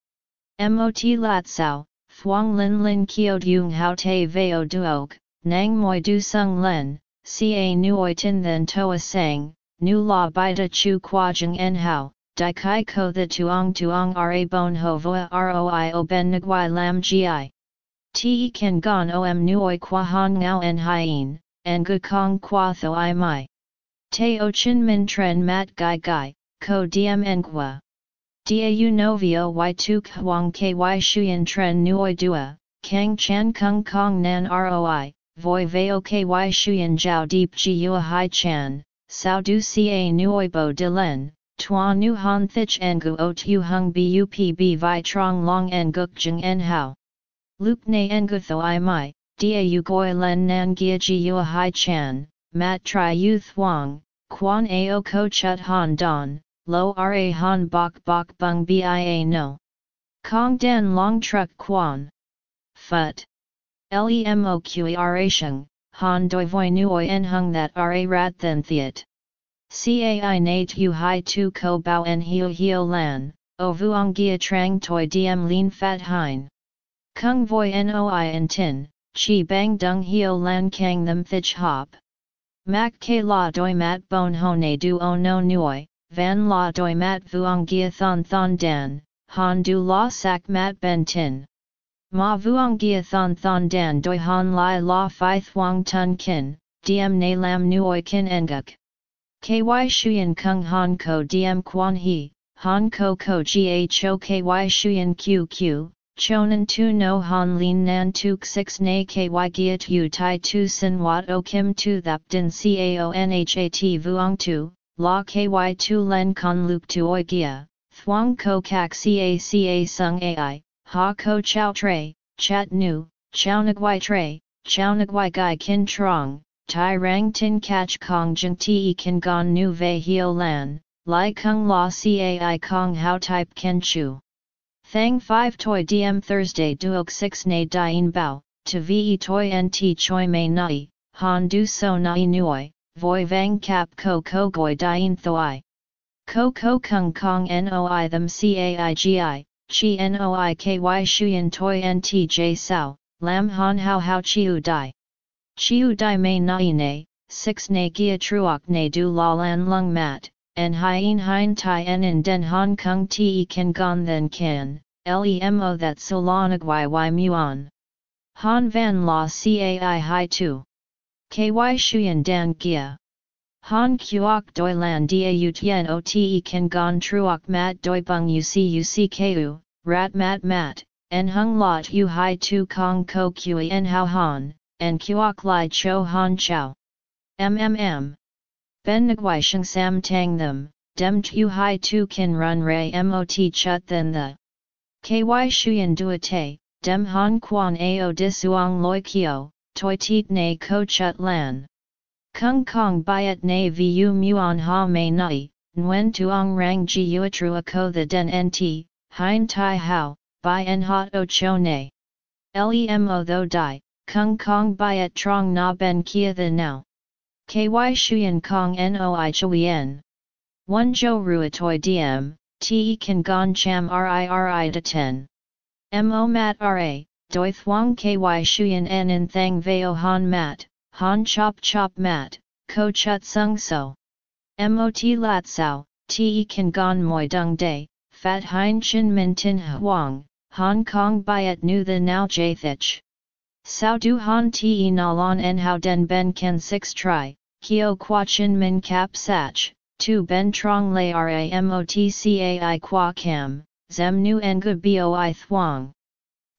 Mot lat sao, thuang lin lin kio dung hao te veo duok, nang moi du sung len, ca nuoi tin then toa sang, nu la bida chu qua jeng en hao, di kai ko the tuong tuong ra bon ho voa roi o ben nguai lam gi. Te kan gon om nuoi qua hong ngao en hien, en gu kong qua tho i mai. Te o chin min tren mat gai gai, ko diem en qua. Dau novio y tu kwang ky shuyen tren nuoi dua, kang chan kung kong nan roi, voi veo ky shuyen jiao deep ji yua hai chan, sao du ca nuoi bo de len, Tua nu han thich ngu o tu hung bup b vi trong long en guk jeng en hao. Luke na ngu tho i mai, da u goi len nan gia ji u hai chan, mat tri u thuang, quan ao ko chut han don, lo ra han bok bok bung bia no. Kong den long truck quan. Phut. Lemo qe sheng, han doi voi nuoi en hung that ra rat then theat. Cai na tu hai tu ko bao en hio hio lan, o vuong gia trang toi diem lean fat hein. Kung voi noi en tin, chi bang dung hio lan kang them thich hop. Mak ke la doi mat bon hone du o no nuoi, van la doi mat vuong gia thon thon dan, han du la sak mat ben tin. Ma vuong gia thon thon dan doi han lai la fi thuong tun kin, diem na lam nuoi kin enguk. Ky Shuyan Kung Han Ko Diem Quan He, Han Ko Ko Cho Ky Shuyan QQ, Chonan Tu No Han Lin Nan Tuk 6 Na Ky Gia Tu Tai Tu Sin Wat O Kim Tu Thap Din Caonhat Vuong Tu, La Ky Tu Len Con Luke Tu Oi Gia, Thuong Ko Kak Caca Sung Ai, Ha Ko Chow Tre, Chat Nu, Chow Nagwai Tre, Chow Nagwai Gai Kin Trong. Tai rang tin catch kong jeng te kan gon nu ve hio lan, lai kung la cai kong how type ken chu. Thang 5 toi diem Thursday duok 6 na dien bao, to ve toi nt choi mei nai, han du so nai nuoi, voi vang kap ko ko goi dien thoi. Ko ko kung kong noi them cai gi, chi noi ky shuyen toi nt j sao, lam han hao how chiu dai. Chiu dai mei nai ne, six ne gia truok ne du la lan lung mat, en hien hein tai en in den hong kong te kan gon then kan, lemo that solonagwai y muon. Han van la cai hai tu. Ky shuyen dan gia. Han kuok doi lan dia u tien o te kan gon truok mat doi bung u c u c ku, rat mat mat, en hung lot u hai tu kong ko kui en hao han and kuok lai cho han chow. MMM. Ben nguai sheng sam tang them, dem tu hai tu kin run ray mot chut then the. Ky shuyen duate, dem han quan ao disuang loi kio, toi tit ne ko chut lan. Kung kong byet na vu muon ha mei nai, nguen tuong rang ji uatrua ko the den nt, hein tai hao, by en hot o cho ne. Lemo tho die, Kung Kong Byet Trong Na Ben Kia The Now. KY Shuyan Kong Noi Chuyen. 1 Jo Ruatoy DM, Te Kan Gon Cham RIRI De 10. Mo Mat RA, Doi Thuong KY Shuyan En In Thang Veo Han Mat, Han Chop Chop Mat, Ko Chut Sung So. MOT Lat Sao, Te Kan Gon Moi Dung Day, Fat Hein Chin Min Tin Huang, Hong Kong Byet Nu The Now Jathich. Sao du han te na lon en how den ben ken 6 tri, kio qua chin min cap sach, tu ben trong lay ramotcai qua cam, zem nu en gu boi thuang.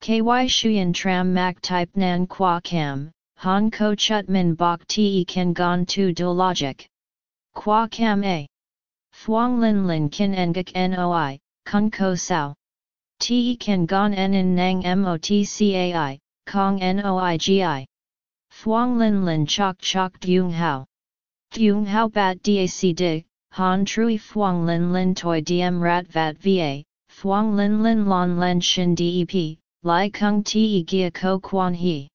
Ky shuyen tram mak type nan qua cam, han ko chut min bok te ken gon tu do logic. Qua cam a. Thuang lin lin kin engak noi, kun ko sao. Te ken gon en in nang motcai, Kong Noigi. Thuong Lin Lin Chok Chok Dung Hao. Dung Hao Bat Dac Dig, Han Trui Thuong Lin Lin Toi Diem Rat Vat Va, Thuong Lin Lin Lon Len Shin Dep, Lai Kung Te Gia Ko Quan He.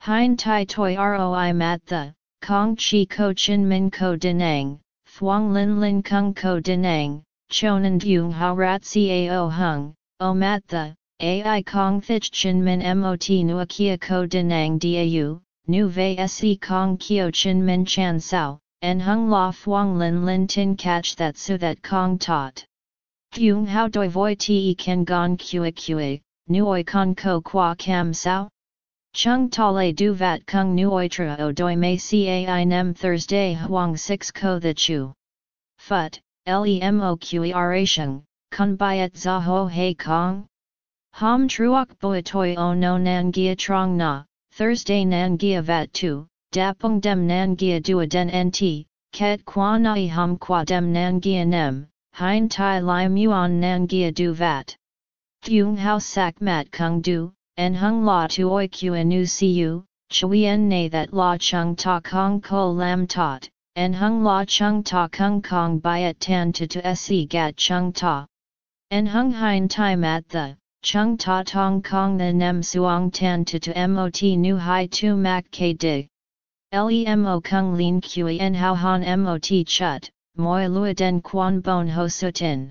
Hein Tai Toi Roi Mat The, Kong Chi Ko Chin Min Ko Denang, Thuong Lin Lin Kung Ko Denang, Chonan Dung Hao Rat Cao Hung, O Mat The, Ai Kong Thich Chin Min Mot Nua Kia Ko Denang Dau, Nu Ve Se Kong Kio Chin Min Chan Sao, En Hung La Phuong Lin Lin Tin Catch That Su That Kong Tot. Kyung How Doi Voi Te Ken Gon Kua Kua, Nuoi Con Ko Qua Cam Sao? Chung Tale Du Vat Kung Nuoi Tra O Doi Mei Cai Nem Thursday Huang 6 Ko The Chu. Phut, Lemo Qera Sheng, Kun Biat Za Ho Hei Kong? Ham truok boi toi o no nan gia trong na, Thursday nan gia vat tu, dapung dem nan gia dua den nt, ket qua nai hum qua dem nan gia nem, hein tai li muon nan gia du vat. Thuong hao sak mat kung du, en hung la tuoi qa nu siu, chui en na that la chung ta kong ko lam tot, en hung la chung ta kung kong byet tan to to se gat chung ta. En hung hein tai mat the, chung ta tong kong the nem suong tan to to mot nu hai tu mak k dig. Lemo kung lin kui en hao han mot chut, moi lua den quan bon ho sutin.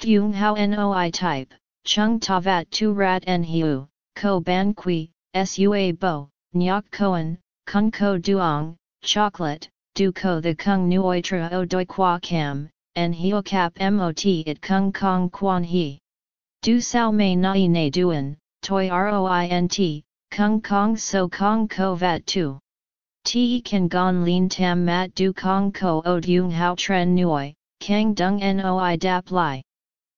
Thuong hao noi type, chung ta vat tu rat en hiu, ko ban kui, sua bo, nyok koan, kung ko duong, chocolate, du ko the kung nuoi tra o doi qua cam, en hio cap mot it kung kong quan he. Du sao mei nai ne duan, toi roint, kung kong so kong ko vat tu. Te kan gon lin tam mat du kong ko o dung hao tren nuoi, kang dung noi dap li.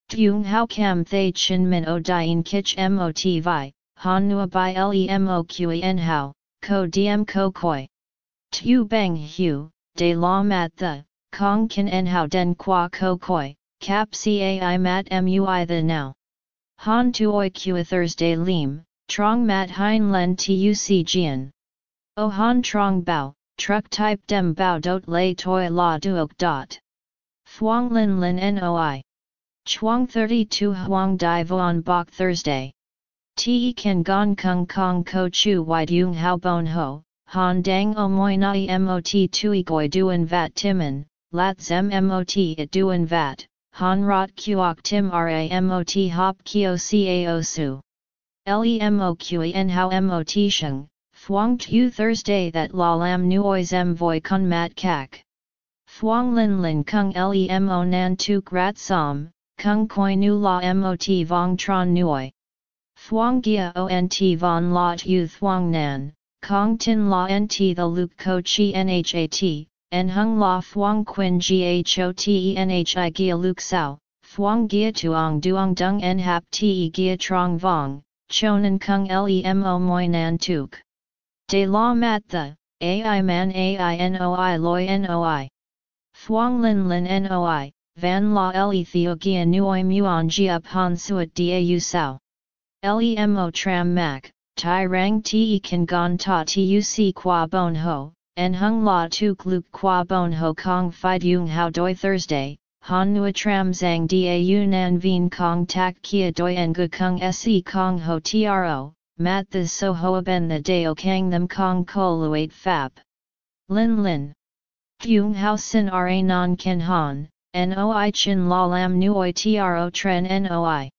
Dung hao kam thay chin min o dien kich mot vi, han nua by lemo qi en hao, ko diem ko koi. Tu bang hu, de la mat the, kong kan en hao den qua ko koi, cap cai mat mui the now. Han tuoi a Thursday lim, trong mat hein len tuc jian. O han trong bao, truck type dem bao dot lay toi la duok dot. Thuong lin lin noi. Chuang 32 Huang Dai Vuan Bok Thursday. Te kan gong kung kong ko chu wide yung hao bon ho, han dang o moi nai mot tui goi duan vat timin, lat zem mot it duan vat, han rot kuok tim ra mot hop kio cao su. Lemo kui en hao mot sheng, Thuong tu Thursday that la lam nuoi zem voi kun mat kak. Thuong lin lin kung lemo nan tuk rat som, kung koi nu la mot vong tron nuoi. Thuong gia ont von la tu thuong nan, kong tin la nt the luk ko chi nhat, en hung la thuong quin ghotenhi gia luk sao, thuong gia tuong duong dung en hap te gia trong vong, chonan kung lemo moi nan tuk. De la mat the, ai man ai noi loi noi. Thuong lin lin noi, van la le theo gia nuoi muon gia pon suat da sao. Lemo tram mak, tai rang te kan gon ta tuc qua bon ho, en hung la tuk luk qua bon ho kong fi dung hao doi Thursday, han nua tram zang da nan vien kong tak kia doi en gu kung se kong ho tro, mat the so hoa ben the deo kang them kong koluate fap. Lin lin. Thuong hao sin ra non ken han, noi chin la lam nuoi tro tren noi.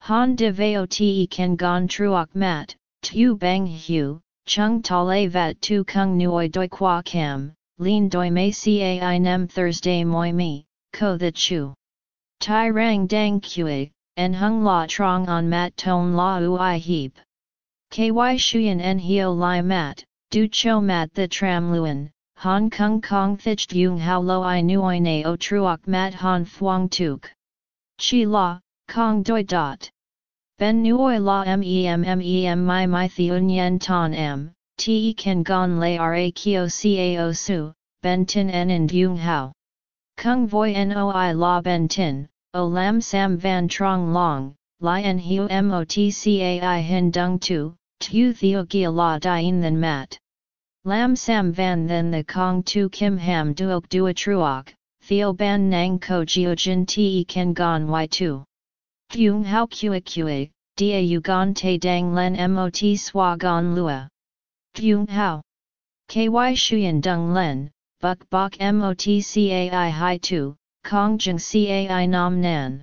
Han de veo te ken gon truok mat, tu bang hu, chung ta le vat tu kung nuoi doi cam, lin doi mei cai nem Thursday moi mi, ko the chu. Tai rang dang kue, en hung la trong on mat ton la ui heap. Ky shuyen en hio lai mat, du cho mat the tram luen, Hong Kong Kong thich yung hao lo i nuoi ne o truok mat han thuong tuk. Chi la, Kong doi dot. Ben nuoi la mem mem my my theun yen ton m, te kan gon lay ra kio cao su, ben tin en yung hao. Kung voi noi la ben tin, o lam sam van trong long, li en hiu motcai hin dung tu, Tu theo gia la dien than mat. Lam sam van then the kong tu kim ham duok dua truok, theo ban nang ko jin te ken gon y tu. Thuong hao kua kua, dia u gon te dang len mot swa gon lua. Thuong hao. Ky shuyen dung len, buk bok mot cai hai tu, kong jeng cai nam nan.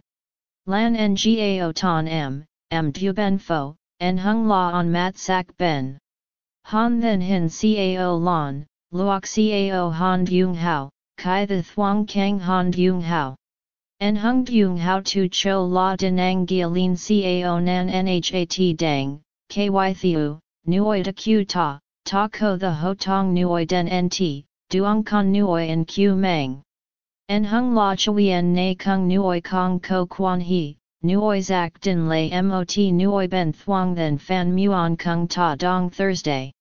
Lan ngao ton m, m du ben fo, en hung la on mat sak ben. Han then hin cao lon, luok cao han dung hao, kai the thuang kang han dung hao. En hung dung hao tu cho la denang gialin cao nan nhat dang, ky thiu, nuoi de q ta, ta ko the ho tong nuoi den nt, duong con nuoi en q mang. En hung la chuyen na kung nuoi kong ko quan he, Nuoi Zak Din Lay Mot Nuoi Ben Thuong Then Fan Muon Kung Ta Dong Thursday.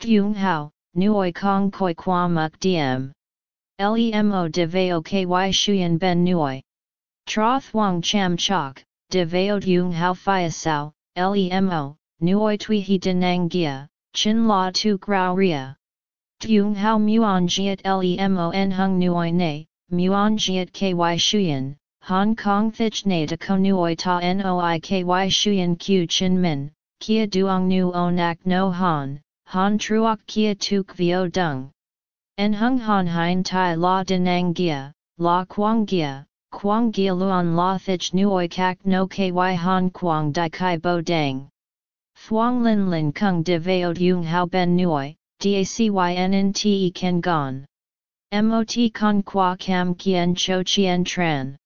Thuong Hao, Nuoi Kong Koi Kwa Muk Diem. Lemo De Veo Ky Shuyan Ben Nuoi. Troth Wang Cham Chok, De Vao Yung Hao Phia Sao, Lemo, Nuoi Tui He Denang Gia, Chin La Tu Grau Ria. Yung Hao Muon Jiat Lemo En Hung Nuoi Ne, Muon Jiat Ky Shuyan, Hong Kong Thich Ne De Ko Nuoi Ta Noi Ky Shuyan Q Chin Min, Kia Duong Nu Onak No Han, Han Truok Kia Tuk Vio Dung. En Hung Han Hein Tai La Denang Gia, La Quang Gia, Quang Gia Luan La Thich Nuoi Kak No Ky Han Quang Dai Kai Bo Dang. Thuong Lin Lin Kung De Vao Yung Hao Ben Nuoi, DACYNNTE Ken Gon. MOT Con Qua Cam Kien Cho Chien Tran.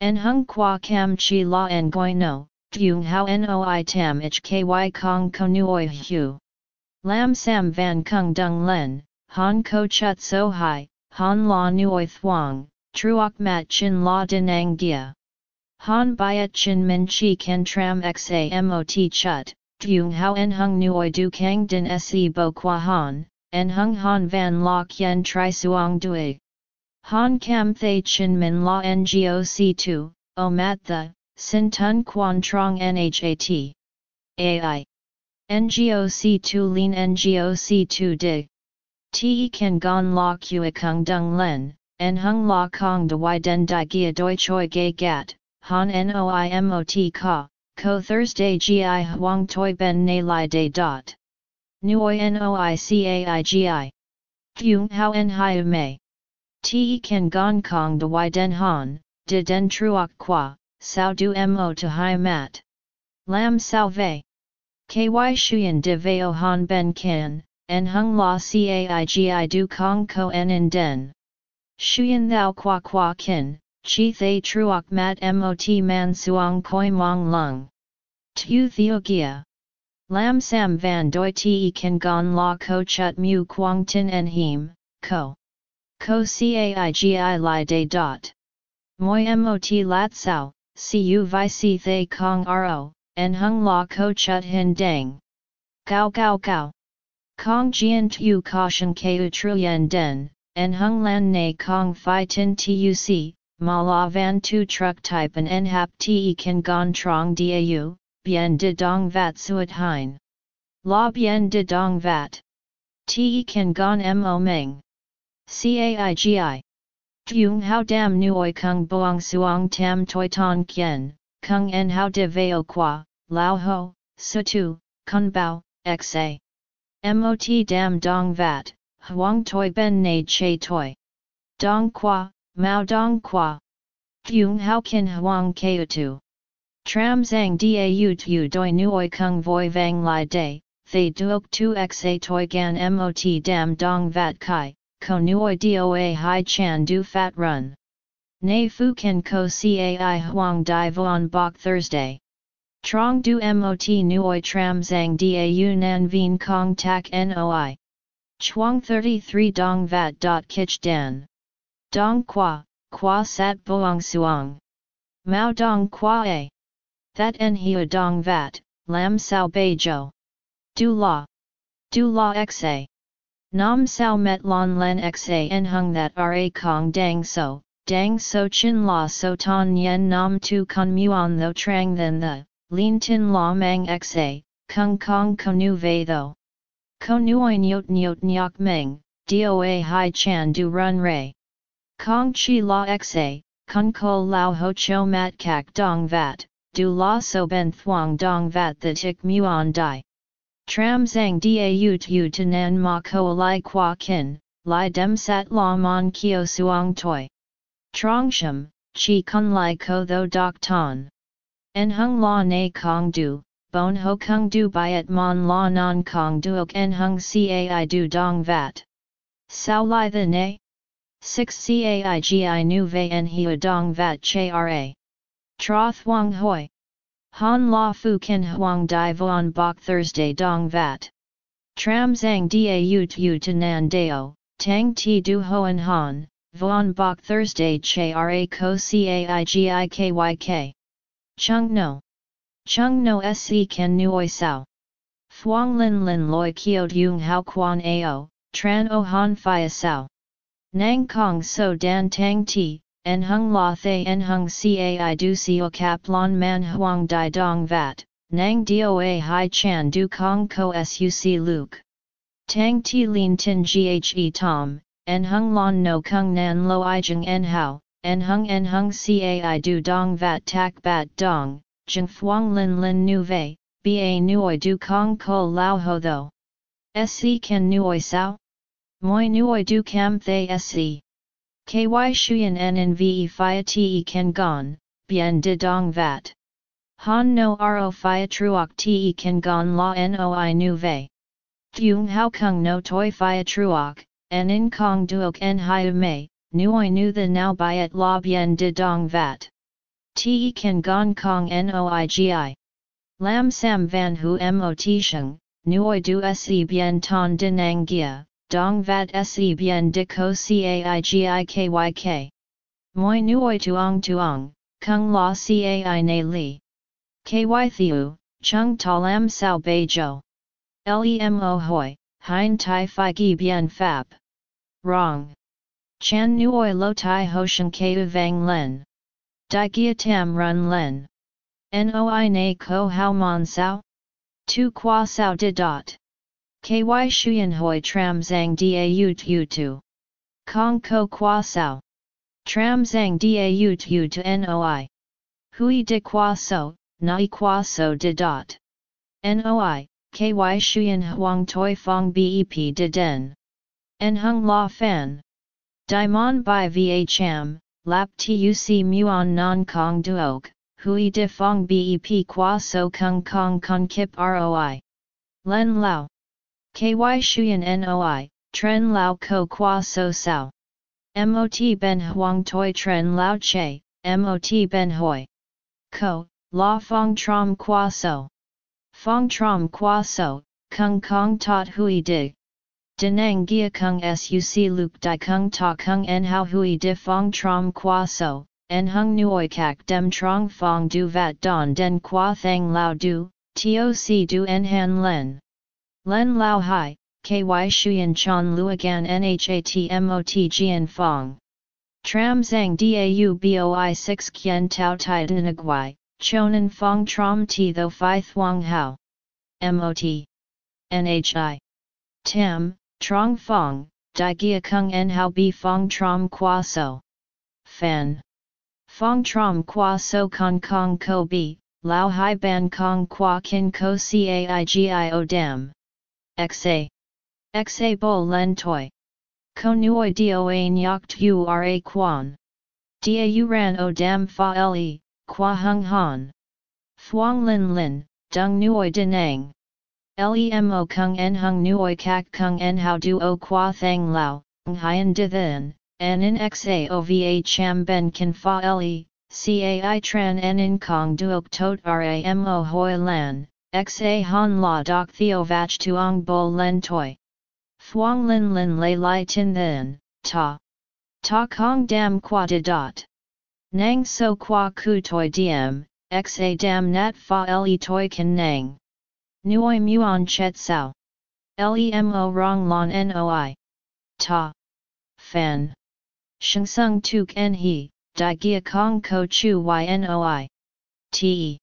En Hung Qua Cam Chi La En Goi No, dung Hao Noi Tam Ich KY Kong Ko Nuoi Hu. Lam Sam Van Kung Dung Len, Han Ko Chut So Hai, Han La Nuoi Thuong, Truok Mat Chin La Denang Gia. Han Biat Chin Min Chi Ken Tram Xa Mot Chut. Dung hao en hung nuoi du kang din se bo qua han, en hung han van la kien tri suong dui. Han cam thay chin min la ngoc 2, o mat the, sin tun quan trong nhat. Ai. NGOC 2 lean NGOC 2 dig. Te kan gon la kua kung dung len, en hung la kong de y den di gia doi choi gay gat, han noimot ka, Ko Thursday gi huang toi ben na lai day dot. Nuoi noi caigi. Kyung hao en hiu mei. Te kan gong kong de y den han, de den truok qua, sao du mo to hai mat. Lam sao. Ky shuyen de veo han ben kan, en hung la caigi du kong ko en in den. Shuyen thou qua qua kin, chi thay truok mat mot man suong koi mong lung. Tu theo gia. Lam sam van doi te kan gon la ko chut mu quang tin en him, ko. Ko caigi li de dot. Moi mot lat sao, cu vi si thay kong ro, en hung la ko chut hin dang. Gao gao gao. Kong jian tu caution keu truyen den, en hung lan ne kong fi tin tuc, ma la van tu truck type and en hap te kan gon trong dau, bien de dong vat suat hein. La bien de dong vat. Te kan gon mo meng. Caigi. Dung hao dam nuoi kung boang suang tam toi ton kien, kung en hao de veo qua, lao ho, sutu, kun bao, xa. Mot dam dong vat, huang toi ben na che toi. Dong qua, mao dong qua. Dung hao kin huang keutu. Tram zang dau tu doi nuoi kung voi vang lai day, thay duok tu xa toi gan mot dam dong vat kai, ko nuoi doa hai chan du fat run. Nei fu ken ko cai huang dai vuan bok Thursday. Trong du mot nuoi tram zang dau nan vien kong tak noi. Chuang 33 dong vat dot kich dan. Dong qua, qua sat boang suang. Mao dong qua a. That en hia dong vat, lam sao bei jo. Du la. Du la xa. Nam sao met lon len xa en hung that ra kong dang so, dang so chin la so ton yen nam tu con muon tho trang than the, lin tin la mang xa, kung kong konu vei tho. Konuoi nyot nyot nyok meng, doa hai chan du run ray. Kong chi la xa, kung ko lao ho cho mat kak dong vat, du la so ben thuang dong vat the tik muon dai. Tram zang dau tu to nan ma ko lai qua kin, lai dem sat la mon kio suang toi. Trong sham, chi kun lai ko tho dok ton. En hung la na kong du, bon ho kung du byet mon la non kong duok en hung cai du dong vat. Sao lai the ne? 6 caigi nu ve en hia dong vat che ra. Tra thuang hoi. Han la fu ken huang dai vuan bok Thursday dong vat. Tram zang da tu to nan deo, tang ti du hoan han, vuan bok Thursday che ra ko caigikyk. Chung no. Chung no se ken nuoi sao. Thuang lin lin loi kiot yung hao quan ao, tran o han fia sao. Nang kong so dan tang ti, en hung la thay en hung cai du sio kap lon man huang di dong vat, nang doa hai chan du kong ko suc luke. Tang ti lin tin ghe tom, en hung lon no kung nan lo i jeng en hao, en hung en hung cai du dong vat tak bat dong, jeng thuang lin lin nu vei, ba nuoi du kong ko lao ho tho. Sc ken nuoi sao? Moi nuoi du cam thay sc. Ky shuyen nnve fia te ken gon, bien de dong vat. Han no ro fia truok te ken gon la noi nu vei. Thuong hao kung no toi fia truok, en in kong duok en hiu mei, nuoi nu the now byet la bien de dong vat. Te ken gon kong noigi. Lam sam van hu mot sheng, nuoi du se bien ton dinang gia, dong vat se bien de ko caigkyk. Moi nuoi tuong tuong, kung la cai na li. Ky thiu, chung ta lam sao bei jo. Lemo hoi, hein tai fi gi bien fab. Wrong. Chan nuoi lo tai ho shen keu vang len. Di gia tam run len. Noi na ko hao mon sao? Tu qua sao de dot. Ky shuyen hoi tram zang da u tu. Kong ko qua sao. Tram zang da u tu noi. Hui de qua so, nai qua so de dot. Noi, ky shuyen huang toi fong bep de den. En hung la fan. Daimon by VHM, lap tuc muon non kong duok, hui de fong bep qua so kung kong kong kip roi. Len lao. Ky shuyen noi, tren lao ko qua so sao. Mot ben huang toi tren lao che, mot ben hoi. Ko, la fong trom qua so. Fong trom qua so, kung kong tot hui dig. Denang gia kung suc luke di kung ta kung en hao hui di fong trom qua so, en hung nuoi kak dem trong fong du vat don den qua thang lao du, toc du en han len. Len Lao Hai, Ky Shuyan Chan Luogan Nhat Mot Gian Fong. Tram Zang Dau Boi 6 Kien Tao Tai Dinagwai, Chonan Fong Trom Ti Tho Phi Thuong Hao. Mot. Nhi. Tam, Trong Fong, Di Gia Kung En Hao Bi Fong Trom Qua So. Fan. Fong Trom Qua So Kong Kong Ko Bi, Lao Hai Ban Kong Qua Kin Ko Caigio Dam. xa. Xa bo len toi. Ko nuoi doa nyok tu ra quan. Da ran o dam fa le, qua hung han. Thuong lin lin, dung nuoi denang. Lemo kung en hung nuoi kak kung en how du o qua thang lao, ng hien di then, en in xa ova cham ben kan fa le, cai tran en in kong duok tot ramo hoi lan, Xa han la doc theo vach tuong bo len toi. Thuong lin lin lay lai tin then, ta. Ta kong dam qua de dot. Nang so qua ku toi diem, xa dam nat fa le toi kan nang. Nuoi muon chet sao. Lemo rong lon noi. Ta. Fan. Sheng sung tuk en he, di gia kong ko chu ynoi. Te.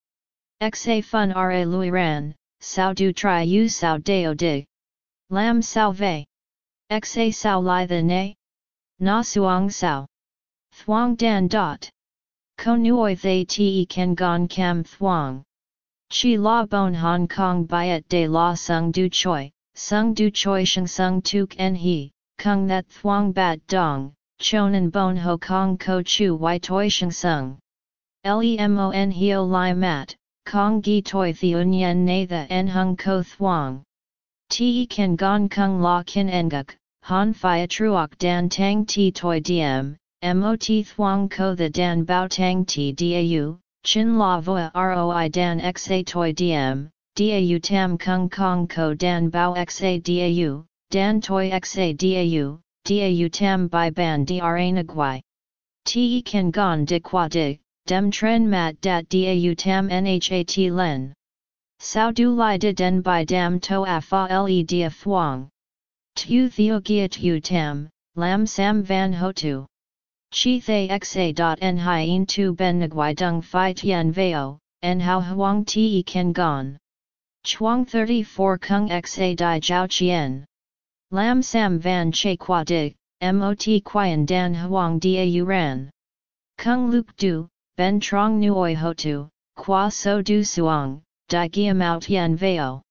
Xa fun ra lui ran, sao du tri u sao deo dig. Lam sao vei. Xa sao li the ne? Na suang sao. Thuong dan dot. Ko nuoi thay te ken gon cam thuong. Chi la bon Hong Kong byet de la sung du choi, sung du choi sheng sung tuk en he, kung that thuong bat dong, chonan bon ho kong ko chu y toi sheng sung. Lemon heo li mat, Kong gi toi theun yen na the en hung ko thuong. Te kan gong kung la kin enguk, han fia truok dan tang ti toi diem, mot thuong ko the dan bao tang ti dau, chin la voa roi dan xa toi diem, dau tam kung kong ko dan bao xa dau, dan toi xa dau, dau tam by ban dra nagwai. Te kan gon de qua dig, dem tren mat dat da tam nhat len. Sao du li de den by dam to a fa le dia thuong. Tu theo gia tu tam, lam sam van ho tu. Chi thay xa dot en hien tu ben nguai dung fi tian veo, en hao huang te ken gon. Chuang 34 kung xa di jiao chien. Lam sam van che qua dig, mot quian dan huang da ran. Kung luk du, ben trong ho tu, qua so du suang, di giam yen veo.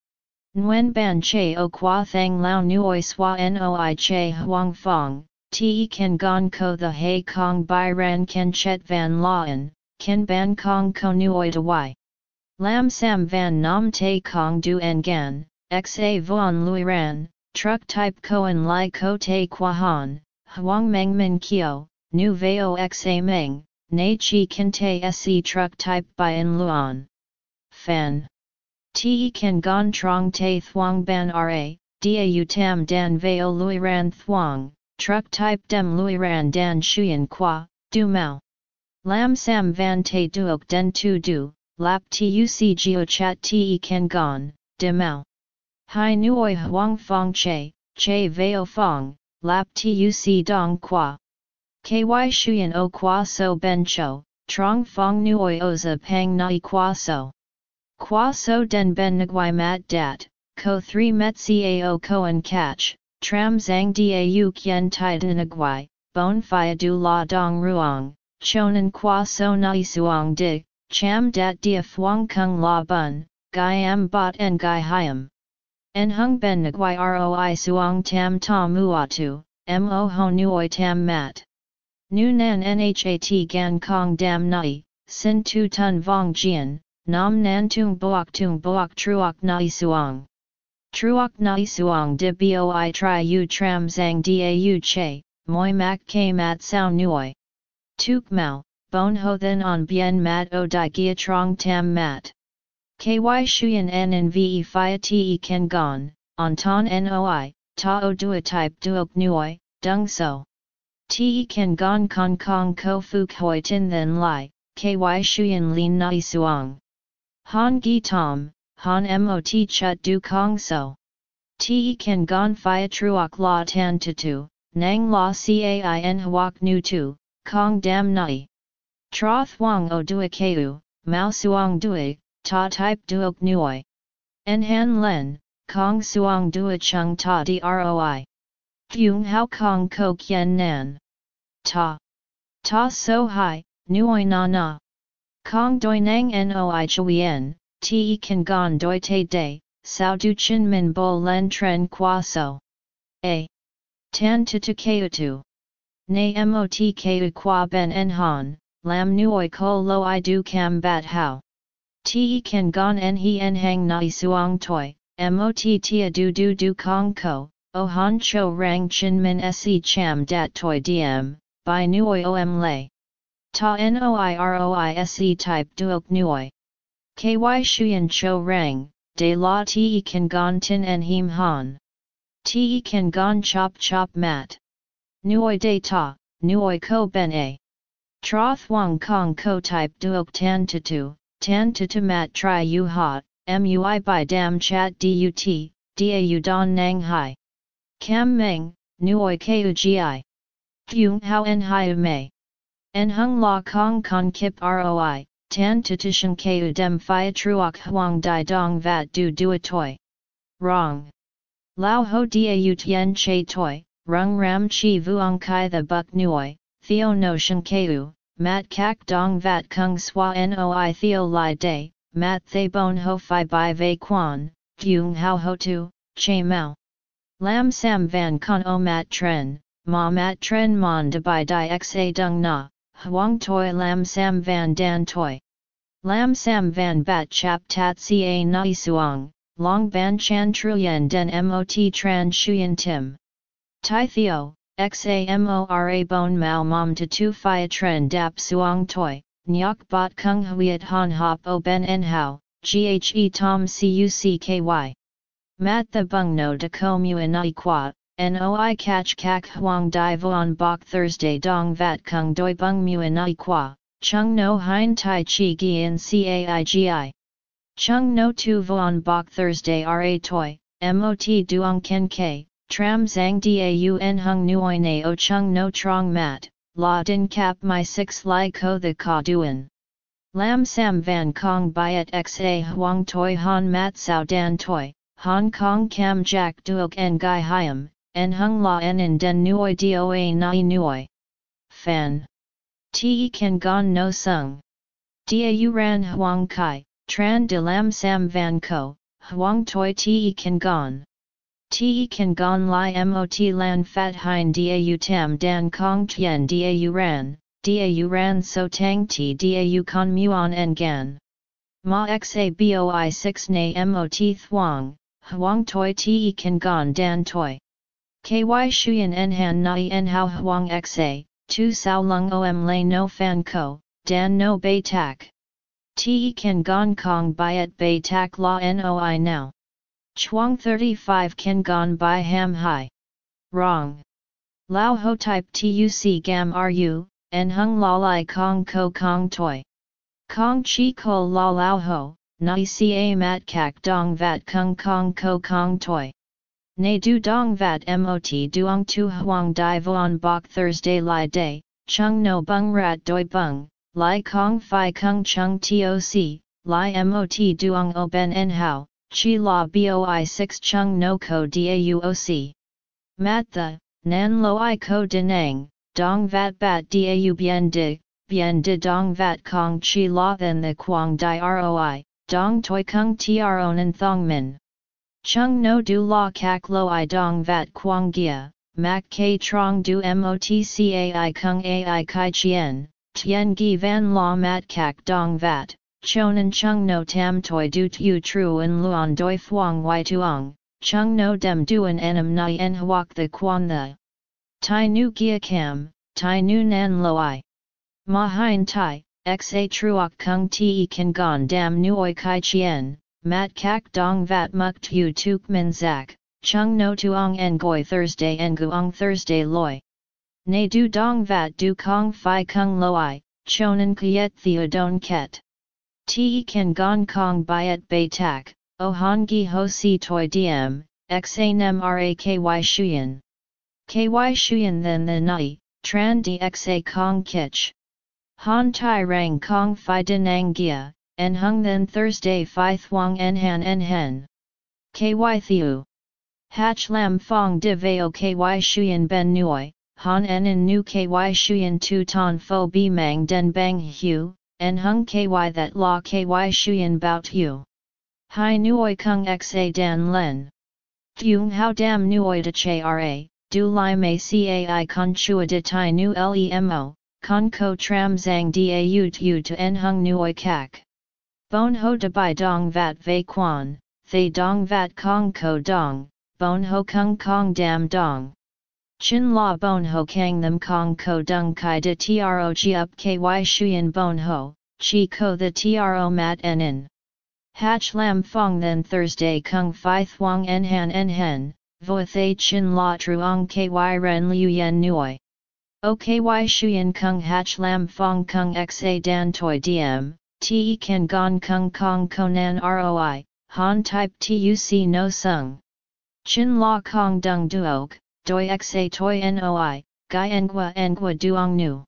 Nguyen ban che o qua thang lao nuoi swa noi che huang fong, te kan gon ko the hay kong bai ran ken chet van laen, ken ban kong ko nuoi de y. Lam sam van nam te kong du en gan, xa vuan lui ran, truck type ko koan lai ko te qua han, huang meng min kio, nu veo xa meng, na chi ken te se truck type by en luan. Fan. Te kan gon trong te thuang ban ra, da tam dan veo lui ran thuang, truck type dem lui ran dan shuyen qua, du mao. Lam sam van te duok den tu du, lap tuc geo chat te ken gon, de mao. Hai nuoi huang fong che, che veo fong, lap tuc dong qua. Ky shuyen o qua so ben cho, trong fong nuoi oza pang nai qua so. Qua so den ben nguai mat dat, ko 3 met cao koan catch, Tram zang dau kien tai guai, bon fia du la dong ruang, chonan qua so nai suang di, cham dat dia phuong kung la bun, gai am bot en gai hiam. En hung ben nguai roi suang tam ta muatu, mo ho nuoi tam mat. Nu nan nhat gan kong dam nai, sin tu tun vong jian, nam nan tung boak tung boak truok nai suang. Truok nai suang de boi tri u tram zang da che, moi mak k mat sao nuoi. Tuk mau, bon ho then on bien mat o di gia trong tam mat. Ky shuyen en ve fia te ken gon, on ton noi, ta o dua type duok nuoi, dung so. Te ken gon kong kong ko fuk hoi tin then lai, ky shuyen lin nai suang. Han gi tom, han mot chut du kong so. Te kan gon fia truok la tan tu, nang la cain huak nu tu, kong dam nai. Tra thuang o dua keu, mao suang dua, ta type duok nuoi. En han len, kong suang dua chung ta droi. Kyung hao kong ko kien nan. Ta. Ta so hai, nuoi na na. Kong doi nang noi chuyen, te kan gon doi te day, sao du chin min bo len tren qua so. A. Tan tu tu keu tu. Na mot keu qua ben en han, lam nuoi ko lo i du cam bat how. Te kan gon en he en hang nai suang toi, mot tia du du du kong ko, o han cho rang chin min se cham dat toi diem, by nuoi om lay. Ta noi roi se type duok nuoi. Ky shuyen cho rang, de la te kan gon tin en him han. Te kan gon chop chop mat. Nuoi de ta, nuoi ko ben a. Tra thuang kong ko type duok tan to tu, tan to tu mat tri u ha, mui by dam chat dut, u don nang hai. Cam meng, nuoi ku gi. Thuong hao en hai mei. En hung la kong kon kip roi, tan tutishan keu dem phia truok huang di dong vat du dua toi. Wrong. Lao ho da tien che toi, rung ram chi vuong kai the buk nuoi, theo no shan keu, mat kak dong vat kung swa noi theo li day, mat thay bon ho fi bai vei quan, thuong hao ho tu, che mao. Lam sam van con o mat tren, ma mat tren mon de bai di xa dung na, huang toi lam sam van dan toi. Lam Sam Van Bat Chap Tat Ca Nai Suang, Long Ban Chan Truyen Den Mot Tran Shuyen Tim. Tai Theo, Xamora Bon Mao Mom to Tu Phia Tren Dap Suang Toi, Nyok Bot Kung Huiet Han Hop O Ben En Hao, Ghe Tom Cucky. Mat the Bung No De Komu Nai Qua, Noi Catch Kak Huang Dai Vuan Bok Thursday Dong Vat Kung Doi Bung Mu Nai Qua. Chung no hein tai chi gian caigi. Chung no tu vuan bok Thursday ra toi, mot duong ken ke, tram zang da un hung nuoi na o chung no trong mat, la din cap my six li ko the ka duan. Lam sam van kong byet xa huang toi han mat sao dan toi, Hong Kong cam jack duok en gai hiam, en hung la en in den nuoi doa nai nuoi. Fan. Te kan gon no sung. Dau ran huang kai, tran de lam sam van ko, huang toi te kan gon. Te kan gon li mot lan fat hein dau tam dan kong tien dau ran, dau ran so tang ti dau con muon en gan. Ma xa boi 6 na mot thuang, huang toi te kan gon dan toi. Ky shuyen en han nai en hao huang xa, tu sao lung om lay no fan ko, dan no bay tak. Te kan gon kong byet bay tak la noi now. Chuang 35 kan gon by ham hai. Wrong. Lao ho type tuc gam ru, en hung la lai kong ko kong toi. Kong chi ko la lao ho, nai ca mat kak dong vat kung kong ko kong toi. Ne du dong vat mot duong tu huang dai vuan bok Thursday li day, chung no bung rat doi bung, li kong fi kung chung toc, li mot duong o ben en hao, chi la boi 6 chung no ko dauoc. Mat the, nan lo i ko denang, dong vat bat dau bien di, bien di dong vat kong chi la then the quang di roi, dong toi kung tronan thong min. Chung no du la kak lo i dong vat quang gia, mak k trong du motcai kung ai kai chien, tien gi van la mat kak dong vat, chonan chung no tam toi du tu truan luan doi fuang y tuong, chung no dem duan enam nai en huak the quan the. Tai nu gia cam, tai nu nan lo i. Ma tai, xa truok kung te kan gon dam nuoi kai chien, mat kak dong vat muk tu tuk min zak, chung no tuong en goi Thursday en guong Thursday loi. Ne du dong vat du kong fi kung loi, chonan kiet theodon ket. Te kan gon kong byet bay tak, o han gi ho si toi diem, ra ky shuyen. Ky shuyen then the nai, tran dxa kong kich. Han tai rang kong fi denang gia, en hung then Thursday fi thuang en han en hen. Ky thiu. Hach lam fong de veo ky shuyen ben Nui, han en in nu ky shuyen tu ton fo bi mang den bang hu, en hung ky that la ky shuyen bout hu. Hai Nui kung xa dan len. Thuong how dam Nui de che ra, du lai mei cai con chua de tai nu lemo, con ko tram zang da tu en hung nuoi kak. Bon ho de bai dong vat vei quan, thay dong vat kong ko dong, bon ho kung kong dam dong. Chin la bon ho kang them kong ko dung kai de tro chi up ky shuyen bon ho, chi ko the tro mat en in. Lam fong then Thursday kung fi thuang en han en hen, vo thay chin la truong ky ren liu yen nuoi. O ky shuyen kung hach lam fong kung xa dan toi diem, te kan gon kung kong konan roi, han type tuc no sung. Chin la kong dung duok, doi xa toi noi, gai engwa engwa duong nu.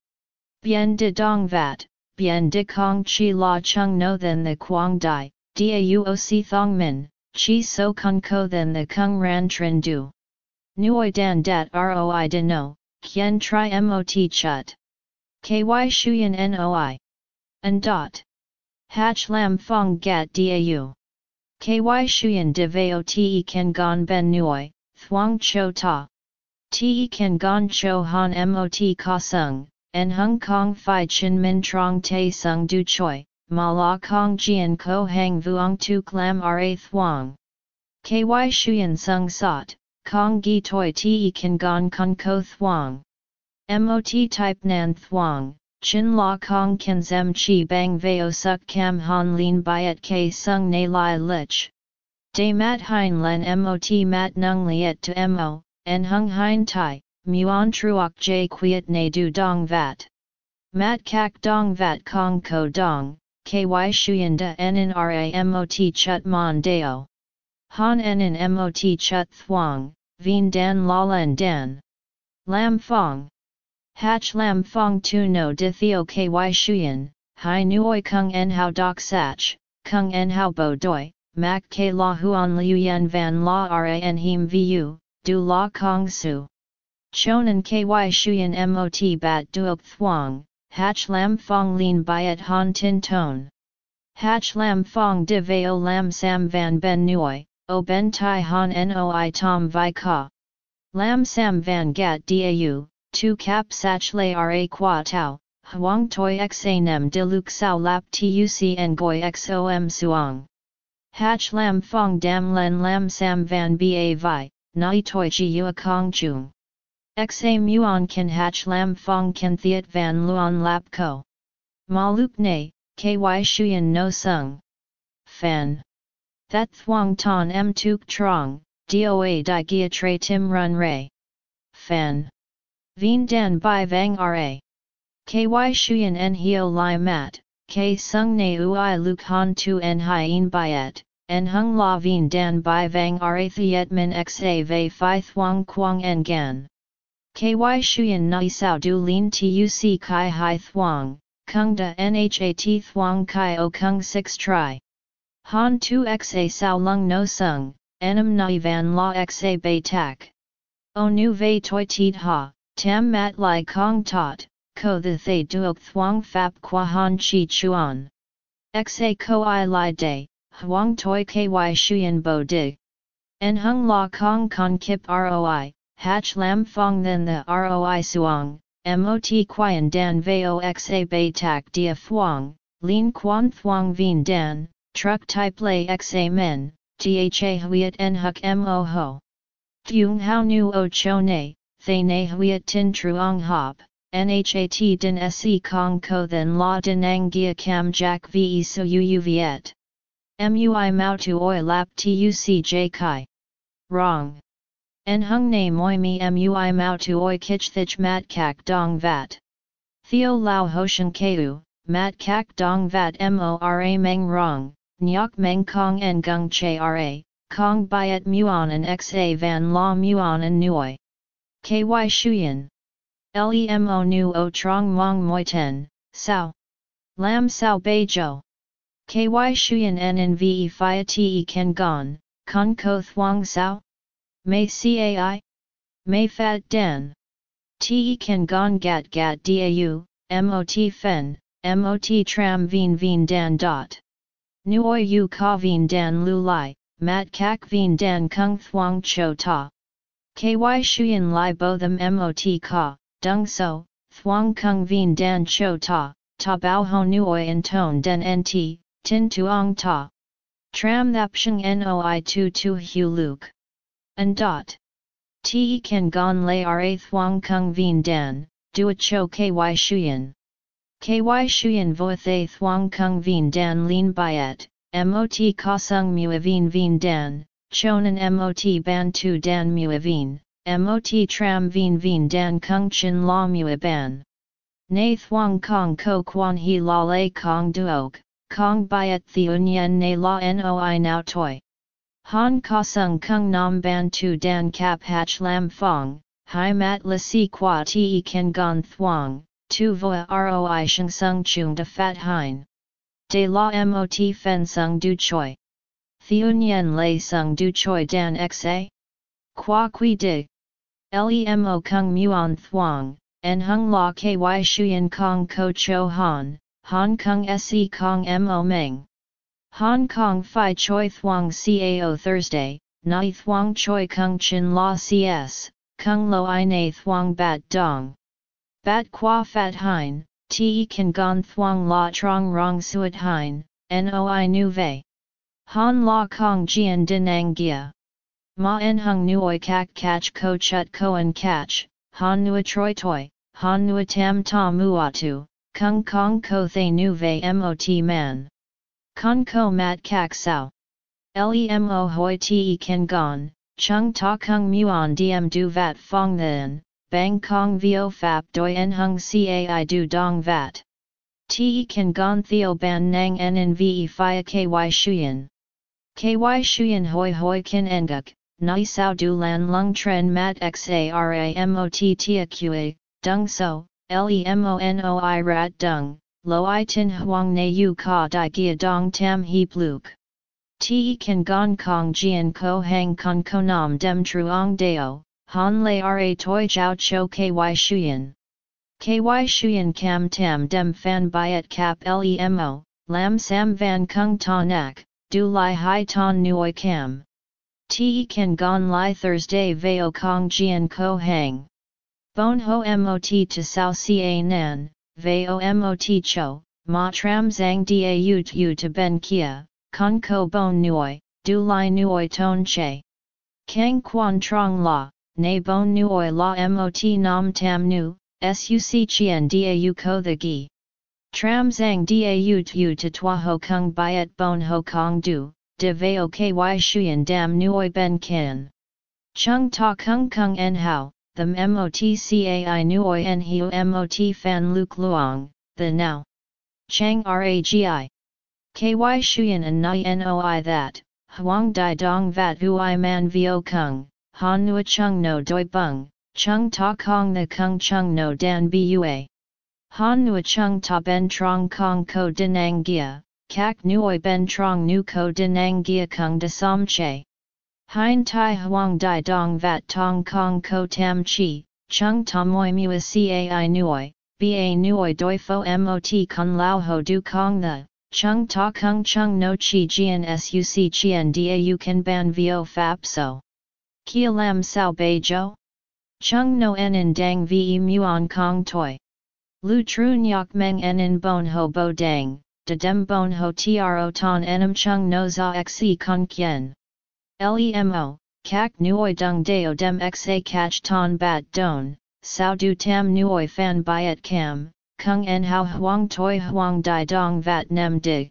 Bien de dong vat, bien de kong chi la chung no then the quang dai, dauoc thong min, chi so kung ko then the kung ran trin du. Nuoi dan dat roi de no, Kien tri mot chut. Ky shuyen noi. And dot. Hach lam fong gat dau. Ky shuyen de veo te ken gon ben nuoi, thuang cho ta. Te ken gon cho han mot ka sung, en hung kong fi chin min trong te sung du choi, ma la kong jian ko hang vuong tu klam ra thuang. Ky shuyen sung sot, Kong gi toi te kan gon kun ko thuang. Mot type nan thuang, chin la kong kan zem chi bang veo suk kam han lin byet k sung na lai lich. De mat hein len mot mat nung liet to mo, en hung hein tai, muon truok j quiet na du dong vat. Mat kak dong vat kong ko dong, ky shuyen da en ra mot chut mon deo. Han en mot chut thuang, vien dan la len dan. Lam fong. Hach lam fong tu no di theo ky shuyen, hai nuoi kung en hao dok sach, kung en hao bo doi, mak ke la huan liu yen van la ran him vu, du la kong su. Chonan ky shuyen mot bat duok thuang, hach lam fong lin byet han tin ton. Hach lam fong de veo lam sam van ben nuoi, o ben tai han noi tom vi ka. Lam sam van gat dau, tu cap sach le ra qua tau, huang toi xa nem de luk sao lap tuc goi xom suang. Hach lam fong dam len lam sam van ba vi, nai toi chi ua kong chung. Xa muon kan hach lam fong kan thiet van luon lap ko. Ma lup ne, ky shuyen no sung. Fan. That thuang ton m tuk trong, doa di gia tre tim run ray. Fan. Vien dan bai vang ra. Ky shuyen en hio lai mat, k sung ne ui luk han tu en hien byet, en hung la vien dan bai vang ra thiet min xa ve phi thuang quang en gan. Ky shuyen nai sao du lin tuc kai hai thuang, kung da nhat thuang kai o kung 6 tri. Han tu xa sao lung no sung, enam nai van la xa bay tak. O nu ve toi tiet ha, Tam mat lai kong tot, ko the thay duok thuang fap qua han chi chuan. Xa ko i lai day, huang toi ky shuyen bo dig. En hung la kong kon kip roi, hach lam fong then the roi suang, mot quyen dan veo xa bay tak dia thuang, lin quan thuang vien dan, truck type lay xa men, tha huiet en huk mo ho. Thuong hao nu o cho ne, thay na huiet tin truong hop, nhat din se kong ko then la din ang gia cam jack ve so uu viet. Mui mao tu oi lap tuc j kai. Wrong. En hung na moi mi mui mao tu oi kich thich mat kak dong vat. Theo lao hoshan keu, mat kak dong vat mora meng wrong, nyok meng kong en gung che ra, kong byet muon en xa van la muon en nuoi. Ky Shuyan. Lemo nu o trong mong moi ten, sao. Lam sao bei jo. Ky Shuyan en ve fia te ken gon, con ko thuang sao? May cai? May fat den. Te ken gon gat gat dau, mot fen, mot tram veen veen dan dot. Nuoi u ka veen dan lu lai, mat kak veen dan kung thuang cho ta. KY Shuyan Lai Bo Them MOT Ka, Dung So, Thuong Kung Vien Dan Cho Ta, Ta Bao Ho Nuoi En Ton Den NT, Tin Tuong Ta. Tram Thapsheng Noi Tu Tu Hu Luke. And dot. Te Kan Gon Lay Ra Thuong Kung Vien Dan, Dua Cho KY Shuyan. KY Shuyan Vo Thay Thuong Kung Vien Dan Lin Biet, MOT Ka Sung Mua Vien Vien Dan, Chonan mot ban tu dan mua veen, mot tram veen veen dan kung chin la mua ban. Nay thuang kong ko quan he la kong duok, kong byet theun yen na la noi now toi. Han ka sung kung nam ban tu dan kap hach lam fong, hai mat la si qua te ken gon thuang, tu voa roi sheng sung chung de fat hein. De la mot fen sung du choi. Theun yen lei sung du choi dan xa? Qua qui dig? Lemo kung muon thuang, en hung la ky shuyen kong ko cho han, Hong Kong se kong mo meng. Hong Kong fi choi thuang cao Thursday, nai thuang choi kung chin la cs, kung lo i na bat dong. Bat qua fat hein, te kan gon thuang la trong rong suet hein, noi nu vei. Han la kong jian din gia. Ma en hung nuoi kak kach ko chut koan kach, han nua troi toi, han nua tam ta muatu, kung kong ko thay nu ve mot man. Kong ko mat kak sao. Lemo hoi te ken gon, chung ta kung muon diem du vat fong then, bang kong vio fap doi en hung cai du dong vat. Te ken gon theo ban nang en en ve fia ky shuyen. KY Shuyan Hoi Hoi Kin Enguk, Nai Sao Du Lan Lung Tren Mat Xa Ramot Tia Kue, dung so, lemonoi rat dung, lo i tin huang na yu ka di gia dong tam heap luke. Ti kan gong kong jian ko hang kon konam dem truong deo, han lei ra toi chow cho ky shuyen. Ky shuyen cam tam dem fan byet cap lemo, lam sam van kung ta nak, du lai hai ton nuoi cam. Ti kan gon lai Thursday veo kong jian ko hang. Bon ho mot to sao ca nan, veo mot cho, ma tram zang da u tu to ben kia, con ko bon nuoi, du lai nuoi ton che. Kang quan trong la, ne bon nuoi la mot nam tam nu, suc chien da u ko the gi. Tram zang da u to tua ho kung byet bon ho kong du, de veo ky shuyen dam nuoi ben kin. Chung ta kung kung en hao, the MOTCAI Nuoi En Hiu MOT Fan Luk Luong, the now. Chang Ragi. KY Shuyan and Nai Noi that, Huang Dai Dong Vat Hui Man Vio Kung, Han Nua Chung No Doi Bung, Chung Ta Kong the Kung Chung No Dan Bua. Han Nua Chung Ta Ben Trong Kong Ko Dinang Gia, Kak Nuoi Ben Trong Nu Ko Dinang Gia Kung De Som Che. Hein tai huang dai dong vat tong kong ko tam chi, chung moi mua cai nuoi, ba nuoi doi fo mot kun lao ho du kong the, chung ta kung chung no chi jian suc chien dau kan ban vio fap so. Kia lam sao bei jo? Chung no en in dang ve muon kong toi. Lu tru nyok meng en in bon ho bo dang, de dem bon ho tro ton enam chung no za xe con kien. Lemo, kak nuoi dung deo dem xa catch ton bat don, sao du tam nuoi fan byet cam, kung en hao huang toi huang di dong vat nem dig.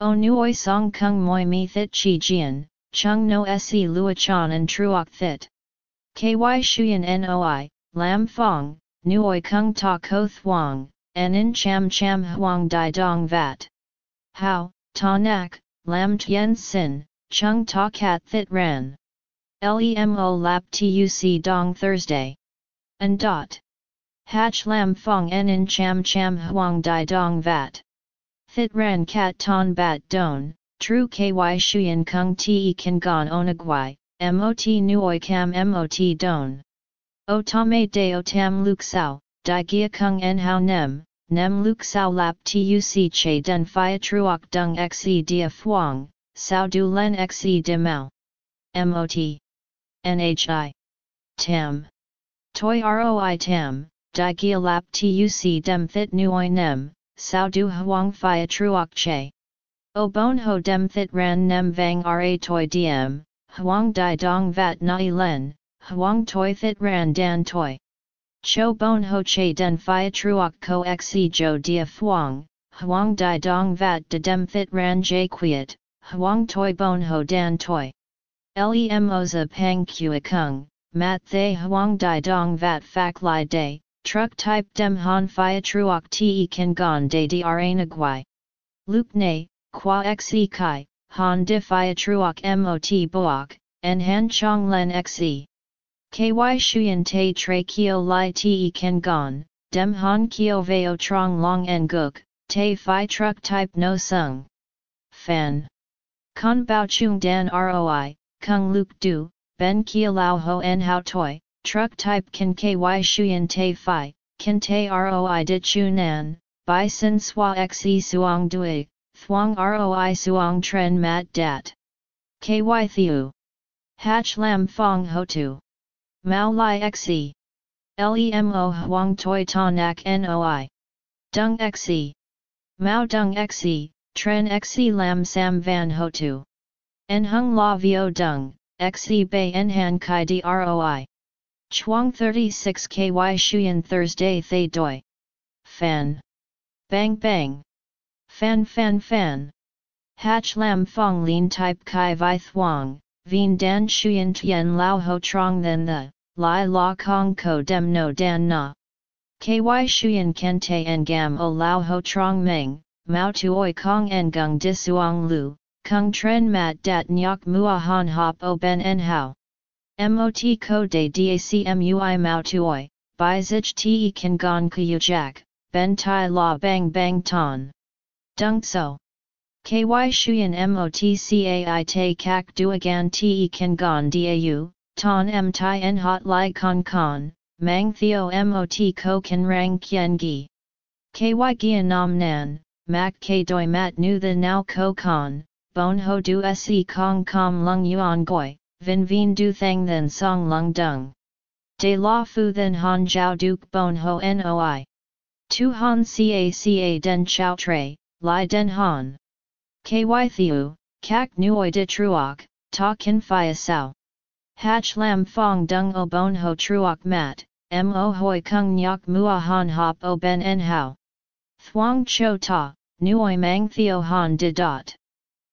O nuoi song kung moi mi thit chi jian, chung no se lua chan and truok thit. Ky shuyen noi, lam fong, nuoi kung ta ko thuang, en in cham cham huang di dong vat. How, ta nak, lam tien sin, Chung Ta Cat Thit Ran. Lemo Lap Tuc Dong Thursday. And dot. Hatch Lam Fong En In Cham Cham Huang Dai Dong Vat. Thit Ran Cat Ton Bat Don, True Ky Shuyan Kung Te Kan Gon Onagwai, Mot Nuoi Cam Mot Don. O Tame o Tam Luk Sao, Dai Gia Kung En Hao Nem, Nem Luk Sao Lap Tuc Che Den Phia Truok Dung Xe Dia Phuong, Sao Du Len Xe De Mao. MOT. NHI. Tam. Toi ROI Tam, Di Gia Lap TUC Dem Thit Nuoi Nem, Sao Du Huang Phia Truok Che. O Bon Ho Dem Thit Ran Nem Vang Ra Toi Diem, Huang Dai Dong Vat Nai Len, Huang Toi Thit Ran Dan Toi. Cho Bon Ho Che Den Phia Truok Ko Xe Jo Dia Phuong, Huang Dai Dong Vat De Dem Thit Ran J Quiet, Huang toi bon ho dan toi. Lemoza pang kua kung, mat thay huang di dong vat fak li day, truck type dem han phia truok te kan gon de dra nagwai. Luke ne, qua xe kai, han di phia truok mot boak, en han chong len xe. Ky shuyen te tre kio li te kan gon, dem han kio veo trong long en guk, te phi truck type no sung. Fan. Con bao chung dan roi, kung luk du, ben kia lao ho en hao toi, truck type kan ky shuyen te fi, kan te roi De chu nan, bai sin swa xe suang dui, thuang roi suang tren mat dat. Ky thiu. Hatch lam fong ho tu. Mao li xe. Lemo huang toi ta nak noi. Dung xe. Mao dung xe, Tren xe lam sam van Ho Tu. En hung la vio dung, xe bay en han kai droi. Chuang 36 ky shuyan Thursday thay doi. Fan. Bang bang. Fan fan fan. Hatch lam fong lin type kai vi thuang, vien dan shuyan tien lao ho trong then the, lai la kong ko dem no dan na. Ky shuyan kente en gam o lao ho trong meng, Mao tuoi kong engung disuang lu, kung tren mat dat nyok mua han hop o ben en hao. Mot ko de dacmui Mao tuoi, Bai zich te kan gon kuyu jack, ben tai la bang bang ton. Dung so. Ky shuyan motcai te kak duagan te kan gon dau, ton m tai en hot lai con con, mang theo mot ko kan rang kien gi. Ky gia nam nan, mak k doi mat nu the now ko con, bon ho du se kong kom lung yuan goi, vin Vin du thang then song lung dung. De la fu then han jiao duke bon ho noi. Tu han ca ca den chao tre, li den han. Ky thiu, kak nuoi de truok, ta kin fia sao. Hach lam fong dung o bon ho truok mat, mo hoi kung nyok mua han hop o ben en hao. Thuong cho ta, nuoi mang theo han de dot.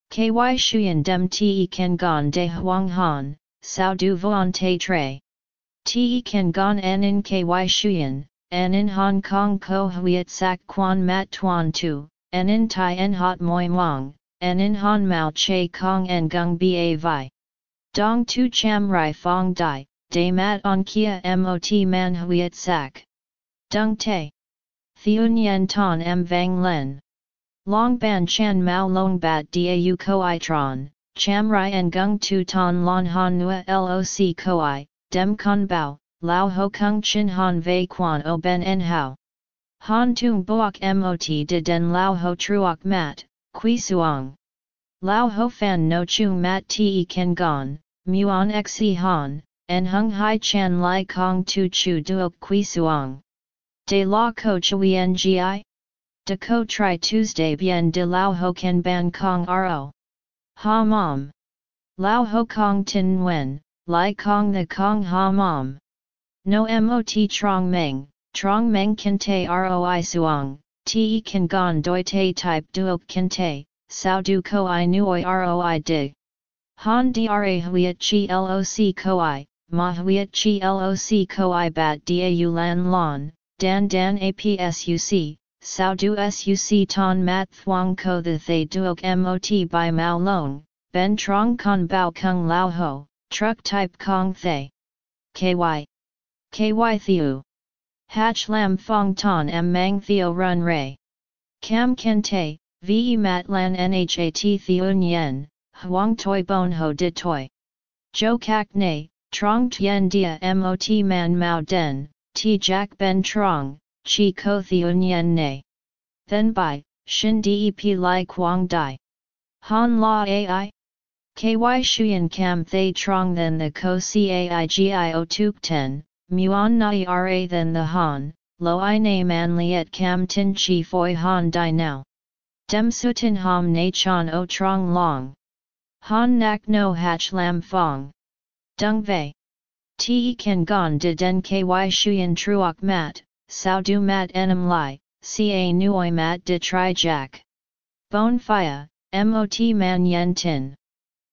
Ky shuyen dem te ken gon de huang han, sao du vuan te tre. Te ken gon en in ky shuyen, en in Hong Kong ko huiet sak quan mat tuan tu, en in tai en hot moi mong, en in han mao che kong en gung ba vi. Dong tu cham rai fong dai, de mat on kia mot man huiet sak. Dung te. Thiun yen ton m vang len. Long ban chan mao long bat dau ko i tron, cham rai en gung tu ton lon han nua loc i, dem con bao, lao ho kung chin han vei quan o ben en hao. Han tung boak mot de den lao ho truok mat, Qui suang. Lao ho fan no chung mat te ken gon, muon xe han, en hung hai chan lai kong tu chu duok qui suang. De la ko chui ngi? De ko tri Tuesday bien de lao ho ken ban kong ro. Ha mom. Lao ho kong tin wen, lai kong the kong ha mom. No mot trong meng, trong meng kan te roi suang, te kan gon doi te type duok kan te, sao du ko i nuoi roi dig. Han dra huiet chi loc ko i, ma huiet chi loc ko i bat dau lan lon, dan dan apsuc, sao du suc ton mat thuang ko the thay duok mot by mao long, ben trong con bao kung lao ho, truck type kong thay. Ky. Ky thiu. Hach lam fong ton m mang theo run ray. Cam kente, ve mat lan nhat theun yen, huang toi bon ho de toi. Jo kak ne, trong tien dia mot man mao den, ti jack ben trong, chi ko theun yen ne. Then by, shin dep lai quang dai. Han la ai? Ky shuyen cam thay trong then the ko caigio tuk ten, Muon nai ra than the han, lo i na man liet cam tin chi foi han di now. Dem sutin ham na chan o trong long. Han nak no hach lam fong. Dung vei. Te kan gon de den ky shuyen truok mat, sao du mat enam lai, ca nuoi mat de tri jack. Bon fia, mot man yen tin.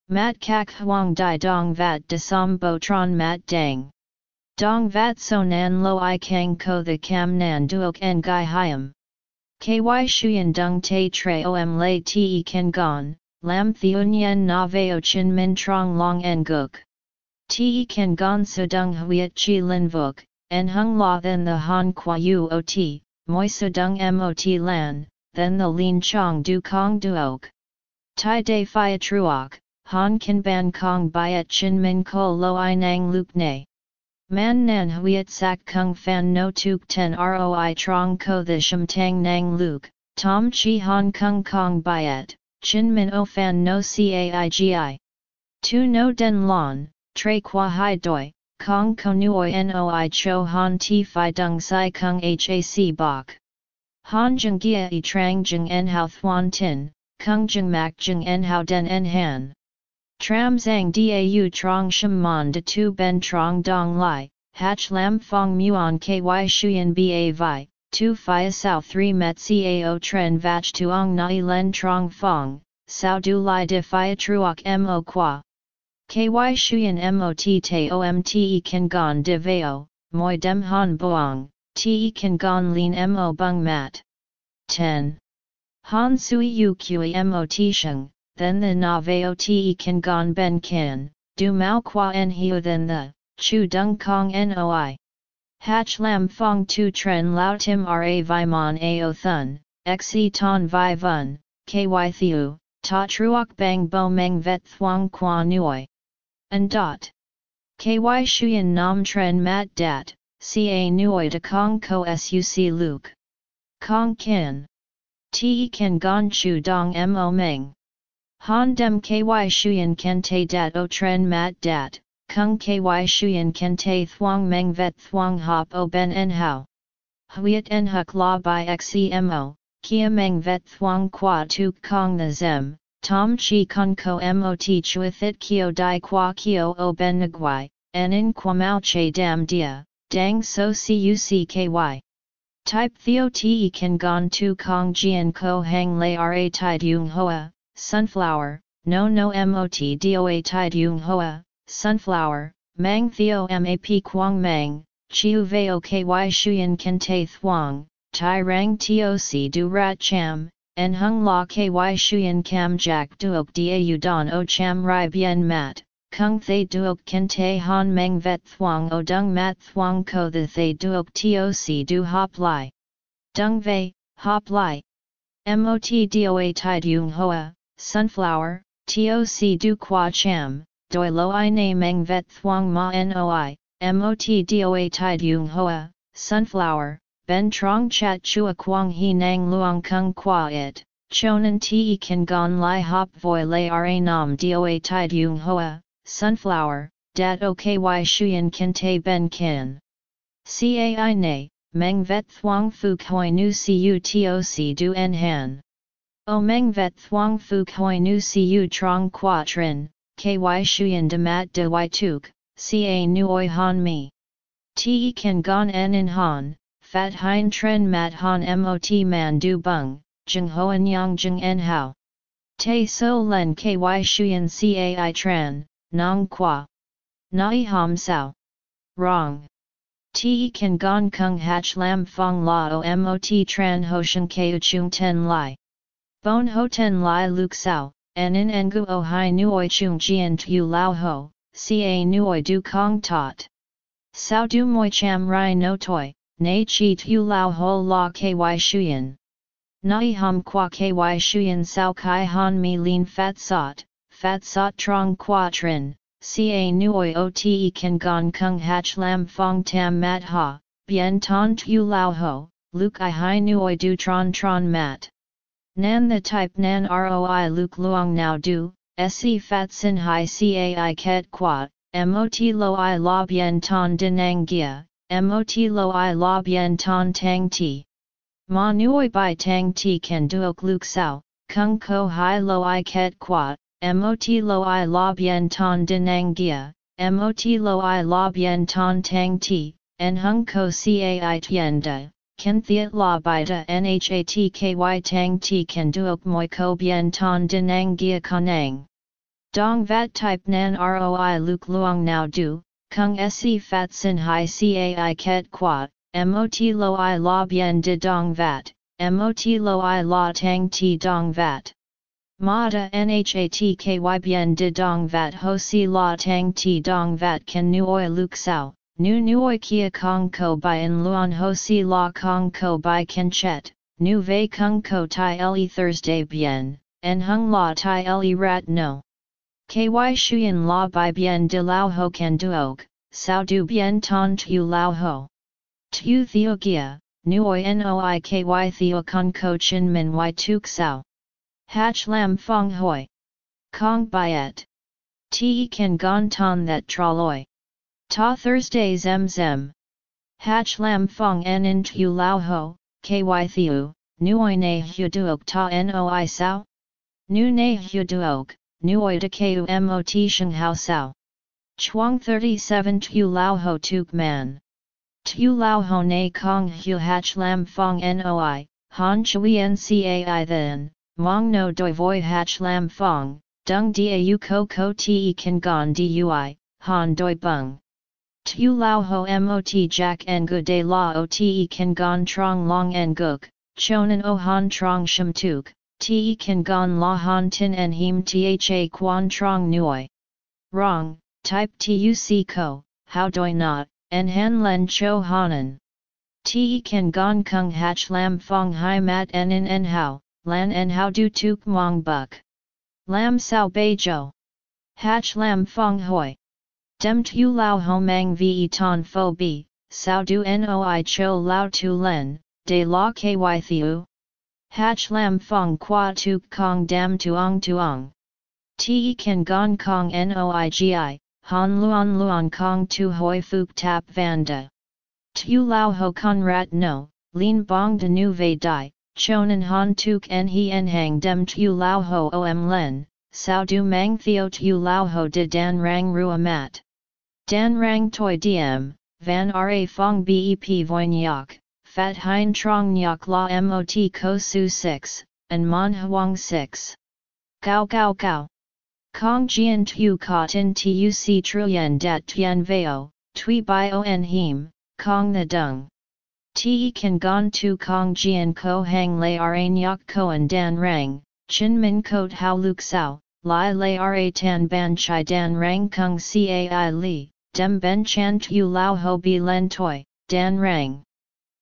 Mat kak huang di dong vat de som bo tron mat dang. Dong vat so nan lo i kang ko the cam nan duok en gai hiam. Ky shuyen dung te tre om lay te ken gon, lam theun yen na veo chin min trong long en guk. Te ken gon so dung huiet chi lin vuk, en hung la then the han qua u o t, moi so dung mot lan, then the lin chong du kong duok. Tai de fia truok, han kan ban kong byet chin min ko lo i nang luk ne. Man nan huiet sak kung fan no tuk ten roi trong ko the shim tang nang luk, tom chi hong kong kong byet, chin min o fan no caigi. Tu no den lon, tre qua hai doi, kong ko nuoi noi cho han ti fi dung sai kung hac bok. Han jeng gia i trang jeng en hao thuan tin, kung jeng mak jeng en hao den en han. Tram zang dau trong shim mon de tu ben trong dong lai, hach lam fong muon ky shuyen ba vi, tu fia sao 3 met cao tren vach tuong nai len trong fong, sao du lai de fia truok mo qua. Ky shuyen mot te omte kan gon de veo, moi dem han boang, te kan gon lin mo bung mat. 10. Han sui yu kui mot sheng, then the na veo te kan gon ben kan, du mao qua en hiu then the, chu dung kong noi. Hach lam fong tu tren lao tim ra vi mon ao thun, xe ton vi vun, ky thiu, ta truok bang bo meng vet thuang qua nuoi. And dot. Ky shuyen nam tren mat dat, ca nuoi de kong ko suc luke. Kong kin. Te kan gon chu dong mo meng. Han dem ky shuyen ken te dat o tren mat dat, kung ky shuyen ken te thuang meng vet thuang hop o ben en hao. Huiet en huk la by xemo, kia meng vet thuang qua tu kong the zem, tom chi kun ko mot chuithit kio di qua kio o ben nguai, en in quamau che dam dia, dang so cucky. Type theo te kan gon tu kong jian ko hang lay ra tide yung hoa, sunflower, no no mot doa tide yung hoa, sunflower, mang theo map quang mang, chiu veo ky shuyen kan te thuang, tai rang toc du rat cham, en hung la ky shuyen cam jack duok da don o cham rai bien mat, kung thay duok ken te han meng vet thuang o dung mat thuang ko the thay duok toc du hop lai. Dung vei, hop lai. Mot doa tide yung hoa, sunflower, toc du qua cham, doi lo i na meng vet thuang ma noi, mot doa tide yung hoa, sunflower, ben trong chat chua quang he nang luang kung qua it, chonan te kan gon lai hop voi lay ra nam doa tide yung hoa, sunflower, dat o ky shuyen kan te ben kin. Cai na, meng vet thuang fu koi nu cu toc du en han. O meng vet thuang fu koi nu cu trong qua trin, ky shuyen de mat de y tuk, ca nu oi han mi. Te kan gon en in han, Fat Hein Tren Mat Han Mot Man Du Bung, Jung Hoan Yang Jung En Hao. Te So Len Ky Shuyan Cai Tran, Nong Qua. Nai Ham Sao. Wrong. Te Kan Gon Kung Hach Lam Fong La O Mot Tran Ho Shen Keu Chung Ten Lai. Bon Ho Ten Lai Luk Sao, En In Ngu O oh Hai Nuoi Chung Jian Tu Lao Ho, Ca Nuoi Du Kong Tot. Sao Du Moi Cham Rai No Toi. Nei chi tu lao ho la ky shuyen. Nai hum qua ky shuyen sao kai han mi lin fat sot, fat sot trong qua trin, ca nuoi o te kan gon kung hach lam fong tam mat ha, bien ton tu lao ho, luk i hai nuoi du tron tron mat. Nan the type nan roi luk luong now du, se fat sin hai cai ket qua, mot lo i la bien ton dinang gia, mot lo i la bien ton tang ti. Ma nuoi bai tang ti can duok luk sao, kung ko hai lo i ket qua, mot lo i la bien ton dinang gia, mot lo i la bien ton tang ti, en hung ko cai tien da. Ken thiet la bai da nhat tang ti can duok moi ko bien ton dinang gia konang. Dong vat type nan roi luk luong now du, Kung se fat sin hai cai ket qua, mot lo i la bien de dong vat, mot lo i la tang ti dong vat. Ma da nhat ky bien de dong vat ho si la tang ti dong vat can nuoi luk sao, nu nuoi kia kong ko by in luon ho si la kong ko by ken chet, nu vei kung ko tai le Thursday bien, en hung la tai le rat no. Ky shuyen la bai bien de lao ho ken duok, sao du bien ton tu lao ho. Tu theo gia, nuoi noi ky theo con ko chin min y tuk sao. Hach lam fong hoi. Kong byet. Te kan gon ton that traloi. Ta Thursday zem zem. Hach lam fong en in tu lao ho, ky theo, nuoi ne hu duok ta noi sao? Nu ne hu duok, nuoi de ku mot sheng hao sao. Chuang 37 Tu Lao Ho Tuk Man. Tu Lao Ho Ne Kong Hu Hach Lam Fong Noi, Han Chui Ncai Then, Mong No Doi Voi Hach Lam Fong, Dung Dau Ko Ko Te Kan Gon Dui, Han Doi Bung. Tu Lao Ho Mot Jack Ngu De La O Te Kan Gon Trong Long Nguk, Chonan O Han Trong Shim Tuk, Te Kan Gon La Han Tin En Him Tha Quan Trong Nuoi. Wrong, type tuc ko, how doi not, en han len cho hanan. Te kan gon kung hach lam fong hai mat en in en how, lan en how du tuk mong buk. Lam sao bei jo. Hach lam fong hoi. Dem tu lao ho mang vi ton fo bi, sao du noi cho lao tu len, de la ky thiu. Hach lam fong qua tuk kong dam tuong tuong. Te kan gon kong noigi, han luon luon kong tu hoi fuk tap vanda. Tu lao ho con rat no, lin bong de nu ve dai, chonan han tuk en he en hang dem tu lao ho om len, sao du mang theo tu lao ho de dan rang rua mat. Dan rang toi diem, van ra fong bep voin fat hein trong nyak la mot ko su 6, and mon huang 6. Gao gao gao. Kong jian tu ka tin tuc truyen dat tien veo, tui bio en him, kong the dung. Te kan gon tu kong jian ko hang lay ra nyak koan dan rang, chin min kot hao luk sao, lai lay ra tan ban chai dan rang kung cai li, dem ben chan tu lao ho bi len toi, dan rang.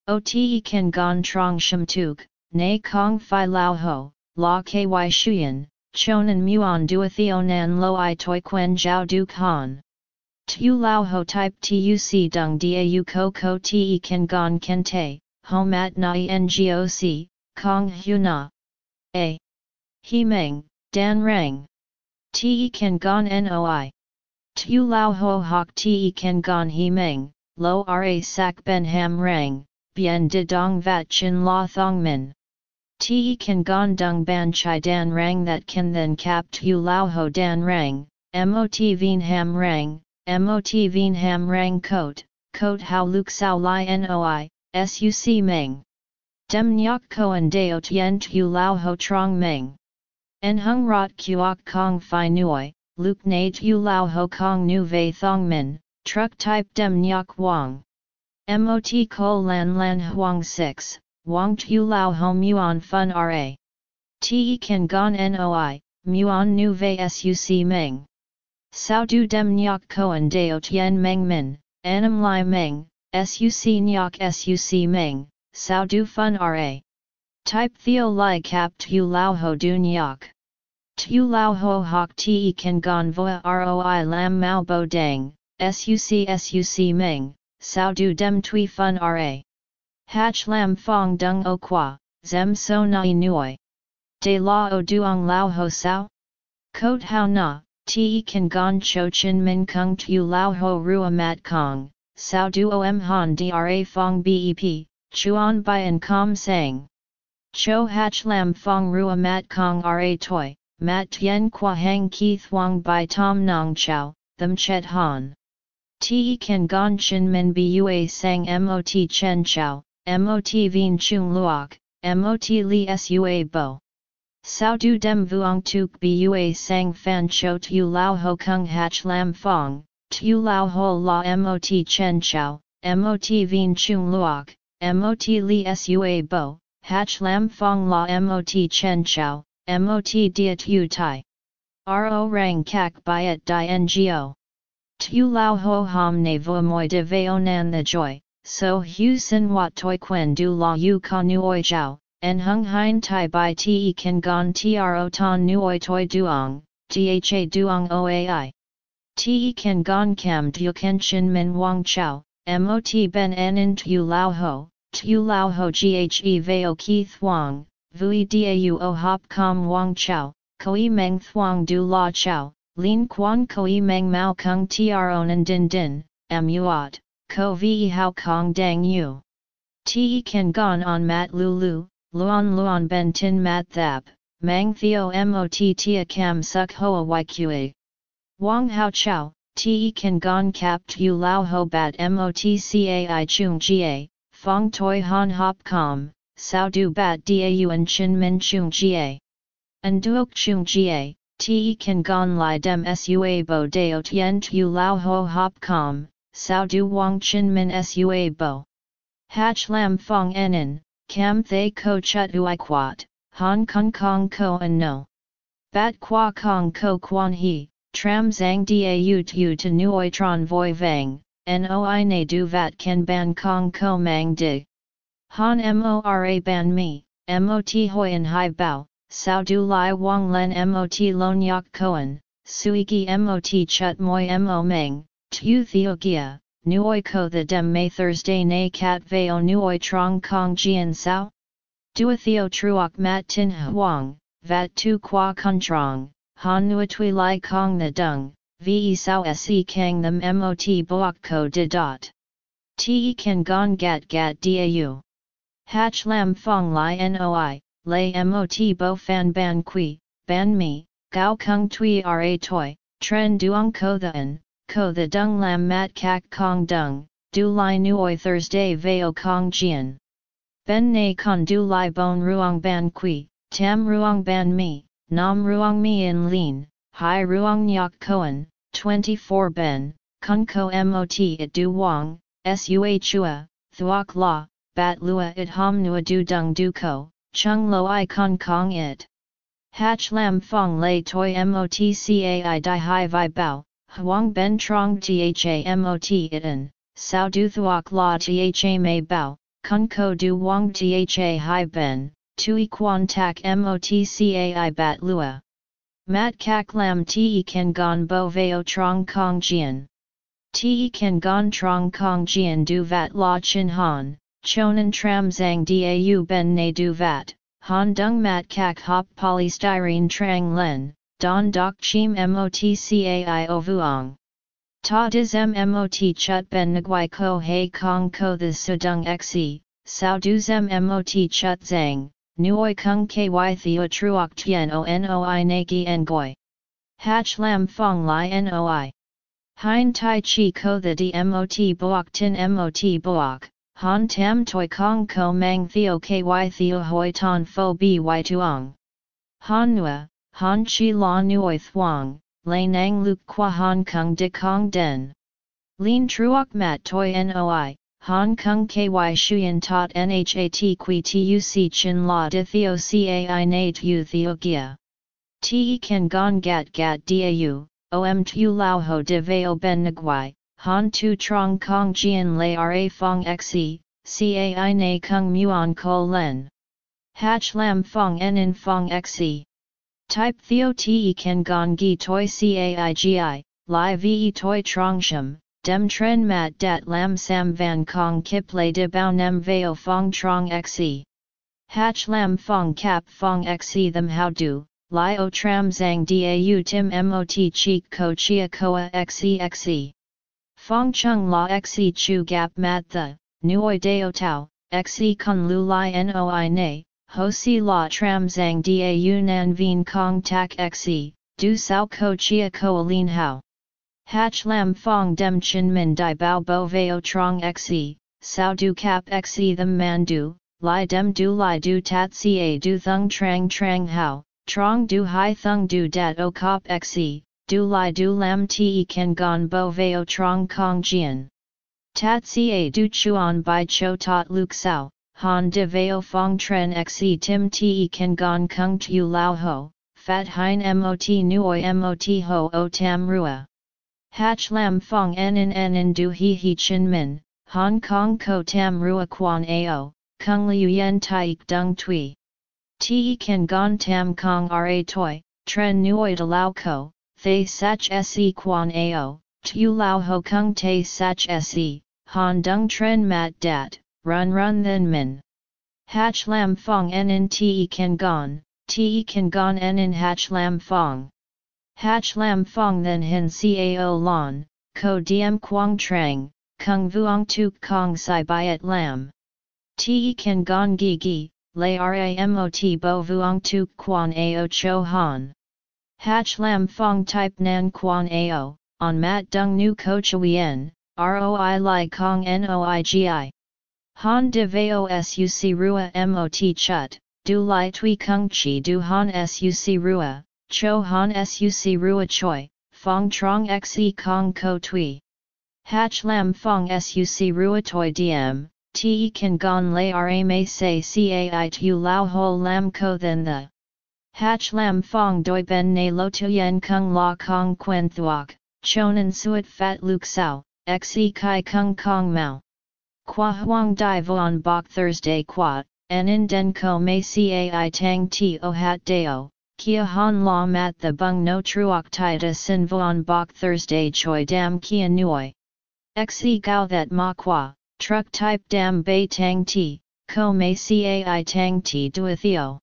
O te kan gon trong shim tuk, nay kong fi lao ho, la ky shuyen, chonan muon duathionan lo i toi quen jiao du han. Tu lao ho type tuc dung dau ko ko te kan gon ken te, ho mat na ngoc, kong hu na. A. He meng, dan rang. Te kan gon noi. Tu lao ho hok te kan gon he meng, lo ra sak ben ham rang, bien de dong vat chin la thong min. Te kan gon dung ban chai dan rang that can then cap tu lao ho dan rang, mot vien ham rang, mot vien ham rang coat, coat how luk sao li noi, suc meng. Dem nyok koan deo tien tu lao ho trong meng. En hung rot kuok kong fi nuoi, luk na tu lao ho kong nu Ve thong min, truck type dem nyok wang. Mot ko lan lan huang 6, Wang Tu Lao Ho Muon Fun Ra. Te Kan Gon Noi, Muon Nu Ve Suc Meng. Sao Du Dem Nyok Koan Deo Tien Meng Min, Anam Lai Meng, Suc Nyok Suc Meng, Sao Du Fun Ra. Type Theo Lai Cap Tu Lao Ho Du Nyok. Tu Lao Ho Hok Te Kan Gon Voa Roi Lam Mao Bo Dang, Suc Suc Meng, Sao Du Dem Tui Fun Ra. Hach lam fong dung o qua, zem so nai nuoi. De la o duong lao ho sao? Kot hao na, te kan gon cho chin min kung tu lao ho rua mat kong, sao du om han dra fong bep, chuan by and com sang. Cho hach lam fong rua mat kong ra toi, mat tien qua hang ki thuang by tom nong chow, them chet han. Te kan gon chin min bua sang mot chen chow, mot vien chung luok, mot li sua bo. Sao du dem vuong tuk bua sang fan cho tu lao ho kung hach lam fong, tu lao ho la mot chen chao, mot vien chung luok, mot li sua bo, hach lam fong la mot chen chao, mot dia tu tai. Ro rang kak byet di ngo. Tu lao ho ham ne vo moi de veo nan the joy, so hu sin wat toi quen du la yu ka nuoi jiao, en hung hein tai bai te kan gon tro ton nuoi toi duong, tha duong oai. Te kan gon kam du ken chin min wang chao, mot ben en in tu lao ho, tu lao ho ghe veo ki thuang, vui dau o hop com wang chao, koi meng thuang du la chao, lin quan koi meng mao kung tro nan din din, muat ko vi hao kong dang yu. Te kan gon on mat lulu, luon luon ben tin mat thap, mang theo mot tia cam suk hoa yqa. Wang hao chow, te kan gon cap tu lao ho bat mot cai chung ga, fong toi han hop com, sao du bat dau and chin min chung ga. And duok chung ga, te kan gon li dem sua bo deo tien tu lao ho hop com, sao du wang chin min sua bo. Hach lam fong enin, cam thay ko chut ui quat, hong kong kong ko an no. Bat qua kong ko quan he, tram zang da u tu to nuoi tron voi vang, noi ne du vat ken ban kong ko mang dig. Han mora ban mi, mot hoi en hai bao, sao du lai wang len mot lon yak koan, suigi mot chut moi mo meng, tu theo gia, nuoi ko the dem may Thursday na cat veo nuoi trong kong jian sao? Dua theo truok mat tin huang, vat tu qua kun trong, han nua tui lai kong the dung, ve sao se kang them mot boak ko de dot. Te kan gon gat gat dau. Hatch lam fong lai noi, lay mot bo fan ban qui, ban mi, gao kung tui ra toi, tren duong ko the en, ko the dung lam mat kak kong dung, du lai nuoi Thursday veo kong jian. Ben na con du lai bon ruong ban qui, tam ruong ban mi, nam ruong mi in lin, hai ruong nyak koan, 24 ben, kun ko mot it du wang, sua chua, thuok la, bat lua it hom nua du dung du ko, chung lo i con kong it. Hatch lam fong lay toi motcai di hai vi bao, huang ben trong tha mot iten, sao du thuok la tha mei bao, kun ko du wang tha hai ben, tui quan tak motcai bat lua. Mat kak lam te kan gon bo veo trong kong jian. Te kan gon trong kong jian du vat la chin han, chonan tram zang dau ben ne du vat, han dung mat kak hop polystyrene trang len, don dok chim motcai o vuong. Ta diz mmot chut ben nguai ko hei kong ko the sudung xe, sao du zem mot chut zang, nuoi kung ky theo truok tien o noi nagi ngoi. Hatch lam fong li noi. Hein tai chi ko the di mot boak tin mot boak. Han tam toi kong ko mang theo ky theo hoi ton fo by tuong. Han nua, han chi la nuoi thuong, lay nang luk qua han kung de kong den. Lin truok mat toi noi, han kung ky shuyen tot nhat qui tuc chin la de theo cai nate u theo gia. Te kan gon gat gat dau, om tu lao ho de veo ben nguai, Han tu trong kong jian lay ra fong xe, cai na kung muon ko len. Hatch lam fong en in fong xe. Type theo te kan gong gi toi caigi, li ve toi trong sham, dem tren mat dat lam sam van kong kip lay de bao nem veo fong trong xe. Hatch lam fong cap fong xe them how do, li o tram zang dau tim mot cheek ko chia koa xe xe. Fong chung la xe chu gap mat the, nuoi deo tau, xe kun lu li noi ne, ho si la tram zang dau nan vien kong tak xe, du sao ko chia ko lin hao. Hatch lam fong dem chin min di bao bo veo trong xe, sao du cap xe them man du, li dem du li du tat ca du thung trang trang hao, trong du hai thung du dat o cop xe, du lai du lam te ken gon bo veo trong kong jian. Tat ca du chuan by cho tot luk sao, han de veo fong tren xe tim te ken gon kung tu lao ho, fat hein mot nuoi mot ho o tam rua. Hatch lam fong en en en en du he he chin min, Hong Kong ko tam rua quan ao, kung liu yen taik dung tui. Te kan gon tam kong ra toi, tren nuoi de lao ko, Thay Sach Se Quan Ao, Tu Lao Ho Kung Thay Sach Se, Han Dung Tren Mat Dat, Run Run Then Min. Hatch Lam Fong En In Te Kan Gon, Te Kan Gon En In Hatch Lam Fong. Hatch Lam Fong Then Hin Cao Lon, Ko Diem Quang Trang, Kung Vuong Tuk Kong Sai Biat Lam. Te Kan Gon Gi Gi, Lay Ramot Bo Vuong Tuk Quan Ao Cho Han. Hatch lam fong type nan quan ao, on mat dung nu ko chuyen, roi li kong noigi. Han de veo suc rua mot chut, du li tui kung chi du han suc rua, cho han suc rua choi, fong trong xe kong ko tui. Hatch lam fong suc rua toi diem, te kan gon lay ra may say cai tu lao ho lam ko then the. Hatch lam fong doi ben ne lo yen kung la kong quen thuok, chonan suet fat luk sao, xe kai kung kong mao. Qua huang dai vuan bok Thursday qua, en in den ko mei cai tang ti o hat deo, kia han la mat the bung no truok tida sin vuan bok Thursday choi dam kia nuoi. Xe gao that ma qua, truck type dam bay tang ti, ko mei cai tang ti duathio.